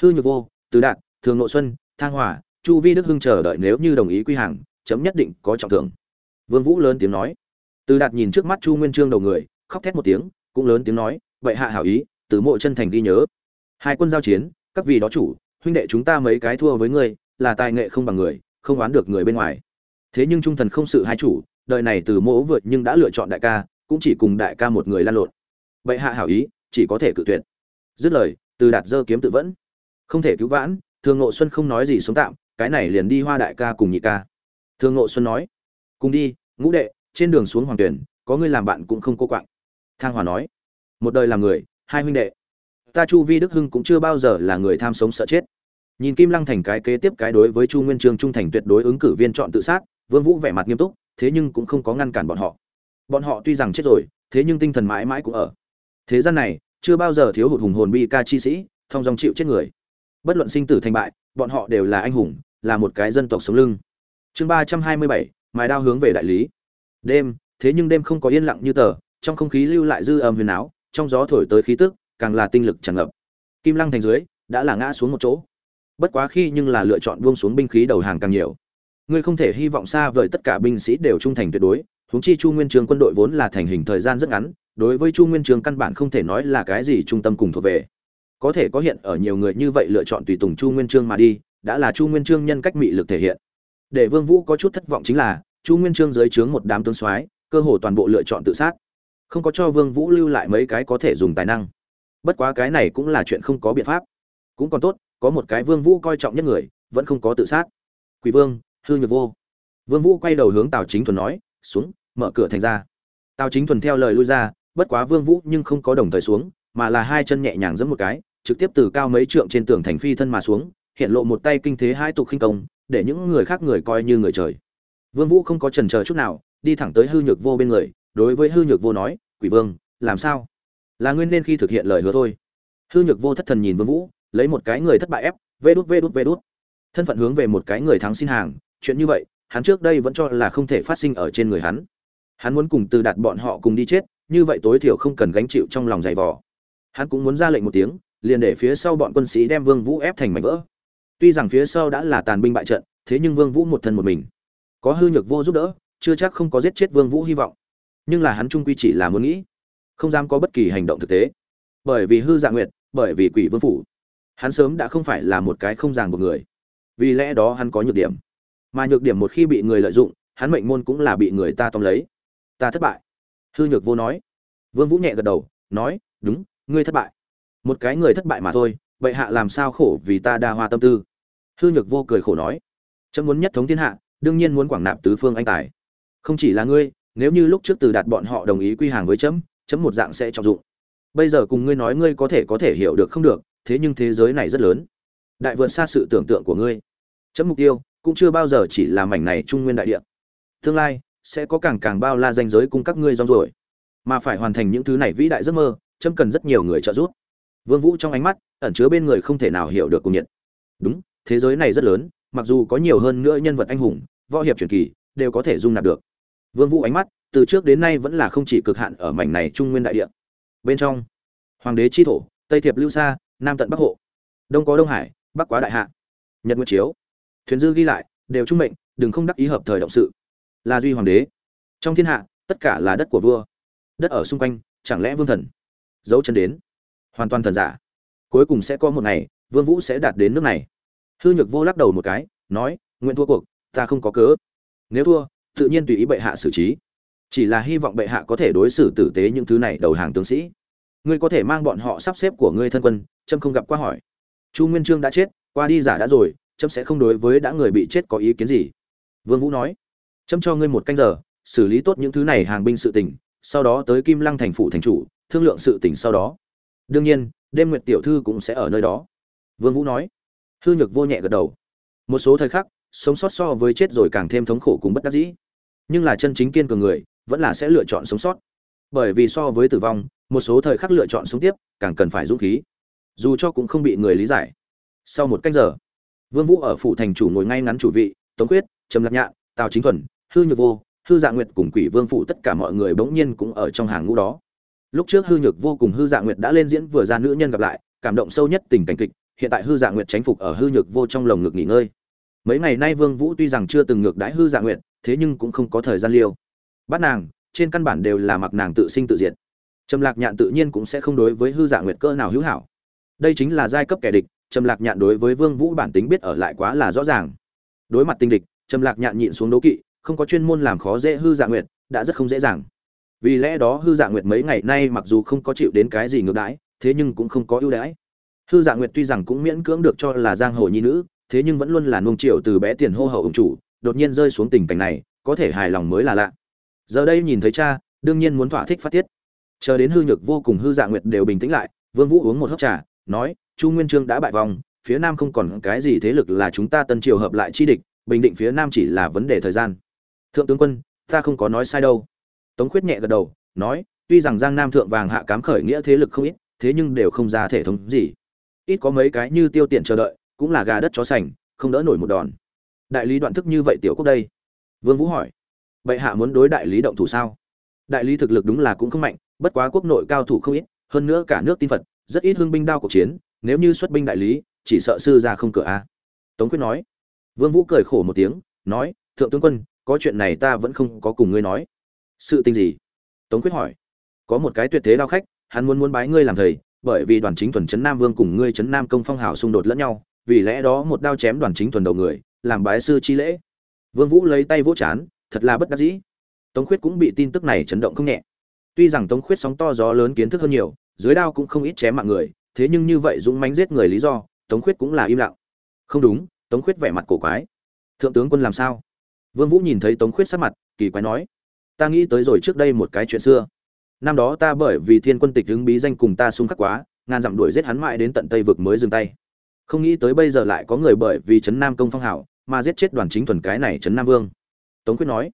Hư nhược vô tứ đạt, thường nội xuân, thang hòa chu vi đức hưng chờ đợi nếu như đồng ý quy hàng, chấm nhất định có trọng thưởng. Vương vũ lớn tiếng nói. Từ đạt nhìn trước mắt chu nguyên trương đầu người, khóc thét một tiếng, cũng lớn tiếng nói vậy hạ hảo ý, từ mộ chân thành ghi nhớ. Hai quân giao chiến, các vị đó chủ, huynh đệ chúng ta mấy cái thua với ngươi, là tài nghệ không bằng người, không oán được người bên ngoài. Thế nhưng trung thần không sự hai chủ, đời này từ mỗ vượt nhưng đã lựa chọn đại ca cũng chỉ cùng đại ca một người lan lộn. Vậy hạ hảo ý, chỉ có thể cự tuyệt. Dứt lời, từ đạt dơ kiếm tự vẫn. Không thể cứu vãn, thường ngộ xuân không nói gì sống tạm, cái này liền đi hoa đại ca cùng nhị ca. Thường ngộ xuân nói, cùng đi, ngũ đệ, trên đường xuống hoàng tuyển, có ngươi làm bạn cũng không cô quạng. Thang hòa nói, một đời làm người, hai huynh đệ. Ta chu vi đức hưng cũng chưa bao giờ là người tham sống sợ chết. Nhìn kim lăng thành cái kế tiếp cái đối với chu nguyên trương trung thành tuyệt đối ứng cử viên chọn tự sát, vương vũ vẻ mặt nghiêm túc, thế nhưng cũng không có ngăn cản bọn họ bọn họ tuy rằng chết rồi, thế nhưng tinh thần mãi mãi cũng ở. Thế gian này, chưa bao giờ thiếu hụt hùng hồn bi ca chi sĩ thông dòng chịu chết người. Bất luận sinh tử thành bại, bọn họ đều là anh hùng, là một cái dân tộc sống lưng. Chương ba trăm hai mươi bảy, mài đao hướng về đại lý. Đêm, thế nhưng đêm không có yên lặng như tờ, trong không khí lưu lại dư âm huyền áo, trong gió thổi tới khí tức, càng là tinh lực tràn ngập. Kim lăng thành dưới, đã là ngã xuống một chỗ. Bất quá khi nhưng là lựa chọn buông xuống binh khí đầu hàng càng nhiều. Ngươi không thể hy vọng xa vời tất cả binh sĩ đều trung thành tuyệt đối huống chi chu nguyên trường quân đội vốn là thành hình thời gian rất ngắn, đối với chu nguyên trường căn bản không thể nói là cái gì trung tâm cùng thuộc về. Có thể có hiện ở nhiều người như vậy lựa chọn tùy tùng chu nguyên trương mà đi, đã là chu nguyên trương nhân cách mị lực thể hiện. Để vương vũ có chút thất vọng chính là, chu nguyên trương dưới trướng một đám tướng soái, cơ hồ toàn bộ lựa chọn tự sát. Không có cho vương vũ lưu lại mấy cái có thể dùng tài năng. Bất quá cái này cũng là chuyện không có biện pháp. Cũng còn tốt, có một cái vương vũ coi trọng nhất người, vẫn không có tự sát. Quỷ vương, hư nhược vô. Vương vũ quay đầu hướng tào chính thuần nói xuống, mở cửa thành ra. Tào chính thuần theo lời lui ra, bất quá vương vũ nhưng không có đồng thời xuống, mà là hai chân nhẹ nhàng giẫm một cái, trực tiếp từ cao mấy trượng trên tường thành phi thân mà xuống, hiện lộ một tay kinh thế hai tục khinh công, để những người khác người coi như người trời. Vương vũ không có chần chờ chút nào, đi thẳng tới hư nhược vô bên người, đối với hư nhược vô nói, quỷ vương, làm sao? Là nguyên nên khi thực hiện lời hứa thôi. Hư nhược vô thất thần nhìn vương vũ, lấy một cái người thất bại ép, vê đút vê đút vê đút. Thân phận hướng về một cái người thắng xin hàng, chuyện như vậy hắn trước đây vẫn cho là không thể phát sinh ở trên người hắn. Hắn muốn cùng từ đạt bọn họ cùng đi chết, như vậy tối thiểu không cần gánh chịu trong lòng dày vò. Hắn cũng muốn ra lệnh một tiếng, liền để phía sau bọn quân sĩ đem vương vũ ép thành mảnh vỡ. Tuy rằng phía sau đã là tàn binh bại trận, thế nhưng vương vũ một thân một mình. Có hư nhược vô giúp đỡ, chưa chắc không có giết chết vương vũ hy vọng. Nhưng là hắn trung quy chỉ là muốn nghĩ, không dám có bất kỳ hành động thực tế. Bởi vì hư dạ nguyệt, bởi vì quỷ vương phủ, hắn sớm đã không phải là một cái không ràng một người. Vì lẽ đó hắn có nhược điểm mà nhược điểm một khi bị người lợi dụng, hắn mệnh môn cũng là bị người ta tóm lấy. Ta thất bại. Hư nhược vô nói. Vương vũ nhẹ gật đầu, nói, đúng, ngươi thất bại. Một cái người thất bại mà thôi vậy hạ làm sao khổ vì ta đa hoa tâm tư? Hư nhược vô cười khổ nói. Chấm muốn nhất thống thiên hạ, đương nhiên muốn quảng nạp tứ phương anh tài. Không chỉ là ngươi, nếu như lúc trước từ đạt bọn họ đồng ý quy hàng với chấm chấm một dạng sẽ trọng dụng. Bây giờ cùng ngươi nói ngươi có thể có thể hiểu được không được, thế nhưng thế giới này rất lớn. Đại vượt xa sự tưởng tượng của ngươi. Chấm mục tiêu cũng chưa bao giờ chỉ là mảnh này trung nguyên đại địa. Tương lai, sẽ có càng càng bao la danh giới cung các ngươi rong rồi mà phải hoàn thành những thứ này vĩ đại giấc mơ, chấm cần rất nhiều người trợ giúp. Vương vũ trong ánh mắt, ẩn chứa bên người không thể nào hiểu được cùng nhiệt. Đúng, thế giới này rất lớn, mặc dù có nhiều hơn nữa nhân vật anh hùng, võ hiệp truyền kỳ, đều có thể dung nạp được. Vương vũ ánh mắt, từ trước đến nay vẫn là không chỉ cực hạn ở mảnh này trung nguyên đại địa. Bên trong, hoàng đế chi thổ, tây thiệp lưu Sa, nam tận bắc hộ, đông có đông hải, bắc quá đại hạ, nhật nguyệt chiếu thuyền dư ghi lại, đều trung mệnh, đừng không đắc ý hợp thời động sự. Là duy hoàng đế. Trong thiên hạ, tất cả là đất của vua. Đất ở xung quanh, chẳng lẽ vương thần? Dấu chân đến. Hoàn toàn thần giả. Cuối cùng sẽ có một ngày, vương vũ sẽ đạt đến nước này. Hư nhược vô lắc đầu một cái, nói, nguyện thua cuộc, ta không có cớ. Nếu thua, tự nhiên tùy ý bệ hạ xử trí. Chỉ là hy vọng bệ hạ có thể đối xử tử tế những thứ này đầu hàng tướng sĩ. Ngươi có thể mang bọn họ sắp xếp của ngươi thân quân trâm không gặp qua hỏi. Chu nguyên trương đã chết, qua đi giả đã rồi chấm sẽ không đối với đã người bị chết có ý kiến gì. Vương vũ nói chấm cho ngươi một canh giờ, xử lý tốt những thứ này hàng binh sự tình, sau đó tới kim lăng thành phủ thành chủ, thương lượng sự tình sau đó. Đương nhiên, đêm nguyệt tiểu thư cũng sẽ ở nơi đó. Vương vũ nói. Hư nhược vô nhẹ gật đầu. Một số thời khắc, sống sót so với chết rồi càng thêm thống khổ cùng bất đắc dĩ. Nhưng là chân chính kiên cường người, vẫn là sẽ lựa chọn sống sót. Bởi vì so với tử vong, một số thời khắc lựa chọn sống tiếp, càng cần phải dũng khí. Dù cho cũng không bị người lý giải. Sau một cách giờ vương vũ ở phủ thành chủ ngồi ngay ngắn chủ vị, tống quyết trầm lạc nhạn, tào chính thuần, hư nhược vô, hư dạ nguyệt cùng quỷ vương phủ tất cả mọi người bỗng nhiên cũng ở trong hàng ngũ đó. Lúc trước hư nhược vô cùng hư dạ nguyệt đã lên diễn vừa ra nữ nhân gặp lại, cảm động sâu nhất tình cảnh kịch, hiện tại hư dạ nguyệt tránh phục ở hư nhược vô trong lồng ngực nghỉ ngơi. Mấy ngày nay vương vũ tuy rằng chưa từng ngược đãi hư dạ nguyệt, thế nhưng cũng không có thời gian liêu. Bắt nàng, trên căn bản đều là mặc nàng tự sinh tự diệt. Trầm lạc nhạn tự nhiên cũng sẽ không đối với hư dạ nguyệt cơ nào hữu hảo. Đây chính là giai cấp kẻ địch trầm lạc nhạn đối với vương vũ bản tính biết ở lại quá là rõ ràng. Đối mặt tinh địch, trầm lạc nhạn nhịn xuống đấu kỵ, không có chuyên môn làm khó dễ hư dạ nguyệt, đã rất không dễ dàng. Vì lẽ đó hư dạ nguyệt mấy ngày nay mặc dù không có chịu đến cái gì ngược đãi, thế nhưng cũng không có ưu đãi. Hư dạ nguyệt tuy rằng cũng miễn cưỡng được cho là giang hồ nhi nữ, thế nhưng vẫn luôn là nuông chiều từ bé tiền hô hậu ông chủ, đột nhiên rơi xuống tình cảnh này, có thể hài lòng mới là lạ. Giờ đây nhìn thấy cha, đương nhiên muốn thỏa thích phát tiết. Chờ đến hư nhược vô cùng hư dạ nguyệt đều bình tĩnh lại, vương vũ uống một hớp trà, nói chu nguyên trương đã bại vòng phía nam không còn cái gì thế lực là chúng ta tân triều hợp lại chi địch, bình định phía nam chỉ là vấn đề thời gian. Thượng tướng quân, ta không có nói sai đâu. Tống khuyết nhẹ gật đầu, nói, tuy rằng giang nam thượng vàng hạ cám khởi nghĩa thế lực không ít, thế nhưng đều không ra thể thống gì. Ít có mấy cái như tiêu tiện chờ đợi, cũng là gà đất chó sành, không đỡ nổi một đòn. Đại lý đoạn thức như vậy tiểu quốc đây? Vương vũ hỏi. Bệ hạ muốn đối đại lý động thủ sao? Đại lý thực lực đúng là cũng không mạnh, bất quá quốc nội cao thủ không ít, hơn nữa cả nước tin phật, rất ít hương binh đao cuộc chiến nếu như xuất binh đại lý, chỉ sợ sư ra không cửa a. Tống quyết nói. Vương vũ cười khổ một tiếng, nói, thượng tướng quân, có chuyện này ta vẫn không có cùng ngươi nói. Sự tình gì? Tống quyết hỏi. Có một cái tuyệt thế đao khách, hắn muốn muốn bái ngươi làm thầy, bởi vì đoàn chính thuần trấn nam vương cùng ngươi trấn nam công phong hào xung đột lẫn nhau, vì lẽ đó một đao chém đoàn chính thuần đầu người, làm bái sư chi lễ. Vương vũ lấy tay vỗ chán, thật là bất đắc dĩ. Tống khuyết cũng bị tin tức này chấn động không nhẹ. Tuy rằng tống khuyết sóng to gió lớn kiến thức hơn nhiều, dưới đao cũng không ít chém mạng người thế nhưng như vậy dũng mánh giết người lý do, tống khuyết cũng là im lặng. Không đúng, tống khuyết vẻ mặt cổ quái. Thượng tướng quân làm sao? Vương vũ nhìn thấy tống khuyết sắc mặt, kỳ quái nói. Ta nghĩ tới rồi trước đây một cái chuyện xưa. Năm đó ta bởi vì thiên quân tịch hứng bí danh cùng ta xung khắc quá, ngàn dặm đuổi giết hắn mãi đến tận tây vực mới dừng tay. Không nghĩ tới bây giờ lại có người bởi vì trấn nam công phong hảo, mà giết chết đoàn chính thuần cái này trấn nam vương. Tống quyết nói.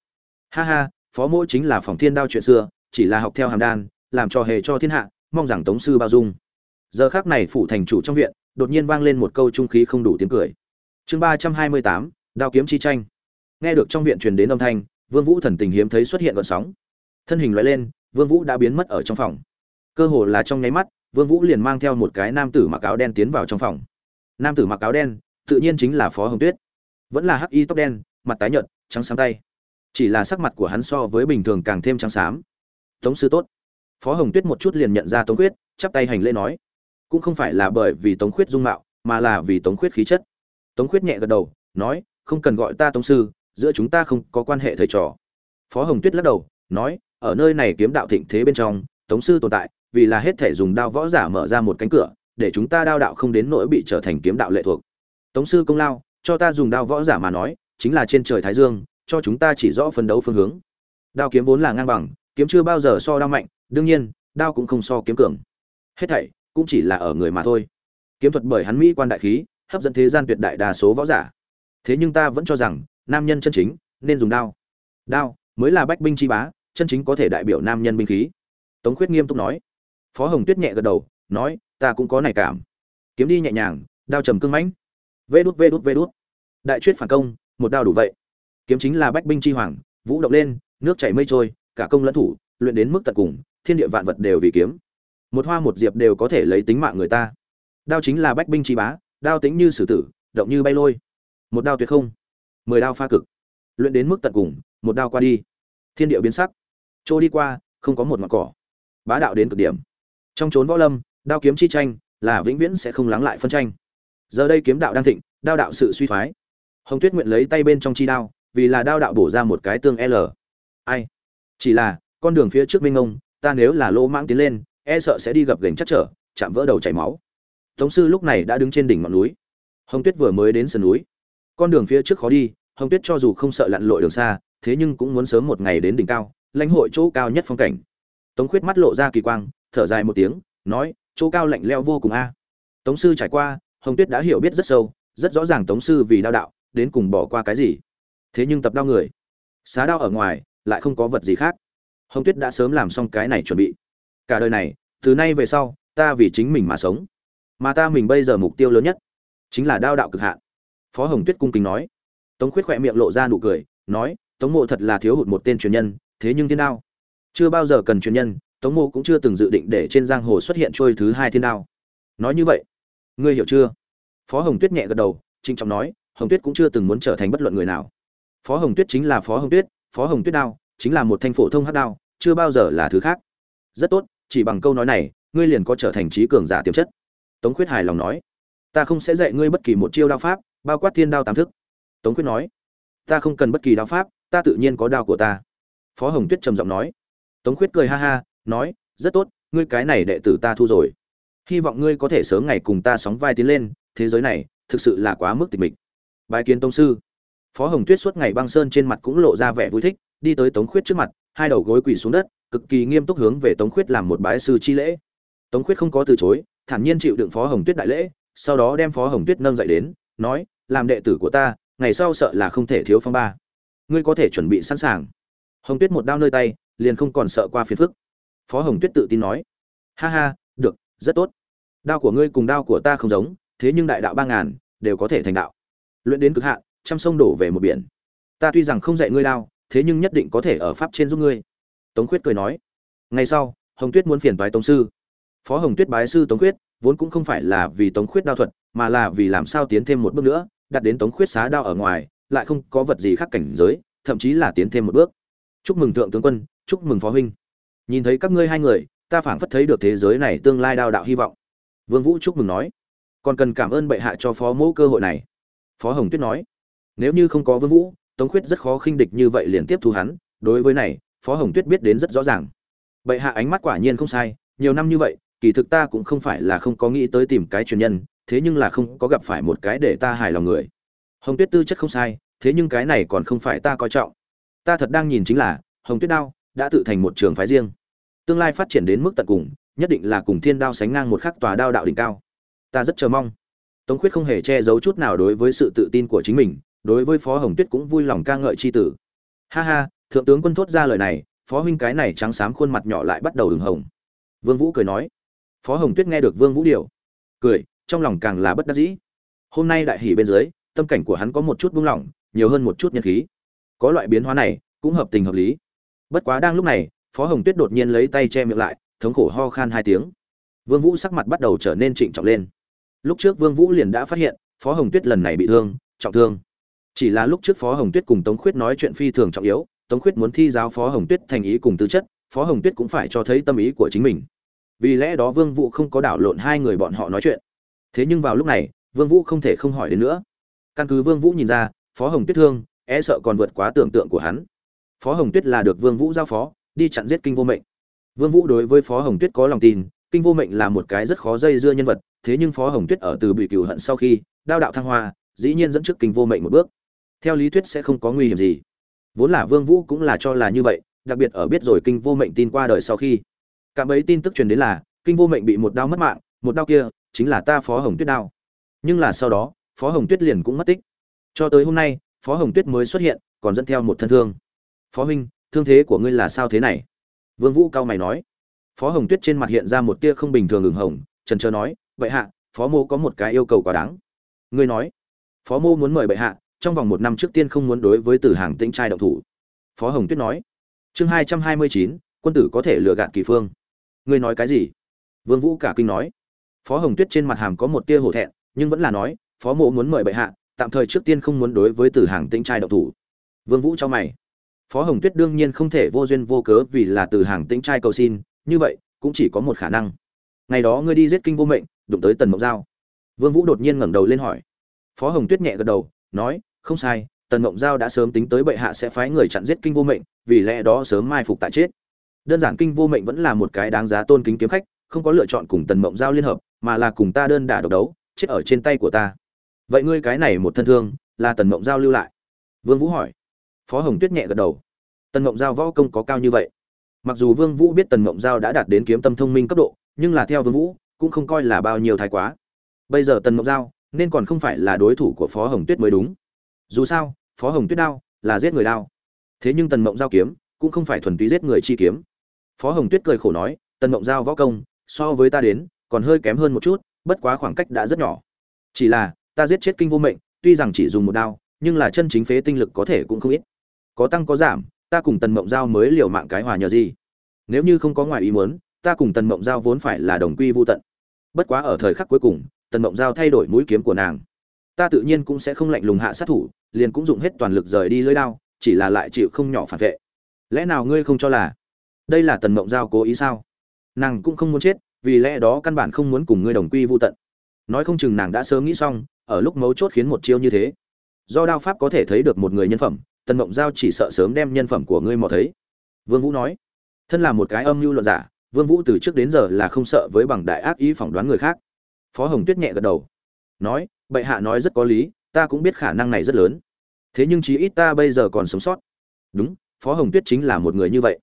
Ha ha, phó mỗi chính là phòng thiên đao chuyện xưa, chỉ là học theo hàm đan, làm trò hề cho thiên hạ, mong rằng tống sư bao dung giờ khác này phủ thành chủ trong viện, đột nhiên vang lên một câu trung khí không đủ tiếng cười. Chương ba trăm hai mươi tám, đao kiếm chi tranh. Nghe được trong viện truyền đến âm thanh, vương vũ thần tình hiếm thấy xuất hiện gợn sóng. Thân hình loại lên, vương vũ đã biến mất ở trong phòng. Cơ hồ là trong nháy mắt, vương vũ liền mang theo một cái nam tử mặc áo đen tiến vào trong phòng. Nam tử mặc áo đen, tự nhiên chính là phó hồng tuyết. Vẫn là hắc y tóc đen, mặt tái nhợt, trắng sáng tay. Chỉ là sắc mặt của hắn so với bình thường càng thêm trắng xám. Tống sư tốt. Phó hồng tuyết một chút liền nhận ra tống quyết, chắp tay hành lễ nói cũng không phải là bởi vì tống khuyết dung mạo, mà là vì tống khuyết khí chất. Tống khuyết nhẹ gật đầu, nói, không cần gọi ta tống sư, giữa chúng ta không có quan hệ thầy trò. Phó hồng tuyết lắc đầu, nói, ở nơi này kiếm đạo thịnh thế bên trong, tống sư tồn tại, vì là hết thể dùng đao võ giả mở ra một cánh cửa, để chúng ta đao đạo không đến nỗi bị trở thành kiếm đạo lệ thuộc. Tống sư công lao, cho ta dùng đao võ giả mà nói, chính là trên trời thái dương, cho chúng ta chỉ rõ phân đấu phương hướng. Đao kiếm vốn là ngang bằng, kiếm chưa bao giờ so đao mạnh, đương nhiên, đao cũng không so kiếm cường. Hết thảy cũng chỉ là ở người mà thôi. Kiếm thuật bởi hắn mỹ quan đại khí, hấp dẫn thế gian tuyệt đại đa số võ giả. Thế nhưng ta vẫn cho rằng, nam nhân chân chính, nên dùng đao. Đao, mới là bách binh chi bá, chân chính có thể đại biểu nam nhân binh khí. Tống khuyết nghiêm túc nói. Phó hồng tuyết nhẹ gật đầu, nói, ta cũng có này cảm. Kiếm đi nhẹ nhàng, đao trầm cưng mãnh. Vê đút vê đút vê đút. Đại chuyết phản công, một đao đủ vậy. Kiếm chính là bách binh chi hoàng, vũ động lên, nước chảy mây trôi, cả công lẫn thủ, luyện đến mức tận cùng, thiên địa vạn vật đều vì kiếm một hoa một diệp đều có thể lấy tính mạng người ta. Đao chính là bách binh trí bá, đao tính như sử tử, động như bay lôi. Một đao tuyệt không, mười đao pha cực. Luyện đến mức tận cùng, một đao qua đi. Thiên địa biến sắc. Trôi đi qua, không có một ngọn cỏ. Bá đạo đến cực điểm. Trong chốn võ lâm, đao kiếm chi tranh, là vĩnh viễn sẽ không lắng lại phân tranh. Giờ đây kiếm đạo đang thịnh, đao đạo sự suy thoái. Hồng tuyết nguyện lấy tay bên trong chi đao, vì là đao đạo bổ ra một cái tương l. Ai? Chỉ là, con đường phía trước minh ông ta nếu là lỗ mãng tiến lên e sợ sẽ đi gặp gành chắc trở, chạm vỡ đầu chảy máu. Tống sư lúc này đã đứng trên đỉnh ngọn núi. Hồng tuyết vừa mới đến sườn núi. Con đường phía trước khó đi, hồng tuyết cho dù không sợ lặn lội đường xa, thế nhưng cũng muốn sớm một ngày đến đỉnh cao, lãnh hội chỗ cao nhất phong cảnh. Tống khuyết mắt lộ ra kỳ quang, thở dài một tiếng, nói, chỗ cao lạnh leo vô cùng a. Tống sư trải qua, hồng tuyết đã hiểu biết rất sâu, rất rõ ràng tống sư vì đao đạo, đến cùng bỏ qua cái gì. Thế nhưng tập đao người, xá đao ở ngoài, lại không có vật gì khác. Hồng tuyết đã sớm làm xong cái này chuẩn bị cả đời này, từ nay về sau, ta vì chính mình mà sống. Mà ta mình bây giờ mục tiêu lớn nhất chính là đao đạo cực hạn. Phó hồng tuyết cung kính nói. Tống khuyết khỏe miệng lộ ra nụ cười, nói, tống mộ thật là thiếu hụt một tên truyền nhân, thế nhưng thiên đao. Chưa bao giờ cần truyền nhân, tống mộ cũng chưa từng dự định để trên giang hồ xuất hiện trôi thứ hai thiên đao. Nói như vậy, ngươi hiểu chưa? Phó hồng tuyết nhẹ gật đầu trinh trọng nói, hồng tuyết cũng chưa từng muốn trở thành bất luận người nào. Phó hồng tuyết chính là phó hồng tuyết, phó hồng tuyết đao chính là một thanh phổ thông hát đao, chưa bao giờ là thứ khác rất tốt, chỉ bằng câu nói này, ngươi liền có trở thành trí cường giả tiềm chất. Tống khuyết hài lòng nói. Ta không sẽ dạy ngươi bất kỳ một chiêu đao pháp, bao quát thiên đao tám thức. Tống khuyết nói. Ta không cần bất kỳ đao pháp, ta tự nhiên có đao của ta. Phó hồng tuyết trầm giọng nói. Tống khuyết cười ha ha, nói, rất tốt, ngươi cái này đệ tử ta thu rồi. Hy vọng ngươi có thể sớm ngày cùng ta sóng vai tiến lên, thế giới này thực sự là quá mức tịch mịch. Bài kiến tông sư. Phó hồng tuyết suốt ngày băng sơn trên mặt cũng lộ ra vẻ vui thích, đi tới tống khuyết trước mặt, hai đầu gối quỳ xuống đất cực kỳ nghiêm túc hướng về tống khuyết làm một bái sư chi lễ. Tống khuyết không có từ chối, thản nhiên chịu đựng phó hồng tuyết đại lễ, sau đó đem phó hồng tuyết nâng dậy đến, nói, làm đệ tử của ta, ngày sau sợ là không thể thiếu phong ba. Ngươi có thể chuẩn bị sẵn sàng. Hồng tuyết một đao nơi tay, liền không còn sợ qua phiền phức. Phó hồng tuyết tự tin nói, ha ha, được, rất tốt. Đao của ngươi cùng đao của ta không giống, thế nhưng đại đạo ba ngàn, đều có thể thành đạo. Luyện đến cực hạn, trăm sông đổ về một biển. Ta tuy rằng không dạy ngươi đao, thế nhưng nhất định có thể ở pháp trên giúp ngươi tống khuyết cười nói, ngày sau, hồng tuyết muốn phiền toái tống sư. Phó hồng tuyết bái sư tống khuyết, vốn cũng không phải là vì tống khuyết đao thuật, mà là vì làm sao tiến thêm một bước nữa, đặt đến tống khuyết xá đao ở ngoài, lại không có vật gì khác cảnh giới, thậm chí là tiến thêm một bước. Chúc mừng thượng tướng quân, chúc mừng phó huynh. Nhìn thấy các ngươi hai người, ta phảng phất thấy được thế giới này tương lai đao đạo hy vọng. Vương vũ chúc mừng nói, còn cần cảm ơn bệ hạ cho phó mẫu cơ hội này. Phó hồng tuyết nói, nếu như không có vương vũ, tống khuyết rất khó khinh địch như vậy liền tiếp thu hắn, đối với này phó hồng tuyết biết đến rất rõ ràng. Bệ hạ ánh mắt quả nhiên không sai, nhiều năm như vậy, kỳ thực ta cũng không phải là không có nghĩ tới tìm cái truyền nhân, thế nhưng là không có gặp phải một cái để ta hài lòng người. Hồng tuyết tư chất không sai, thế nhưng cái này còn không phải ta coi trọng. Ta thật đang nhìn chính là, hồng tuyết đao đã tự thành một trường phái riêng. Tương lai phát triển đến mức tận cùng, nhất định là cùng thiên đao sánh ngang một khắc tòa đao đạo đỉnh cao. Ta rất chờ mong. Tống khuyết không hề che giấu chút nào đối với sự tự tin của chính mình, đối với phó hồng tuyết cũng vui lòng ca ngợi c h i tử. Ha ha thượng tướng quân thốt ra lời này, phó huynh cái này trắng xám khuôn mặt nhỏ lại bắt đầu ửng hồng. Vương vũ cười nói, phó hồng tuyết nghe được vương vũ điều, cười, trong lòng càng là bất đắc dĩ. Hôm nay đại hỉ bên dưới, tâm cảnh của hắn có một chút buông lỏng, nhiều hơn một chút nhân khí. Có loại biến hóa này, cũng hợp tình hợp lý. Bất quá đang lúc này, phó hồng tuyết đột nhiên lấy tay che miệng lại, thống khổ ho khan hai tiếng. Vương vũ sắc mặt bắt đầu trở nên trịnh trọng lên. Lúc trước vương vũ liền đã phát hiện, phó hồng tuyết lần này bị thương, trọng thương. Chỉ là lúc trước phó hồng tuyết cùng tống khuyết nói chuyện phi thường trọng yếu tống khuyết muốn thi giáo phó hồng tuyết thành ý cùng tư chất, phó hồng tuyết cũng phải cho thấy tâm ý của chính mình. Vì lẽ đó vương vũ không có đảo lộn hai người bọn họ nói chuyện. Thế nhưng vào lúc này, vương vũ không thể không hỏi đến nữa. Căn cứ vương vũ nhìn ra, phó hồng tuyết thương e sợ còn vượt quá tưởng tượng của hắn. Phó hồng tuyết là được vương vũ giao phó, đi chặn giết kinh vô mệnh. Vương vũ đối với phó hồng tuyết có lòng tin, kinh vô mệnh là một cái rất khó dây dưa nhân vật, thế nhưng phó hồng tuyết ở từ bị cửu hận sau khi, đao đạo thăng hoa, dĩ nhiên dẫn trước kinh vô mệnh một bước. Theo lý thuyết sẽ không có nguy hiểm gì vốn là vương vũ cũng là cho là như vậy, đặc biệt ở biết rồi kinh vô mệnh tin qua đời sau khi. Cả mấy tin tức truyền đến là, kinh vô mệnh bị một đao mất mạng, một đao kia chính là ta phó hồng tuyết đao. Nhưng là sau đó, phó hồng tuyết liền cũng mất tích. Cho tới hôm nay, phó hồng tuyết mới xuất hiện, còn dẫn theo một thân thương. Phó huynh, thương thế của ngươi là sao thế này? Vương vũ cao mày nói. Phó hồng tuyết trên mặt hiện ra một tia không bình thường ửng hồng, trần trơ nói vậy hạ, phó mô có một cái yêu cầu quá đáng. Ngươi nói. Phó mô muốn mời bệ hạ trong vòng một năm trước tiên không muốn đối với tử hàng tĩnh trai động thủ. Phó hồng tuyết nói, chương hai trăm hai mươi chín, quân tử có thể lừa gạt kỳ phương. Ngươi nói cái gì? Vương vũ cả kinh nói. Phó hồng tuyết trên mặt hàm có một tia hổ thẹn, nhưng vẫn là nói, phó mộ muốn mời bệ hạ, tạm thời trước tiên không muốn đối với tử hàng tĩnh trai động thủ. Vương vũ cho mày. Phó hồng tuyết đương nhiên không thể vô duyên vô cớ vì là từ hàng tĩnh trai cầu xin, như vậy cũng chỉ có một khả năng. Ngày đó ngươi đi giết kinh vô mệnh, đụng tới tần mộng giao. Vương vũ đột nhiên ngẩng đầu lên hỏi. Phó hồng tuyết nhẹ gật đầu, nói không sai, tần mộng giao đã sớm tính tới bệ hạ sẽ phái người chặn giết kinh vô mệnh, vì lẽ đó sớm mai phục tại chết. Đơn giản kinh vô mệnh vẫn là một cái đáng giá tôn kính kiếm khách, không có lựa chọn cùng tần mộng giao liên hợp, mà là cùng ta đơn đả độc đấu, chết ở trên tay của ta. Vậy ngươi cái này một thân thương, là tần mộng giao lưu lại? Vương vũ hỏi. Phó hồng tuyết nhẹ gật đầu. Tần mộng giao võ công có cao như vậy. Mặc dù vương vũ biết tần mộng giao đã đạt đến kiếm tâm thông minh cấp độ, nhưng là theo vương vũ, cũng không coi là bao nhiêu thái quá. Bây giờ tần mộng giao, nên còn không phải là đối thủ của phó hồng tuyết mới đúng dù sao, phó hồng tuyết đao là giết người đao. Thế nhưng tần mộng giao kiếm cũng không phải thuần túy giết người chi kiếm. Phó hồng tuyết cười khổ nói, tần mộng giao võ công, so với ta đến, còn hơi kém hơn một chút, bất quá khoảng cách đã rất nhỏ. Chỉ là, ta giết chết kinh vô mệnh, tuy rằng chỉ dùng một đao, nhưng là chân chính phế tinh lực có thể cũng không ít. Có tăng có giảm, ta cùng tần mộng giao mới liều mạng cái hòa nhờ gì? Nếu như không có ngoài ý muốn, ta cùng tần mộng giao vốn phải là đồng quy vô tận. Bất quá ở thời khắc cuối cùng, tần mộng giao thay đổi mũi kiếm của nàng. Ta tự nhiên cũng sẽ không lạnh lùng hạ sát thủ liền cũng dùng hết toàn lực rời đi lưỡi đao, chỉ là lại chịu không nhỏ phản vệ. Lẽ nào ngươi không cho là đây là tần mộng giao cố ý sao? Nàng cũng không muốn chết, vì lẽ đó căn bản không muốn cùng ngươi đồng quy vu tận. Nói không chừng nàng đã sớm nghĩ xong, ở lúc mấu chốt khiến một chiêu như thế. Do đao pháp có thể thấy được một người nhân phẩm, tần mộng giao chỉ sợ sớm đem nhân phẩm của ngươi mò thấy. Vương vũ nói, thân là một cái âm mưu luận giả, vương vũ từ trước đến giờ là không sợ với bằng đại ác ý phỏng đoán người khác. Phó hồng tuyết nhẹ gật đầu, nói, bệ hạ nói rất có lý ta cũng biết khả năng này rất lớn. Thế nhưng chí ít ta bây giờ còn sống sót. Đúng, phó hồng tuyết chính là một người như vậy.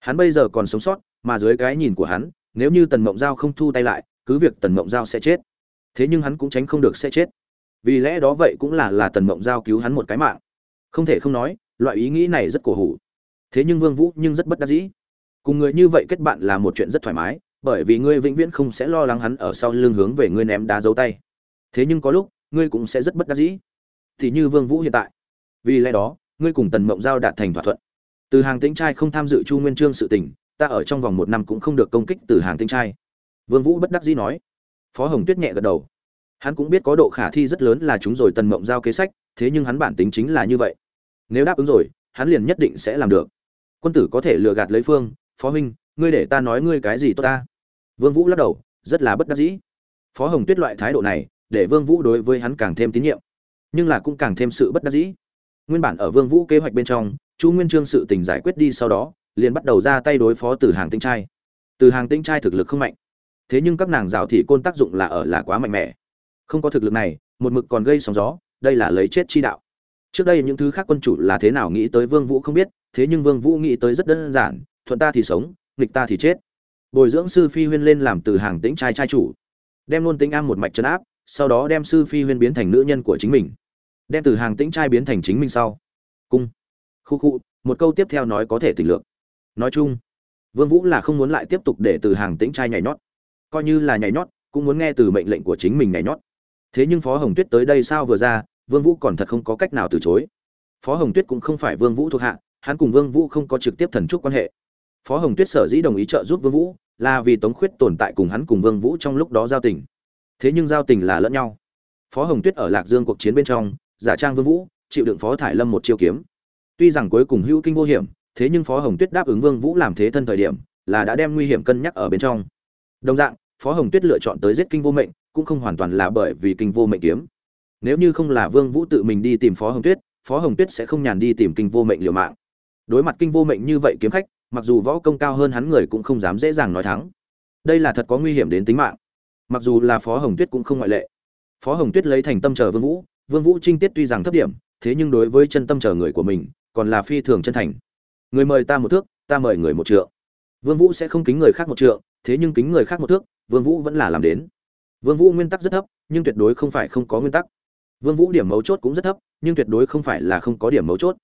Hắn bây giờ còn sống sót, mà dưới cái nhìn của hắn, nếu như tần mộng giao không thu tay lại, cứ việc tần mộng giao sẽ chết. Thế nhưng hắn cũng tránh không được sẽ chết. Vì lẽ đó vậy cũng là là tần mộng giao cứu hắn một cái mạng. Không thể không nói, loại ý nghĩ này rất cổ hủ. Thế nhưng vương vũ nhưng rất bất đắc dĩ. Cùng người như vậy kết bạn là một chuyện rất thoải mái, bởi vì ngươi vĩnh viễn không sẽ lo lắng hắn ở sau lưng hướng về ngươi ném đá dấu tay. Thế nhưng có lúc ngươi cũng sẽ rất bất đắc dĩ. Thì như vương vũ hiện tại. Vì lẽ đó, ngươi cùng tần mộng giao đạt thành thỏa thuận. Từ hàng tĩnh trai không tham dự chu nguyên trương sự tình, ta ở trong vòng một năm cũng không được công kích từ hàng tĩnh trai. Vương vũ bất đắc dĩ nói. Phó hồng tuyết nhẹ gật đầu. Hắn cũng biết có độ khả thi rất lớn là chúng rồi tần mộng giao kế sách, thế nhưng hắn bản tính chính là như vậy. Nếu đáp ứng rồi, hắn liền nhất định sẽ làm được. Quân tử có thể lừa gạt lấy phương, phó huynh, ngươi để ta nói ngươi cái gì tốt ta? Vương vũ lắc đầu, rất là bất đắc dĩ. Phó hồng tuyết loại thái độ này để vương vũ đối với hắn càng thêm tín nhiệm, nhưng là cũng càng thêm sự bất đắc dĩ. Nguyên bản ở vương vũ kế hoạch bên trong, chu nguyên trương sự tình giải quyết đi sau đó, liền bắt đầu ra tay đối phó từ hàng tinh trai. Từ hàng tinh trai thực lực không mạnh, thế nhưng các nàng rào thị côn tác dụng là ở là quá mạnh mẽ. Không có thực lực này, một mực còn gây sóng gió, đây là lấy chết chi đạo. Trước đây những thứ khác quân chủ là thế nào nghĩ tới vương vũ không biết, thế nhưng vương vũ nghĩ tới rất đơn giản, thuận ta thì sống, nghịch ta thì chết. Bồi dưỡng sư phi huyên lên làm từ hàng tĩnh trai trai chủ, đem luôn tính am một mạch trấn áp sau đó đem sư phi huyên biến thành nữ nhân của chính mình, đem từ hàng tĩnh trai biến thành chính mình sau. Cung. Khu khu, một câu tiếp theo nói có thể tình lượng nói chung, vương vũ là không muốn lại tiếp tục để từ hàng tĩnh trai nhảy nhót. Coi như là nhảy nhót, cũng muốn nghe từ mệnh lệnh của chính mình nhảy nhót. Thế nhưng phó hồng tuyết tới đây sao vừa ra, vương vũ còn thật không có cách nào từ chối. Phó hồng tuyết cũng không phải vương vũ thuộc hạ, hắn cùng vương vũ không có trực tiếp thần trúc quan hệ. Phó hồng tuyết sở dĩ đồng ý trợ giúp vương vũ, là vì tống khuyết tồn tại cùng hắn cùng vương vũ trong lúc đó giao tình thế nhưng giao tình là lẫn nhau. Phó hồng tuyết ở lạc dương cuộc chiến bên trong, giả trang vương vũ, chịu đựng phó thải lâm một chiêu kiếm. Tuy rằng cuối cùng hữu kinh vô hiểm, thế nhưng phó hồng tuyết đáp ứng vương vũ làm thế thân thời điểm, là đã đem nguy hiểm cân nhắc ở bên trong. Đồng dạng, phó hồng tuyết lựa chọn tới giết kinh vô mệnh, cũng không hoàn toàn là bởi vì kinh vô mệnh kiếm. Nếu như không là vương vũ tự mình đi tìm phó hồng tuyết, phó hồng tuyết sẽ không nhàn đi tìm kinh vô mệnh liều mạng. Đối mặt kinh vô mệnh như vậy kiếm khách, mặc dù võ công cao hơn hắn người cũng không dám dễ dàng nói thắng. Đây là thật có nguy hiểm đến tính mạng mặc dù là phó hồng tuyết cũng không ngoại lệ. Phó hồng tuyết lấy thành tâm chờ vương vũ vương vũ trinh tiết tuy rằng thấp điểm, thế nhưng đối với chân tâm chờ người của mình, còn là phi thường chân thành. Người mời ta một thước, ta mời người một trượng. Vương vũ sẽ không kính người khác một trượng, thế nhưng kính người khác một thước, vương vũ vẫn là làm đến. Vương vũ nguyên tắc rất thấp, nhưng tuyệt đối không phải không có nguyên tắc. Vương vũ điểm mấu chốt cũng rất thấp, nhưng tuyệt đối không phải là không có điểm mấu chốt.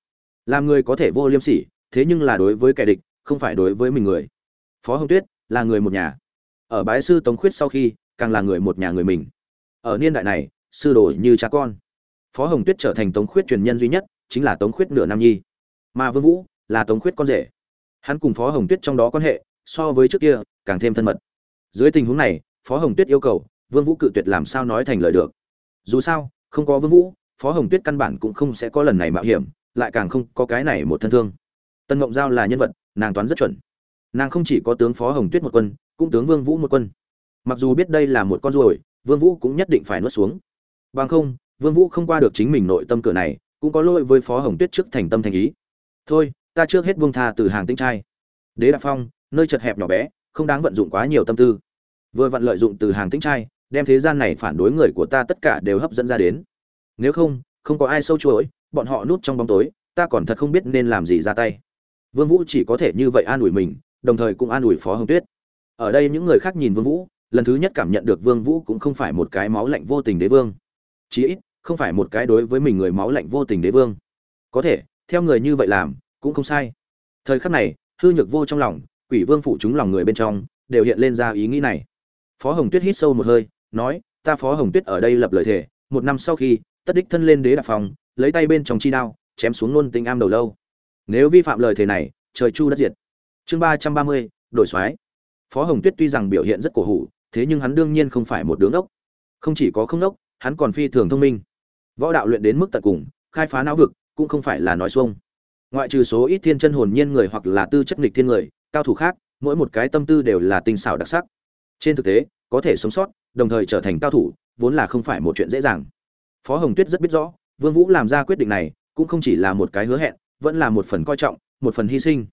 Làm người có thể vô liêm sỉ, thế nhưng là đối với kẻ địch, không phải đối với mình người. Phó hồng tuyết là người một nhà. Ở bái sư tống khuyết sau khi càng là người một nhà người mình. Ở niên đại này, sư đồ như cha con. Phó hồng tuyết trở thành tống khuyết truyền nhân duy nhất, chính là tống khuyết nửa nam nhi. Mà vương vũ là tống khuyết con rể. Hắn cùng phó hồng tuyết trong đó quan hệ, so với trước kia, càng thêm thân mật. Dưới tình huống này, phó hồng tuyết yêu cầu, vương vũ cự tuyệt làm sao nói thành lời được. Dù sao, không có vương vũ, phó hồng tuyết căn bản cũng không sẽ có lần này mạo hiểm, lại càng không có cái này một thân thương. Tân ngộng giao là nhân vật, nàng toán rất chuẩn. Nàng không chỉ có tướng phó hồng tuyết một quân, cũng tướng vương vũ một quân mặc dù biết đây là một con ruồi, vương vũ cũng nhất định phải nuốt xuống. Bằng không, vương vũ không qua được chính mình nội tâm cửa này, cũng có lỗi với phó hồng tuyết trước thành tâm thành ý. Thôi, ta trước hết buông tha từ hàng tinh trai. Đế đạp phong, nơi chật hẹp nhỏ bé, không đáng vận dụng quá nhiều tâm tư. Vừa vận lợi dụng từ hàng tinh trai, đem thế gian này phản đối người của ta tất cả đều hấp dẫn ra đến. Nếu không không có ai sâu chuỗi, bọn họ núp trong bóng tối, ta còn thật không biết nên làm gì ra tay. Vương vũ chỉ có thể như vậy an ủi mình, đồng thời cũng an ủi phó hồng tuyết. Ở đây những người khác nhìn vương vũ lần thứ nhất cảm nhận được vương vũ cũng không phải một cái máu lạnh vô tình đế vương. Chí ít, không phải một cái đối với mình người máu lạnh vô tình đế vương. Có thể, theo người như vậy làm, cũng không sai. Thời khắc này, hư nhược vô trong lòng, quỷ vương phụ chúng lòng người bên trong, đều hiện lên ra ý nghĩ này. Phó hồng tuyết hít sâu một hơi, nói, ta phó hồng tuyết ở đây lập lời thề, một năm sau khi, tất đích thân lên đế đạp phòng, lấy tay bên trong chi đao, chém xuống luôn tình am đầu lâu. Nếu vi phạm lời thề này, trời chu đất diệt. Chương ba trăm ba mươi, đổi soái. Phó hồng tuyết tuy rằng biểu hiện rất cổ hủ thế nhưng hắn đương nhiên không phải một đứa ngốc. không chỉ có không ngốc, hắn còn phi thường thông minh. Võ đạo luyện đến mức tận cùng khai phá não vực cũng không phải là nói xuông. Ngoại trừ số ít thiên chân hồn nhiên người hoặc là tư chất nghịch thiên người cao thủ khác mỗi một cái tâm tư đều là tinh xảo đặc sắc. Trên thực tế có thể sống sót đồng thời trở thành cao thủ vốn là không phải một chuyện dễ dàng. Phó hồng tuyết rất biết rõ vương vũ làm ra quyết định này cũng không chỉ là một cái hứa hẹn vẫn là một phần coi trọng một phần hy sinh.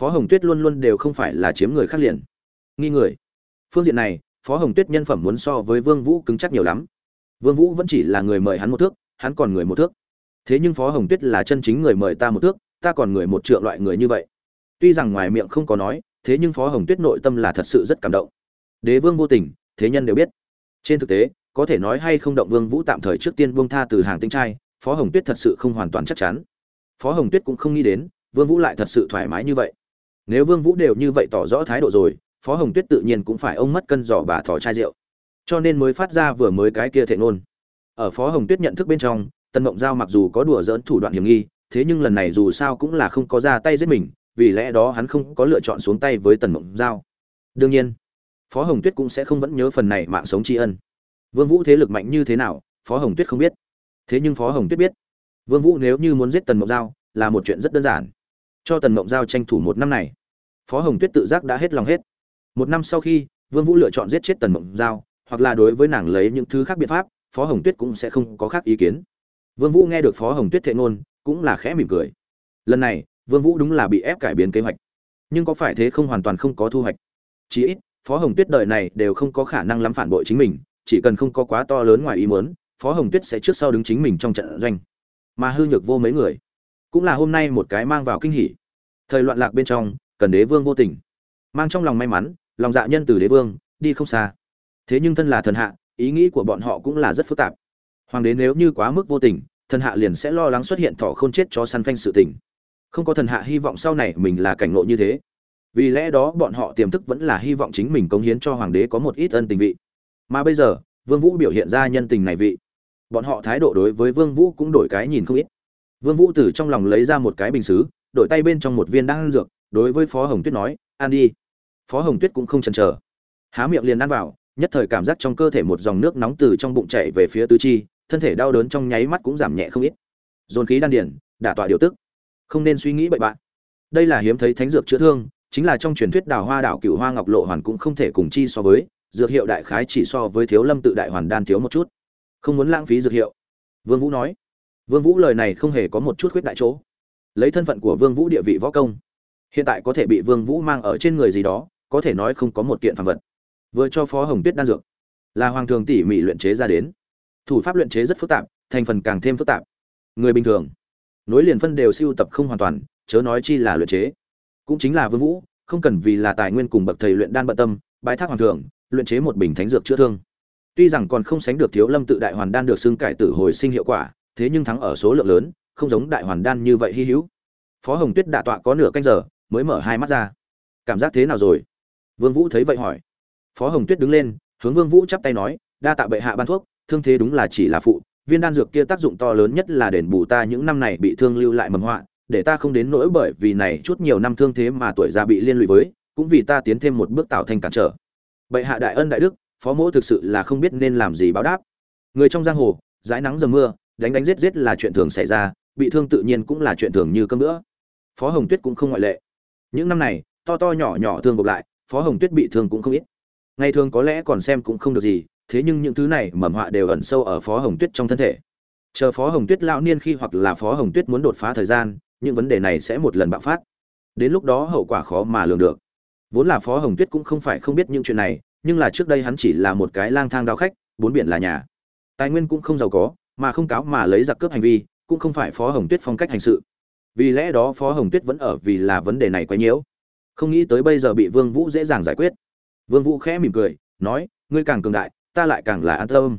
Phó hồng tuyết luôn luôn đều không phải là chiếm người khác liền. Nghi người. Phương diện này phó hồng tuyết nhân phẩm muốn so với vương vũ cứng chắc nhiều lắm. Vương vũ vẫn chỉ là người mời hắn một thước, hắn còn người một thước. Thế nhưng phó hồng tuyết là chân chính người mời ta một thước, ta còn người một trượng loại người như vậy. Tuy rằng ngoài miệng không có nói, thế nhưng phó hồng tuyết nội tâm là thật sự rất cảm động. Đế vương vô tình, thế nhân đều biết. Trên thực tế, có thể nói hay không động vương vũ tạm thời trước tiên buông tha từ hàng tinh trai, phó hồng tuyết thật sự không hoàn toàn chắc chắn. Phó hồng tuyết cũng không nghĩ đến, vương vũ lại thật sự thoải mái như vậy. Nếu vương vũ đều như vậy tỏ rõ thái độ rồi phó hồng tuyết tự nhiên cũng phải ông mất cân giỏ bà thỏ chai rượu. Cho nên mới phát ra vừa mới cái kia thệ ngôn. Ở phó hồng tuyết nhận thức bên trong tân mộng giao mặc dù có đùa dỡn thủ đoạn hiểm nghi, thế nhưng lần này dù sao cũng là không có ra tay giết mình, vì lẽ đó hắn không có lựa chọn xuống tay với tần mộng giao. Đương nhiên, phó hồng tuyết cũng sẽ không vẫn nhớ phần này mạng sống tri ân. Vương vũ thế lực mạnh như thế nào, phó hồng tuyết không biết. Thế nhưng phó hồng tuyết biết, vương vũ nếu như muốn giết tần mộng giao, là một chuyện rất đơn giản. Cho tần mộng giao tranh thủ một năm này. Phó hồng tuyết tự giác đã hết lòng hết một năm sau khi, vương vũ lựa chọn giết chết tần mộng giao, hoặc là đối với nàng lấy những thứ khác biện pháp, phó hồng tuyết cũng sẽ không có khác ý kiến. Vương vũ nghe được phó hồng tuyết thệ ngôn, cũng là khẽ mỉm cười. Lần này, vương vũ đúng là bị ép cải biến kế hoạch. Nhưng có phải thế không hoàn toàn không có thu hoạch. Chí ít, phó hồng tuyết đời này đều không có khả năng lắm phản bội chính mình, chỉ cần không có quá to lớn ngoài ý muốn, phó hồng tuyết sẽ trước sau đứng chính mình trong trận doanh. Mà hư nhược vô mấy người, cũng là hôm nay một cái mang vào kinh hỉ. Thời loạn lạc bên trong, cần đế vương vô tình. Mang trong lòng may mắn lòng dạ nhân từ đế vương, đi không xa. Thế nhưng thân là thần hạ, ý nghĩ của bọn họ cũng là rất phức tạp. Hoàng đế nếu như quá mức vô tình, thần hạ liền sẽ lo lắng xuất hiện thọ không chết cho săn phanh sự tình. Không có thần hạ hy vọng sau này mình là cảnh ngộ như thế. Vì lẽ đó bọn họ tiềm thức vẫn là hy vọng chính mình cống hiến cho hoàng đế có một ít ân tình vị. Mà bây giờ, vương vũ biểu hiện ra nhân tình này vị. Bọn họ thái độ đối với vương vũ cũng đổi cái nhìn không ít. Vương vũ từ trong lòng lấy ra một cái bình sứ đổi tay bên trong một viên đan dược, đối với phó hồng tuyết nói, ăn đi phó hồng tuyết cũng không chần chờ. Há miệng liền ăn vào, nhất thời cảm giác trong cơ thể một dòng nước nóng từ trong bụng chảy về phía tứ chi, thân thể đau đớn trong nháy mắt cũng giảm nhẹ không ít. Dồn khí đan điển đả tọa điều tức. Không nên suy nghĩ bậy bạn. Đây là hiếm thấy thánh dược chữa thương, chính là trong truyền thuyết đào hoa đảo cửu hoa ngọc lộ hoàn cũng không thể cùng chi so với, dược hiệu đại khái chỉ so với thiếu lâm tự đại hoàn đan thiếu một chút. Không muốn lãng phí dược hiệu. Vương vũ nói. Vương vũ lời này không hề có một chút khuyết đại chỗ. Lấy thân phận của vương vũ địa vị võ công, hiện tại có thể bị vương vũ mang ở trên người gì đó có thể nói không có một kiện phàm vật. Vừa cho phó hồng tuyết đan dược, là hoàng thường tỉ mỉ luyện chế ra đến. Thủ pháp luyện chế rất phức tạp, thành phần càng thêm phức tạp. Người bình thường, nối liền phân đều siêu tập không hoàn toàn, chớ nói chi là luyện chế. Cũng chính là vương vũ, không cần vì là tài nguyên cùng bậc thầy luyện đan bận tâm, bái thác hoàng thượng luyện chế một bình thánh dược chữa thương. Tuy rằng còn không sánh được thiếu lâm tự đại hoàn đan được xưng cải tử hồi sinh hiệu quả, thế nhưng thắng ở số lượng lớn, không giống đại hoàn đan như vậy hy hữu. Phó hồng tuyết đạ tọa có nửa canh giờ, mới mở hai mắt ra. Cảm giác thế nào rồi? Vương vũ thấy vậy hỏi. Phó hồng tuyết đứng lên, hướng vương vũ chắp tay nói, đa tạ bệ hạ ban thuốc, thương thế đúng là chỉ là phụ, viên đan dược kia tác dụng to lớn nhất là đền bù ta những năm này bị thương lưu lại mầm họa, để ta không đến nỗi bởi vì này chút nhiều năm thương thế mà tuổi già bị liên lụy với, cũng vì ta tiến thêm một bước tạo thành cản trở. Bệ hạ đại ân đại đức, phó mỗ thực sự là không biết nên làm gì báo đáp. Người trong giang hồ, dãi nắng dầm mưa, đánh đánh giết giết là chuyện thường xảy ra, bị thương tự nhiên cũng là chuyện thường như cơm nữa phó hồng tuyết cũng không ngoại lệ. Những năm này, to to nhỏ nhỏ thương gộp lại phó hồng tuyết bị thương cũng không ít. Ngày thường có lẽ còn xem cũng không được gì, thế nhưng những thứ này mầm họa đều ẩn sâu ở phó hồng tuyết trong thân thể. Chờ phó hồng tuyết lão niên khi hoặc là phó hồng tuyết muốn đột phá thời gian, những vấn đề này sẽ một lần bạo phát. Đến lúc đó hậu quả khó mà lường được. Vốn là phó hồng tuyết cũng không phải không biết những chuyện này, nhưng là trước đây hắn chỉ là một cái lang thang đao khách, bốn biển là nhà. Tài nguyên cũng không giàu có, mà không cáo mà lấy giặc cướp hành vi, cũng không phải phó hồng tuyết phong cách hành sự. Vì lẽ đó phó hồng tuyết vẫn ở vì là vấn đề này quấy nhiễu không nghĩ tới bây giờ bị vương vũ dễ dàng giải quyết. Vương vũ khẽ mỉm cười, nói, ngươi càng cường đại, ta lại càng là an tâm.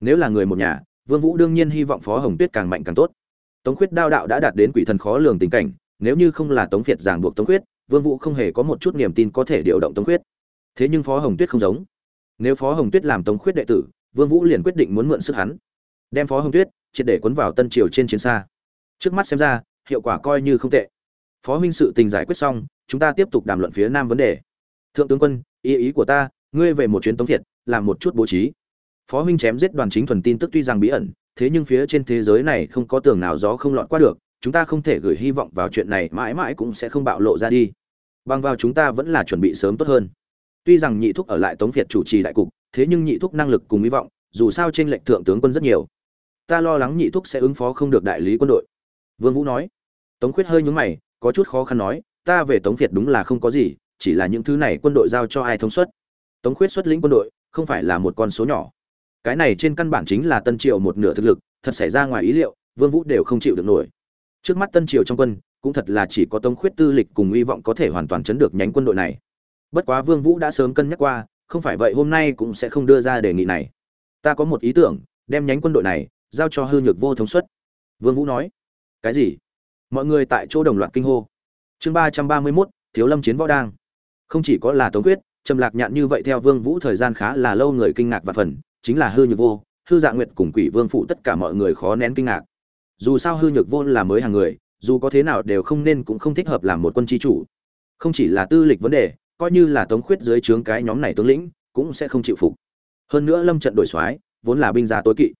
Nếu là người một nhà, vương vũ đương nhiên hy vọng phó hồng tuyết càng mạnh càng tốt. Tống khuyết đao đạo đã đạt đến quỷ thần khó lường tình cảnh, nếu như không là tống việt giảng buộc tống khuyết, vương vũ không hề có một chút niềm tin có thể điều động tống khuyết. Thế nhưng phó hồng tuyết không giống. Nếu phó hồng tuyết làm tống khuyết đệ tử, vương vũ liền quyết định muốn mượn sức hắn. Đem phó hồng tuyết triệt để cuốn vào tân triều trên chiến xa. Trước mắt xem ra, hiệu quả coi như không tệ. Phó huynh sự tình giải quyết xong chúng ta tiếp tục đàm luận phía nam vấn đề. Thượng tướng quân, ý ý của ta, ngươi về một chuyến tống việt làm một chút bố trí. Phó huynh chém giết đoàn chính thuần tin tức tuy rằng bí ẩn, thế nhưng phía trên thế giới này không có tường nào gió không lọt qua được, chúng ta không thể gửi hy vọng vào chuyện này, mãi mãi cũng sẽ không bạo lộ ra đi. Bằng vào chúng ta vẫn là chuẩn bị sớm tốt hơn. Tuy rằng nhị thúc ở lại tống việt chủ trì đại cục, thế nhưng nhị thúc năng lực cùng hy vọng, dù sao trên lệnh thượng tướng quân rất nhiều. Ta lo lắng nhị thúc sẽ ứng phó không được đại lý quân đội. Vương vũ nói. Tống khuyết hơi nhướng mày, có chút khó khăn nói ta về tống việt đúng là không có gì, chỉ là những thứ này quân đội giao cho ai thống suất. Tống khuyết xuất lĩnh quân đội, không phải là một con số nhỏ. Cái này trên căn bản chính là tân triều một nửa thực lực, thật xảy ra ngoài ý liệu, vương vũ đều không chịu được nổi. Trước mắt tân triều trong quân, cũng thật là chỉ có tống khuyết tư lịch cùng hy vọng có thể hoàn toàn chấn được nhánh quân đội này. Bất quá vương vũ đã sớm cân nhắc qua, không phải vậy hôm nay cũng sẽ không đưa ra đề nghị này. Ta có một ý tưởng, đem nhánh quân đội này giao cho hư nhược vô thống suất. Vương vũ nói, cái gì? Mọi người tại chỗ đồng loạt kinh hô chương ba trăm ba mươi 331, thiếu lâm chiến võ đang. Không chỉ có là tống quyết trầm lạc nhạn như vậy theo vương vũ thời gian khá là lâu người kinh ngạc và phần chính là hư nhược vô hư dạ nguyệt cùng quỷ vương phụ tất cả mọi người khó nén kinh ngạc. Dù sao hư nhược vô là mới hàng người dù có thế nào đều không nên cũng không thích hợp làm một quân chi chủ. Không chỉ là tư lịch vấn đề coi như là tống khuyết dưới trướng cái nhóm này tướng lĩnh cũng sẽ không chịu phục. Hơn nữa lâm trận đổi soái vốn là binh gia tối kỵ.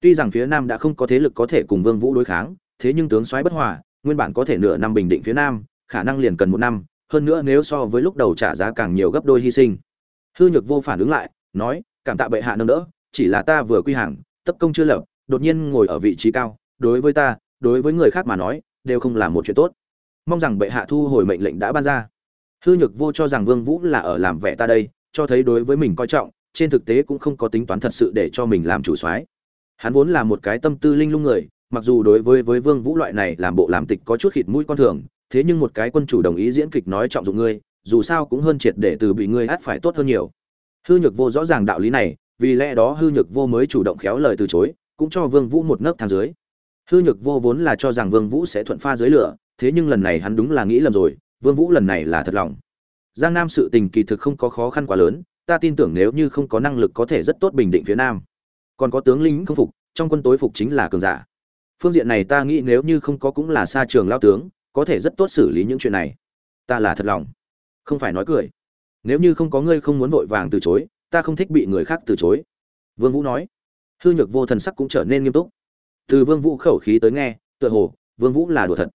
Tuy rằng phía nam đã không có thế lực có thể cùng vương vũ đối kháng thế nhưng tướng soái bất hòa nguyên bản có thể nửa năm bình định phía nam khả năng liền cần một năm, hơn nữa nếu so với lúc đầu trả giá càng nhiều gấp đôi hy sinh. Hư nhược vô phản ứng lại, nói, cảm tạ bệ hạ nâng đỡ, chỉ là ta vừa quy hàng, tấp công chưa lập, đột nhiên ngồi ở vị trí cao, đối với ta, đối với người khác mà nói, đều không là một chuyện tốt. Mong rằng bệ hạ thu hồi mệnh lệnh đã ban ra. Hư nhược vô cho rằng vương vũ là ở làm vẻ ta đây, cho thấy đối với mình coi trọng, trên thực tế cũng không có tính toán thật sự để cho mình làm chủ soái. Hắn vốn là một cái tâm tư linh lung người, mặc dù đối với với vương vũ loại này làm bộ làm tịch có chút khịt mũi con thường thế nhưng một cái quân chủ đồng ý diễn kịch nói trọng dụng ngươi, dù sao cũng hơn triệt để từ bị ngươi át phải tốt hơn nhiều. Hư nhược vô rõ ràng đạo lý này, vì lẽ đó hư nhược vô mới chủ động khéo lời từ chối, cũng cho vương vũ một nấc thang dưới. Hư nhược vô vốn là cho rằng vương vũ sẽ thuận pha dưới lửa, thế nhưng lần này hắn đúng là nghĩ lầm rồi, vương vũ lần này là thật lòng. Giang nam sự tình kỳ thực không có khó khăn quá lớn, ta tin tưởng nếu như không có năng lực có thể rất tốt bình định phía nam. Còn có tướng lính không phục, trong quân tối phục chính là cường giả. Phương diện này ta nghĩ nếu như không có cũng là xa trường lao tướng có thể rất tốt xử lý những chuyện này. Ta là thật lòng. Không phải nói cười. Nếu như không có ngươi không muốn vội vàng từ chối, ta không thích bị người khác từ chối. Vương vũ nói. Hư nhược vô thần sắc cũng trở nên nghiêm túc. Từ vương vũ khẩu khí tới nghe, tựa hồ, vương vũ là đùa thật.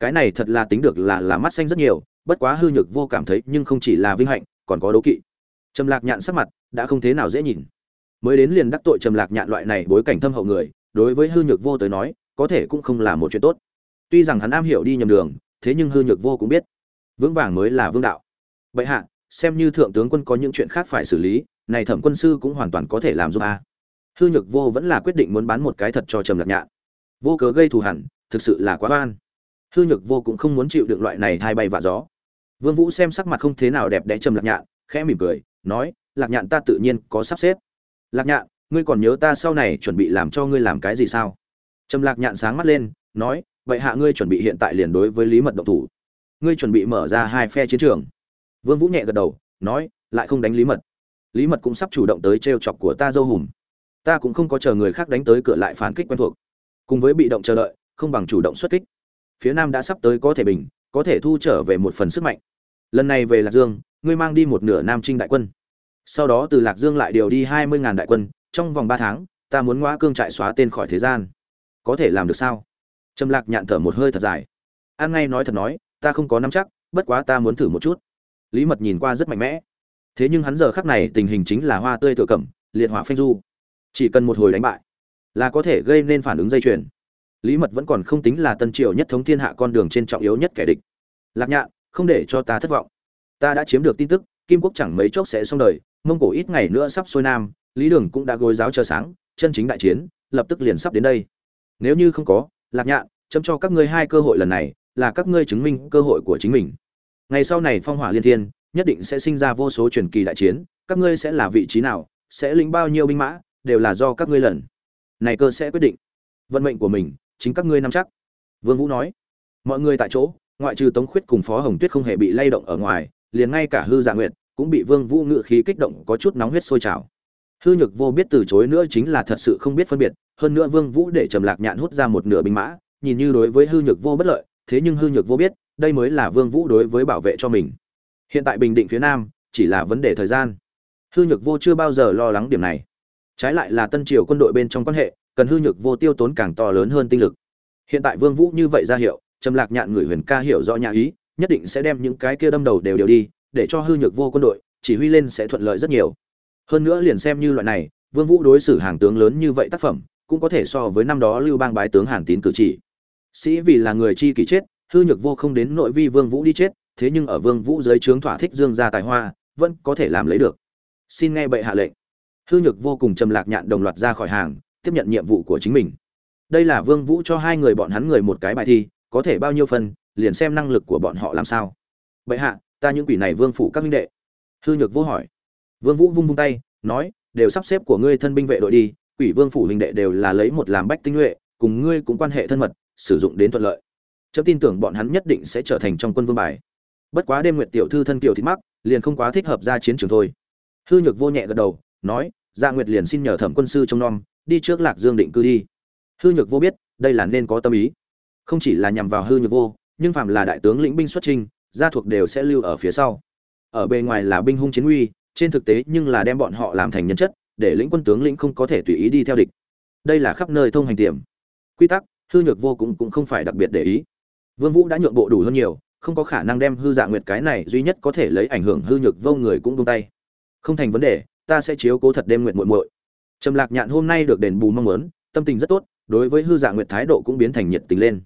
Cái này thật là tính được là là mắt xanh rất nhiều, bất quá hư nhược vô cảm thấy nhưng không chỉ là vinh hạnh, còn có đố kỵ. Trầm lạc nhạn sắc mặt đã không thế nào dễ nhìn. Mới đến liền đắc tội trầm lạc nhạn loại này bối cảnh thâm hậu người, đối với hư nhược vô tới nói, có thể cũng không là một chuyện tốt tuy rằng hắn am hiểu đi nhầm đường, thế nhưng hư nhược vô cũng biết. Vững vàng mới là vương đạo. Bệ hạ, xem như thượng tướng quân có những chuyện khác phải xử lý, này thẩm quân sư cũng hoàn toàn có thể làm giúp a. Hư nhược vô vẫn là quyết định muốn bán một cái thật cho trầm lạc nhạn. Vô cớ gây thù hẳn, thực sự là quá oan. Hư nhược vô cũng không muốn chịu được loại này thay bay vạ gió. Vương vũ xem sắc mặt không thế nào đẹp đẽ trầm lạc nhạn, khẽ mỉm cười, nói, lạc nhạn ta tự nhiên có sắp xếp. Lạc nhạn, ngươi còn nhớ ta sau này chuẩn bị làm cho ngươi làm cái gì sao? Trầm lạc nhạn sáng mắt lên, nói vậy hạ ngươi chuẩn bị hiện tại liền đối với lý mật động thủ. Ngươi chuẩn bị mở ra hai phe chiến trường. Vương vũ nhẹ gật đầu, nói, lại không đánh lý mật. Lý mật cũng sắp chủ động tới trêu chọc của ta dâu hùm. Ta cũng không có chờ người khác đánh tới cửa lại phản kích quen thuộc. Cùng với bị động chờ đợi, không bằng chủ động xuất kích. Phía nam đã sắp tới có thể bình, có thể thu trở về một phần sức mạnh. Lần này về lạc dương, ngươi mang đi một nửa nam trinh đại quân. Sau đó từ lạc dương lại điều đi hai mươi ngàn đại quân, trong vòng ba tháng, ta muốn ngõ cương trại xóa tên khỏi thế gian. Có thể làm được sao? Trầm lạc nhạn thở một hơi thật dài. An ngay nói thật nói, ta không có nắm chắc, bất quá ta muốn thử một chút. Lý mật nhìn qua rất mạnh mẽ. Thế nhưng hắn giờ khắc này tình hình chính là hoa tươi thừa cẩm, liệt hỏa phanh du. Chỉ cần một hồi đánh bại, là có thể gây nên phản ứng dây chuyền. Lý mật vẫn còn không tính là tân triều nhất thống thiên hạ con đường trên trọng yếu nhất kẻ địch. Lạc nhạn, không để cho ta thất vọng. Ta đã chiếm được tin tức, kim quốc chẳng mấy chốc sẽ xong đời, mông cổ ít ngày nữa sắp xuôi nam, lý đường cũng đã gối giáo chờ sáng, chân chính đại chiến, lập tức liền sắp đến đây. Nếu như không có lạc nhạn, chấm cho các ngươi hai cơ hội lần này, là các ngươi chứng minh cơ hội của chính mình. Ngày sau này phong hỏa liên thiên, nhất định sẽ sinh ra vô số truyền kỳ đại chiến, các ngươi sẽ là vị trí nào, sẽ lĩnh bao nhiêu binh mã, đều là do các ngươi lần. Này cơ sẽ quyết định. Vận mệnh của mình, chính các ngươi nắm chắc. Vương vũ nói. Mọi người tại chỗ, ngoại trừ tống khuyết cùng phó hồng tuyết không hề bị lay động ở ngoài, liền ngay cả hư dạ nguyệt cũng bị vương vũ ngự khí kích động có chút nóng huyết sôi trào. Hư nhược vô biết từ chối nữa chính là thật sự không biết phân biệt hơn nữa vương vũ để trầm lạc nhạn hút ra một nửa binh mã, nhìn như đối với hư nhược vô bất lợi, thế nhưng hư nhược vô biết, đây mới là vương vũ đối với bảo vệ cho mình. Hiện tại bình định phía nam, chỉ là vấn đề thời gian. Hư nhược vô chưa bao giờ lo lắng điểm này. Trái lại là tân triều quân đội bên trong quan hệ, cần hư nhược vô tiêu tốn càng to lớn hơn tinh lực. Hiện tại vương vũ như vậy ra hiệu, trầm lạc nhạn người huyền ca hiểu rõ nhà ý, nhất định sẽ đem những cái kia đâm đầu đều đều đi, để cho hư nhược vô quân đội, chỉ huy lên sẽ thuận lợi rất nhiều. Hơn nữa liền xem như loại này, vương vũ đối xử hàng tướng lớn như vậy tác phẩm cũng có thể so với năm đó lưu bang bái tướng hàn tín cử chỉ. Sĩ vì là người chi kỷ chết, hư nhược vô không đến nội vi vương vũ đi chết, thế nhưng ở vương vũ dưới trướng thỏa thích dương gia tài hoa, vẫn có thể làm lấy được. Xin nghe bệ hạ lệnh. Hư nhược vô cùng trầm lạc nhạn đồng loạt ra khỏi hàng, tiếp nhận nhiệm vụ của chính mình. Đây là vương vũ cho hai người bọn hắn người một cái bài thi, có thể bao nhiêu phần, liền xem năng lực của bọn họ làm sao. Bệ hạ, ta những quỷ này vương phủ các minh đệ. Hư nhược vô hỏi. Vương vũ vung vung tay, nói, đều sắp xếp của ngươi thân binh vệ đội đi quỷ vương phủ huynh đệ đều là lấy một làm bách tinh nhuệ, cùng ngươi cũng quan hệ thân mật, sử dụng đến thuận lợi. Chấm tin tưởng bọn hắn nhất định sẽ trở thành trong quân vương bài. Bất quá đêm nguyệt tiểu thư thân kiều thịt mắc, liền không quá thích hợp ra chiến trường thôi. Hư nhược vô nhẹ gật đầu, nói gia dạ nguyệt liền xin nhờ thẩm quân sư trông nom, đi trước lạc dương định cư đi. Hư nhược vô biết, đây là nên có tâm ý. Không chỉ là nhằm vào hư nhược vô, nhưng phạm là đại tướng lĩnh binh xuất trinh gia thuộc đều sẽ lưu ở phía sau. Ở bề ngoài là binh hung chiến uy, trên thực tế nhưng là đem bọn họ làm thành nhân chất để lĩnh quân tướng lĩnh không có thể tùy ý đi theo địch. Đây là khắp nơi thông hành tiềm. Quy tắc, hư nhược vô cũng cũng không phải đặc biệt để ý. Vương vũ đã nhượng bộ đủ hơn nhiều, không có khả năng đem hư dạ nguyệt cái này duy nhất có thể lấy ảnh hưởng hư nhược vô người cũng buông tay. Không thành vấn đề, ta sẽ chiếu cố thật đêm nguyện muội muội. Trầm lạc nhạn hôm nay được đền bù mong muốn, tâm tình rất tốt, đối với hư dạ nguyệt thái độ cũng biến thành nhiệt tình lên.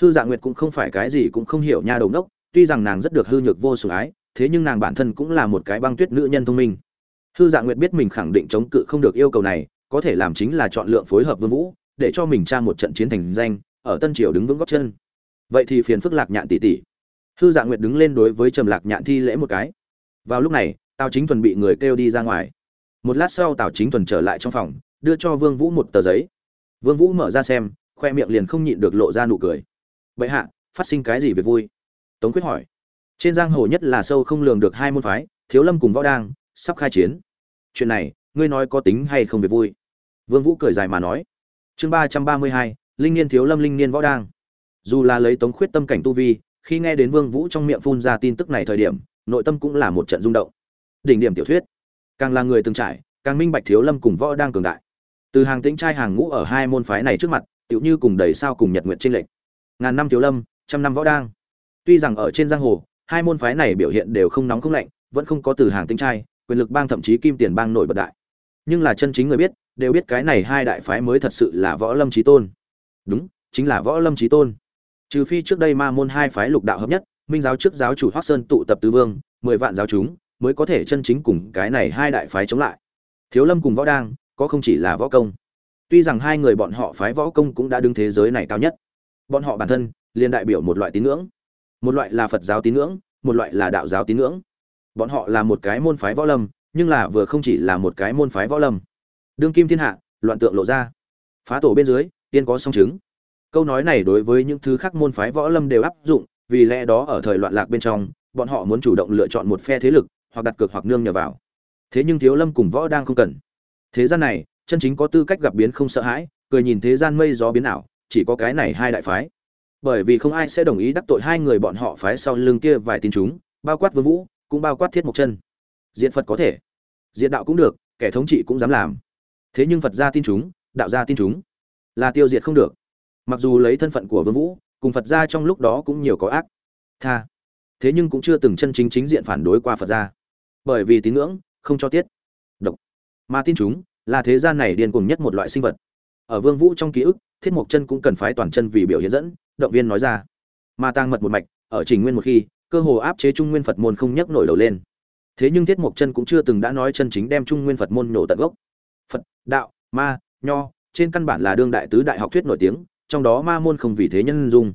Hư dạ nguyệt cũng không phải cái gì cũng không hiểu nha đầu nốc tuy rằng nàng rất được hư nhược vô sủng ái, thế nhưng nàng bản thân cũng là một cái băng tuyết nữ nhân thông minh hư dạ nguyệt biết mình khẳng định chống cự không được yêu cầu này, có thể làm chính là chọn lựa phối hợp vương vũ, để cho mình tra một trận chiến thành danh, ở tân triều đứng vững góc chân. Vậy thì phiền phức lạc nhạn tỷ tỷ. Hư dạ nguyệt đứng lên đối với trầm lạc nhạn thi lễ một cái. Vào lúc này, tào chính thuần bị người kêu đi ra ngoài. Một lát sau tào chính thuần trở lại trong phòng, đưa cho vương vũ một tờ giấy. Vương vũ mở ra xem, khoe miệng liền không nhịn được lộ ra nụ cười. Vậy hạ, phát sinh cái gì việc vui? Tống quyết hỏi. Trên giang hồ nhất là sâu không lường được hai môn phái, thiếu lâm cùng võ đang sắp khai chiến. Chuyện này, ngươi nói có tính hay không việc vui? Vương vũ cười dài mà nói. Chương ba trăm ba mươi hai, linh niên thiếu lâm, linh niên võ đang. Dù là lấy tống khuyết tâm cảnh tu vi, khi nghe đến vương vũ trong miệng phun ra tin tức này thời điểm, nội tâm cũng là một trận rung động. Đỉnh điểm tiểu thuyết. Càng là người từng trải, càng minh bạch thiếu lâm cùng võ đang cường đại. Từ hàng tĩnh trai hàng ngũ ở hai môn phái này trước mặt, tựu như cùng đầy sao cùng nhật nguyện trinh lệnh ngàn năm thiếu lâm, trăm năm võ đang. Tuy rằng ở trên giang hồ, hai môn phái này biểu hiện đều không nóng không lạnh, vẫn không có từ hàng tĩnh trai quyền lực bang thậm chí kim tiền bang nổi bật đại. Nhưng là chân chính người biết, đều biết cái này hai đại phái mới thật sự là võ lâm trí tôn. Đúng, chính là võ lâm trí tôn. Trừ phi trước đây ma môn hai phái lục đạo hợp nhất, minh giáo trước giáo chủ hoác sơn tụ tập tứ vương, mười vạn giáo chúng, mới có thể chân chính cùng cái này hai đại phái chống lại. Thiếu lâm cùng võ đang, có không chỉ là võ công. Tuy rằng hai người bọn họ phái võ công cũng đã đứng thế giới này cao nhất. Bọn họ bản thân, liền đại biểu một loại tín ngưỡng. Một loại là phật giáo tín ngưỡng, một loại là đạo giáo tín ngưỡng bọn họ là một cái môn phái võ lâm, nhưng là vừa không chỉ là một cái môn phái võ lâm. Đương kim thiên hạ, loạn tượng lộ ra. Phá tổ bên dưới, tiên có song chứng. Câu nói này đối với những thứ khác môn phái võ lâm đều áp dụng, vì lẽ đó ở thời loạn lạc bên trong, bọn họ muốn chủ động lựa chọn một phe thế lực, hoặc đặt cược hoặc nương nhờ vào. Thế nhưng thiếu lâm cùng võ đang không cần. Thế gian này, chân chính có tư cách gặp biến không sợ hãi, cười nhìn thế gian mây gió biến ảo, chỉ có cái này hai đại phái. Bởi vì không ai sẽ đồng ý đắc tội hai người bọn họ phái sau lưng kia vài tin chúng, bao quát vương vũ cũng bao quát thiết mộc chân. Diện phật có thể. Diện đạo cũng được, kẻ thống trị cũng dám làm. Thế nhưng phật gia tin chúng, đạo gia tin chúng. Là tiêu diệt không được. Mặc dù lấy thân phận của vương vũ, cùng phật gia trong lúc đó cũng nhiều có ác, tha. Thế nhưng cũng chưa từng chân chính chính diện phản đối qua phật gia. Bởi vì tín ngưỡng, không cho tiết. Độc. Mà tin chúng, là thế gian này điên cuồng nhất một loại sinh vật. Ở vương vũ trong ký ức, thiết mộc chân cũng cần phái toàn chân vì biểu hiện dẫn, động viên nói ra. Mà tăng mật một mạch, ở trình nguyên một khi cơ hồ áp chế trung nguyên phật môn không nhấc nổi đầu lên. Thế nhưng thiết mộc chân cũng chưa từng đã nói chân chính đem trung nguyên phật môn nổ tận gốc. Phật, đạo, ma, nho, trên căn bản là đương đại tứ đại học thuyết nổi tiếng, trong đó ma môn không vì thế nhân dung.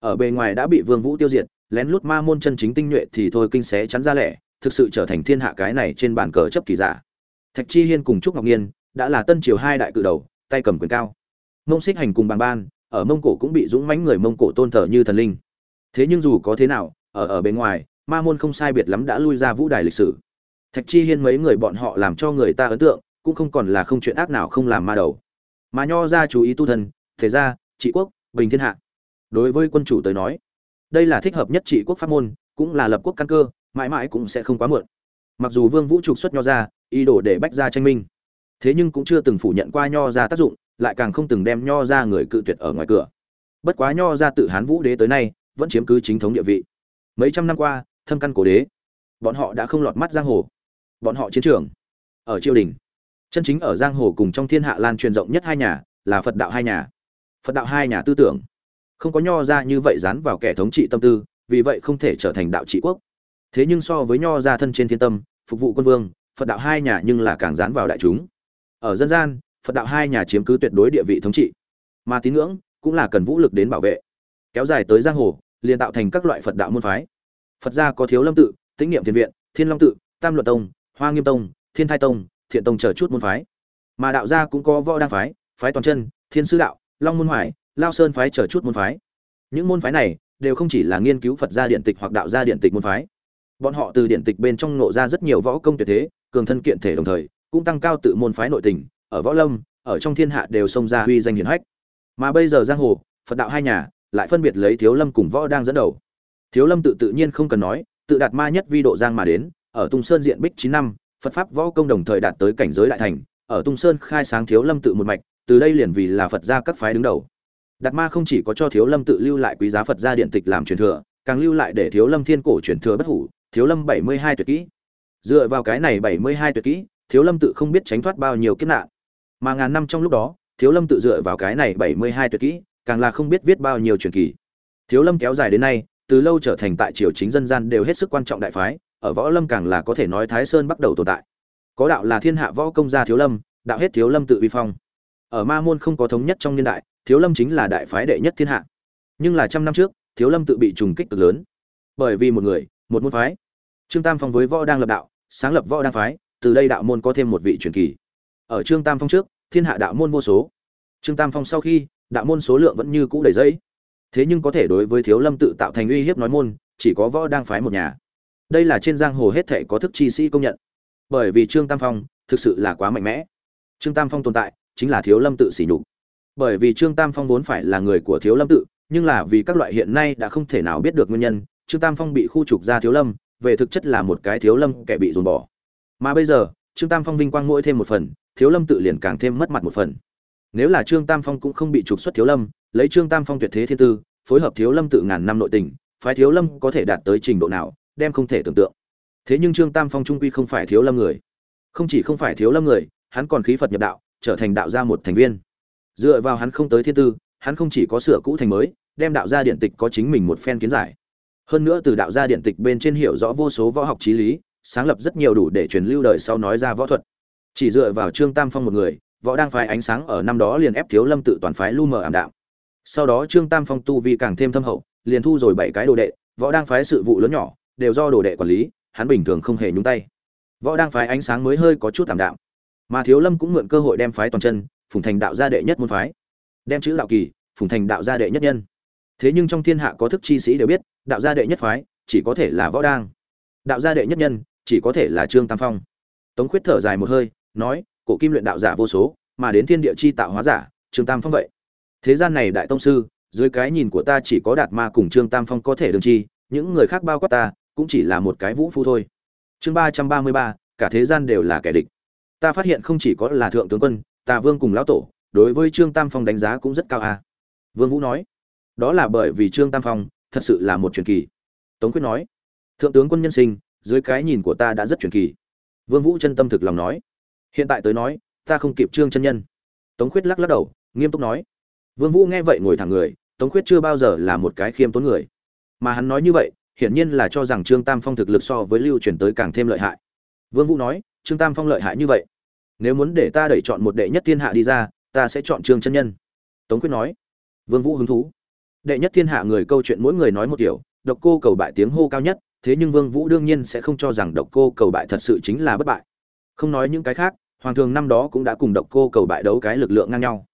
Ở bề ngoài đã bị vương vũ tiêu diệt, lén lút ma môn chân chính tinh nhuệ thì thôi kinh xé chắn ra lẻ, thực sự trở thành thiên hạ cái này trên bàn cờ chấp kỳ giả. Thạch chi hiên cùng trúc ngọc nhiên đã là tân triều hai đại cự đầu, tay cầm quyền cao. Mông xích hành cùng bàn ban, ở mông cổ cũng bị dũng mãnh người mông cổ tôn thờ như thần linh. Thế nhưng dù có thế nào ở ở bên ngoài, ma môn không sai biệt lắm đã lui ra vũ đài lịch sử. Thạch chi hiên mấy người bọn họ làm cho người ta ấn tượng, cũng không còn là không chuyện ác nào không làm ma đầu. Mà nho ra chú ý tu thần thế ra trị quốc, bình thiên hạ. Đối với quân chủ tới nói, đây là thích hợp nhất trị quốc pháp môn, cũng là lập quốc căn cơ, mãi mãi cũng sẽ không quá muộn. Mặc dù vương vũ trục xuất nho ra ý đồ để bách ra tranh minh, thế nhưng cũng chưa từng phủ nhận qua nho ra tác dụng, lại càng không từng đem nho ra người cự tuyệt ở ngoài cửa. Bất quá nho ra tự hán vũ đế tới nay, vẫn chiếm cứ chính thống địa vị mấy trăm năm qua, thâm căn cổ đế, bọn họ đã không lọt mắt giang hồ. Bọn họ chiến trường ở triều đình, chân chính ở giang hồ cùng trong thiên hạ lan truyền rộng nhất hai nhà là phật đạo hai nhà. Phật đạo hai nhà tư tưởng không có nho ra như vậy dán vào kẻ thống trị tâm tư, vì vậy không thể trở thành đạo trị quốc. Thế nhưng so với nho ra thân trên thiên tâm, phục vụ quân vương, phật đạo hai nhà nhưng là càng dán vào đại chúng. Ở dân gian, phật đạo hai nhà chiếm cứ tuyệt đối địa vị thống trị, mà tín ngưỡng cũng là cần vũ lực đến bảo vệ. Kéo dài tới giang hồ liền tạo thành các loại phật đạo môn phái. Phật gia có thiếu lâm tự, tĩnh niệm thiên viện, thiên long tự, tam luật tông, hoa nghiêm tông, thiên thai tông, thiện tông chờ chút môn phái. Mà đạo gia cũng có võ đăng phái phái toàn chân, thiên sư đạo, long môn hoài, lao sơn phái chờ chút môn phái. Những môn phái này đều không chỉ là nghiên cứu phật gia điện tịch hoặc đạo gia điện tịch môn phái. Bọn họ từ điện tịch bên trong nộ ra rất nhiều võ công tuyệt thế, cường thân kiện thể đồng thời, cũng tăng cao tự môn phái nội tình, ở võ lâm, ở trong thiên hạ đều xông ra huy danh hiển hách. Mà bây giờ giang hồ, phật đạo hai nhà lại phân biệt lấy thiếu lâm cùng võ đang dẫn đầu. Thiếu lâm tự tự nhiên không cần nói, tự đạt ma nhất vi độ giang mà đến, ở tung sơn diện bích chín năm, phật pháp võ công đồng thời đạt tới cảnh giới đại thành, ở tung sơn khai sáng thiếu lâm tự một mạch, từ đây liền vì là phật gia các phái đứng đầu. Đạt ma không chỉ có cho thiếu lâm tự lưu lại quý giá phật gia điện tịch làm truyền thừa, càng lưu lại để thiếu lâm thiên cổ truyền thừa bất hủ, thiếu lâm bảy mươi hai tuyệt kỹ. Dựa vào cái này bảy mươi hai tuyệt kỹ, thiếu lâm tự không biết tránh thoát bao nhiêu kiếp nạn. Mà ngàn năm trong lúc đó, thiếu lâm tự dựa vào cái này bảy mươi hai tuyệt kỹ càng là không biết viết bao nhiêu truyền kỳ. Thiếu lâm kéo dài đến nay, từ lâu trở thành tại triều chính dân gian đều hết sức quan trọng đại phái, ở võ lâm càng là có thể nói thái sơn bắt đầu tồn tại. Có đạo là thiên hạ võ công gia thiếu lâm, đạo hết thiếu lâm tự vi phong. Ở ma môn không có thống nhất trong niên đại, thiếu lâm chính là đại phái đệ nhất thiên hạ. Nhưng là trăm năm trước, thiếu lâm tự bị trùng kích cực lớn. Bởi vì một người, một môn phái. Trương tam phong với võ đang lập đạo, sáng lập võ đang phái, từ đây đạo môn có thêm một vị truyền kỳ. Ở trương tam phong trước, thiên hạ đạo môn vô số. Trương tam phong sau khi đạo môn số lượng vẫn như cũ đầy dẫy. Thế nhưng có thể đối với thiếu lâm tự tạo thành uy hiếp nói môn, chỉ có võ đang phái một nhà. Đây là trên giang hồ hết thể có thức chi sĩ công nhận. Bởi vì trương tam phong thực sự là quá mạnh mẽ. Trương tam phong tồn tại chính là thiếu lâm tự sỉ nhục. Bởi vì trương tam phong vốn phải là người của thiếu lâm tự, nhưng là vì các loại hiện nay đã không thể nào biết được nguyên nhân, trương tam phong bị khu trục ra thiếu lâm, về thực chất là một cái thiếu lâm kẻ bị dồn bỏ. Mà bây giờ, trương tam phong vinh quang mỗi thêm một phần, thiếu lâm tự liền càng thêm mất mặt một phần nếu là trương tam phong cũng không bị trục xuất thiếu lâm, lấy trương tam phong tuyệt thế thiên tư, phối hợp thiếu lâm tự ngàn năm nội tình, phái thiếu lâm có thể đạt tới trình độ nào, đem không thể tưởng tượng. Thế nhưng trương tam phong trung quy không phải thiếu lâm người. Không chỉ không phải thiếu lâm người, hắn còn khí phật nhập đạo, trở thành đạo gia một thành viên. Dựa vào hắn không tới thiên tư, hắn không chỉ có sửa cũ thành mới, đem đạo gia điện tịch có chính mình một phen kiến giải. Hơn nữa từ đạo gia điện tịch bên trên hiểu rõ vô số võ học trí lý, sáng lập rất nhiều đủ để truyền lưu đời sau nói ra võ thuật. Chỉ dựa vào trương tam phong một người võ đang phái ánh sáng ở năm đó liền ép thiếu lâm tự toàn phái lu mờ ảm đạm. Sau đó trương tam phong tu vi càng thêm thâm hậu, liền thu rồi bảy cái đồ đệ, võ đang phái sự vụ lớn nhỏ, đều do đồ đệ quản lý, hắn bình thường không hề nhúng tay. Võ đang phái ánh sáng mới hơi có chút thảm đạm, mà thiếu lâm cũng mượn cơ hội đem phái toàn chân, phùng thành đạo gia đệ nhất môn phái. Đem chữ đạo kỳ, phùng thành đạo gia đệ nhất nhân. Thế nhưng trong thiên hạ có thức chi sĩ đều biết, đạo gia đệ nhất phái chỉ có thể là võ đang. Đạo gia đệ nhất nhân chỉ có thể là trương tam phong. Tống khuyết thở dài một hơi, nói cổ kim luyện đạo giả vô số, mà đến thiên địa chi tạo hóa giả, trương tam phong vậy. Thế gian này đại tông sư, dưới cái nhìn của ta chỉ có đạt ma cùng trương tam phong có thể đương chi, những người khác bao quát ta, cũng chỉ là một cái vũ phu thôi. Chương ba trăm ba mươi ba, cả thế gian đều là kẻ địch. Ta phát hiện không chỉ có là thượng tướng quân, tà vương cùng lão tổ, đối với trương tam phong đánh giá cũng rất cao à. vương vũ nói, đó là bởi vì trương tam phong thật sự là một truyền kỳ. Tống quyết nói, thượng tướng quân nhân sinh, dưới cái nhìn của ta đã rất truyền kỳ. Vương vũ chân tâm thực lòng nói hiện tại tới nói ta không kịp trương chân nhân. Tống quyết lắc lắc đầu nghiêm túc nói. Vương vũ nghe vậy ngồi thẳng người tống quyết chưa bao giờ là một cái khiêm tốn người. Mà hắn nói như vậy hiển nhiên là cho rằng trương tam phong thực lực so với lưu truyền tới càng thêm lợi hại. Vương vũ nói trương tam phong lợi hại như vậy. Nếu muốn để ta đẩy chọn một đệ nhất thiên hạ đi ra ta sẽ chọn trương chân nhân. Tống quyết nói. Vương vũ hứng thú. Đệ nhất thiên hạ người câu chuyện mỗi người nói một điều, độc cô cầu bại tiếng hô cao nhất thế nhưng vương vũ đương nhiên sẽ không cho rằng độc cô cầu bại thật sự chính là bất bại. Không nói những cái khác hoàng thường năm đó cũng đã cùng độc cô cầu bại đấu cái lực lượng ngang nhau.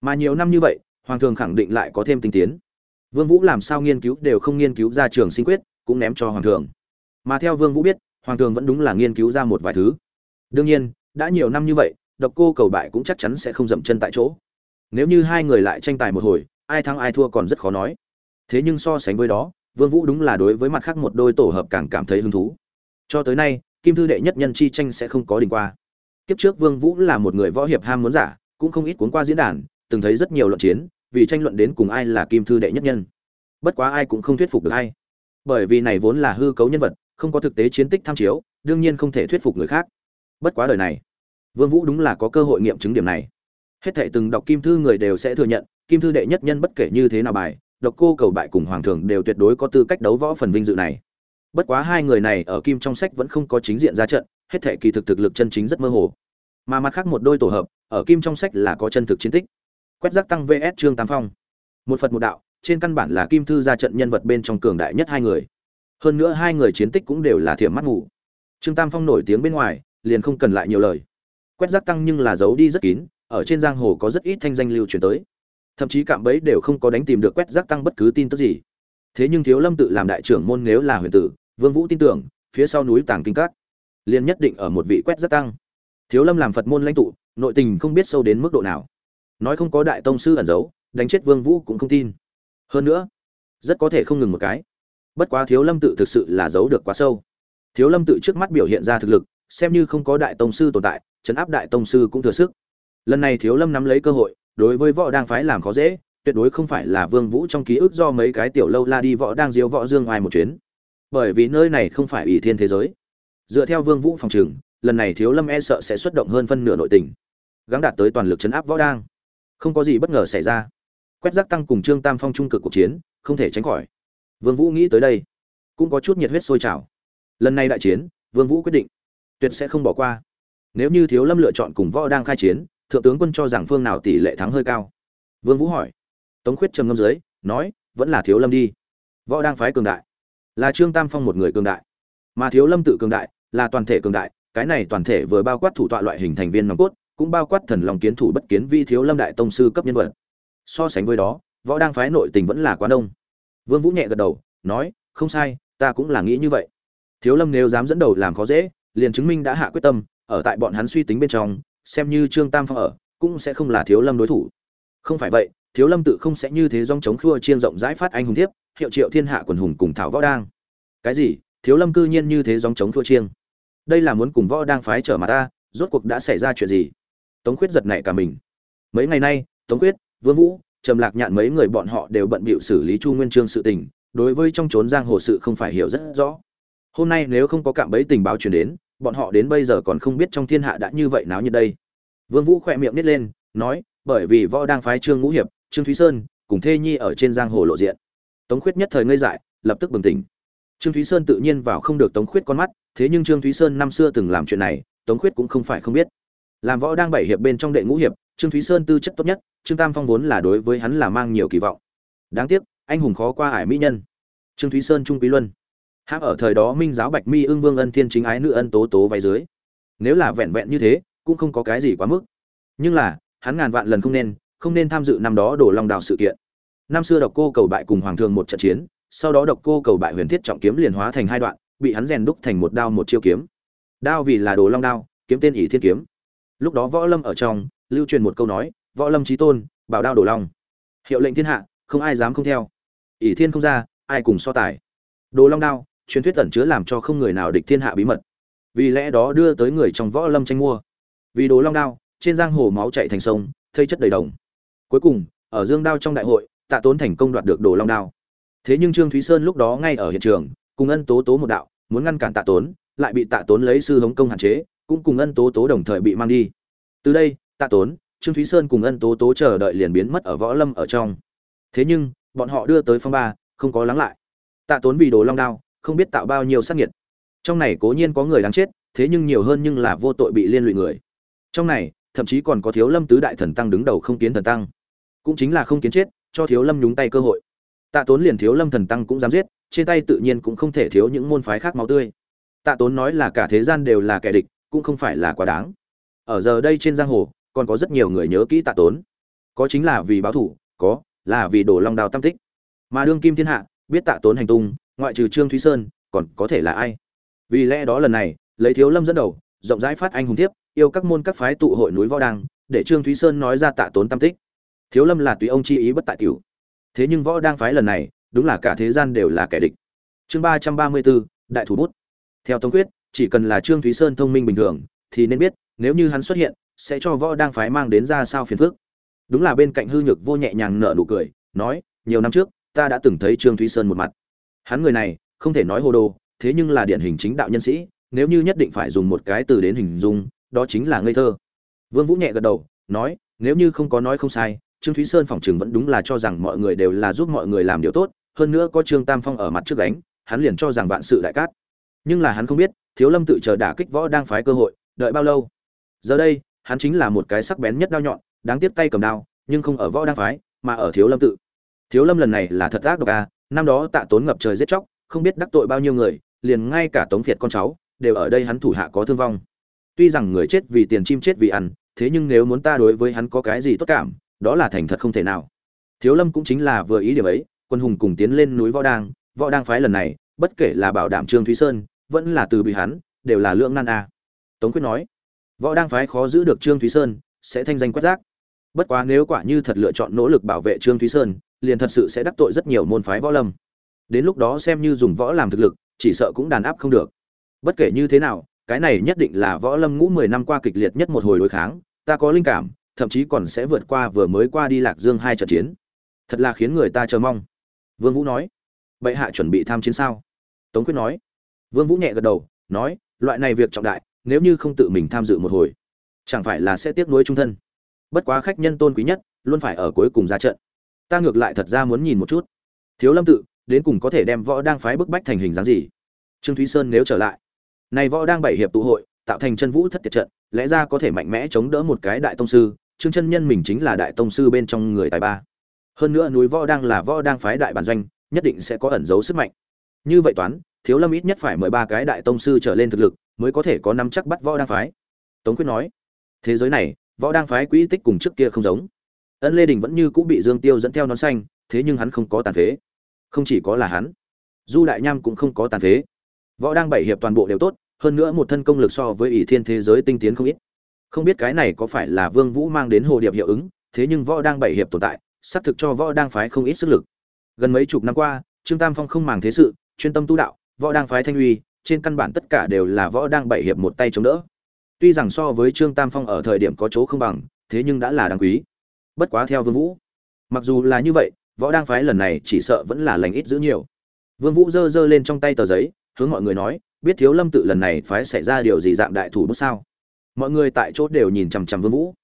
Mà nhiều năm như vậy, hoàng thường khẳng định lại có thêm tinh tiến. Vương vũ làm sao nghiên cứu đều không nghiên cứu ra trường sinh quyết, cũng ném cho hoàng thường. Mà theo vương vũ biết, hoàng thường vẫn đúng là nghiên cứu ra một vài thứ. Đương nhiên, đã nhiều năm như vậy, độc cô cầu bại cũng chắc chắn sẽ không dậm chân tại chỗ. Nếu như hai người lại tranh tài một hồi, ai thắng ai thua còn rất khó nói. Thế nhưng so sánh với đó, vương vũ đúng là đối với mặt khác một đôi tổ hợp càng cảm thấy hứng thú. Cho tới nay, kim thư đệ nhất nhân chi tranh sẽ không có đỉnh qua kiếp trước vương vũ là một người võ hiệp ham muốn giả, cũng không ít cuốn qua diễn đàn, từng thấy rất nhiều luận chiến, vì tranh luận đến cùng ai là kim thư đệ nhất nhân. Bất quá ai cũng không thuyết phục được ai. Bởi vì này vốn là hư cấu nhân vật, không có thực tế chiến tích tham chiếu, đương nhiên không thể thuyết phục người khác. Bất quá đời này, vương vũ đúng là có cơ hội nghiệm chứng điểm này. Hết thảy từng đọc kim thư người đều sẽ thừa nhận, kim thư đệ nhất nhân bất kể như thế nào bài, độc cô cầu bại cùng hoàng thường đều tuyệt đối có tư cách đấu võ phần vinh dự này. Bất quá hai người này ở kim trong sách vẫn không có chính diện ra trận hết thảy kỳ thực thực lực chân chính rất mơ hồ. Mà mặt khác một đôi tổ hợp, ở kim trong sách là có chân thực chiến tích. Quét rác tăng vs trương tam phong. Một phật một đạo, trên căn bản là kim thư ra trận nhân vật bên trong cường đại nhất hai người. Hơn nữa hai người chiến tích cũng đều là thiểm mắt mù. trương tam phong nổi tiếng bên ngoài, liền không cần lại nhiều lời. Quét rác tăng nhưng là giấu đi rất kín, ở trên giang hồ có rất ít thanh danh lưu truyền tới. Thậm chí cạm bẫy đều không có đánh tìm được quét rác tăng bất cứ tin tức gì. Thế nhưng thiếu lâm tự làm đại trưởng môn nếu là huyền tử, vương vũ tin tưởng, phía sau núi tàng kinh các liền nhất định ở một vị quét rất tăng. Thiếu lâm làm phật môn lãnh tụ, nội tình không biết sâu đến mức độ nào. Nói không có đại tông sư ẩn giấu, đánh chết vương vũ cũng không tin. Hơn nữa, rất có thể không ngừng một cái. Bất quá thiếu lâm tự thực sự là giấu được quá sâu. Thiếu lâm tự trước mắt biểu hiện ra thực lực, xem như không có đại tông sư tồn tại chấn áp đại tông sư cũng thừa sức. Lần này thiếu lâm nắm lấy cơ hội, đối với võ đang phái làm khó dễ, tuyệt đối không phải là vương vũ trong ký ức do mấy cái tiểu lâu la đi võ đang diếu võ dương ngoài một chuyến. Bởi vì nơi này không phải ủy thiên thế giới dựa theo vương vũ phòng trường, lần này thiếu lâm e sợ sẽ xuất động hơn phân nửa nội tình. Gắng đạt tới toàn lực chấn áp võ đang. Không có gì bất ngờ xảy ra. Quét rác tăng cùng trương tam phong trung cực cuộc chiến, không thể tránh khỏi. Vương vũ nghĩ tới đây, cũng có chút nhiệt huyết sôi trào. Lần này đại chiến, vương vũ quyết định, tuyệt sẽ không bỏ qua. Nếu như thiếu lâm lựa chọn cùng võ đang khai chiến, thượng tướng quân cho rằng phương nào tỷ lệ thắng hơi cao. Vương vũ hỏi. Tống khuyết trầm ngâm dưới, nói, vẫn là thiếu lâm đi. Võ đang phái cường đại. Là trương tam phong một người cường đại. Mà thiếu lâm tự cường đại là toàn thể cường đại, cái này toàn thể vừa bao quát thủ tọa loại hình thành viên nòng cốt, cũng bao quát thần lòng kiến thủ bất kiến vi thiếu lâm đại tông sư cấp nhân vật. So sánh với đó, võ đang phái nội tình vẫn là quá đông. Vương vũ nhẹ gật đầu, nói, không sai, ta cũng là nghĩ như vậy. Thiếu lâm nếu dám dẫn đầu làm khó dễ, liền chứng minh đã hạ quyết tâm, ở tại bọn hắn suy tính bên trong, xem như trương tam phong ở, cũng sẽ không là thiếu lâm đối thủ. Không phải vậy, thiếu lâm tự không sẽ như thế dòng chống khua chiên rộng rãi phát anh hùng thiếp, hiệu triệu thiên hạ quần hùng cùng thảo võ đang. Cái gì? Thiếu lâm cư nhiên như thế dòng chống khua chiêng đây là muốn cùng võ đang phái trở mặt ta, rốt cuộc đã xảy ra chuyện gì? Tống khuyết giật nảy cả mình. Mấy ngày nay, tống khuyết, vương vũ, trầm lạc nhạn mấy người bọn họ đều bận bịu xử lý chu nguyên trương sự tình, đối với trong trốn giang hồ sự không phải hiểu rất rõ. Hôm nay nếu không có cạm bẫy tình báo truyền đến, bọn họ đến bây giờ còn không biết trong thiên hạ đã như vậy náo như đây. Vương vũ khỏe miệng nít lên, nói, bởi vì võ đang phái trương ngũ hiệp, trương thúy sơn cùng thê nhi ở trên giang hồ lộ diện. Tống khuyết nhất thời ngây dại, lập tức bừng tỉnh trương thúy sơn tự nhiên vào không được tống khuyết con mắt, thế nhưng trương thúy sơn năm xưa từng làm chuyện này, tống khuyết cũng không phải không biết. Làm võ đang bảy hiệp bên trong đệ ngũ hiệp, trương thúy sơn tư chất tốt nhất, trương tam phong vốn là đối với hắn là mang nhiều kỳ vọng. Đáng tiếc, anh hùng khó qua ải mỹ nhân. Trương thúy sơn trung quý luân. Hãng ở thời đó minh giáo bạch mi ương vương ân thiên chính ái nữ ân tố tố váy dưới. Nếu là vẹn vẹn như thế, cũng không có cái gì quá mức. Nhưng là, hắn ngàn vạn lần không nên không nên tham dự năm đó đổ long đào sự kiện. Năm xưa độc cô cầu bại cùng hoàng thường một trận chiến sau đó độc cô cầu bại huyền thiết trọng kiếm liền hóa thành hai đoạn, bị hắn rèn đúc thành một đao một chiêu kiếm. Đao vì là đồ long đao, kiếm tên ỷ thiên kiếm. Lúc đó võ lâm ở trong, lưu truyền một câu nói, võ lâm trí tôn, bảo đao đồ long. Hiệu lệnh thiên hạ, không ai dám không theo. Ỷ thiên không ra, ai cùng so tài? Đồ long đao, truyền thuyết tẩn chứa làm cho không người nào địch thiên hạ bí mật. Vì lẽ đó đưa tới người trong võ lâm tranh mua. Vì đồ long đao, trên giang hồ máu chạy thành sông, thây chất đầy đồng. Cuối cùng, ở dương đao trong đại hội, tạ tốn thành công đoạt được đồ long đao thế nhưng trương thúy sơn lúc đó ngay ở hiện trường, cùng ân tố tố một đạo, muốn ngăn cản tạ tốn, lại bị tạ tốn lấy sư hống công hạn chế, cũng cùng ân tố tố đồng thời bị mang đi. Từ đây, tạ tốn, trương thúy sơn cùng ân tố tố chờ đợi liền biến mất ở võ lâm ở trong. Thế nhưng, bọn họ đưa tới phong ba, không có lắng lại. Tạ tốn vì đồ long đao, không biết tạo bao nhiêu sát nhiệt trong này cố nhiên có người đáng chết, thế nhưng nhiều hơn nhưng là vô tội bị liên lụy người. Trong này, thậm chí còn có thiếu lâm tứ đại thần tăng đứng đầu không kiến thần tăng. Cũng chính là không kiến chết, cho thiếu lâm nhúng tay cơ hội tạ tốn liền thiếu lâm thần tăng cũng dám giết, trên tay tự nhiên cũng không thể thiếu những môn phái khác máu tươi. Tạ tốn nói là cả thế gian đều là kẻ địch, cũng không phải là quá đáng. Ở giờ đây trên giang hồ, còn có rất nhiều người nhớ kỹ tạ tốn. Có chính là vì báo thủ, có là vì đổ long đào tam tích. Mà đương kim thiên hạ, biết tạ tốn hành tung, ngoại trừ trương thúy sơn, còn có thể là ai? Vì lẽ đó lần này, lấy thiếu lâm dẫn đầu, rộng rãi phát anh hùng thiếp, yêu các môn các phái tụ hội núi võ đăng, để trương thúy sơn nói ra tạ tốn tam tích. Thiếu lâm là tùy ông chi ý bất tại tiểu thế nhưng võ đang phái lần này, đúng là cả thế gian đều là kẻ địch. Chương ba trăm ba mươi bốn, đại thủ bút. Theo tống quyết, chỉ cần là trương thúy sơn thông minh bình thường, thì nên biết, nếu như hắn xuất hiện, sẽ cho võ đang phái mang đến ra sao phiền phức. Đúng là bên cạnh hư nhược vô nhẹ nhàng nở nụ cười, nói, nhiều năm trước, ta đã từng thấy trương thúy sơn một mặt. Hắn người này, không thể nói hồ đồ, thế nhưng là điển hình chính đạo nhân sĩ, nếu như nhất định phải dùng một cái từ đến hình dung, đó chính là ngây thơ. Vương vũ nhẹ gật đầu, nói, nếu như không có nói không sai trương thúy sơn phỏng chừng vẫn đúng là cho rằng mọi người đều là giúp mọi người làm điều tốt, hơn nữa có trương tam phong ở mặt trước đánh hắn liền cho rằng vạn sự đại cát. Nhưng là hắn không biết, thiếu lâm tự chờ đả kích võ đang phái cơ hội, đợi bao lâu? Giờ đây, hắn chính là một cái sắc bén nhất đao nhọn, đáng tiếp tay cầm đao, nhưng không ở võ đang phái, mà ở thiếu lâm tự. Thiếu lâm lần này là thật ác độc à năm đó tạ tốn ngập trời giết chóc, không biết đắc tội bao nhiêu người, liền ngay cả tống việt con cháu, đều ở đây hắn thủ hạ có thương vong. Tuy rằng người chết vì tiền chim chết vì ăn, thế nhưng nếu muốn ta đối với hắn có cái gì tốt cảm đó là thành thật không thể nào. Thiếu lâm cũng chính là vừa ý điểm ấy, quân hùng cùng tiến lên núi võ đang võ đang phái lần này, bất kể là bảo đảm trương thúy sơn, vẫn là từ bị hắn, đều là lượng nan a. Tống quyết nói, võ đang phái khó giữ được trương thúy sơn, sẽ thanh danh quét rác. Bất quá nếu quả như thật lựa chọn nỗ lực bảo vệ trương thúy sơn, liền thật sự sẽ đắc tội rất nhiều môn phái võ lâm. Đến lúc đó xem như dùng võ làm thực lực, chỉ sợ cũng đàn áp không được. Bất kể như thế nào, cái này nhất định là võ lâm ngũ mười năm qua kịch liệt nhất một hồi đối kháng, ta có linh cảm thậm chí còn sẽ vượt qua vừa mới qua đi lạc dương hai trận chiến. Thật là khiến người ta chờ mong. Vương vũ nói. Bệ hạ chuẩn bị tham chiến sao? Tống quyết nói. Vương vũ nhẹ gật đầu, nói, loại này việc trọng đại, nếu như không tự mình tham dự một hồi, chẳng phải là sẽ tiếc nuối trung thân. Bất quá khách nhân tôn quý nhất, luôn phải ở cuối cùng ra trận. Ta ngược lại thật ra muốn nhìn một chút. Thiếu lâm tự, đến cùng có thể đem võ đang phái bức bách thành hình dáng gì? Trương thúy sơn nếu trở lại. Này võ đang bảy hiệp tụ hội, tạo thành chân vũ thất tiệt trận, lẽ ra có thể mạnh mẽ chống đỡ một cái đại tông sư trương chân nhân mình chính là đại tông sư bên trong người tài ba. Hơn nữa núi võ đang là võ đang phái đại bản doanh, nhất định sẽ có ẩn giấu sức mạnh. Như vậy toán, thiếu lâm ít nhất phải mười ba cái đại tông sư trở lên thực lực, mới có thể có năm chắc bắt võ đang phái. Tống quyết nói, thế giới này, võ đang phái quỹ tích cùng trước kia không giống. Ân lê đình vẫn như cũng bị dương tiêu dẫn theo nón xanh, thế nhưng hắn không có tàn phế. Không chỉ có là hắn, du đại nham cũng không có tàn phế. Võ đang bảy hiệp toàn bộ đều tốt, hơn nữa một thân công lực so với ỷ thiên thế giới tinh tiến không ít không biết cái này có phải là vương vũ mang đến hồ điệp hiệu ứng, thế nhưng võ đang bảy hiệp tồn tại, xác thực cho võ đang phái không ít sức lực. Gần mấy chục năm qua, trương tam phong không màng thế sự, chuyên tâm tu đạo, võ đang phái thanh uy, trên căn bản tất cả đều là võ đang bảy hiệp một tay chống đỡ. Tuy rằng so với trương tam phong ở thời điểm có chỗ không bằng, thế nhưng đã là đáng quý. Bất quá theo vương vũ, mặc dù là như vậy, võ đang phái lần này chỉ sợ vẫn là lành ít giữ nhiều. Vương vũ giơ giơ lên trong tay tờ giấy, hướng mọi người nói, biết thiếu lâm tự lần này phái xảy ra điều gì dạng đại thủ bút sao? Mọi người tại chỗ đều nhìn chằm chằm vương vũ.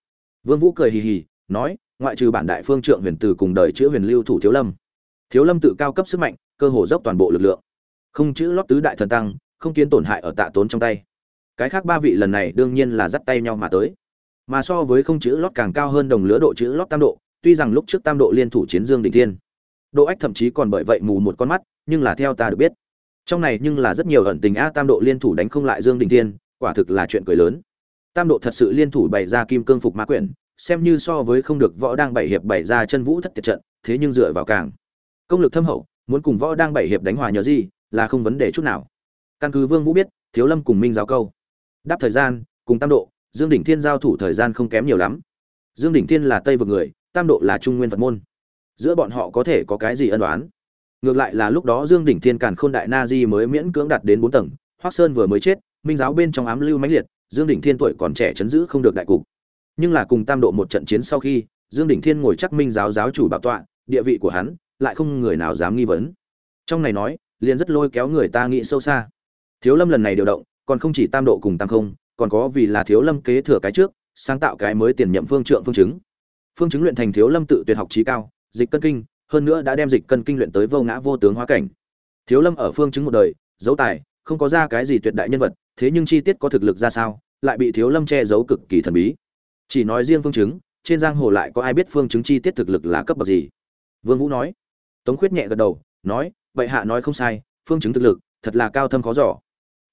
Vương vũ cười hì hì, nói, ngoại trừ bản đại phương trượng huyền từ cùng đời chữa huyền lưu thủ thiếu lâm. Thiếu lâm tự cao cấp sức mạnh, cơ hồ dốc toàn bộ lực lượng. Không chữ lót tứ đại thần tăng, không kiến tổn hại ở tạ tốn trong tay. Cái khác ba vị lần này đương nhiên là dắt tay nhau mà tới. Mà so với không chữ lót càng cao hơn đồng lứa độ chữ lót tam độ, tuy rằng lúc trước tam độ liên thủ chiến dương đình thiên. Độ ách thậm chí còn bởi vậy mù một con mắt, nhưng là theo ta được biết. Trong này nhưng là rất nhiều ẩn tình a tam độ liên thủ đánh không lại dương đình thiên, quả thực là chuyện cười lớn tam độ thật sự liên thủ bày ra kim cương phục ma quyển, xem như so với không được võ đang bảy hiệp bày ra chân vũ thất tiệt trận, thế nhưng dựa vào càng. Công lực thâm hậu, muốn cùng võ đang bảy hiệp đánh hòa nhờ gì, là không vấn đề chút nào. Căn cứ vương vũ biết, thiếu lâm cùng minh giáo câu. Đáp thời gian, cùng tam độ, dương đỉnh thiên giao thủ thời gian không kém nhiều lắm. Dương đỉnh thiên là tây vực người, tam độ là trung nguyên phật môn. Giữa bọn họ có thể có cái gì ân đoán ngược lại là lúc đó dương đỉnh thiên càn khôn đại na di mới miễn cưỡng đạt đến bốn tầng hoắc sơn vừa mới chết, minh giáo bên trong ám lưu mãnh liệt dương đỉnh thiên tuổi còn trẻ chấn giữ không được đại cục. Nhưng là cùng tam độ một trận chiến sau khi, dương đỉnh thiên ngồi chắc minh giáo giáo chủ bảo tọa, địa vị của hắn lại không người nào dám nghi vấn. Trong này nói, liền rất lôi kéo người ta nghĩ sâu xa. Thiếu lâm lần này điều động, còn không chỉ tam độ cùng tam không, còn có vì là thiếu lâm kế thừa cái trước, sáng tạo cái mới tiền nhậm phương trượng phương chứng. Phương chứng luyện thành thiếu lâm tự tuyệt học trí cao, dịch cân kinh, hơn nữa đã đem dịch cân kinh luyện tới vô ngã vô tướng hóa cảnh. Thiếu lâm ở phương chứng một đời, dấu tài, không có ra cái gì tuyệt đại nhân vật thế nhưng chi tiết có thực lực ra sao, lại bị thiếu lâm che giấu cực kỳ thần bí. Chỉ nói riêng phương chứng, trên giang hồ lại có ai biết phương chứng chi tiết thực lực là cấp bậc gì? Vương vũ nói. Tống khuyết nhẹ gật đầu, nói, vậy hạ nói không sai, phương chứng thực lực, thật là cao thâm khó giỏ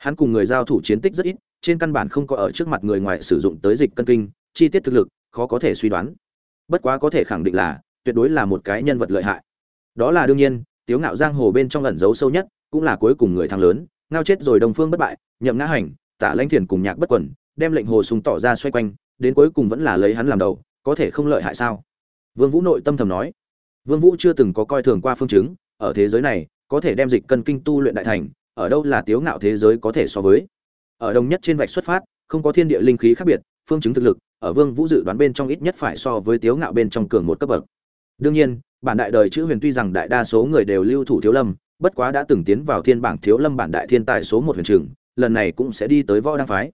hắn cùng người giao thủ chiến tích rất ít, trên căn bản không có ở trước mặt người ngoài sử dụng tới dịch cân kinh, chi tiết thực lực, khó có thể suy đoán. Bất quá có thể khẳng định là, tuyệt đối là một cái nhân vật lợi hại. Đó là đương nhiên, tiếu ngạo giang hồ bên trong ẩn giấu sâu nhất, cũng là cuối cùng người thắng lớn ngao chết rồi đồng phương bất bại, nhậm ngã hành, tả lãnh thiền cùng nhạc bất quẩn đem lệnh hồ sùng tỏ ra xoay quanh, đến cuối cùng vẫn là lấy hắn làm đầu, có thể không lợi hại sao? Vương vũ nội tâm thầm nói. Vương vũ chưa từng có coi thường qua phương chứng, ở thế giới này, có thể đem dịch cân kinh tu luyện đại thành, ở đâu là tiếu ngạo thế giới có thể so với? Ở đồng nhất trên vạch xuất phát, không có thiên địa linh khí khác biệt, phương chứng thực lực, ở vương vũ dự đoán bên trong ít nhất phải so với tiếu ngạo bên trong cường một cấp bậc. Đương nhiên, bản đại đời chữ huyền tuy rằng đại đa số người đều lưu thủ thiếu lâm bất quá đã từng tiến vào thiên bảng thiếu lâm bản đại thiên tài số một huyền trường lần này cũng sẽ đi tới võ đăng phái.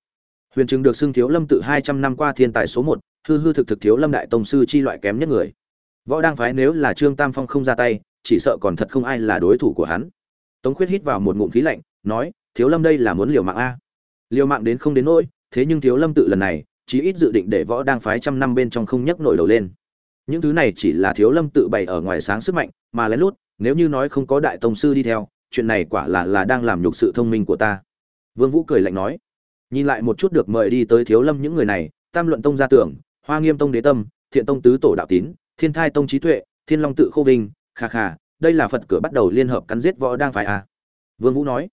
Huyền trường được xưng thiếu lâm tự hai trăm năm qua thiên tài số một, hư hư thực thực thiếu lâm đại tông sư chi loại kém nhất người. Võ đăng phái nếu là trương tam phong không ra tay, chỉ sợ còn thật không ai là đối thủ của hắn. Tống khuyết hít vào một ngụm khí lạnh, nói, thiếu lâm đây là muốn liều mạng a? Liều mạng đến không đến nỗi, thế nhưng thiếu lâm tự lần này, chí ít dự định để võ đang phái trăm năm bên trong không nhấc nổi đầu lên. Những thứ này chỉ là thiếu lâm tự bày ở ngoài sáng sức mạnh, mà lén lút nếu như nói không có đại tông sư đi theo, chuyện này quả là là đang làm nhục sự thông minh của ta. Vương vũ cười lạnh nói, nhìn lại một chút được mời đi tới thiếu lâm những người này, tam luận tông gia tưởng, hoa nghiêm tông đế tâm, thiện tông tứ tổ đạo tín, thiên thai tông trí tuệ, thiên long tự khô vinh, kha kha, đây là phật cửa bắt đầu liên hợp cắn giết võ đang phải à vương vũ nói,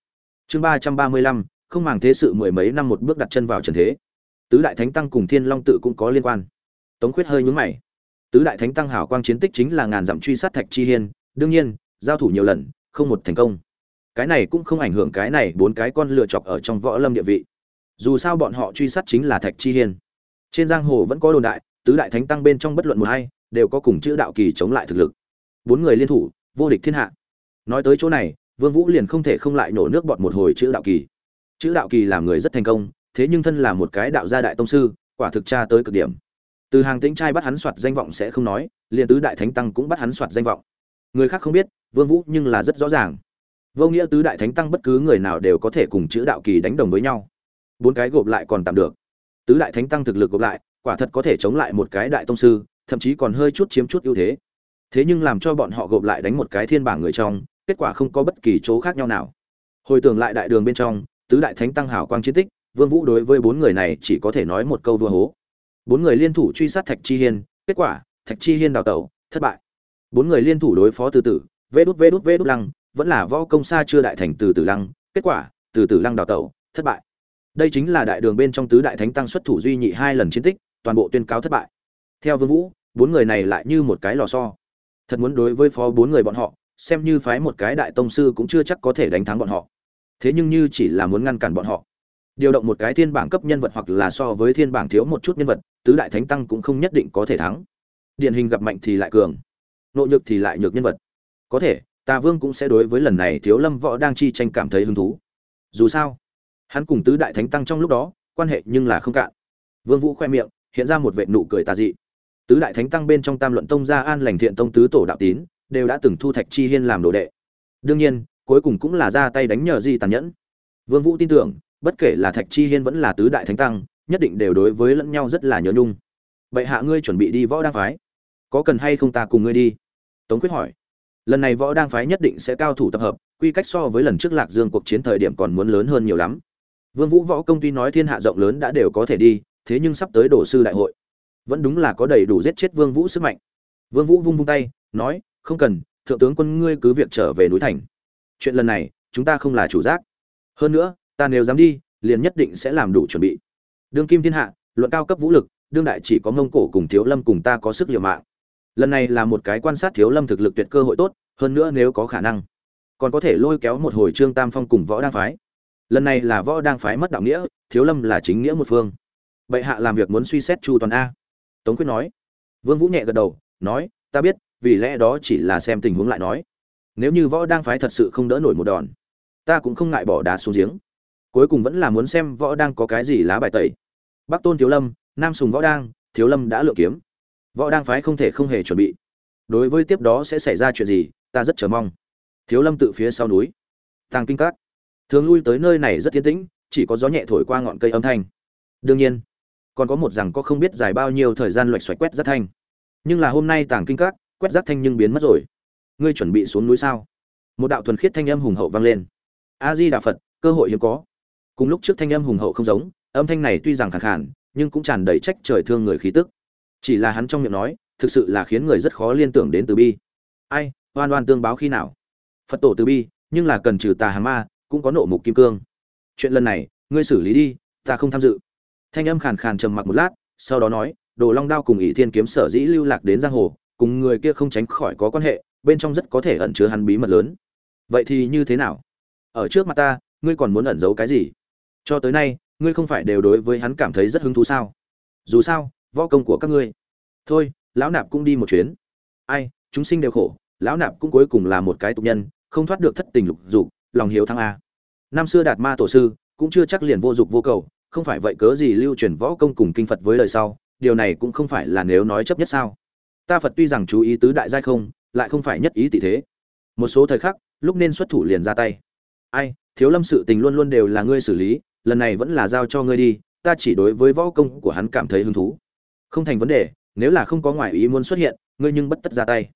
chương ba trăm ba mươi lăm, không màng thế sự mười mấy năm một bước đặt chân vào trần thế. Tứ đại thánh tăng cùng thiên long tự cũng có liên quan. Tống khuyết hơi nhướng mày. Tứ đại thánh tăng hảo quang chiến tích chính là ngàn dặm truy sát thạch chi hiên đương nhiên, giao thủ nhiều lần, không một thành công. Cái này cũng không ảnh hưởng cái này bốn cái con lựa chọc ở trong võ lâm địa vị. Dù sao bọn họ truy sát chính là thạch chi hiên. Trên giang hồ vẫn có đồn đại, tứ đại thánh tăng bên trong bất luận một hay đều có cùng chữ đạo kỳ chống lại thực lực. Bốn người liên thủ, vô địch thiên hạ. Nói tới chỗ này, vương vũ liền không thể không lại nổ nước bọt một hồi chữ đạo kỳ. Chữ đạo kỳ làm người rất thành công, thế nhưng thân là một cái đạo gia đại tông sư, quả thực tra tới cực điểm. Từ hàng tĩnh trai bắt hắn soạt danh vọng sẽ không nói, liền tứ đại thánh tăng cũng bắt hắn soạt danh vọng người khác không biết, vương vũ nhưng là rất rõ ràng. Vô nghĩa tứ đại thánh tăng bất cứ người nào đều có thể cùng chữ đạo kỳ đánh đồng với nhau. Bốn cái gộp lại còn tạm được. Tứ đại thánh tăng thực lực gộp lại, quả thật có thể chống lại một cái đại tông sư, thậm chí còn hơi chút chiếm chút ưu thế. Thế nhưng làm cho bọn họ gộp lại đánh một cái thiên bảng người trong, kết quả không có bất kỳ chỗ khác nhau nào. Hồi tưởng lại đại đường bên trong, tứ đại thánh tăng hảo quang chiến tích, vương vũ đối với bốn người này chỉ có thể nói một câu vua hố. Bốn người liên thủ truy sát thạch chi hiên, kết quả, thạch chi hiên đào tẩu, thất bại bốn người liên thủ đối phó từ tử, vê đút vê đút vê đút lăng, vẫn là võ công xa chưa đại thành từ tử lăng, kết quả, từ tử lăng đào tẩu, thất bại. Đây chính là đại đường bên trong tứ đại thánh tăng xuất thủ duy nhị hai lần chiến tích, toàn bộ tuyên cáo thất bại. Theo vương vũ, bốn người này lại như một cái lò xo. Thật muốn đối với phó bốn người bọn họ, xem như phái một cái đại tông sư cũng chưa chắc có thể đánh thắng bọn họ. Thế nhưng như chỉ là muốn ngăn cản bọn họ. Điều động một cái thiên bảng cấp nhân vật hoặc là so với thiên bảng thiếu một chút nhân vật, tứ đại thánh tăng cũng không nhất định có thể thắng. Điển hình gặp mạnh thì lại cường nội nhược thì lại nhược nhân vật. Có thể, tà vương cũng sẽ đối với lần này thiếu lâm võ đang chi tranh cảm thấy hứng thú. Dù sao, hắn cùng tứ đại thánh tăng trong lúc đó, quan hệ nhưng là không cạn. Vương vũ khoe miệng, hiện ra một vệ nụ cười tà dị. Tứ đại thánh tăng bên trong tam luận tông gia an lành thiện tông tứ tổ đạo tín, đều đã từng thu thạch chi hiên làm đồ đệ. Đương nhiên, cuối cùng cũng là ra tay đánh nhờ di tàn nhẫn. Vương vũ tin tưởng, bất kể là thạch chi hiên vẫn là tứ đại thánh tăng, nhất định đều đối với lẫn nhau rất là nhớ nhung. Vậy hạ ngươi chuẩn bị đi võ đang phái. Có cần hay không ta cùng ngươi đi? Tống quyết hỏi, lần này võ đang phái nhất định sẽ cao thủ tập hợp, quy cách so với lần trước lạc dương cuộc chiến thời điểm còn muốn lớn hơn nhiều lắm. Vương vũ võ công ty nói thiên hạ rộng lớn đã đều có thể đi, thế nhưng sắp tới đổ sư đại hội, vẫn đúng là có đầy đủ giết chết vương vũ sức mạnh. Vương vũ vung vung tay, nói, không cần, thượng tướng quân ngươi cứ việc trở về núi thành. Chuyện lần này, chúng ta không là chủ giác. Hơn nữa, ta nếu dám đi, liền nhất định sẽ làm đủ chuẩn bị. Đương kim thiên hạ, luận cao cấp vũ lực, đương đại chỉ có mông cổ cùng thiếu lâm cùng ta có sức liều mạng lần này là một cái quan sát thiếu lâm thực lực tuyệt cơ hội tốt, hơn nữa nếu có khả năng, còn có thể lôi kéo một hồi trương tam phong cùng võ đang phái. Lần này là võ đang phái mất đạo nghĩa, thiếu lâm là chính nghĩa một phương. Bệ hạ làm việc muốn suy xét chu toàn a. Tống quyết nói. Vương vũ nhẹ gật đầu, nói, ta biết, vì lẽ đó chỉ là xem tình huống lại nói. Nếu như võ đang phái thật sự không đỡ nổi một đòn, ta cũng không ngại bỏ đá xuống giếng. Cuối cùng vẫn là muốn xem võ đang có cái gì lá bài tẩy. Bắc tôn thiếu lâm, nam sùng võ đang thiếu lâm đã lựa kiếm võ đang phái không thể không hề chuẩn bị. Đối với tiếp đó sẽ xảy ra chuyện gì, ta rất chờ mong. Thiếu lâm tự phía sau núi. Tàng kinh cát thường lui tới nơi này rất thiên tĩnh, chỉ có gió nhẹ thổi qua ngọn cây âm thanh. Đương nhiên, còn có một rằng có không biết dài bao nhiêu thời gian loạch xoạch quét rác thanh. Nhưng là hôm nay tàng kinh cát quét rác thanh nhưng biến mất rồi. Ngươi chuẩn bị xuống núi sao? Một đạo thuần khiết thanh âm hùng hậu vang lên. A di đà phật, cơ hội hiếm có. Cùng lúc trước thanh âm hùng hậu không giống, âm thanh này tuy rằng khẳng khản nhưng cũng tràn đầy trách trời thương người khí tức chỉ là hắn trong miệng nói, thực sự là khiến người rất khó liên tưởng đến từ bi. Ai, oan oan tương báo khi nào? Phật tổ từ bi, nhưng là cần trừ tà hà ma, cũng có nộ mục kim cương. Chuyện lần này, ngươi xử lý đi, ta không tham dự. Thanh âm khàn khàn trầm mặc một lát, sau đó nói, đồ long đao cùng ỷ thiên kiếm sở dĩ lưu lạc đến giang hồ, cùng người kia không tránh khỏi có quan hệ, bên trong rất có thể ẩn chứa hắn bí mật lớn. Vậy thì như thế nào? Ở trước mặt ta, ngươi còn muốn ẩn giấu cái gì? Cho tới nay, ngươi không phải đều đối với hắn cảm thấy rất hứng thú sao? Dù sao võ công của các ngươi. Thôi, lão nạp cũng đi một chuyến. Ai, chúng sinh đều khổ, lão nạp cũng cuối cùng là một cái tục nhân, không thoát được thất tình lục dục, lòng hiếu thăng a. Năm xưa đạt ma tổ sư cũng chưa chắc liền vô dục vô cầu, không phải vậy cớ gì lưu truyền võ công cùng kinh phật với lời sau, điều này cũng không phải là nếu nói chấp nhất sao. Ta phật tuy rằng chú ý tứ đại giai không, lại không phải nhất ý tỷ thế. Một số thời khắc, lúc nên xuất thủ liền ra tay. Ai, thiếu lâm sự tình luôn luôn đều là ngươi xử lý, lần này vẫn là giao cho ngươi đi, ta chỉ đối với võ công của hắn cảm thấy hứng thú không thành vấn đề, nếu là không có ngoại ý muốn xuất hiện, ngươi nhưng bất tất ra tay.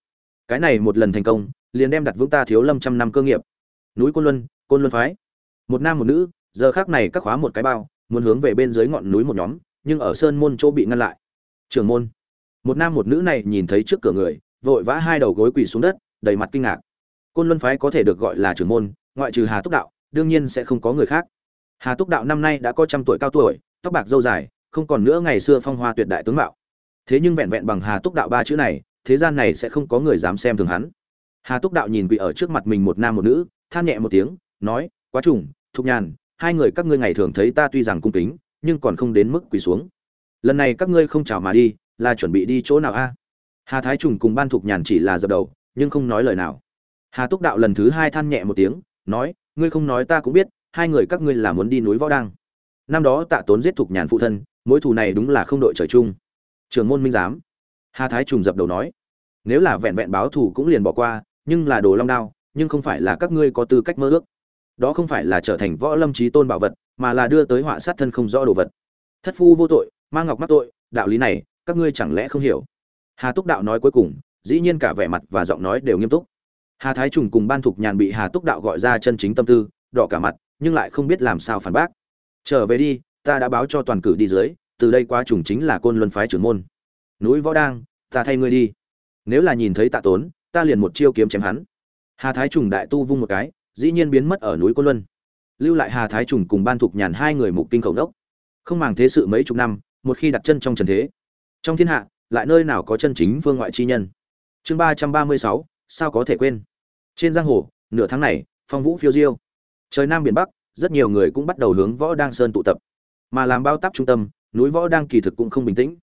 Cái này một lần thành công, liền đem đặt vững ta thiếu lâm trăm năm cơ nghiệp. Núi côn luân côn luân phái. Một nam một nữ, giờ khác này các khóa một cái bao, muốn hướng về bên dưới ngọn núi một nhóm, nhưng ở sơn môn chỗ bị ngăn lại. Trưởng môn. Một nam một nữ này nhìn thấy trước cửa người, vội vã hai đầu gối quỳ xuống đất, đầy mặt kinh ngạc. Côn luân phái có thể được gọi là trưởng môn, ngoại trừ hà túc đạo, đương nhiên sẽ không có người khác. Hà túc đạo năm nay đã có trăm tuổi cao tuổi, tóc bạc dâu dài không còn nữa ngày xưa phong hoa tuyệt đại tướng mạo. Thế nhưng vẹn vẹn bằng hà túc đạo ba chữ này, thế gian này sẽ không có người dám xem thường hắn. Hà túc đạo nhìn quỳ ở trước mặt mình một nam một nữ, than nhẹ một tiếng, nói, quá trùng, thục nhàn, hai người các ngươi ngày thường thấy ta tuy rằng cung kính, nhưng còn không đến mức quỳ xuống. Lần này các ngươi không chào mà đi, là chuẩn bị đi chỗ nào a? Hà thái trùng cùng ban thục nhàn chỉ là dập đầu, nhưng không nói lời nào. Hà túc đạo lần thứ hai than nhẹ một tiếng, nói, ngươi không nói ta cũng biết, hai người các ngươi là muốn đi núi võ đăng. Năm đó tạ tốn giết thục nhàn phụ thân mối thù này đúng là không đội trời chung. Trường môn minh giám. Hà thái trùng dập đầu nói, nếu là vẹn vẹn báo thù cũng liền bỏ qua, nhưng là đồ long đao, nhưng không phải là các ngươi có tư cách mơ ước. Đó không phải là trở thành võ lâm trí tôn bảo vật, mà là đưa tới họa sát thân không rõ đồ vật. Thất phu vô tội mang ngọc mắc tội, đạo lý này, các ngươi chẳng lẽ không hiểu? Hà túc đạo nói cuối cùng, dĩ nhiên cả vẻ mặt và giọng nói đều nghiêm túc. Hà thái trùng cùng ban thục nhàn bị hà túc đạo gọi ra chân chính tâm tư, đỏ cả mặt, nhưng lại không biết làm sao phản bác. Trở về đi ta đã báo cho toàn cử đi dưới, từ đây qua trùng chính là côn luân phái trưởng môn. Núi võ đang, ta thay ngươi đi. Nếu là nhìn thấy tạ tốn, ta liền một chiêu kiếm chém hắn. Hà thái trùng đại tu vung một cái, dĩ nhiên biến mất ở núi côn luân. Lưu lại hà thái trùng cùng ban thục nhàn hai người mục kinh khẩu đốc. Không màng thế sự mấy chục năm, một khi đặt chân trong trần thế, trong thiên hạ, lại nơi nào có chân chính vương ngoại chi nhân? Chương ba trăm ba mươi sáu, sao có thể quên? Trên giang hồ, nửa tháng này, phong vũ phiêu diêu. Trời nam biển bắc, rất nhiều người cũng bắt đầu hướng võ đang sơn tụ tập mà làm bao táp trung tâm, núi võ đang kỳ thực cũng không bình tĩnh.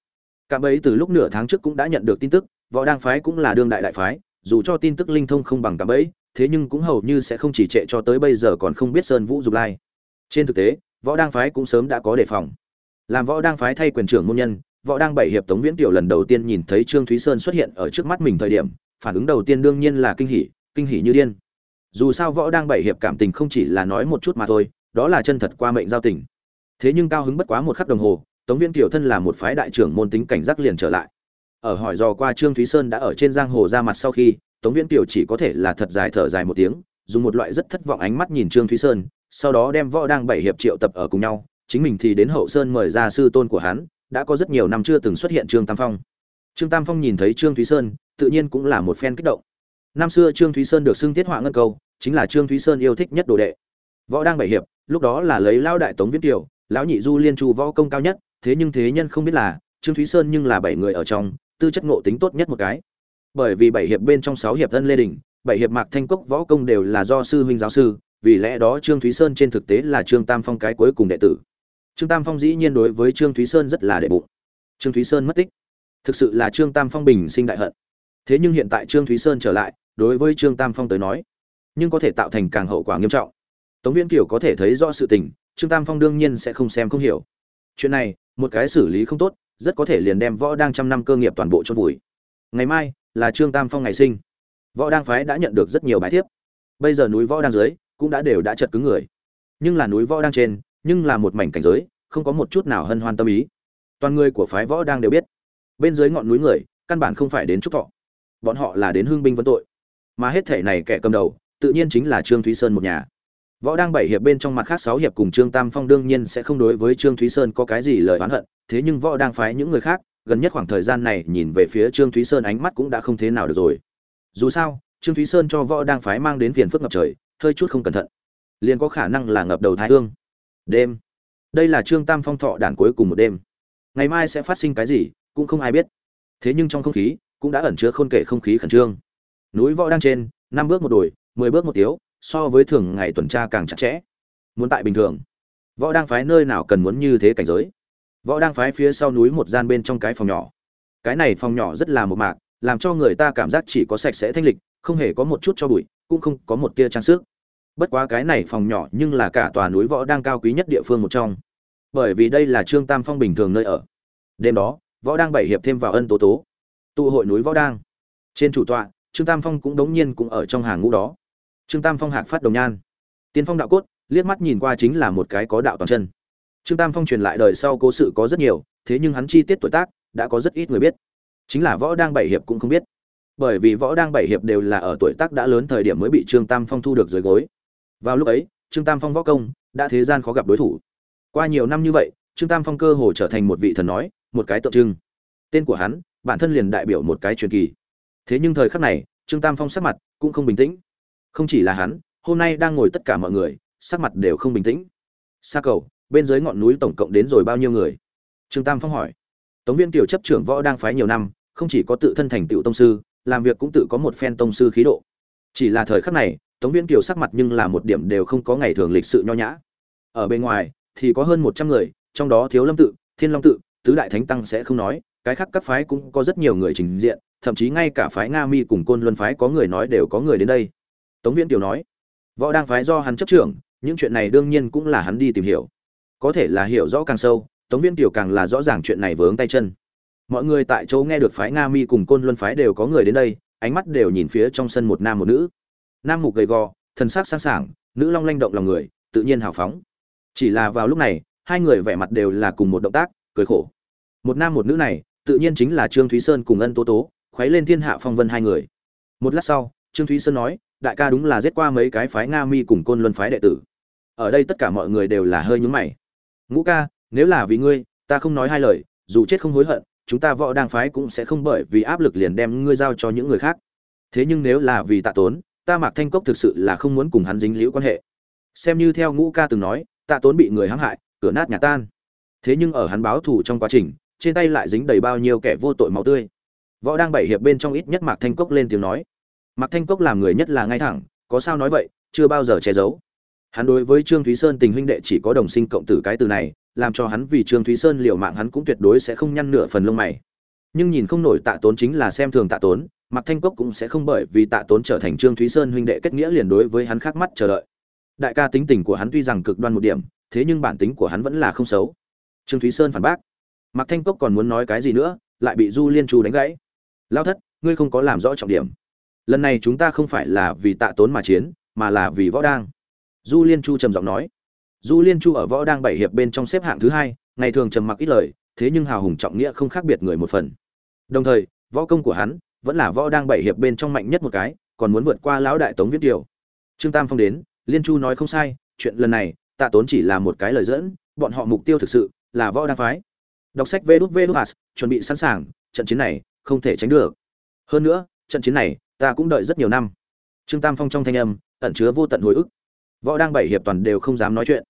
Cạm ấy từ lúc nửa tháng trước cũng đã nhận được tin tức, võ đang phái cũng là đương đại đại phái, dù cho tin tức linh thông không bằng cạm ấy thế nhưng cũng hầu như sẽ không chỉ trệ cho tới bây giờ còn không biết sơn vũ dục lai. Trên thực tế, võ đang phái cũng sớm đã có đề phòng. Làm võ đang phái thay quyền trưởng môn nhân, võ đang bảy hiệp tống viễn tiểu lần đầu tiên nhìn thấy trương thúy sơn xuất hiện ở trước mắt mình thời điểm, phản ứng đầu tiên đương nhiên là kinh hỉ kinh hỉ như điên. Dù sao võ đang bảy hiệp cảm tình không chỉ là nói một chút mà thôi, đó là chân thật qua mệnh giao tình thế nhưng cao hứng bất quá một khắc đồng hồ, tống viễn kiều thân là một phái đại trưởng môn tính cảnh giác liền trở lại. Ở hỏi dò qua trương thúy sơn đã ở trên giang hồ ra mặt sau khi, tống viễn kiều chỉ có thể là thật dài thở dài một tiếng, dùng một loại rất thất vọng ánh mắt nhìn trương thúy sơn, sau đó đem võ đang bảy hiệp triệu tập ở cùng nhau, chính mình thì đến hậu sơn mời ra sư tôn của hắn, đã có rất nhiều năm chưa từng xuất hiện trương tam phong. Trương tam phong nhìn thấy trương thúy sơn, tự nhiên cũng là một phen kích động. Năm xưa trương thúy sơn được xưng tiết họa ngân câu, chính là trương thúy sơn yêu thích nhất đồ đệ. Võ đang bảy hiệp, lúc đó là lấy lao đại tống viễn kiều lão nhị du liên chu võ công cao nhất, thế nhưng thế nhân không biết là, trương thúy sơn nhưng là bảy người ở trong, tư chất ngộ tính tốt nhất một cái. Bởi vì bảy hiệp bên trong sáu hiệp thân lê đình, bảy hiệp mạc thanh cốc võ công đều là do sư huynh giáo sư, vì lẽ đó trương thúy sơn trên thực tế là trương tam phong cái cuối cùng đệ tử. Trương tam phong dĩ nhiên đối với trương thúy sơn rất là đệ bụng. Trương thúy sơn mất tích. Thực sự là trương tam phong bình sinh đại hận. Thế nhưng hiện tại trương thúy sơn trở lại, đối với trương tam phong tới nói, nhưng có thể tạo thành càng hậu quả nghiêm trọng. Tống Viên kiều có thể thấy rõ sự tình trương tam phong đương nhiên sẽ không xem không hiểu. Chuyện này, một cái xử lý không tốt, rất có thể liền đem võ đang trăm năm cơ nghiệp toàn bộ chôn vùi. Ngày mai, là trương tam phong ngày sinh. Võ đang phái đã nhận được rất nhiều bài thiếp. Bây giờ núi võ đang dưới, cũng đã đều đã chật cứng người. Nhưng là núi võ đang trên, nhưng là một mảnh cảnh giới, không có một chút nào hân hoan tâm ý. Toàn người của phái võ đang đều biết. Bên dưới ngọn núi người, căn bản không phải đến trúc thọ. Bọn họ là đến hương binh vấn tội. Mà hết thể này kẻ cầm đầu, tự nhiên chính là trương thúy sơn một nhà võ đang bảy hiệp bên trong mặt khác sáu hiệp cùng trương tam phong đương nhiên sẽ không đối với trương thúy sơn có cái gì lời oán hận, thế nhưng võ đang phái những người khác, gần nhất khoảng thời gian này nhìn về phía trương thúy sơn ánh mắt cũng đã không thế nào được rồi. Dù sao, trương thúy sơn cho võ đang phái mang đến phiền phức ngập trời, hơi chút không cẩn thận. Liền có khả năng là ngập đầu thái ương. đêm. Đây là trương tam phong thọ đản cuối cùng một đêm. Ngày mai sẽ phát sinh cái gì, cũng không ai biết. Thế nhưng trong không khí, cũng đã ẩn chứa khôn kể không khí khẩn trương. Núi võ đang trên, năm bước một đồi, mười bước một tiếu so với thường ngày tuần tra càng chặt chẽ. Muốn tại bình thường, võ đang phái nơi nào cần muốn như thế cảnh giới. Võ đang phái phía sau núi một gian bên trong cái phòng nhỏ. Cái này phòng nhỏ rất là một mạc, làm cho người ta cảm giác chỉ có sạch sẽ thanh lịch, không hề có một chút cho bụi, cũng không có một tia trang sức. Bất quá cái này phòng nhỏ nhưng là cả tòa núi võ đang cao quý nhất địa phương một trong. Bởi vì đây là trương tam phong bình thường nơi ở. Đêm đó, võ đang bảy hiệp thêm vào ân tố tố. Tụ hội núi võ đang. Trên chủ tọa, trương tam phong cũng đống nhiên cũng ở trong hàng ngũ đó trương tam phong hạc phát đồng nhan. Tiên phong đạo cốt, liếc mắt nhìn qua chính là một cái có đạo toàn chân. Trương tam phong truyền lại đời sau cố sự có rất nhiều, thế nhưng hắn chi tiết tuổi tác đã có rất ít người biết. Chính là võ đang bảy hiệp cũng không biết. Bởi vì võ đang bảy hiệp đều là ở tuổi tác đã lớn thời điểm mới bị trương tam phong thu được dưới gối. Vào lúc ấy, trương tam phong võ công đã thế gian khó gặp đối thủ. Qua nhiều năm như vậy, trương tam phong cơ hồ trở thành một vị thần nói, một cái tượng trưng. Tên của hắn, bản thân liền đại biểu một cái truyền kỳ. Thế nhưng thời khắc này, trương tam phong sắc mặt cũng không bình tĩnh không chỉ là hắn, hôm nay đang ngồi tất cả mọi người, sắc mặt đều không bình tĩnh. Xa cầu, bên dưới ngọn núi tổng cộng đến rồi bao nhiêu người? Trương tam phong hỏi. Tống viên kiều chấp trưởng võ đang phái nhiều năm, không chỉ có tự thân thành tựu tông sư, làm việc cũng tự có một phen tông sư khí độ. Chỉ là thời khắc này, tống viên kiều sắc mặt nhưng là một điểm đều không có ngày thường lịch sự nho nhã. Ở bên ngoài, thì có hơn một trăm người, trong đó thiếu lâm tự, thiên long tự, tứ đại thánh tăng sẽ không nói, cái khác các phái cũng có rất nhiều người trình diện, thậm chí ngay cả phái nga mi cùng côn luân phái có người nói đều có người đến đây tống viễn kiều nói, võ đang phái do hắn chấp trưởng, những chuyện này đương nhiên cũng là hắn đi tìm hiểu. Có thể là hiểu rõ càng sâu, tống viễn kiều càng là rõ ràng chuyện này vướng tay chân. Mọi người tại chỗ nghe được phái nga mi cùng côn luân phái đều có người đến đây, ánh mắt đều nhìn phía trong sân một nam một nữ. Nam mục gầy gò, thần sắc sáng sảng, nữ long lanh động lòng người, tự nhiên hào phóng. Chỉ là vào lúc này, hai người vẻ mặt đều là cùng một động tác, cười khổ. Một nam một nữ này, tự nhiên chính là trương thúy sơn cùng ân tố tố, khuấy lên thiên hạ phong vân hai người. Một lát sau, trương thúy sơn nói đại ca đúng là giết qua mấy cái phái nga mi cùng côn luân phái đệ tử. Ở đây tất cả mọi người đều là hơi nhúng mày. Ngũ ca, nếu là vì ngươi, ta không nói hai lời, dù chết không hối hận, chúng ta võ đang phái cũng sẽ không bởi vì áp lực liền đem ngươi giao cho những người khác. Thế nhưng nếu là vì tạ tốn, ta mạc thanh cốc thực sự là không muốn cùng hắn dính liễu quan hệ. Xem như theo ngũ ca từng nói, tạ tốn bị người hãm hại, cửa nát nhà tan. Thế nhưng ở hắn báo thù trong quá trình, trên tay lại dính đầy bao nhiêu kẻ vô tội máu tươi. Võ đang bảy hiệp bên trong ít nhất mạc thanh cốc lên tiếng nói mạc thanh cốc làm người nhất là ngay thẳng, có sao nói vậy, chưa bao giờ che giấu. Hắn đối với trương thúy sơn tình huynh đệ chỉ có đồng sinh cộng tử cái từ này, làm cho hắn vì trương thúy sơn liều mạng hắn cũng tuyệt đối sẽ không nhăn nửa phần lông mày. Nhưng nhìn không nổi tạ tốn chính là xem thường tạ tốn, mạc thanh cốc cũng sẽ không bởi vì tạ tốn trở thành trương thúy sơn huynh đệ kết nghĩa liền đối với hắn khác mắt chờ đợi. Đại ca tính tình của hắn tuy rằng cực đoan một điểm, thế nhưng bản tính của hắn vẫn là không xấu. Trương thúy sơn phản bác. Mạc thanh cốc còn muốn nói cái gì nữa, lại bị du liên chu đánh gãy. Lao thất, ngươi không có làm rõ trọng điểm lần này chúng ta không phải là vì tạ tốn mà chiến, mà là vì võ đang. Du liên chu trầm giọng nói. Du liên chu ở võ đang bảy hiệp bên trong xếp hạng thứ hai, ngày thường trầm mặc ít lời, thế nhưng hào hùng trọng nghĩa không khác biệt người một phần. Đồng thời, võ công của hắn vẫn là võ đang bảy hiệp bên trong mạnh nhất một cái, còn muốn vượt qua lão đại tống viết điều trương tam phong đến, liên chu nói không sai, chuyện lần này, tạ tốn chỉ là một cái lời dẫn, bọn họ mục tiêu thực sự là võ đang phái. Đọc sách vê đút vê đút chuẩn bị sẵn sàng, trận chiến này không thể tránh được. Hơn nữa, trận chiến này ta cũng đợi rất nhiều năm. Trương tam phong trong thanh âm ẩn chứa vô tận hồi ức. Võ đang bảy hiệp toàn đều không dám nói chuyện.